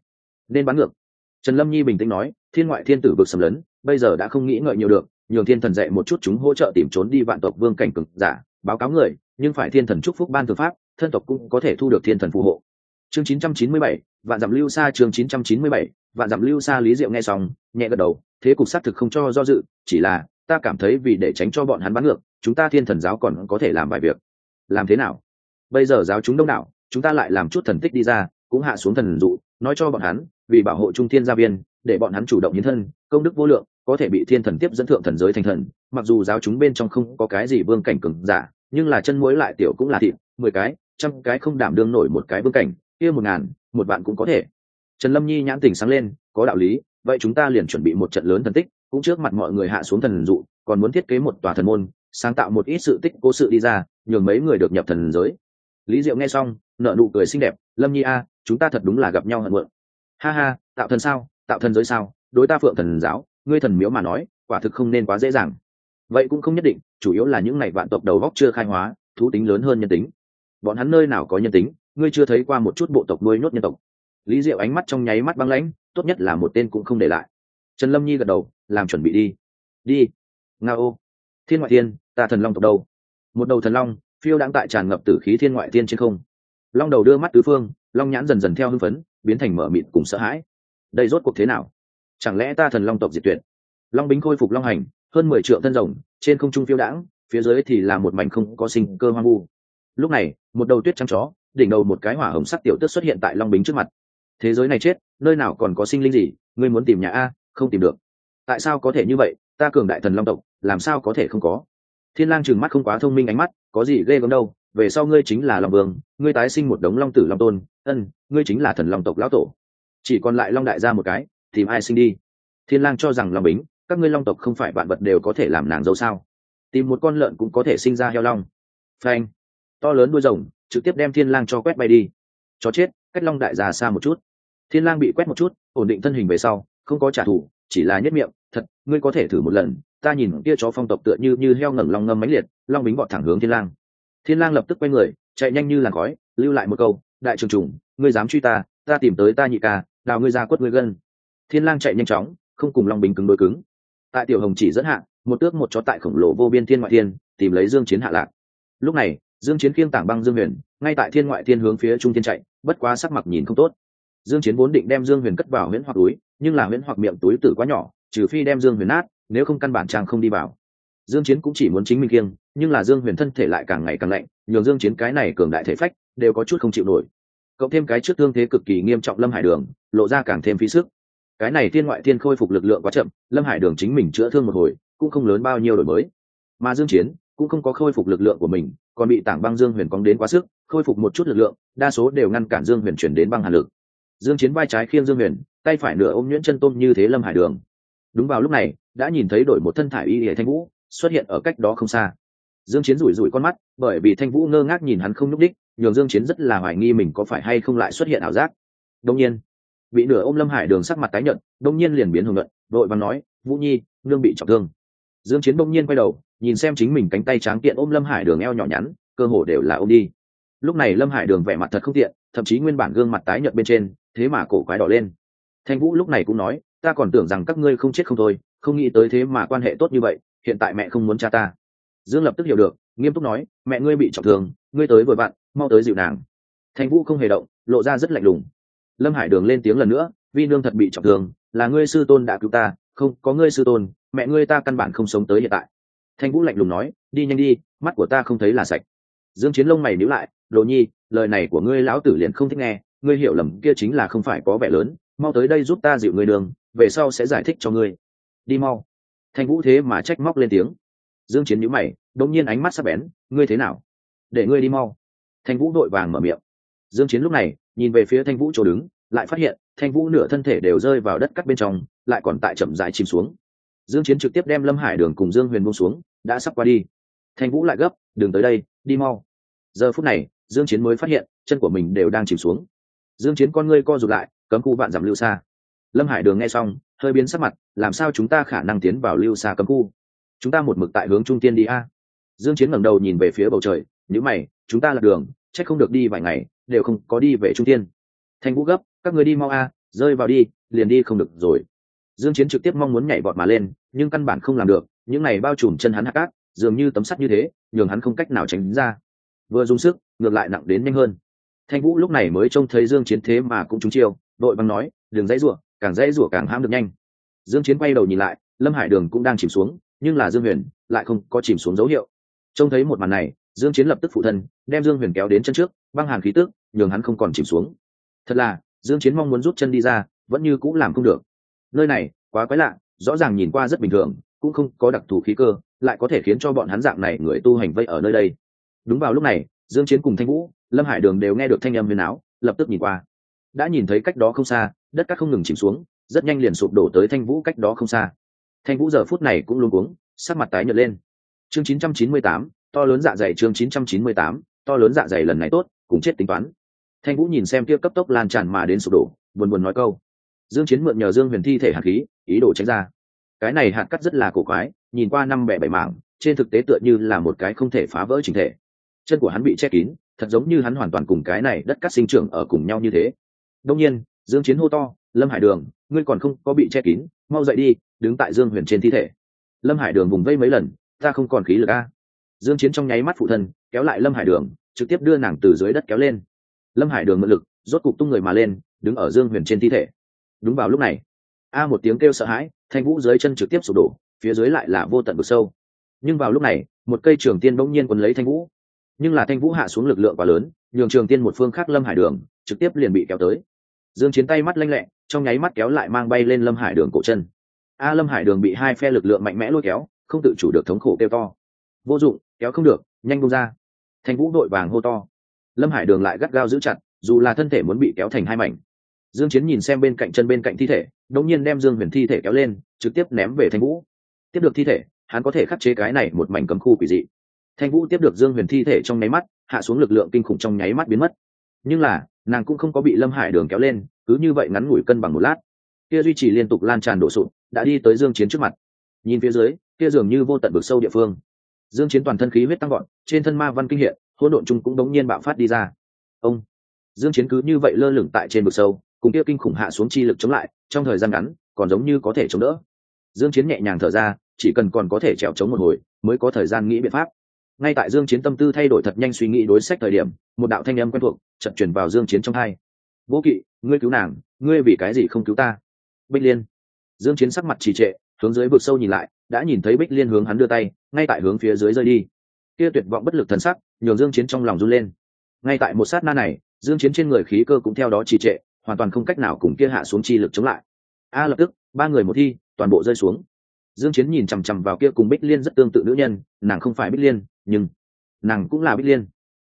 nên bán ngược. Trần lâm nhi bình tĩnh nói thiên ngoại thiên tử vực xâm lấn bây giờ đã không nghĩ ngợi nhiều được nhường thiên thần dạy một chút chúng hỗ trợ tìm trốn đi vạn tộc vương cảnh cường giả báo cáo người nhưng phải thiên thần chúc phúc ban thư pháp thân tộc cũng có thể thu được thiên thần phù hộ. Chương 997, vạn dặm lưu xa chương 997, vạn dặm lưu xa lý diệu nghe xong nhẹ gật đầu thế cục xác thực không cho do dự chỉ là ta cảm thấy vì để tránh cho bọn hắn bắn ngược, chúng ta thiên thần giáo còn có thể làm vài việc. Làm thế nào? Bây giờ giáo chúng đông đảo, chúng ta lại làm chút thần tích đi ra, cũng hạ xuống thần dụ, nói cho bọn hắn, vì bảo hộ trung thiên gia viên, để bọn hắn chủ động hiến thân, công đức vô lượng, có thể bị thiên thần tiếp dẫn thượng thần giới thành thần. Mặc dù giáo chúng bên trong không có cái gì vương cảnh cường giả, nhưng là chân muối lại tiểu cũng là thịt, mười cái, trăm cái không đảm đương nổi một cái vương cảnh, kia một ngàn, một vạn cũng có thể. Trần lâm nhi nhãn tình sáng lên, có đạo lý, vậy chúng ta liền chuẩn bị một trận lớn thần tích cũng trước mặt mọi người hạ xuống thần dụ, còn muốn thiết kế một tòa thần môn, sáng tạo một ít sự tích cố sự đi ra, nhường mấy người được nhập thần giới. Lý diệu nghe xong nợ nụ cười xinh đẹp, lâm nhi a, chúng ta thật đúng là gặp nhau hận mượn ha ha, tạo thần sao? Tạo thần giới sao? Đối ta phượng thần giáo, ngươi thần miếu mà nói, quả thực không nên quá dễ dàng. Vậy cũng không nhất định, chủ yếu là những ngày vạn tộc đầu góc chưa khai hóa, thú tính lớn hơn nhân tính. Bọn hắn nơi nào có nhân tính? Ngươi chưa thấy qua một chút bộ tộc nuôi nhốt nhân tộc. Lý diệu ánh mắt trong nháy mắt băng lãnh, tốt nhất là một tên cũng không để lại. Trần lâm nhi gật đầu làm chuẩn bị đi. Đi. Nga ô thiên ngoại thiên, ta thần long tộc đâu? Một đầu thần long, phiêu đang tại tràn ngập tử khí thiên ngoại thiên trên không. Long đầu đưa mắt tứ phương, long nhãn dần dần theo hưng phấn, biến thành mở mịt cùng sợ hãi. Đây rốt cuộc thế nào? Chẳng lẽ ta thần long tộc diệt tuyệt? Long bính khôi phục long hành, hơn mười triệu thân rồng, trên không trung phiêu đãng, phía dưới thì là một mảnh không có sinh cơ hoang vu. Lúc này, một đầu tuyết trắng chó, đỉnh đầu một cái hỏa hồng sắc tiểu tước xuất hiện tại long bính trước mặt. Thế giới này chết, nơi nào còn có sinh linh gì? Ngươi muốn tìm nhà a, không tìm được tại sao có thể như vậy? Ta cường đại thần long tộc, làm sao có thể không có? Thiên lang trừng mắt không quá thông minh ánh mắt, có gì ghê gớm đâu, về sau ngươi chính là long vương, ngươi tái sinh một đống long tử long tôn, ân, ngươi chính là thần long tộc lão tổ. Chỉ còn lại long đại gia một cái tìm ai sinh đi? Thiên lang cho rằng long bính, các ngươi long tộc không phải bạn vật đều có thể làm nàng dâu sao? Tìm một con lợn cũng có thể sinh ra heo long. Phanh. To lớn đuôi rồng, trực tiếp đem thiên lang cho quét bay đi. Chó chết, cách long đại già xa một chút. Thiên lang bị quét một chút, ổn định thân hình về sau, không có trả thù chỉ là nhất miệng, thật, ngươi có thể thử một lần, ta nhìn kia chó phong tộc tựa như như heo ngẩng long ngâm mãnh liệt, long bính bọt thẳng hướng thiên lang. Thiên lang lập tức quay người, chạy nhanh như làn khói, lưu lại một câu, đại trường trùng, ngươi dám truy ta ta tìm tới ta nhị ca, đào ngươi ra quất ngươi gân. Thiên lang chạy nhanh chóng, không cùng long bính cứng đối cứng. Tại tiểu hồng chỉ dẫn hạ, một tước một chó tại khổng lồ vô biên thiên ngoại thiên, tìm lấy dương chiến hạ lạc. Lúc này, dương chiến khiêng tảng băng dương huyền, ngay tại thiên ngoại thiên hướng phía trung thiên chạy, bất quá sắc mặt nhìn không tốt dương chiến vốn định đem dương huyền cất vào huyễn hoặc túi, nhưng là huyễn hoặc miệng túi tử quá nhỏ, trừ phi đem dương huyền nát, nếu không căn bản trang không đi vào. Dương chiến cũng chỉ muốn chính mình kiêng, nhưng là dương huyền thân thể lại càng ngày càng lạnh, nhường dương chiến cái này cường đại thể phách đều có chút không chịu nổi. Cộng thêm cái trước thương thế cực kỳ nghiêm trọng lâm hải đường, lộ ra càng thêm phí sức. Cái này thiên ngoại thiên khôi phục lực lượng quá chậm, lâm hải đường chính mình chữa thương một hồi, cũng không lớn bao nhiêu đổi mới. Mà dương chiến cũng không có khôi phục lực lượng của mình, còn bị tảng băng dương huyền cóng đến quá sức, khôi phục một chút lực lượng, đa số đều ngăn cản dương huyền chuyển đến băng hàn lực dương chiến vai trái khiêng dương huyền tay phải nửa ôm nhuyễn chân tôm như thế lâm hải đường. Đúng vào lúc này đã nhìn thấy đổi một thân thải y hệ thanh vũ xuất hiện ở cách đó không xa. Dương chiến rủi rủi con mắt bởi vì thanh vũ ngơ ngác nhìn hắn không nhúc đích nhường dương chiến rất là hoài nghi mình có phải hay không lại xuất hiện ảo giác. Đông nhiên bị nửa ôm lâm hải đường sắc mặt tái nhợt đông nhiên liền biến hồng luận, đội văn nói vũ nhi nương bị trọng thương. Dương chiến đông nhiên quay đầu nhìn xem chính mình cánh tay tráng kiện ôm lâm hải đường eo nhỏ nhắn cơ hồ đều là ôm đi lúc này lâm hải đường vẻ mặt thật không tiện, thậm chí nguyên bản gương mặt tái nhợt bên trên, thế mà cổ quái đỏ lên. Thanh vũ lúc này cũng nói, ta còn tưởng rằng các ngươi không chết không thôi, không nghĩ tới thế mà quan hệ tốt như vậy, hiện tại mẹ không muốn cha ta. Dương lập tức hiểu được, nghiêm túc nói, mẹ ngươi bị trọng thương, ngươi tới vội bạn mau tới dịu nàng. Thanh vũ không hề động, lộ ra rất lạnh lùng. Lâm hải đường lên tiếng lần nữa, vi nương thật bị trọng thương, là ngươi sư tôn đã cứu ta, không, có ngươi sư tôn, mẹ ngươi ta căn bản không sống tới hiện tại. Thanh vũ lạnh lùng nói, đi nhanh đi, mắt của ta không thấy là sạch. Dương chiến lông mày níu lại đồ nhi, lời này của ngươi lão tử liền không thích nghe, ngươi hiểu lầm kia chính là không phải có vẻ lớn, mau tới đây giúp ta dịu ngươi đường, về sau sẽ giải thích cho ngươi. Đi mau. Thanh vũ thế mà trách móc lên tiếng. Dương chiến nhíu mày, đột nhiên ánh mắt sắc bén, ngươi thế nào? Để ngươi đi mau. Thanh vũ đội vàng mở miệng. Dương chiến lúc này, nhìn về phía thanh vũ chỗ đứng, lại phát hiện, thanh vũ nửa thân thể đều rơi vào đất cắt bên trong, lại còn tại chậm rãi chìm xuống. Dương chiến trực tiếp đem lâm hải đường cùng dương huyền buông xuống, đã sắp qua đi. Thanh vũ lại gấp, đừng tới đây, đi mau. Giờ phút này dương chiến mới phát hiện, chân của mình đều đang chìm xuống. Dương chiến con ngươi co rụt lại, cấm khu vạn dặm lưu xa lâm hải đường nghe xong, hơi biến sắc mặt, làm sao chúng ta khả năng tiến vào lưu xa cấm khu? Chúng ta một mực tại hướng trung tiên đi a. Dương chiến ngẩng đầu nhìn về phía bầu trời nếu mày, chúng ta là đường, chắc không được đi vài ngày, đều không có đi về trung tiên. Thanh vũ gấp, các người đi mau a, rơi vào đi, liền đi không được rồi. Dương chiến trực tiếp mong muốn nhảy vọt mà lên, nhưng căn bản không làm được, những này bao trùm chân hắn hạ cát, dường như tấm sắt như thế, nhường hắn không cách nào tránh ra vừa dùng sức, ngược lại nặng đến nhanh hơn. Thanh vũ lúc này mới trông thấy dương chiến thế mà cũng trúng chiêu, đội băng nói đường dãy rủa, càng dãy rủa càng ham được nhanh. Dương chiến quay đầu nhìn lại, lâm hải đường cũng đang chìm xuống, nhưng là dương huyền lại không có chìm xuống dấu hiệu. Trông thấy một màn này, dương chiến lập tức phụ thân, đem dương huyền kéo đến chân trước, băng hàn khí tức, nhường hắn không còn chìm xuống. Thật là, dương chiến mong muốn rút chân đi ra, vẫn như cũng làm không được. Nơi này, quá quái lạ, rõ ràng nhìn qua rất bình thường, cũng không có đặc thù khí cơ, lại có thể khiến cho bọn hắn dạng này người tu hành vây ở nơi đây đúng vào lúc này dương chiến cùng thanh vũ lâm hải đường đều nghe được thanh âm huyền áo lập tức nhìn qua. Đã nhìn thấy cách đó không xa đất cát không ngừng chìm xuống rất nhanh liền sụp đổ tới thanh vũ cách đó không xa. Thanh vũ giờ phút này cũng luôn cuống sắc mặt tái nhợt lên. Chương 998, to lớn dạ dày chương 998, to lớn dạ dày lần này tốt cũng chết tính toán. Thanh vũ nhìn xem kia cấp tốc lan tràn mà đến sụp đổ buồn buồn nói câu. Dương chiến mượn nhờ dương huyền thi thể hạt khí ý đồ tránh ra. Cái này hạt cắt rất là cổ quái nhìn qua năm bẻ bảy mảng trên thực tế tựa như là một cái không thể phá vỡ chỉnh thể chân của hắn bị che kín, thật giống như hắn hoàn toàn cùng cái này đất cắt sinh trưởng ở cùng nhau như thế. Đông nhiên, dương chiến hô to, lâm hải đường, ngươi còn không có bị che kín, mau dậy đi, đứng tại dương huyền trên thi thể. Lâm hải đường vùng vây mấy lần, ta không còn khí lực a. Dương chiến trong nháy mắt phụ thân, kéo lại lâm hải đường, trực tiếp đưa nàng từ dưới đất kéo lên. Lâm hải đường mượn lực, rốt cục tung người mà lên, đứng ở dương huyền trên thi thể. Đúng vào lúc này, a một tiếng kêu sợ hãi, thanh vũ dưới chân trực tiếp sụp đổ, phía dưới lại là vô tận vực sâu. Nhưng vào lúc này, một cây trường tiên bỗng nhiên quấn lấy thanh vũ nhưng là thanh vũ hạ xuống lực lượng quá lớn, nhường trường tiên một phương khác lâm hải đường trực tiếp liền bị kéo tới. Dương chiến tay mắt lanh lẹ, trong nháy mắt kéo lại mang bay lên lâm hải đường cổ chân. A lâm hải đường bị hai phe lực lượng mạnh mẽ lôi kéo, không tự chủ được thống khổ kêu to. Vô dụng, kéo không được, nhanh buông ra. Thanh vũ đội vàng hô to. Lâm hải đường lại gắt gao giữ chặt, dù là thân thể muốn bị kéo thành hai mảnh. Dương chiến nhìn xem bên cạnh chân bên cạnh thi thể đột nhiên đem dương huyền thi thể kéo lên, trực tiếp ném về thanh vũ. Tiếp được thi thể, hắn có thể khắc chế cái này một mảnh cấm khu quỷ dị thanh vũ tiếp được dương huyền thi thể trong nháy mắt, hạ xuống lực lượng kinh khủng trong nháy mắt biến mất. Nhưng là, nàng cũng không có bị lâm hải đường kéo lên, cứ như vậy ngắn ngủi cân bằng một lát. Kia duy trì liên tục lan tràn đổ sụt đã đi tới dương chiến trước mặt. Nhìn phía dưới, kia dường như vô tận vực sâu địa phương. Dương chiến toàn thân khí huyết tăng gọn trên thân ma văn kinh hiện, hỗn độn trung cũng đống nhiên bạo phát đi ra. Ông! Dương chiến cứ như vậy lơ lửng tại trên vực sâu, cùng kia kinh khủng hạ xuống chi lực chống lại, trong thời gian ngắn, còn giống như có thể chống đỡ. Dương chiến nhẹ nhàng thở ra, chỉ cần còn có thể trèo chống một hồi, mới có thời gian nghĩ biện pháp ngay tại dương chiến tâm tư thay đổi thật nhanh suy nghĩ đối sách thời điểm, một đạo thanh âm quen thuộc chợt truyền vào dương chiến trong hai. Vô kỵ, ngươi cứu nàng, ngươi vì cái gì không cứu ta? Bích liên. Dương chiến sắc mặt trì trệ, hướng dưới vực sâu nhìn lại, đã nhìn thấy bích liên hướng hắn đưa tay, ngay tại hướng phía dưới rơi đi. Kia tuyệt vọng bất lực thần sắc, nhường dương chiến trong lòng run lên. Ngay tại một sát na này, dương chiến trên người khí cơ cũng theo đó trì trệ, hoàn toàn không cách nào cùng kia hạ xuống chi lực chống lại. A lập tức, ba người một thi, toàn bộ rơi xuống. Dương chiến nhìn chằm chằm vào kia cùng bích liên rất tương tự nữ nhân, nàng không phải bích liên nhưng nàng cũng là bích liên.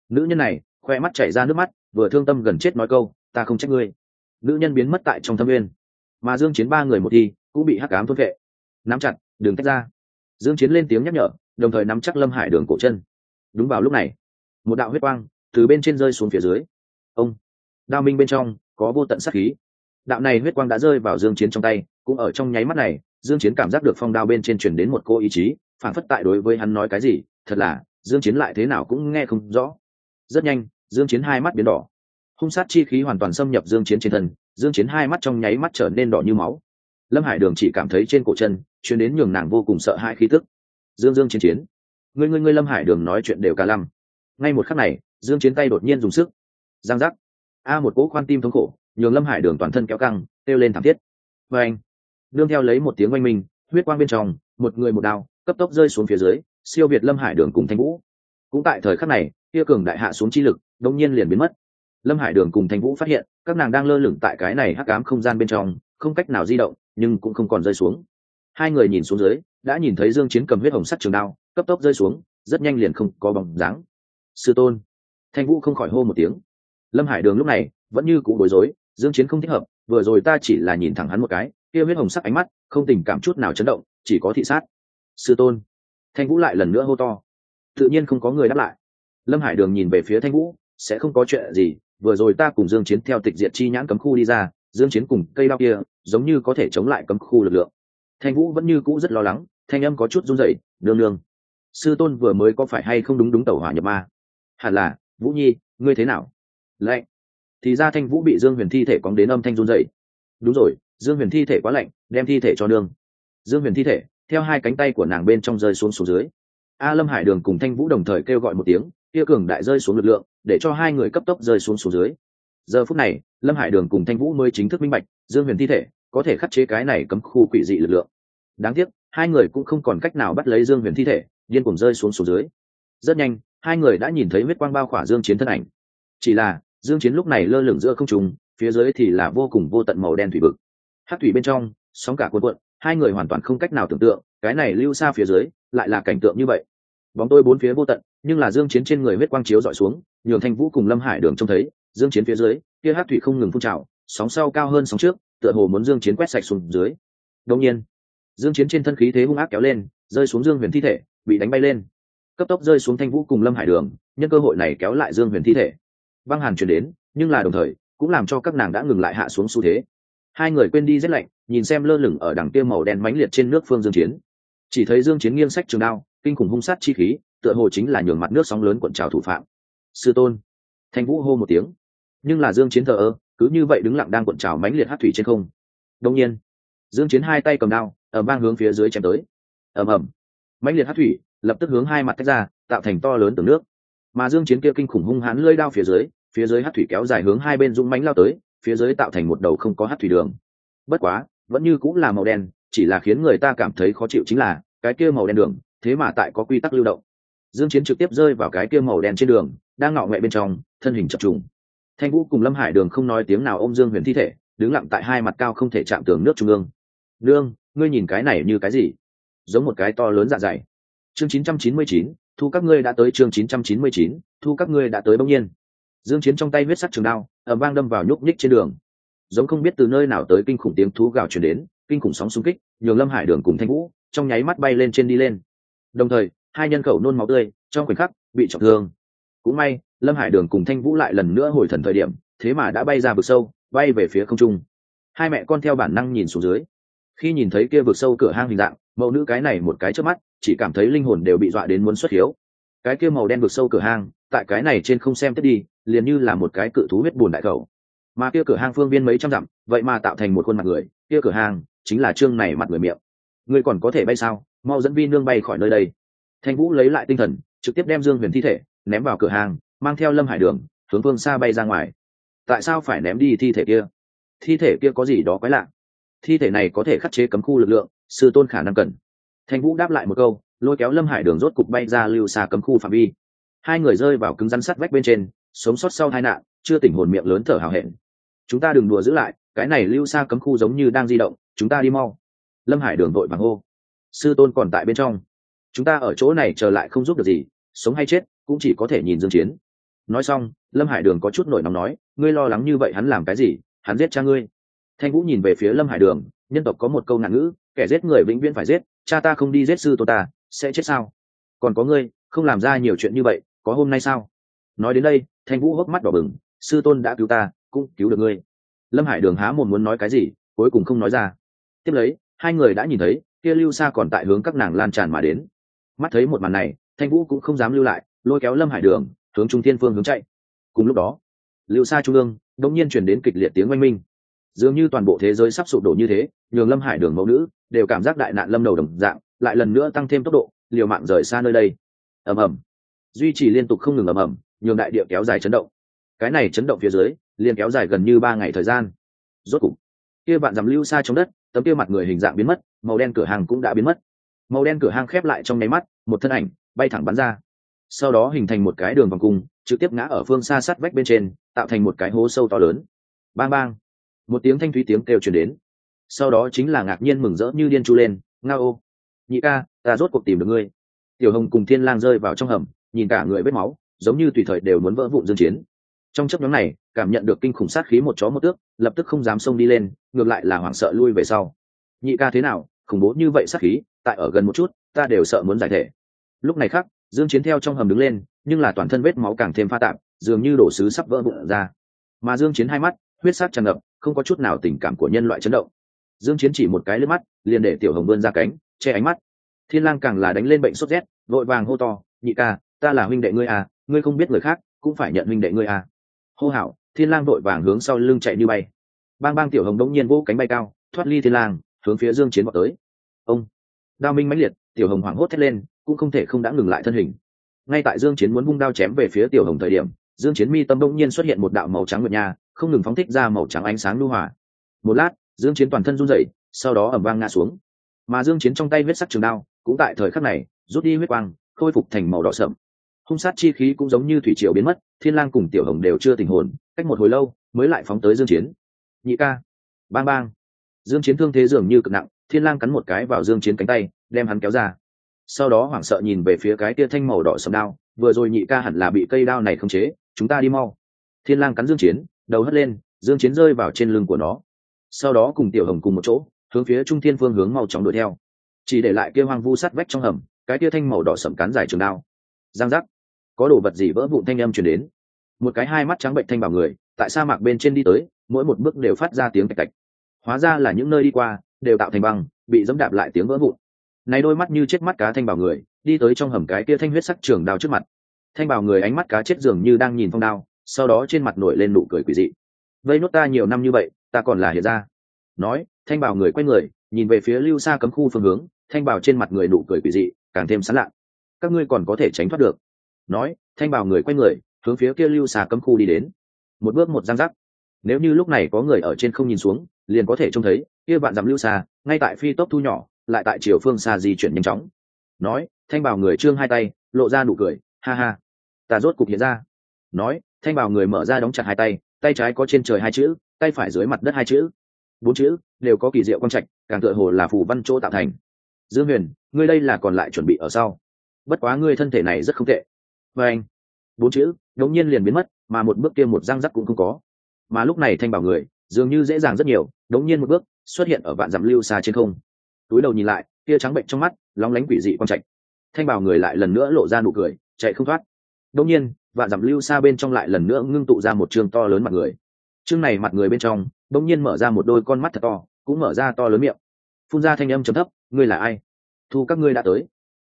Nữ nhân này, khoe mắt chảy ra nước mắt, vừa thương tâm gần chết nói câu, ta không trách ngươi. Nữ nhân biến mất tại trong thâm nguyên mà dương chiến ba người một thi, cũng bị hắc ám thôn vệ. Nắm chặt, đường tách ra. Dương chiến lên tiếng nhắc nhở, đồng thời nắm chắc lâm hải đường cổ chân. Đúng vào lúc này, một đạo huyết quang từ bên trên rơi xuống phía dưới. Ông, đao minh bên trong, có vô tận sát khí. Đạo này huyết quang đã rơi vào dương chiến trong tay, cũng ở trong nháy mắt này, dương chiến cảm giác được phong đao bên trên truyền đến một cô ý chí, phản phất tại đối với hắn nói cái gì thật là, dương chiến lại thế nào cũng nghe không rõ. Rất nhanh, dương chiến hai mắt biến đỏ. Hung sát chi khí hoàn toàn xâm nhập dương chiến trên thân, dương chiến hai mắt trong nháy mắt trở nên đỏ như máu. Lâm hải đường chỉ cảm thấy trên cổ chân, truyền đến nhường nàng vô cùng sợ hãi khí tức. Dương dương chiến chiến. Ngươi ngươi ngươi lâm hải đường nói chuyện đều cả lăm. Ngay một khắc này, dương chiến tay đột nhiên dùng sức. Giang giác. A một cỗ khoan tim thống khổ, nhường lâm hải đường toàn thân kéo căng tiêu lên thảm thiết. Với anh. Đương theo lấy một tiếng oanh minh, huyết quang bên trong, một người một đao, cấp tốc rơi xuống phía dưới siêu việt lâm hải đường cùng thanh vũ. Cũng tại thời khắc này, kia cường đại hạ xuống chi lực đông nhiên liền biến mất. Lâm hải đường cùng thanh vũ phát hiện, các nàng đang lơ lửng tại cái này hắc ám không gian bên trong, không cách nào di động, nhưng cũng không còn rơi xuống. Hai người nhìn xuống dưới, đã nhìn thấy dương chiến cầm huyết hồng sắt trường đao, cấp tốc rơi xuống, rất nhanh liền không có bóng dáng. Sư tôn. Thanh vũ không khỏi hô một tiếng. Lâm hải đường lúc này, vẫn như cũ bối rối, dương chiến không thích hợp, vừa rồi ta chỉ là nhìn thẳng hắn một cái, kia huyết hồng sắc ánh mắt, không tình cảm chút nào chấn động, chỉ có thị sát. Sư tôn thanh vũ lại lần nữa hô to. Tự nhiên không có người đáp lại. Lâm hải đường nhìn về phía thanh vũ, sẽ không có chuyện gì, vừa rồi ta cùng dương chiến theo tịch diệt chi nhãn cấm khu đi ra, dương chiến cùng cây đao kia giống như có thể chống lại cấm khu lực lượng. Thanh vũ vẫn như cũ rất lo lắng, thanh âm có chút run rẩy, nương nương, sư tôn vừa mới có phải hay không đúng đúng tẩu hỏa nhập ma? Hẳn là, vũ nhi, ngươi thế nào? Lạnh. Thì ra thanh vũ bị dương huyền thi thể cóng đến âm thanh run rẩy. Đúng rồi, dương huyền thi thể quá lạnh, đem thi thể cho nương. Dương huyền thi thể theo hai cánh tay của nàng bên trong rơi xuống xuống dưới. A lâm hải đường cùng thanh vũ đồng thời kêu gọi một tiếng, kia cường đại rơi xuống lực lượng, để cho hai người cấp tốc rơi xuống xuống dưới. Giờ phút này, lâm hải đường cùng thanh vũ mới chính thức minh bạch, dương huyền thi thể có thể khắc chế cái này cấm khu quỷ dị lực lượng. Đáng tiếc, hai người cũng không còn cách nào bắt lấy dương huyền thi thể, điên cùng rơi xuống xuống dưới. Rất nhanh, hai người đã nhìn thấy huyết quang bao khỏa dương chiến thân ảnh. Chỉ là, dương chiến lúc này lơ lửng giữa không trung, phía dưới thì là vô cùng vô tận màu đen thủy vực. Hắc thủy bên trong, sóng cả cuộn cuộn hai người hoàn toàn không cách nào tưởng tượng, cái này lưu xa phía dưới, lại là cảnh tượng như vậy. Bóng tôi bốn phía vô tận, nhưng là dương chiến trên người huyết quang chiếu dọi xuống, nhường thanh vũ cùng lâm hải đường trông thấy, dương chiến phía dưới, kia hắc thủy không ngừng phun trào, sóng sau cao hơn sóng trước, tựa hồ muốn dương chiến quét sạch xuống dưới. Đồng nhiên, dương chiến trên thân khí thế hung ác kéo lên, rơi xuống dương huyền thi thể, bị đánh bay lên. Cấp tốc rơi xuống thanh vũ cùng lâm hải đường, nhân cơ hội này kéo lại dương huyền thi thể. Băng hàn chuyển đến, nhưng là đồng thời, cũng làm cho các nàng đã ngừng lại hạ xuống xu thế hai người quên đi rét lạnh, nhìn xem lơ lửng ở đằng kia màu đen mãnh liệt trên nước phương dương chiến. Chỉ thấy dương chiến nghiêng sách trường đao, kinh khủng hung sát chi khí, tựa hồ chính là nhường mặt nước sóng lớn cuộn trào thủ phạm. Sư tôn. Thanh vũ hô một tiếng. Nhưng là dương chiến thờ ơ, cứ như vậy đứng lặng đang cuộn trào mãnh liệt hắc thủy trên không. Đung nhiên, dương chiến hai tay cầm đao, ở bang hướng phía dưới chém tới. Ầm ầm. Mãnh liệt hắc thủy lập tức hướng hai mặt tách ra, tạo thành to lớn từ nước. Mà dương chiến kia kinh khủng hung hãn lưỡi đao phía dưới phía dưới hắc thủy kéo dài hướng hai bên dũng mãnh lao tới phía dưới tạo thành một đầu không có hát thủy đường. Bất quá vẫn như cũng là màu đen chỉ là khiến người ta cảm thấy khó chịu chính là cái kia màu đen đường thế mà tại có quy tắc lưu động. Dương chiến trực tiếp rơi vào cái kia màu đen trên đường đang ngọ ngậy bên trong thân hình chập trùng. Thanh vũ cùng lâm hải đường không nói tiếng nào ôm dương huyền thi thể đứng lặng tại hai mặt cao không thể chạm tường nước trung ương. Nương ngươi nhìn cái này như cái gì? Giống một cái to lớn dạ dày. Chương 999, thu các ngươi đã tới chương 999, thu các ngươi đã tới bỗng nhiên dương chiến trong tay huyết sắc trường đao, ầm vang đâm vào nhúc nhích trên đường. Giống không biết từ nơi nào tới kinh khủng tiếng thú gào truyền đến, kinh khủng sóng xung kích, nhường lâm hải đường cùng thanh vũ trong nháy mắt bay lên trên đi lên. Đồng thời, hai nhân khẩu nôn máu tươi, trong khoảnh khắc, bị trọng thương. Cũng may, lâm hải đường cùng thanh vũ lại lần nữa hồi thần thời điểm, thế mà đã bay ra vực sâu, bay về phía không trung. Hai mẹ con theo bản năng nhìn xuống dưới. Khi nhìn thấy kia vực sâu cửa hang hình dạng, mẫu nữ cái này một cái trước mắt, chỉ cảm thấy linh hồn đều bị dọa đến muốn xuất hiếu. Cái kia màu đen vực sâu cửa hang, tại cái này trên không xem tiếp đi liền như là một cái cự thú huyết bùn đại khẩu. Mà kia cửa hang phương viên mấy trăm dặm, vậy mà tạo thành một khuôn mặt người, kia cửa hang chính là trương này mặt người miệng. Người còn có thể bay sao? Mau dẫn vi nương bay khỏi nơi đây. Thanh vũ lấy lại tinh thần, trực tiếp đem dương huyền thi thể ném vào cửa hàng mang theo lâm hải đường, hướng phương xa bay ra ngoài. Tại sao phải ném đi thi thể kia? Thi thể kia có gì đó quái lạ. Thi thể này có thể khắc chế cấm khu lực lượng, sư tôn khả năng cần. Thanh vũ đáp lại một câu, lôi kéo lâm hải đường rốt cục bay ra lưu xa cấm khu phạm vi. Hai người rơi vào cứng rắn sắt vách bên trên sống sót sau tai nạn, chưa tỉnh hồn miệng lớn thở hào hẹn. Chúng ta đừng đùa giữ lại, cái này lưu xa cấm khu giống như đang di động, chúng ta đi mau. Lâm hải đường đội bằng ô. sư tôn còn tại bên trong. Chúng ta ở chỗ này chờ lại không giúp được gì, sống hay chết, cũng chỉ có thể nhìn dương chiến. Nói xong, lâm hải đường có chút nổi nóng nói, ngươi lo lắng như vậy hắn làm cái gì, hắn giết cha ngươi. Thanh vũ nhìn về phía lâm hải đường, nhân tộc có một câu nạn ngữ, kẻ giết người vĩnh viễn phải giết, cha ta không đi giết sư tôn ta, sẽ chết sao? Còn có ngươi, không làm ra nhiều chuyện như vậy, có hôm nay sao? Nói đến đây thanh vũ hốc mắt đỏ bừng, sư tôn đã cứu ta, cũng cứu được ngươi. Lâm hải đường há một muốn nói cái gì, cuối cùng không nói ra. Tiếp lấy, hai người đã nhìn thấy, kia lưu xa còn tại hướng các nàng lan tràn mà đến. Mắt thấy một màn này, thanh vũ cũng không dám lưu lại, lôi kéo lâm hải đường, hướng trung thiên phương hướng chạy. Cùng lúc đó, lưu xa trung ương đông nhiên chuyển đến kịch liệt tiếng oanh minh. Dường như toàn bộ thế giới sắp sụp đổ như thế, nhường lâm hải đường mẫu nữ đều cảm giác đại nạn lâm đầu đồng dạng, lại lần nữa tăng thêm tốc độ, liều mạng rời xa nơi đây. Ầm ầm. Duy trì liên tục không ngừng ầm ầm nhường đại địa kéo dài chấn động. Cái này chấn động phía dưới, liền kéo dài gần như ba ngày thời gian. Rốt cục, kia bạn dằm lưu xa trong đất, tấm kia mặt người hình dạng biến mất, màu đen cửa hàng cũng đã biến mất. Màu đen cửa hàng khép lại trong nháy mắt, một thân ảnh bay thẳng bắn ra. Sau đó hình thành một cái đường vòng cung, trực tiếp ngã ở phương xa sắt vách bên trên, tạo thành một cái hố sâu to lớn. Bang bang, một tiếng thanh thúy tiếng kêu truyền đến. Sau đó chính là ngạc nhiên mừng rỡ như điên chu lên, nga ô, nhị ca, ta rốt cuộc tìm được ngươi. Tiểu hồng cùng thiên lang rơi vào trong hầm, nhìn cả người vết máu giống như tùy thời đều muốn vỡ vụn dương chiến. Trong chấp nhóm này, cảm nhận được kinh khủng sát khí một chó một tước, lập tức không dám xông đi lên, ngược lại là hoảng sợ lui về sau. Nhị ca thế nào, khủng bố như vậy sát khí, tại ở gần một chút, ta đều sợ muốn giải thể. Lúc này khác, dương chiến theo trong hầm đứng lên, nhưng là toàn thân vết máu càng thêm pha tạp, dường như đổ sứ sắp vỡ vụn ra. Mà dương chiến hai mắt, huyết sắc tràn ngập, không có chút nào tình cảm của nhân loại chấn động. Dương chiến chỉ một cái lướt mắt, liền để tiểu hồng vươn ra cánh, che ánh mắt. Thiên lang càng là đánh lên bệnh sốt rét, vội vàng hô to, nhị ca, ta là huynh đệ ngươi à ngươi không biết người khác, cũng phải nhận huynh đệ ngươi à. Hô hảo thiên lang vội vàng hướng sau lưng chạy như bay. Bang bang tiểu hồng đống nhiên vỗ cánh bay cao, thoát ly thiên lang, hướng phía dương chiến vọt tới. Ông, đao minh mãnh liệt, tiểu hồng hoảng hốt thét lên, cũng không thể không đã ngừng lại thân hình. Ngay tại dương chiến muốn vung đao chém về phía tiểu hồng thời điểm, dương chiến mi tâm đống nhiên xuất hiện một đạo màu trắng nguyệt nha, không ngừng phóng thích ra màu trắng ánh sáng lưu hòa. Một lát, dương chiến toàn thân run rẩy, sau đó ầm vang ngã xuống. Mà dương chiến trong tay huyết sắc trường đao, cũng tại thời khắc này, rút đi huyết quang, khôi phục thành màu đỏ sậm hung sát chi khí cũng giống như thủy triều biến mất, thiên lang cùng tiểu hồng đều chưa tỉnh hồn, cách một hồi lâu, mới lại phóng tới dương chiến. Nhị ca. Bang bang. Dương chiến thương thế dường như cực nặng, thiên lang cắn một cái vào dương chiến cánh tay, đem hắn kéo ra. Sau đó hoảng sợ nhìn về phía cái tia thanh màu đỏ sầm đao, vừa rồi nhị ca hẳn là bị cây đao này khống chế, chúng ta đi mau. Thiên lang cắn dương chiến, đầu hất lên, dương chiến rơi vào trên lưng của nó. Sau đó cùng tiểu hồng cùng một chỗ, hướng phía trung thiên phương hướng mau chóng đuổi theo. Chỉ để lại kia hoang vu sắt vách trong hầm, cái tia thanh màu đỏ sầm cán dài trường đao. Giang giác có đồ vật gì vỡ vụn thanh âm truyền đến. Một cái hai mắt trắng bệnh thanh bảo người, tại sa mạc bên trên đi tới, mỗi một bước đều phát ra tiếng cạch cạch hóa ra là những nơi đi qua, đều tạo thành băng, bị dẫm đạp lại tiếng vỡ vụn. Này đôi mắt như chết mắt cá thanh bảo người, đi tới trong hầm cái kia thanh huyết sắc trường đao trước mặt. Thanh bảo người ánh mắt cá chết dường như đang nhìn phong đao, sau đó trên mặt nổi lên nụ cười quỷ dị. Vây nốt ta nhiều năm như vậy, ta còn là hiện ra. Nói, thanh bảo người quay người, nhìn về phía lưu xa cấm khu phương hướng, thanh bảo trên mặt người nụ cười quỷ dị, càng thêm sán lạ. Các ngươi còn có thể tránh thoát được nói, thanh bảo người quay người, hướng phía kia lưu xa cấm khu đi đến. Một bước một giang rắc nếu như lúc này có người ở trên không nhìn xuống, liền có thể trông thấy, kia bạn dặm lưu xa ngay tại phi tốc thu nhỏ, lại tại chiều phương xa di chuyển nhanh chóng. Nói, thanh bảo người trương hai tay, lộ ra nụ cười, ha ha. Ta rốt cục hiện ra. Nói, thanh bảo người mở ra đóng chặt hai tay tay trái có trên trời hai chữ, tay phải dưới mặt đất hai chữ. Bốn chữ đều có kỳ diệu quan trạch, càng tựa hồ là phù văn chỗ tạo thành. Dương huyền, ngươi đây là còn lại chuẩn bị ở sau. Bất quá ngươi thân thể này rất không tệ và anh, bốn chữ, đống nhiên liền biến mất, mà một bước kia một răng rắc cũng không có. Mà lúc này thanh bảo người, dường như dễ dàng rất nhiều, đống nhiên một bước, xuất hiện ở vạn dặm lưu xa trên không. Túi đầu nhìn lại kia trắng bệnh trong mắt, lóng lánh quỷ dị quang trạch. Thanh bảo người lại lần nữa lộ ra nụ cười, chạy không thoát. Đống nhiên, vạn dặm lưu xa bên trong lại lần nữa ngưng tụ ra một trường to lớn mặt người. Chương này mặt người bên trong, đống nhiên mở ra một đôi con mắt thật to, cũng mở ra to lớn miệng. Phun ra thanh âm chấm thấp, ngươi là ai? Thu các ngươi đã tới.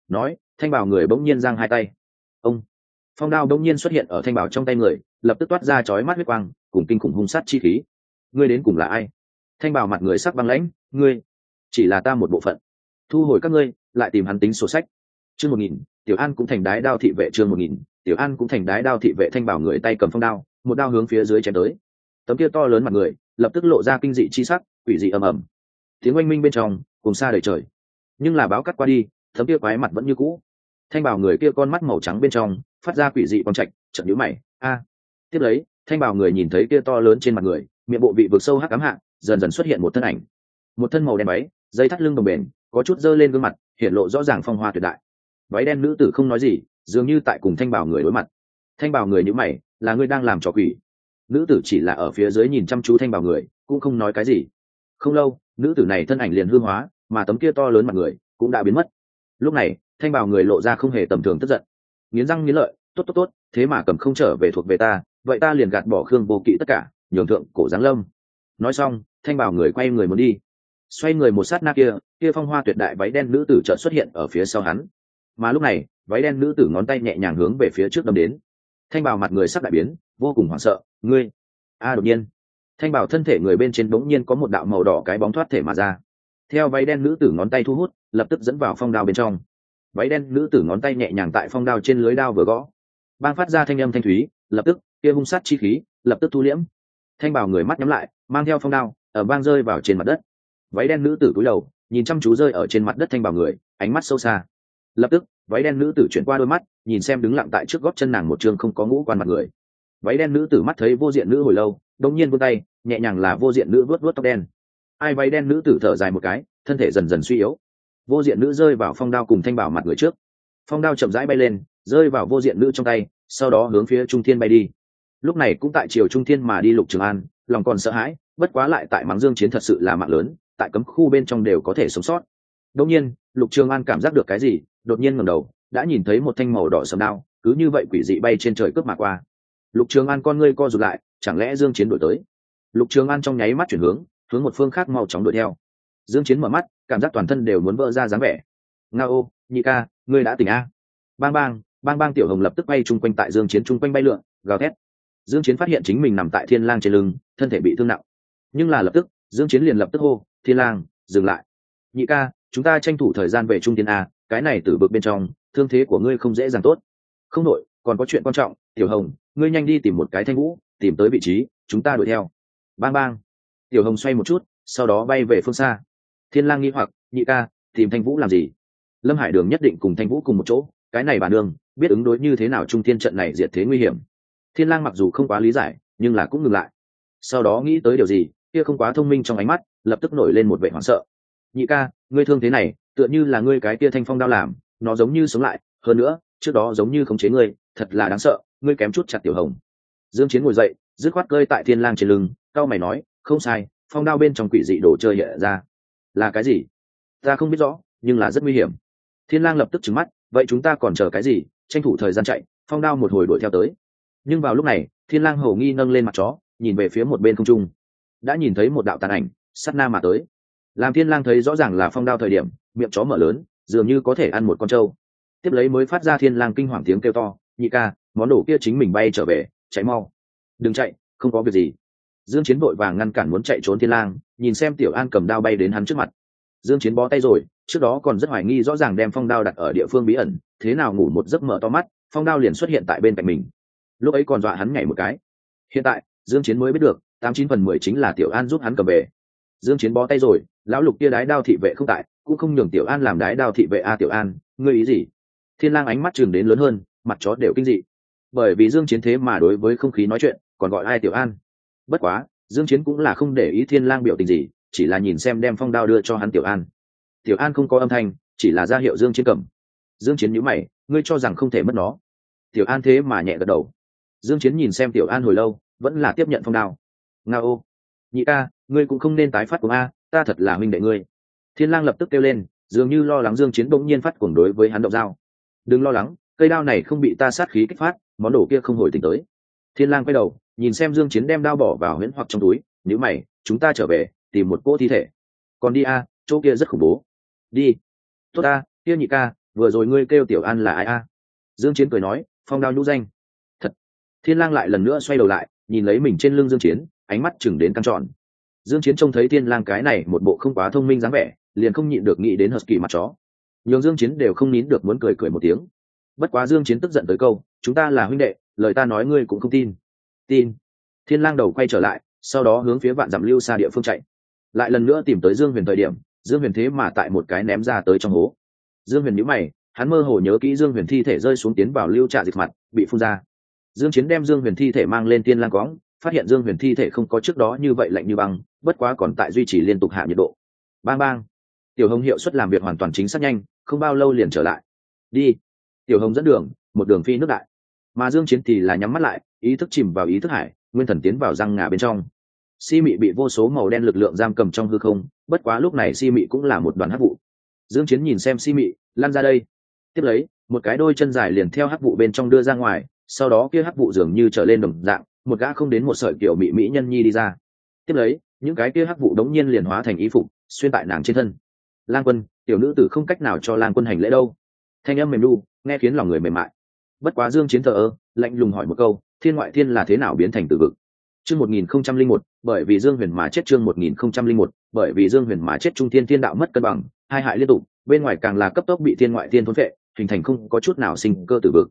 Nói, thanh bảo người bỗng nhiên giang hai tay. Ông phong đao đông nhiên xuất hiện ở thanh bảo trong tay người, lập tức toát ra chói mắt huyết quang, cùng kinh khủng hung sát chi khí. Ngươi đến cùng là ai? Thanh bảo mặt người sắc băng lãnh, ngươi chỉ là ta một bộ phận. Thu hồi các ngươi, lại tìm hắn tính sổ sách. Chương một nghìn, tiểu an cũng thành đái đao thị vệ chương một nghìn, tiểu an cũng thành đái đao thị vệ thanh bảo người tay cầm phong đao, một đao hướng phía dưới chém tới. Tấm kia to lớn mặt người, lập tức lộ ra kinh dị chi sắc, quỷ dị ầm ầm. Tiếng oanh minh bên trong, cùng xa đời trời. Nhưng là báo cắt qua đi, tấm kia quái mặt vẫn như cũ. Thanh bảo người kia con mắt màu trắng bên trong phát ra quỷ dị quang trạch trận nhũ mày. A, tiếp lấy, thanh bảo người nhìn thấy kia to lớn trên mặt người, miệng bộ vị vực sâu hắc cám hạ, dần dần xuất hiện một thân ảnh. Một thân màu đen váy, dây thắt lưng đồng bền, có chút dơ lên gương mặt, hiện lộ rõ ràng phong hoa tuyệt đại. Váy đen nữ tử không nói gì, dường như tại cùng thanh bảo người đối mặt. Thanh bảo người nhíu mày, là ngươi đang làm trò quỷ? Nữ tử chỉ là ở phía dưới nhìn chăm chú thanh bảo người, cũng không nói cái gì. Không lâu, nữ tử này thân ảnh liền hư hóa, mà tấm kia to lớn mặt người cũng đã biến mất. Lúc này, thanh bảo người lộ ra không hề tầm thường tức giận nghiến răng nghiến lợi, tốt tốt tốt, thế mà cầm không trở về thuộc về ta, vậy ta liền gạt bỏ khương vô kỵ tất cả, nhường thượng cổ giáng lâm. Nói xong, thanh bảo người quay người muốn đi. Xoay người một sát na kia kia phong hoa tuyệt đại váy đen nữ tử chợt xuất hiện ở phía sau hắn. Mà lúc này, váy đen nữ tử ngón tay nhẹ nhàng hướng về phía trước đâm đến. Thanh bảo mặt người sắc đại biến, vô cùng hoảng sợ, ngươi, a, đột nhiên. Thanh bảo thân thể người bên trên bỗng nhiên có một đạo màu đỏ cái bóng thoát thể mà ra. Theo váy đen nữ tử ngón tay thu hút, lập tức dẫn vào phong đao bên trong váy đen nữ tử ngón tay nhẹ nhàng tại phong đao trên lưới đao vừa gõ. Ban phát ra thanh âm thanh thúy, lập tức, kia hung sát chi khí, lập tức thu liễm. Thanh bảo người mắt nhắm lại, mang theo phong đao, ở bang rơi vào trên mặt đất. Váy đen nữ tử cúi đầu, nhìn chăm chú rơi ở trên mặt đất thanh bảo người, ánh mắt sâu xa. Lập tức, váy đen nữ tử chuyển qua đôi mắt, nhìn xem đứng lặng tại trước gót chân nàng một chương không có ngũ quan mặt người. Váy đen nữ tử mắt thấy vô diện nữ hồi lâu, đông nhiên vươn tay, nhẹ nhàng là vô diện nữ vớt vớt tóc đen. Ai váy đen nữ tử thở dài một cái, thân thể dần dần suy yếu vô diện nữ rơi vào phong đao cùng thanh bảo mặt người trước. Phong đao chậm rãi bay lên, rơi vào vô diện nữ trong tay, sau đó hướng phía trung thiên bay đi. Lúc này cũng tại chiều trung thiên mà đi lục trường an, lòng còn sợ hãi, bất quá lại tại mắng dương chiến thật sự là mạng lớn, tại cấm khu bên trong đều có thể sống sót. Đột nhiên, lục trường an cảm giác được cái gì, đột nhiên ngẩng đầu, đã nhìn thấy một thanh màu đỏ sầm đao, cứ như vậy quỷ dị bay trên trời cướp mà qua. Lục trường an con ngươi co rụt lại, chẳng lẽ dương chiến đổi tới? Lục trường an trong nháy mắt chuyển hướng hướng một phương khác mau chóng đuổi theo dương chiến mở mắt, cảm giác toàn thân đều muốn vỡ ra dáng vẻ. Nga ô, nhị ca, ngươi đã tỉnh a. Bang bang bang bang tiểu hồng lập tức bay chung quanh tại dương chiến chung quanh bay lượn, gào thét. Dương chiến phát hiện chính mình nằm tại thiên lang trên lưng, thân thể bị thương nặng. Nhưng là lập tức, dương chiến liền lập tức hô, thiên lang, dừng lại. Nhị ca, chúng ta tranh thủ thời gian về trung Thiên a, cái này tử bực bên trong, thương thế của ngươi không dễ dàng tốt. Không nội còn có chuyện quan trọng, tiểu hồng, ngươi nhanh đi tìm một cái thanh vũ, tìm tới vị trí, chúng ta đuổi theo. Bang bang. Tiểu hồng xoay một chút, sau đó bay về phương xa thiên lang nghi hoặc, nhị ca, tìm thanh vũ làm gì? Lâm hải đường nhất định cùng thanh vũ cùng một chỗ, cái này bà nương, biết ứng đối như thế nào trung thiên trận này diệt thế nguy hiểm. Thiên lang mặc dù không quá lý giải, nhưng là cũng ngừng lại. Sau đó nghĩ tới điều gì, kia không quá thông minh trong ánh mắt, lập tức nổi lên một vẻ hoảng sợ. Nhị ca, ngươi thương thế này, tựa như là ngươi cái kia thanh phong đao làm, nó giống như sống lại, hơn nữa, trước đó giống như khống chế ngươi, thật là đáng sợ, ngươi kém chút chặt tiểu hồng. Dương chiến ngồi dậy, dứt khoát cơi tại thiên lang trên lưng cao mày nói, không sai, phong đao bên trong quỷ dị đồ chơi hiện ra là cái gì? Ta không biết rõ, nhưng là rất nguy hiểm. Thiên lang lập tức trừng mắt, vậy chúng ta còn chờ cái gì? Tranh thủ thời gian chạy, phong đao một hồi đuổi theo tới. Nhưng vào lúc này, thiên lang hầu nghi nâng lên mặt chó, nhìn về phía một bên không trung. Đã nhìn thấy một đạo tàn ảnh, sát na mà tới. Làm thiên lang thấy rõ ràng là phong đao thời điểm, miệng chó mở lớn, dường như có thể ăn một con trâu. Tiếp lấy mới phát ra thiên lang kinh hoàng tiếng kêu to, nhị ca, món đồ kia chính mình bay trở về, chạy mau. Đừng chạy, không có việc gì. Dương chiến vội vàng ngăn cản muốn chạy trốn thiên lang nhìn xem tiểu an cầm đao bay đến hắn trước mặt. Dương chiến bó tay rồi, trước đó còn rất hoài nghi rõ ràng đem phong đao đặt ở địa phương bí ẩn, thế nào ngủ một giấc mở to mắt, phong đao liền xuất hiện tại bên cạnh mình. Lúc ấy còn dọa hắn nhảy một cái. Hiện tại, dương chiến mới biết được, tám chín phần mười chính là tiểu an giúp hắn cầm về. Dương chiến bó tay rồi, lão lục kia đái đao thị vệ không tại, cũng không nhường tiểu an làm đái đao thị vệ a tiểu an, ngươi ý gì? Thiên lang ánh mắt trường đến lớn hơn, mặt chó đều kinh dị. Bởi vì dương chiến thế mà đối với không khí nói chuyện, còn gọi ai tiểu an? Bất quá dương chiến cũng là không để ý thiên lang biểu tình gì, chỉ là nhìn xem đem phong đao đưa cho hắn tiểu an. Tiểu an không có âm thanh, chỉ là ra hiệu dương chiến cầm. Dương chiến nhíu mày, ngươi cho rằng không thể mất nó. Tiểu an thế mà nhẹ gật đầu. Dương chiến nhìn xem tiểu an hồi lâu, vẫn là tiếp nhận phong đao. Nga ô. Nhị ca, ngươi cũng không nên tái phát của a, ta thật là huynh đệ ngươi. Thiên lang lập tức kêu lên, dường như lo lắng dương chiến bỗng nhiên phát cuồng đối với hắn động dao. Đừng lo lắng, cây đao này không bị ta sát khí kích phát, món đồ kia không hồi tỉnh tới. Thiên lang quay đầu nhìn xem dương chiến đem đao bỏ vào huyễn hoặc trong túi nếu mày, chúng ta trở về, tìm một cỗ thi thể. Còn đi a, chỗ kia rất khủng bố. Đi. Tốt a kia nhị ca, vừa rồi ngươi kêu tiểu an là ai a? Dương chiến cười nói, phong đao nhũ danh. Thật. Thiên lang lại lần nữa xoay đầu lại, nhìn lấy mình trên lưng dương chiến, ánh mắt chừng đến căng tròn. Dương chiến trông thấy thiên lang cái này một bộ không quá thông minh dáng vẻ, liền không nhịn được nghĩ đến husky mặt chó. Nhường dương chiến đều không nín được muốn cười cười một tiếng. Bất quá dương chiến tức giận tới câu, chúng ta là huynh đệ, lời ta nói ngươi cũng không tin tin. Thiên lang đầu quay trở lại, sau đó hướng phía vạn dặm lưu xa địa phương chạy. Lại lần nữa tìm tới dương huyền thời điểm, dương huyền thế mà tại một cái ném ra tới trong hố. Dương huyền nhíu mày, hắn mơ hồ nhớ kỹ dương huyền thi thể rơi xuống tiến vào lưu trạ dịch mặt, bị phun ra. Dương chiến đem dương huyền thi thể mang lên tiên lang cóng phát hiện dương huyền thi thể không có trước đó như vậy lạnh như băng, bất quá còn tại duy trì liên tục hạ nhiệt độ. Bang bang. Tiểu hồng hiệu suất làm việc hoàn toàn chính xác nhanh, không bao lâu liền trở lại. Đi. Tiểu hồng dẫn đường, một đường phi nước đại mà dương chiến thì là nhắm mắt lại, ý thức chìm vào ý thức hải, nguyên thần tiến vào răng ngà bên trong. Si mị bị vô số màu đen lực lượng giam cầm trong hư không, bất quá lúc này si mị cũng là một đoàn hắc vụ. Dương chiến nhìn xem si mị, lăn ra đây. Tiếp lấy, một cái đôi chân dài liền theo hắc vụ bên trong đưa ra ngoài, sau đó kia hắc vụ dường như trở lên đồng dạng, một gã không đến một sợi kiểu mị mỹ nhân nhi đi ra. Tiếp lấy, những cái kia hắc vụ đống nhiên liền hóa thành ý phục, xuyên tại nàng trên thân. Lang quân, tiểu nữ tử không cách nào cho lang quân hành lễ đâu. Thanh âm mềm đu nghe khiến lòng người mềm mại bất quá dương chiến thờ ơ, lạnh lùng hỏi một câu, thiên ngoại thiên là thế nào biến thành từ vực? Chương 1001 bởi vì dương huyền mà chết chương 1001 bởi vì dương huyền mà chết trung thiên thiên đạo mất cân bằng, hai hại liên tục, bên ngoài càng là cấp tốc bị thiên ngoại thiên thôn phệ, hình thành không có chút nào sinh cơ tử vực.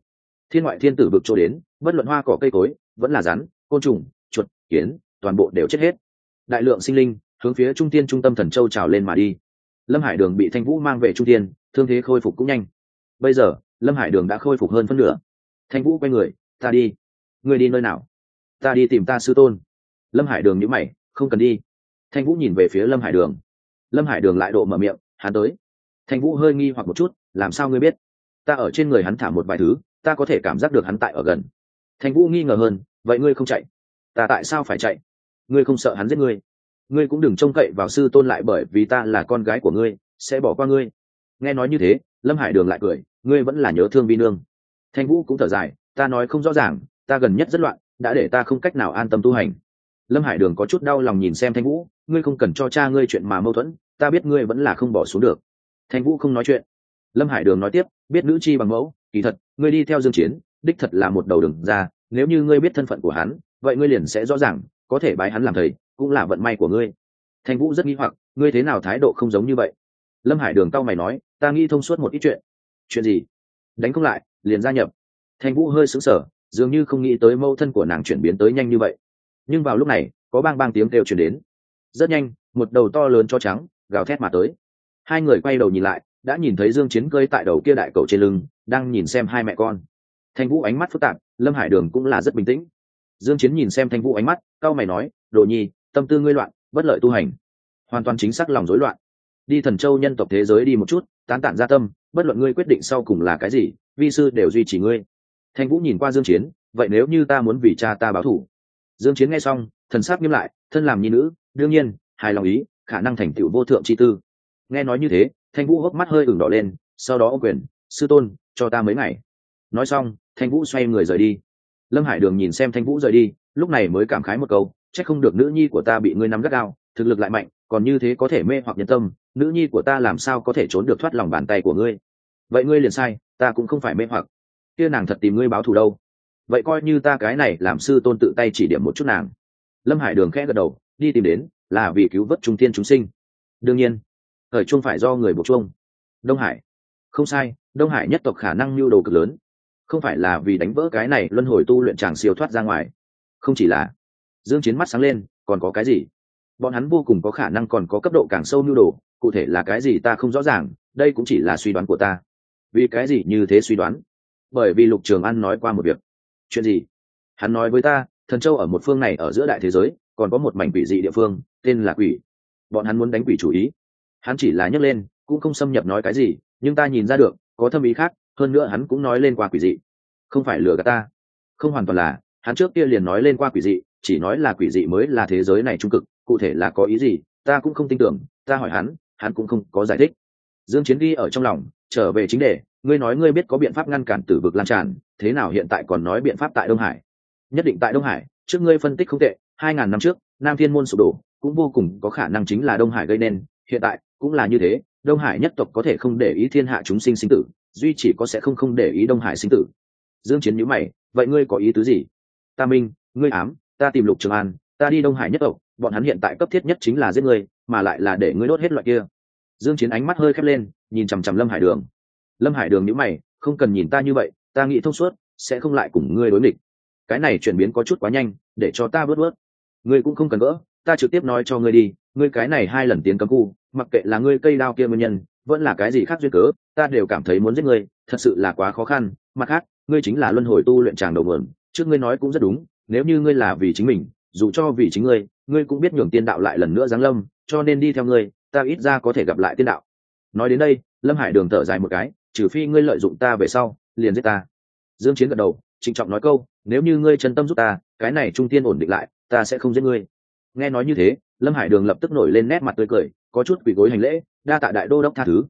Thiên ngoại thiên tử vực chỗ đến, bất luận hoa cỏ cây cối, vẫn là rắn, côn trùng, chuột, kiến, toàn bộ đều chết hết. Đại lượng sinh linh, hướng phía trung tiên trung tâm thần châu trào lên mà đi. Lâm hải đường bị thanh vũ mang về trung tiên thương thế khôi phục cũng nhanh. Bây giờ, lâm hải đường đã khôi phục hơn phân nửa thanh vũ quay người, ta đi. Người đi nơi nào? Ta đi tìm ta sư tôn. Lâm hải đường nhữ mày, không cần đi. Thanh vũ nhìn về phía lâm hải đường. Lâm hải đường lại độ mở miệng, hắn tới. Thanh vũ hơi nghi hoặc một chút, làm sao ngươi biết? Ta ở trên người hắn thả một vài thứ, ta có thể cảm giác được hắn tại ở gần. Thanh vũ nghi ngờ hơn, vậy ngươi không chạy? Ta tại sao phải chạy? Ngươi không sợ hắn giết ngươi? Ngươi cũng đừng trông cậy vào sư tôn lại bởi vì ta là con gái của ngươi, sẽ bỏ qua ngươi. Nghe nói như thế, lâm hải đường lại cười, ngươi vẫn là nhớ thương vi nương thanh vũ cũng thở dài, ta nói không rõ ràng, ta gần nhất rất loạn, đã để ta không cách nào an tâm tu hành. Lâm hải đường có chút đau lòng nhìn xem thanh vũ, ngươi không cần cho cha ngươi chuyện mà mâu thuẫn, ta biết ngươi vẫn là không bỏ xuống được. Thanh vũ không nói chuyện. Lâm hải đường nói tiếp, biết nữ chi bằng mẫu, kỳ thật, ngươi đi theo dương chiến, đích thật là một đầu đường ra, nếu như ngươi biết thân phận của hắn, vậy ngươi liền sẽ rõ ràng, có thể bái hắn làm thầy, cũng là vận may của ngươi. Thanh vũ rất nghi hoặc, ngươi thế nào thái độ không giống như vậy? Lâm hải đường cao mày nói, ta nghĩ thông suốt một ít chuyện. Chuyện gì? Đánh không lại liền gia nhập. Thanh vũ hơi sững sờ, dường như không nghĩ tới mâu thân của nàng chuyển biến tới nhanh như vậy. Nhưng vào lúc này, có bang bang tiếng kêu chuyển đến. Rất nhanh, một đầu to lớn cho trắng gào thét mà tới. Hai người quay đầu nhìn lại, đã nhìn thấy dương chiến cơi tại đầu kia đại cầu trên lưng, đang nhìn xem hai mẹ con. Thanh vũ ánh mắt phức tạp, lâm hải đường cũng là rất bình tĩnh. Dương chiến nhìn xem thanh vũ ánh mắt cao mày nói, đồ nhi, tâm tư ngươi loạn, bất lợi tu hành. Hoàn toàn chính xác lòng rối loạn. Đi thần châu nhân tộc thế giới đi một chút, tán tản gia tâm, bất luận ngươi quyết định sau cùng là cái gì vi sư đều duy trì ngươi. Thanh vũ nhìn qua dương chiến, vậy nếu như ta muốn vì cha ta báo thù dương chiến nghe xong, thần sắc nghiêm lại, thân làm nhi nữ, đương nhiên, hài lòng ý, khả năng thành tựu vô thượng chi tư. Nghe nói như thế, thanh vũ hốc mắt hơi ửng đỏ lên, sau đó ô quyền, sư tôn, cho ta mấy ngày. Nói xong, thanh vũ xoay người rời đi. Lâm hải đường nhìn xem thanh vũ rời đi, lúc này mới cảm khái một câu, chắc không được nữ nhi của ta bị ngươi nắm gắt gao, thực lực lại mạnh, còn như thế có thể mê hoặc nhân tâm, nữ nhi của ta làm sao có thể trốn được thoát lòng bàn tay của ngươi? Vậy ngươi liền sai ta cũng không phải mê hoặc. Kia nàng thật tìm ngươi báo thù đâu. Vậy coi như ta cái này làm sư tôn tự tay chỉ điểm một chút nàng. Lâm hải đường khẽ gật đầu, đi tìm đến, là vì cứu vớt trung tiên chúng sinh. Đương nhiên, thời trung phải do người buộc chuông. Đông hải. Không sai, đông hải nhất tộc khả năng mưu đồ cực lớn. Không phải là vì đánh vỡ cái này luân hồi tu luyện chàng siêu thoát ra ngoài. Không chỉ là, dương chiến mắt sáng lên, còn có cái gì? Bọn hắn vô cùng có khả năng còn có cấp độ càng sâu mưu đồ, cụ thể là cái gì ta không rõ ràng, đây cũng chỉ là suy đoán của ta vì cái gì như thế suy đoán? Bởi vì lục trường an nói qua một việc. Chuyện gì? Hắn nói với ta, thần châu ở một phương này ở giữa đại thế giới, còn có một mảnh quỷ dị địa phương, tên là quỷ. Bọn hắn muốn đánh quỷ chủ ý. Hắn chỉ là nhấc lên, cũng không xâm nhập nói cái gì, nhưng ta nhìn ra được, có thâm ý khác, hơn nữa hắn cũng nói lên qua quỷ dị. Không phải lừa gạt ta. Không hoàn toàn là, hắn trước kia liền nói lên qua quỷ dị, chỉ nói là quỷ dị mới là thế giới này trung cực, cụ thể là có ý gì, ta cũng không tin tưởng, ta hỏi hắn hắn cũng không có giải thích. Dương chiến ghi ở trong lòng trở về chính đề, ngươi nói ngươi biết có biện pháp ngăn cản tử vực lan tràn, thế nào hiện tại còn nói biện pháp tại đông hải? Nhất định tại đông hải, trước ngươi phân tích không tệ, hai ngàn năm trước, nam thiên môn sụp đổ, cũng vô cùng có khả năng chính là đông hải gây nên, hiện tại cũng là như thế, đông hải nhất tộc có thể không để ý thiên hạ chúng sinh sinh tử, duy chỉ có sẽ không không để ý đông hải sinh tử. Dương chiến nhíu mày, vậy ngươi có ý tứ gì? Ta minh, ngươi ám, ta tìm lục trường an, ta đi đông hải nhất tộc, bọn hắn hiện tại cấp thiết nhất chính là giết ngươi, mà lại là để ngươi đốt hết loại kia dương chiến ánh mắt hơi khép lên, nhìn chằm chằm lâm hải đường. Lâm hải đường nhíu mày, không cần nhìn ta như vậy, ta nghĩ thông suốt, sẽ không lại cùng ngươi đối địch cái này chuyển biến có chút quá nhanh, để cho ta bớt bớt. Ngươi cũng không cần gỡ, ta trực tiếp nói cho ngươi đi, ngươi cái này hai lần tiến cấm khu, mặc kệ là ngươi cây đao kia nguyên nhân, vẫn là cái gì khác duyên cớ, ta đều cảm thấy muốn giết ngươi, thật sự là quá khó khăn. Mặt khác, ngươi chính là luân hồi tu luyện tràng đầu mượn trước ngươi nói cũng rất đúng, nếu như ngươi là vì chính mình, dù cho vì chính ngươi ngươi cũng biết nhường tiên đạo lại lần nữa giáng lâm, cho nên đi theo ngươi ta ít ra có thể gặp lại tiên đạo. Nói đến đây, lâm hải đường thở dài một cái, trừ phi ngươi lợi dụng ta về sau, liền giết ta. Dương chiến gật đầu, trịnh trọng nói câu, nếu như ngươi chân tâm giúp ta, cái này trung tiên ổn định lại, ta sẽ không giết ngươi. Nghe nói như thế, lâm hải đường lập tức nổi lên nét mặt tươi cười, có chút quỳ gối hành lễ, đa tạ đại đô đốc tha thứ.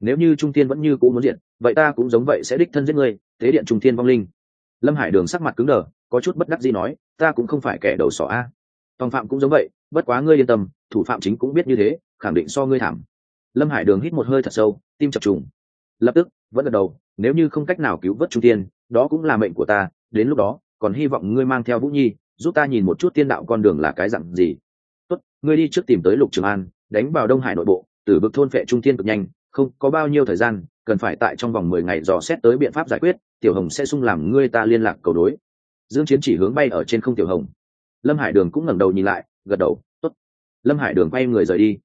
Nếu như trung tiên vẫn như cũ muốn diện vậy ta cũng giống vậy sẽ đích thân giết ngươi, tế điện trung tiên vong linh. Lâm hải đường sắc mặt cứng đờ, có chút bất đắc gì nói, ta cũng không phải kẻ đầu sỏ a. Tòng phạm cũng giống vậy, bất quá ngươi yên tâm, thủ phạm chính cũng biết như thế khẳng định so ngươi thảm. Lâm hải đường hít một hơi thật sâu, tim chập trùng. Lập tức, vẫn gật đầu, nếu như không cách nào cứu vớt trung tiên đó cũng là mệnh của ta, đến lúc đó, còn hy vọng ngươi mang theo vũ nhi, giúp ta nhìn một chút tiên đạo con đường là cái dặn gì. Tốt, ngươi đi trước tìm tới lục trường an, đánh vào đông hải nội bộ tử vực thôn phệ trung tiên cực nhanh, không có bao nhiêu thời gian, cần phải tại trong vòng mười ngày dò xét tới biện pháp giải quyết, tiểu hồng sẽ sung làm ngươi ta liên lạc cầu đối. Dương chiến chỉ hướng bay ở trên không tiểu hồng. Lâm hải đường cũng ngẩng đầu nhìn lại, gật đầu, tốt. Lâm hải đường quay người rời đi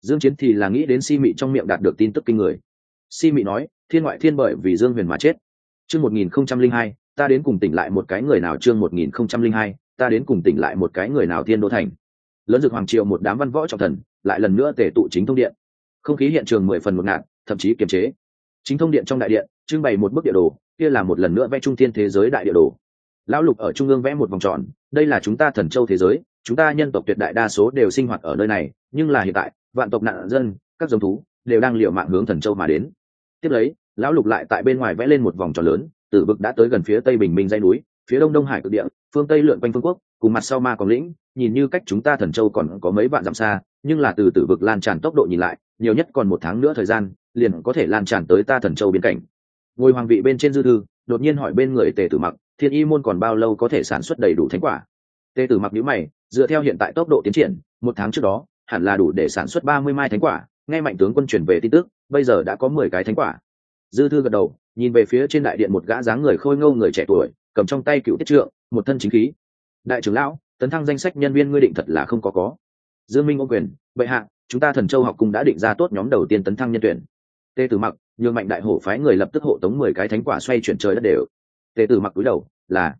dương chiến thì là nghĩ đến si mị trong miệng đạt được tin tức kinh người. Si mị nói, thiên ngoại thiên bởi vì dương huyền mà chết. Chương 1002 ta đến cùng tỉnh lại một cái người nào? Chương 1002 ta đến cùng tỉnh lại một cái người nào? Thiên đô thành. Lớn dược hoàng triều một đám văn võ trọng thần, lại lần nữa tề tụ chính thông điện. Không khí hiện trường mười phần một ngạn thậm chí kiềm chế. Chính thông điện trong đại điện, trưng bày một bức địa đồ, kia là một lần nữa vẽ trung thiên thế giới đại địa đồ. Lão lục ở trung ương vẽ một vòng tròn, đây là chúng ta thần châu thế giới, chúng ta nhân tộc tuyệt đại đa số đều sinh hoạt ở nơi này, nhưng là hiện tại vạn tộc nạn dân, các giống thú, đều đang liều mạng hướng thần châu mà đến. Tiếp lấy, lão lục lại tại bên ngoài vẽ lên một vòng tròn lớn tử vực đã tới gần phía tây bình minh dây núi, phía đông đông hải cực địa, phương tây lượn quanh phương quốc, cùng mặt sau ma còn lĩnh, nhìn như cách chúng ta thần châu còn có mấy vạn dặm xa, nhưng là từ tử vực lan tràn tốc độ nhìn lại, nhiều nhất còn một tháng nữa thời gian, liền có thể lan tràn tới ta thần châu biên cảnh. Ngôi hoàng vị bên trên dư thư, đột nhiên hỏi bên người tề tử mặc, thiên y môn còn bao lâu có thể sản xuất đầy đủ thành quả? Tề tử mặc nhữ mày, dựa theo hiện tại tốc độ tiến triển, một tháng trước đó hẳn là đủ để sản xuất ba mươi mai thánh quả, nghe mạnh tướng quân truyền về tin tức, bây giờ đã có mười cái thánh quả. Dư thư gật đầu, nhìn về phía trên đại điện một gã dáng người khôi ngâu người trẻ tuổi, cầm trong tay cựu tiết trượng, một thân chính khí. Đại trưởng lão, tấn thăng danh sách nhân viên ngươi định thật là không có có. Dương minh ô quyền, bệ hạ, chúng ta thần châu học cung đã định ra tốt nhóm đầu tiên tấn thăng nhân tuyển. Tê tử mặc, nhường mạnh đại hổ phái người lập tức hộ tống mười cái thánh quả xoay chuyển trời đất đều. Tê tử mặc cúi đầu, là.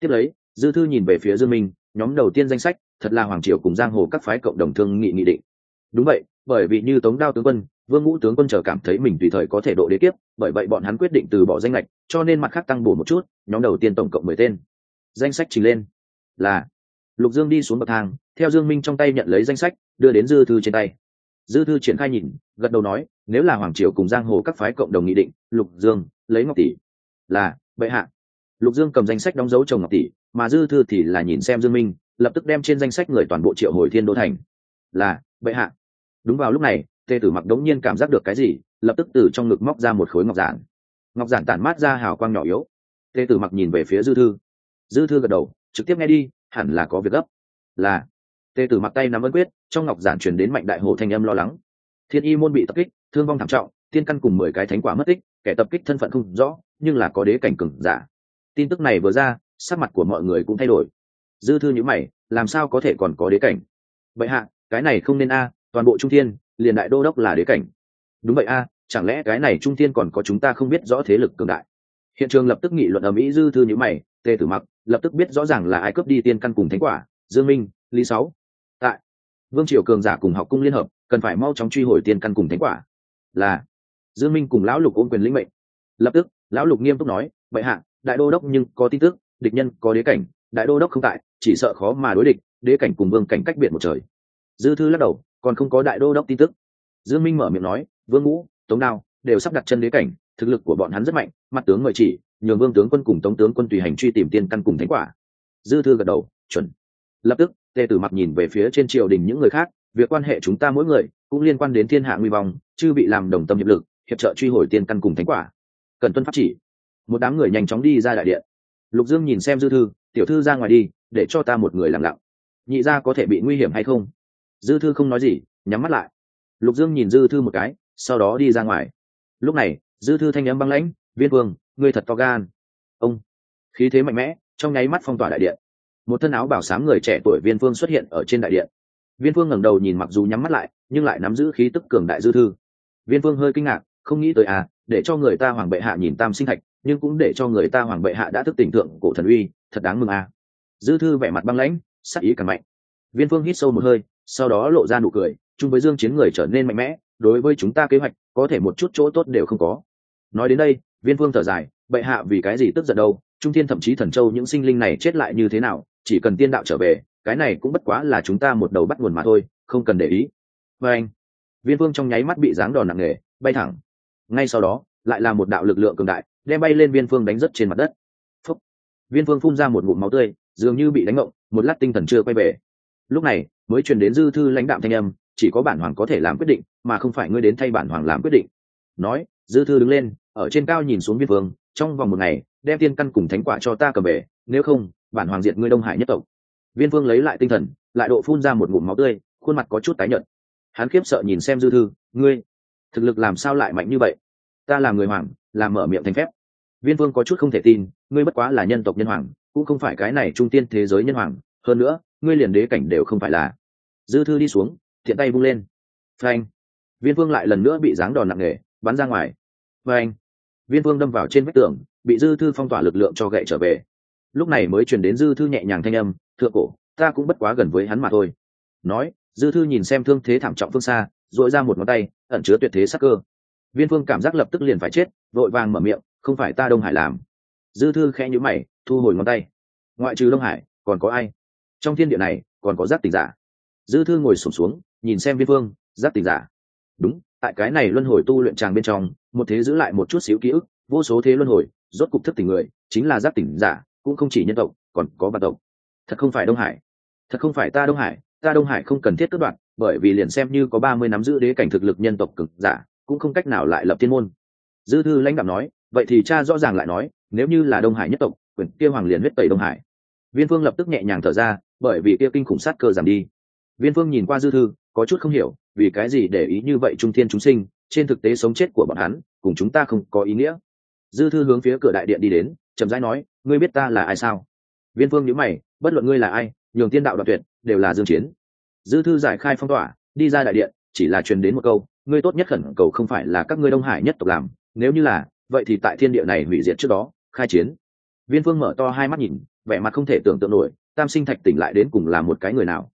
Tiếp lấy, dư thư nhìn về phía dương minh, nhóm đầu tiên danh sách thật là hoàng triều cùng giang hồ các phái cộng đồng thương nghị nghị định. Đúng vậy, bởi vì như tống đao tướng quân, vương ngũ tướng quân chờ cảm thấy mình tùy thời có thể độ đế kiếp, bởi vậy bọn hắn quyết định từ bỏ danh lệch cho nên mặt khác tăng bổ một chút, nhóm đầu tiên tổng cộng mười tên. Danh sách trình lên. Là, lục dương đi xuống bậc thang, theo dương minh trong tay nhận lấy danh sách, đưa đến dư thư trên tay. Dư thư triển khai nhìn, gật đầu nói, nếu là hoàng triều cùng giang hồ các phái cộng đồng nghị định, lục dương, lấy ngọc tỷ. Là, bệ hạ. Lục dương cầm danh sách đóng dấu chồng ngọc tỷ, mà dư thư thì là nhìn xem dương minh lập tức đem trên danh sách người toàn bộ triệu hồi thiên đô thành. Là, bệ hạ. Đúng vào lúc này tề tử mặc đống nhiên cảm giác được cái gì, lập tức từ trong ngực móc ra một khối ngọc giản. Ngọc giản tản mát ra hào quang nhỏ yếu. Tề tử mặc nhìn về phía dư thư. Dư thư gật đầu, trực tiếp nghe đi, hẳn là có việc gấp. Là. Tề tử mặc tay nắm ấn quyết, trong ngọc giản truyền đến mạnh đại hồ thanh âm lo lắng. Thiên y môn bị tập kích, thương vong thảm trọng, tiên căn cùng mười cái thánh quả mất tích, kẻ tập kích thân phận không rõ, nhưng là có đế cảnh cừng giả. Tin tức này vừa ra, sắc mặt của mọi người cũng thay đổi dư thư nhữ mày, làm sao có thể còn có đế cảnh? Vậy hạ, cái này không nên a, toàn bộ trung thiên, liền đại đô đốc là đế cảnh. Đúng vậy a, chẳng lẽ cái này trung thiên còn có chúng ta không biết rõ thế lực cường đại? Hiện trường lập tức nghị luận ở mỹ dư thư nhữ mày, tề tử mặc lập tức biết rõ ràng là ai cướp đi tiên căn cùng thánh quả, dương minh, lý sáu. Tại, vương triều cường giả cùng học cung liên hợp cần phải mau chóng truy hồi tiên căn cùng thánh quả. Là, dương minh cùng lão lục ôm quyền lĩnh mệnh. Lập tức, lão lục nghiêm túc nói vậy hạ, đại đô đốc nhưng có tin tức, địch nhân có đế cảnh đại đô đốc không tại, chỉ sợ khó mà đối địch, đế cảnh cùng vương cảnh cách biệt một trời. Dư thư lắc đầu, còn không có đại đô đốc tin tức. Dương minh mở miệng nói, vương ngũ, tống đao đều sắp đặt chân đế cảnh, thực lực của bọn hắn rất mạnh, mặt tướng mời chỉ, nhường vương tướng quân cùng tống tướng quân tùy hành truy tìm tiên căn cùng thánh quả. Dư thư gật đầu, chuẩn. Lập tức, tề tử mặc nhìn về phía trên triều đình những người khác, việc quan hệ chúng ta mỗi người cũng liên quan đến thiên hạ nguy vong chưa bị làm đồng tâm hiệp lực, hiệp trợ truy hồi tiên căn cùng thánh quả. Cần tuân pháp chỉ. Một đám người nhanh chóng đi ra đại điện. Lục dương nhìn xem dư thư tiểu thư ra ngoài đi, để cho ta một người lặng lặng. Nhị ra có thể bị nguy hiểm hay không? Dư thư không nói gì, nhắm mắt lại. Lục dương nhìn dư thư một cái, sau đó đi ra ngoài. Lúc này, dư thư thanh n m băng lãnh, viên vương, ngươi thật to gan. Ông, khí thế mạnh mẽ, trong nháy mắt phong tỏa đại điện. Một thân áo bảo sám người trẻ tuổi viên Vương xuất hiện ở trên đại điện. Viên Vương ngẩng đầu nhìn mặc dù nhắm mắt lại, nhưng lại nắm giữ khí tức cường đại dư thư. Viên Vương hơi kinh ngạc, không nghĩ tới à để cho người ta hoàng bệ hạ nhìn tam sinh thạch nhưng cũng để cho người ta hoàng bệ hạ đã thức tỉnh tượng cổ thần uy, thật đáng mừng à dư thư vẻ mặt băng lãnh, sắc ý càng mạnh. Viên phương hít sâu một hơi, sau đó lộ ra nụ cười, chung với dương chiến người trở nên mạnh mẽ, đối với chúng ta kế hoạch, có thể một chút chỗ tốt đều không có. Nói đến đây, viên vương thở dài, bệ hạ vì cái gì tức giận đâu, trung thiên thậm chí thần châu những sinh linh này chết lại như thế nào, chỉ cần tiên đạo trở về, cái này cũng bất quá là chúng ta một đầu bắt nguồn mà thôi, không cần để ý. Và anh, viên vương trong nháy mắt bị giáng đòn nặng nề, bay thẳng. Ngay sau đó, lại là một đạo lực lượng cường đại đem bay lên viên phương đánh rất trên mặt đất. Phúc. viên phương phun ra một ngụm máu tươi, dường như bị đánh ngộng, một lát tinh thần chưa quay về. Lúc này, mới truyền đến dư thư lãnh đạm thanh âm, chỉ có bản hoàng có thể làm quyết định, mà không phải ngươi đến thay bản hoàng làm quyết định. Nói, dư thư đứng lên, ở trên cao nhìn xuống viên phương, trong vòng một ngày, đem tiên căn cùng thánh quả cho ta cầm về, nếu không, bản hoàng diệt ngươi đông hải nhất tộc. Viên phương lấy lại tinh thần, lại độ phun ra một ngụm máu tươi, khuôn mặt có chút tái nhợt. Hắn khiếp sợ nhìn xem dư thư, ngươi, thực lực làm sao lại mạnh như vậy? Ta là người hoàng làm mở miệng thành phép. Viên vương có chút không thể tin, ngươi bất quá là nhân tộc nhân hoàng, cũng không phải cái này trung tiên thế giới nhân hoàng. Hơn nữa, ngươi liền đế cảnh đều không phải là. Dư thư đi xuống, thiện tay vung lên. Phanh. Viên vương lại lần nữa bị giáng đòn nặng nề, bắn ra ngoài. Phanh. Viên vương đâm vào trên vách tường, bị dư thư phong tỏa lực lượng cho gậy trở về. Lúc này mới truyền đến dư thư nhẹ nhàng thanh âm, thượng cổ, ta cũng bất quá gần với hắn mà thôi. Nói, dư thư nhìn xem thương thế thảm trọng phương xa dội ra một ngón tay, ẩn chứa tuyệt thế sắc cơ viên phương cảm giác lập tức liền phải chết vội vàng mở miệng không phải ta đông hải làm. Dư thư khẽ nhữ mày thu hồi ngón tay. Ngoại trừ đông hải còn có ai? Trong thiên địa này còn có giác tình giả. Dư thư ngồi sụp xuống, xuống nhìn xem viên phương giác tình giả? Đúng tại cái này luân hồi tu luyện tràng bên trong một thế giữ lại một chút xíu ký ức vô số thế luân hồi rốt cục thức tỉnh người chính là giác tỉnh giả cũng không chỉ nhân tộc còn có bản tộc. Thật không phải đông hải. Thật không phải ta đông hải ta đông hải không cần thiết cất đoạn bởi vì liền xem như có ba mươi nắm giữ đế cảnh thực lực nhân tộc cực giả cũng không cách nào lại lập thiên môn. Dư thư lãnh đạo nói, vậy thì cha rõ ràng lại nói, nếu như là đông hải nhất tộc quyền kia hoàng liền huyết tẩy đông hải. Viên phương lập tức nhẹ nhàng thở ra, bởi vì kia kinh khủng sát cơ giảm đi. Viên phương nhìn qua dư thư, có chút không hiểu, vì cái gì để ý như vậy trung thiên chúng sinh, trên thực tế sống chết của bọn hắn, cùng chúng ta không có ý nghĩa. Dư thư hướng phía cửa đại điện đi đến, chậm rãi nói, ngươi biết ta là ai sao? Viên phương nhớ mày, bất luận ngươi là ai, nhường tiên đạo đoạt tuyệt, đều là dương chiến. Dư thư giải khai phong tỏa, đi ra đại điện, chỉ là truyền đến một câu ngươi tốt nhất khẩn cầu không phải là các ngươi đông hải nhất tộc làm, nếu như là, vậy thì tại thiên địa này hủy diệt trước đó, khai chiến. Viên phương mở to hai mắt nhìn, vẻ mặt không thể tưởng tượng nổi, tam sinh thạch tỉnh lại đến cùng là một cái người nào?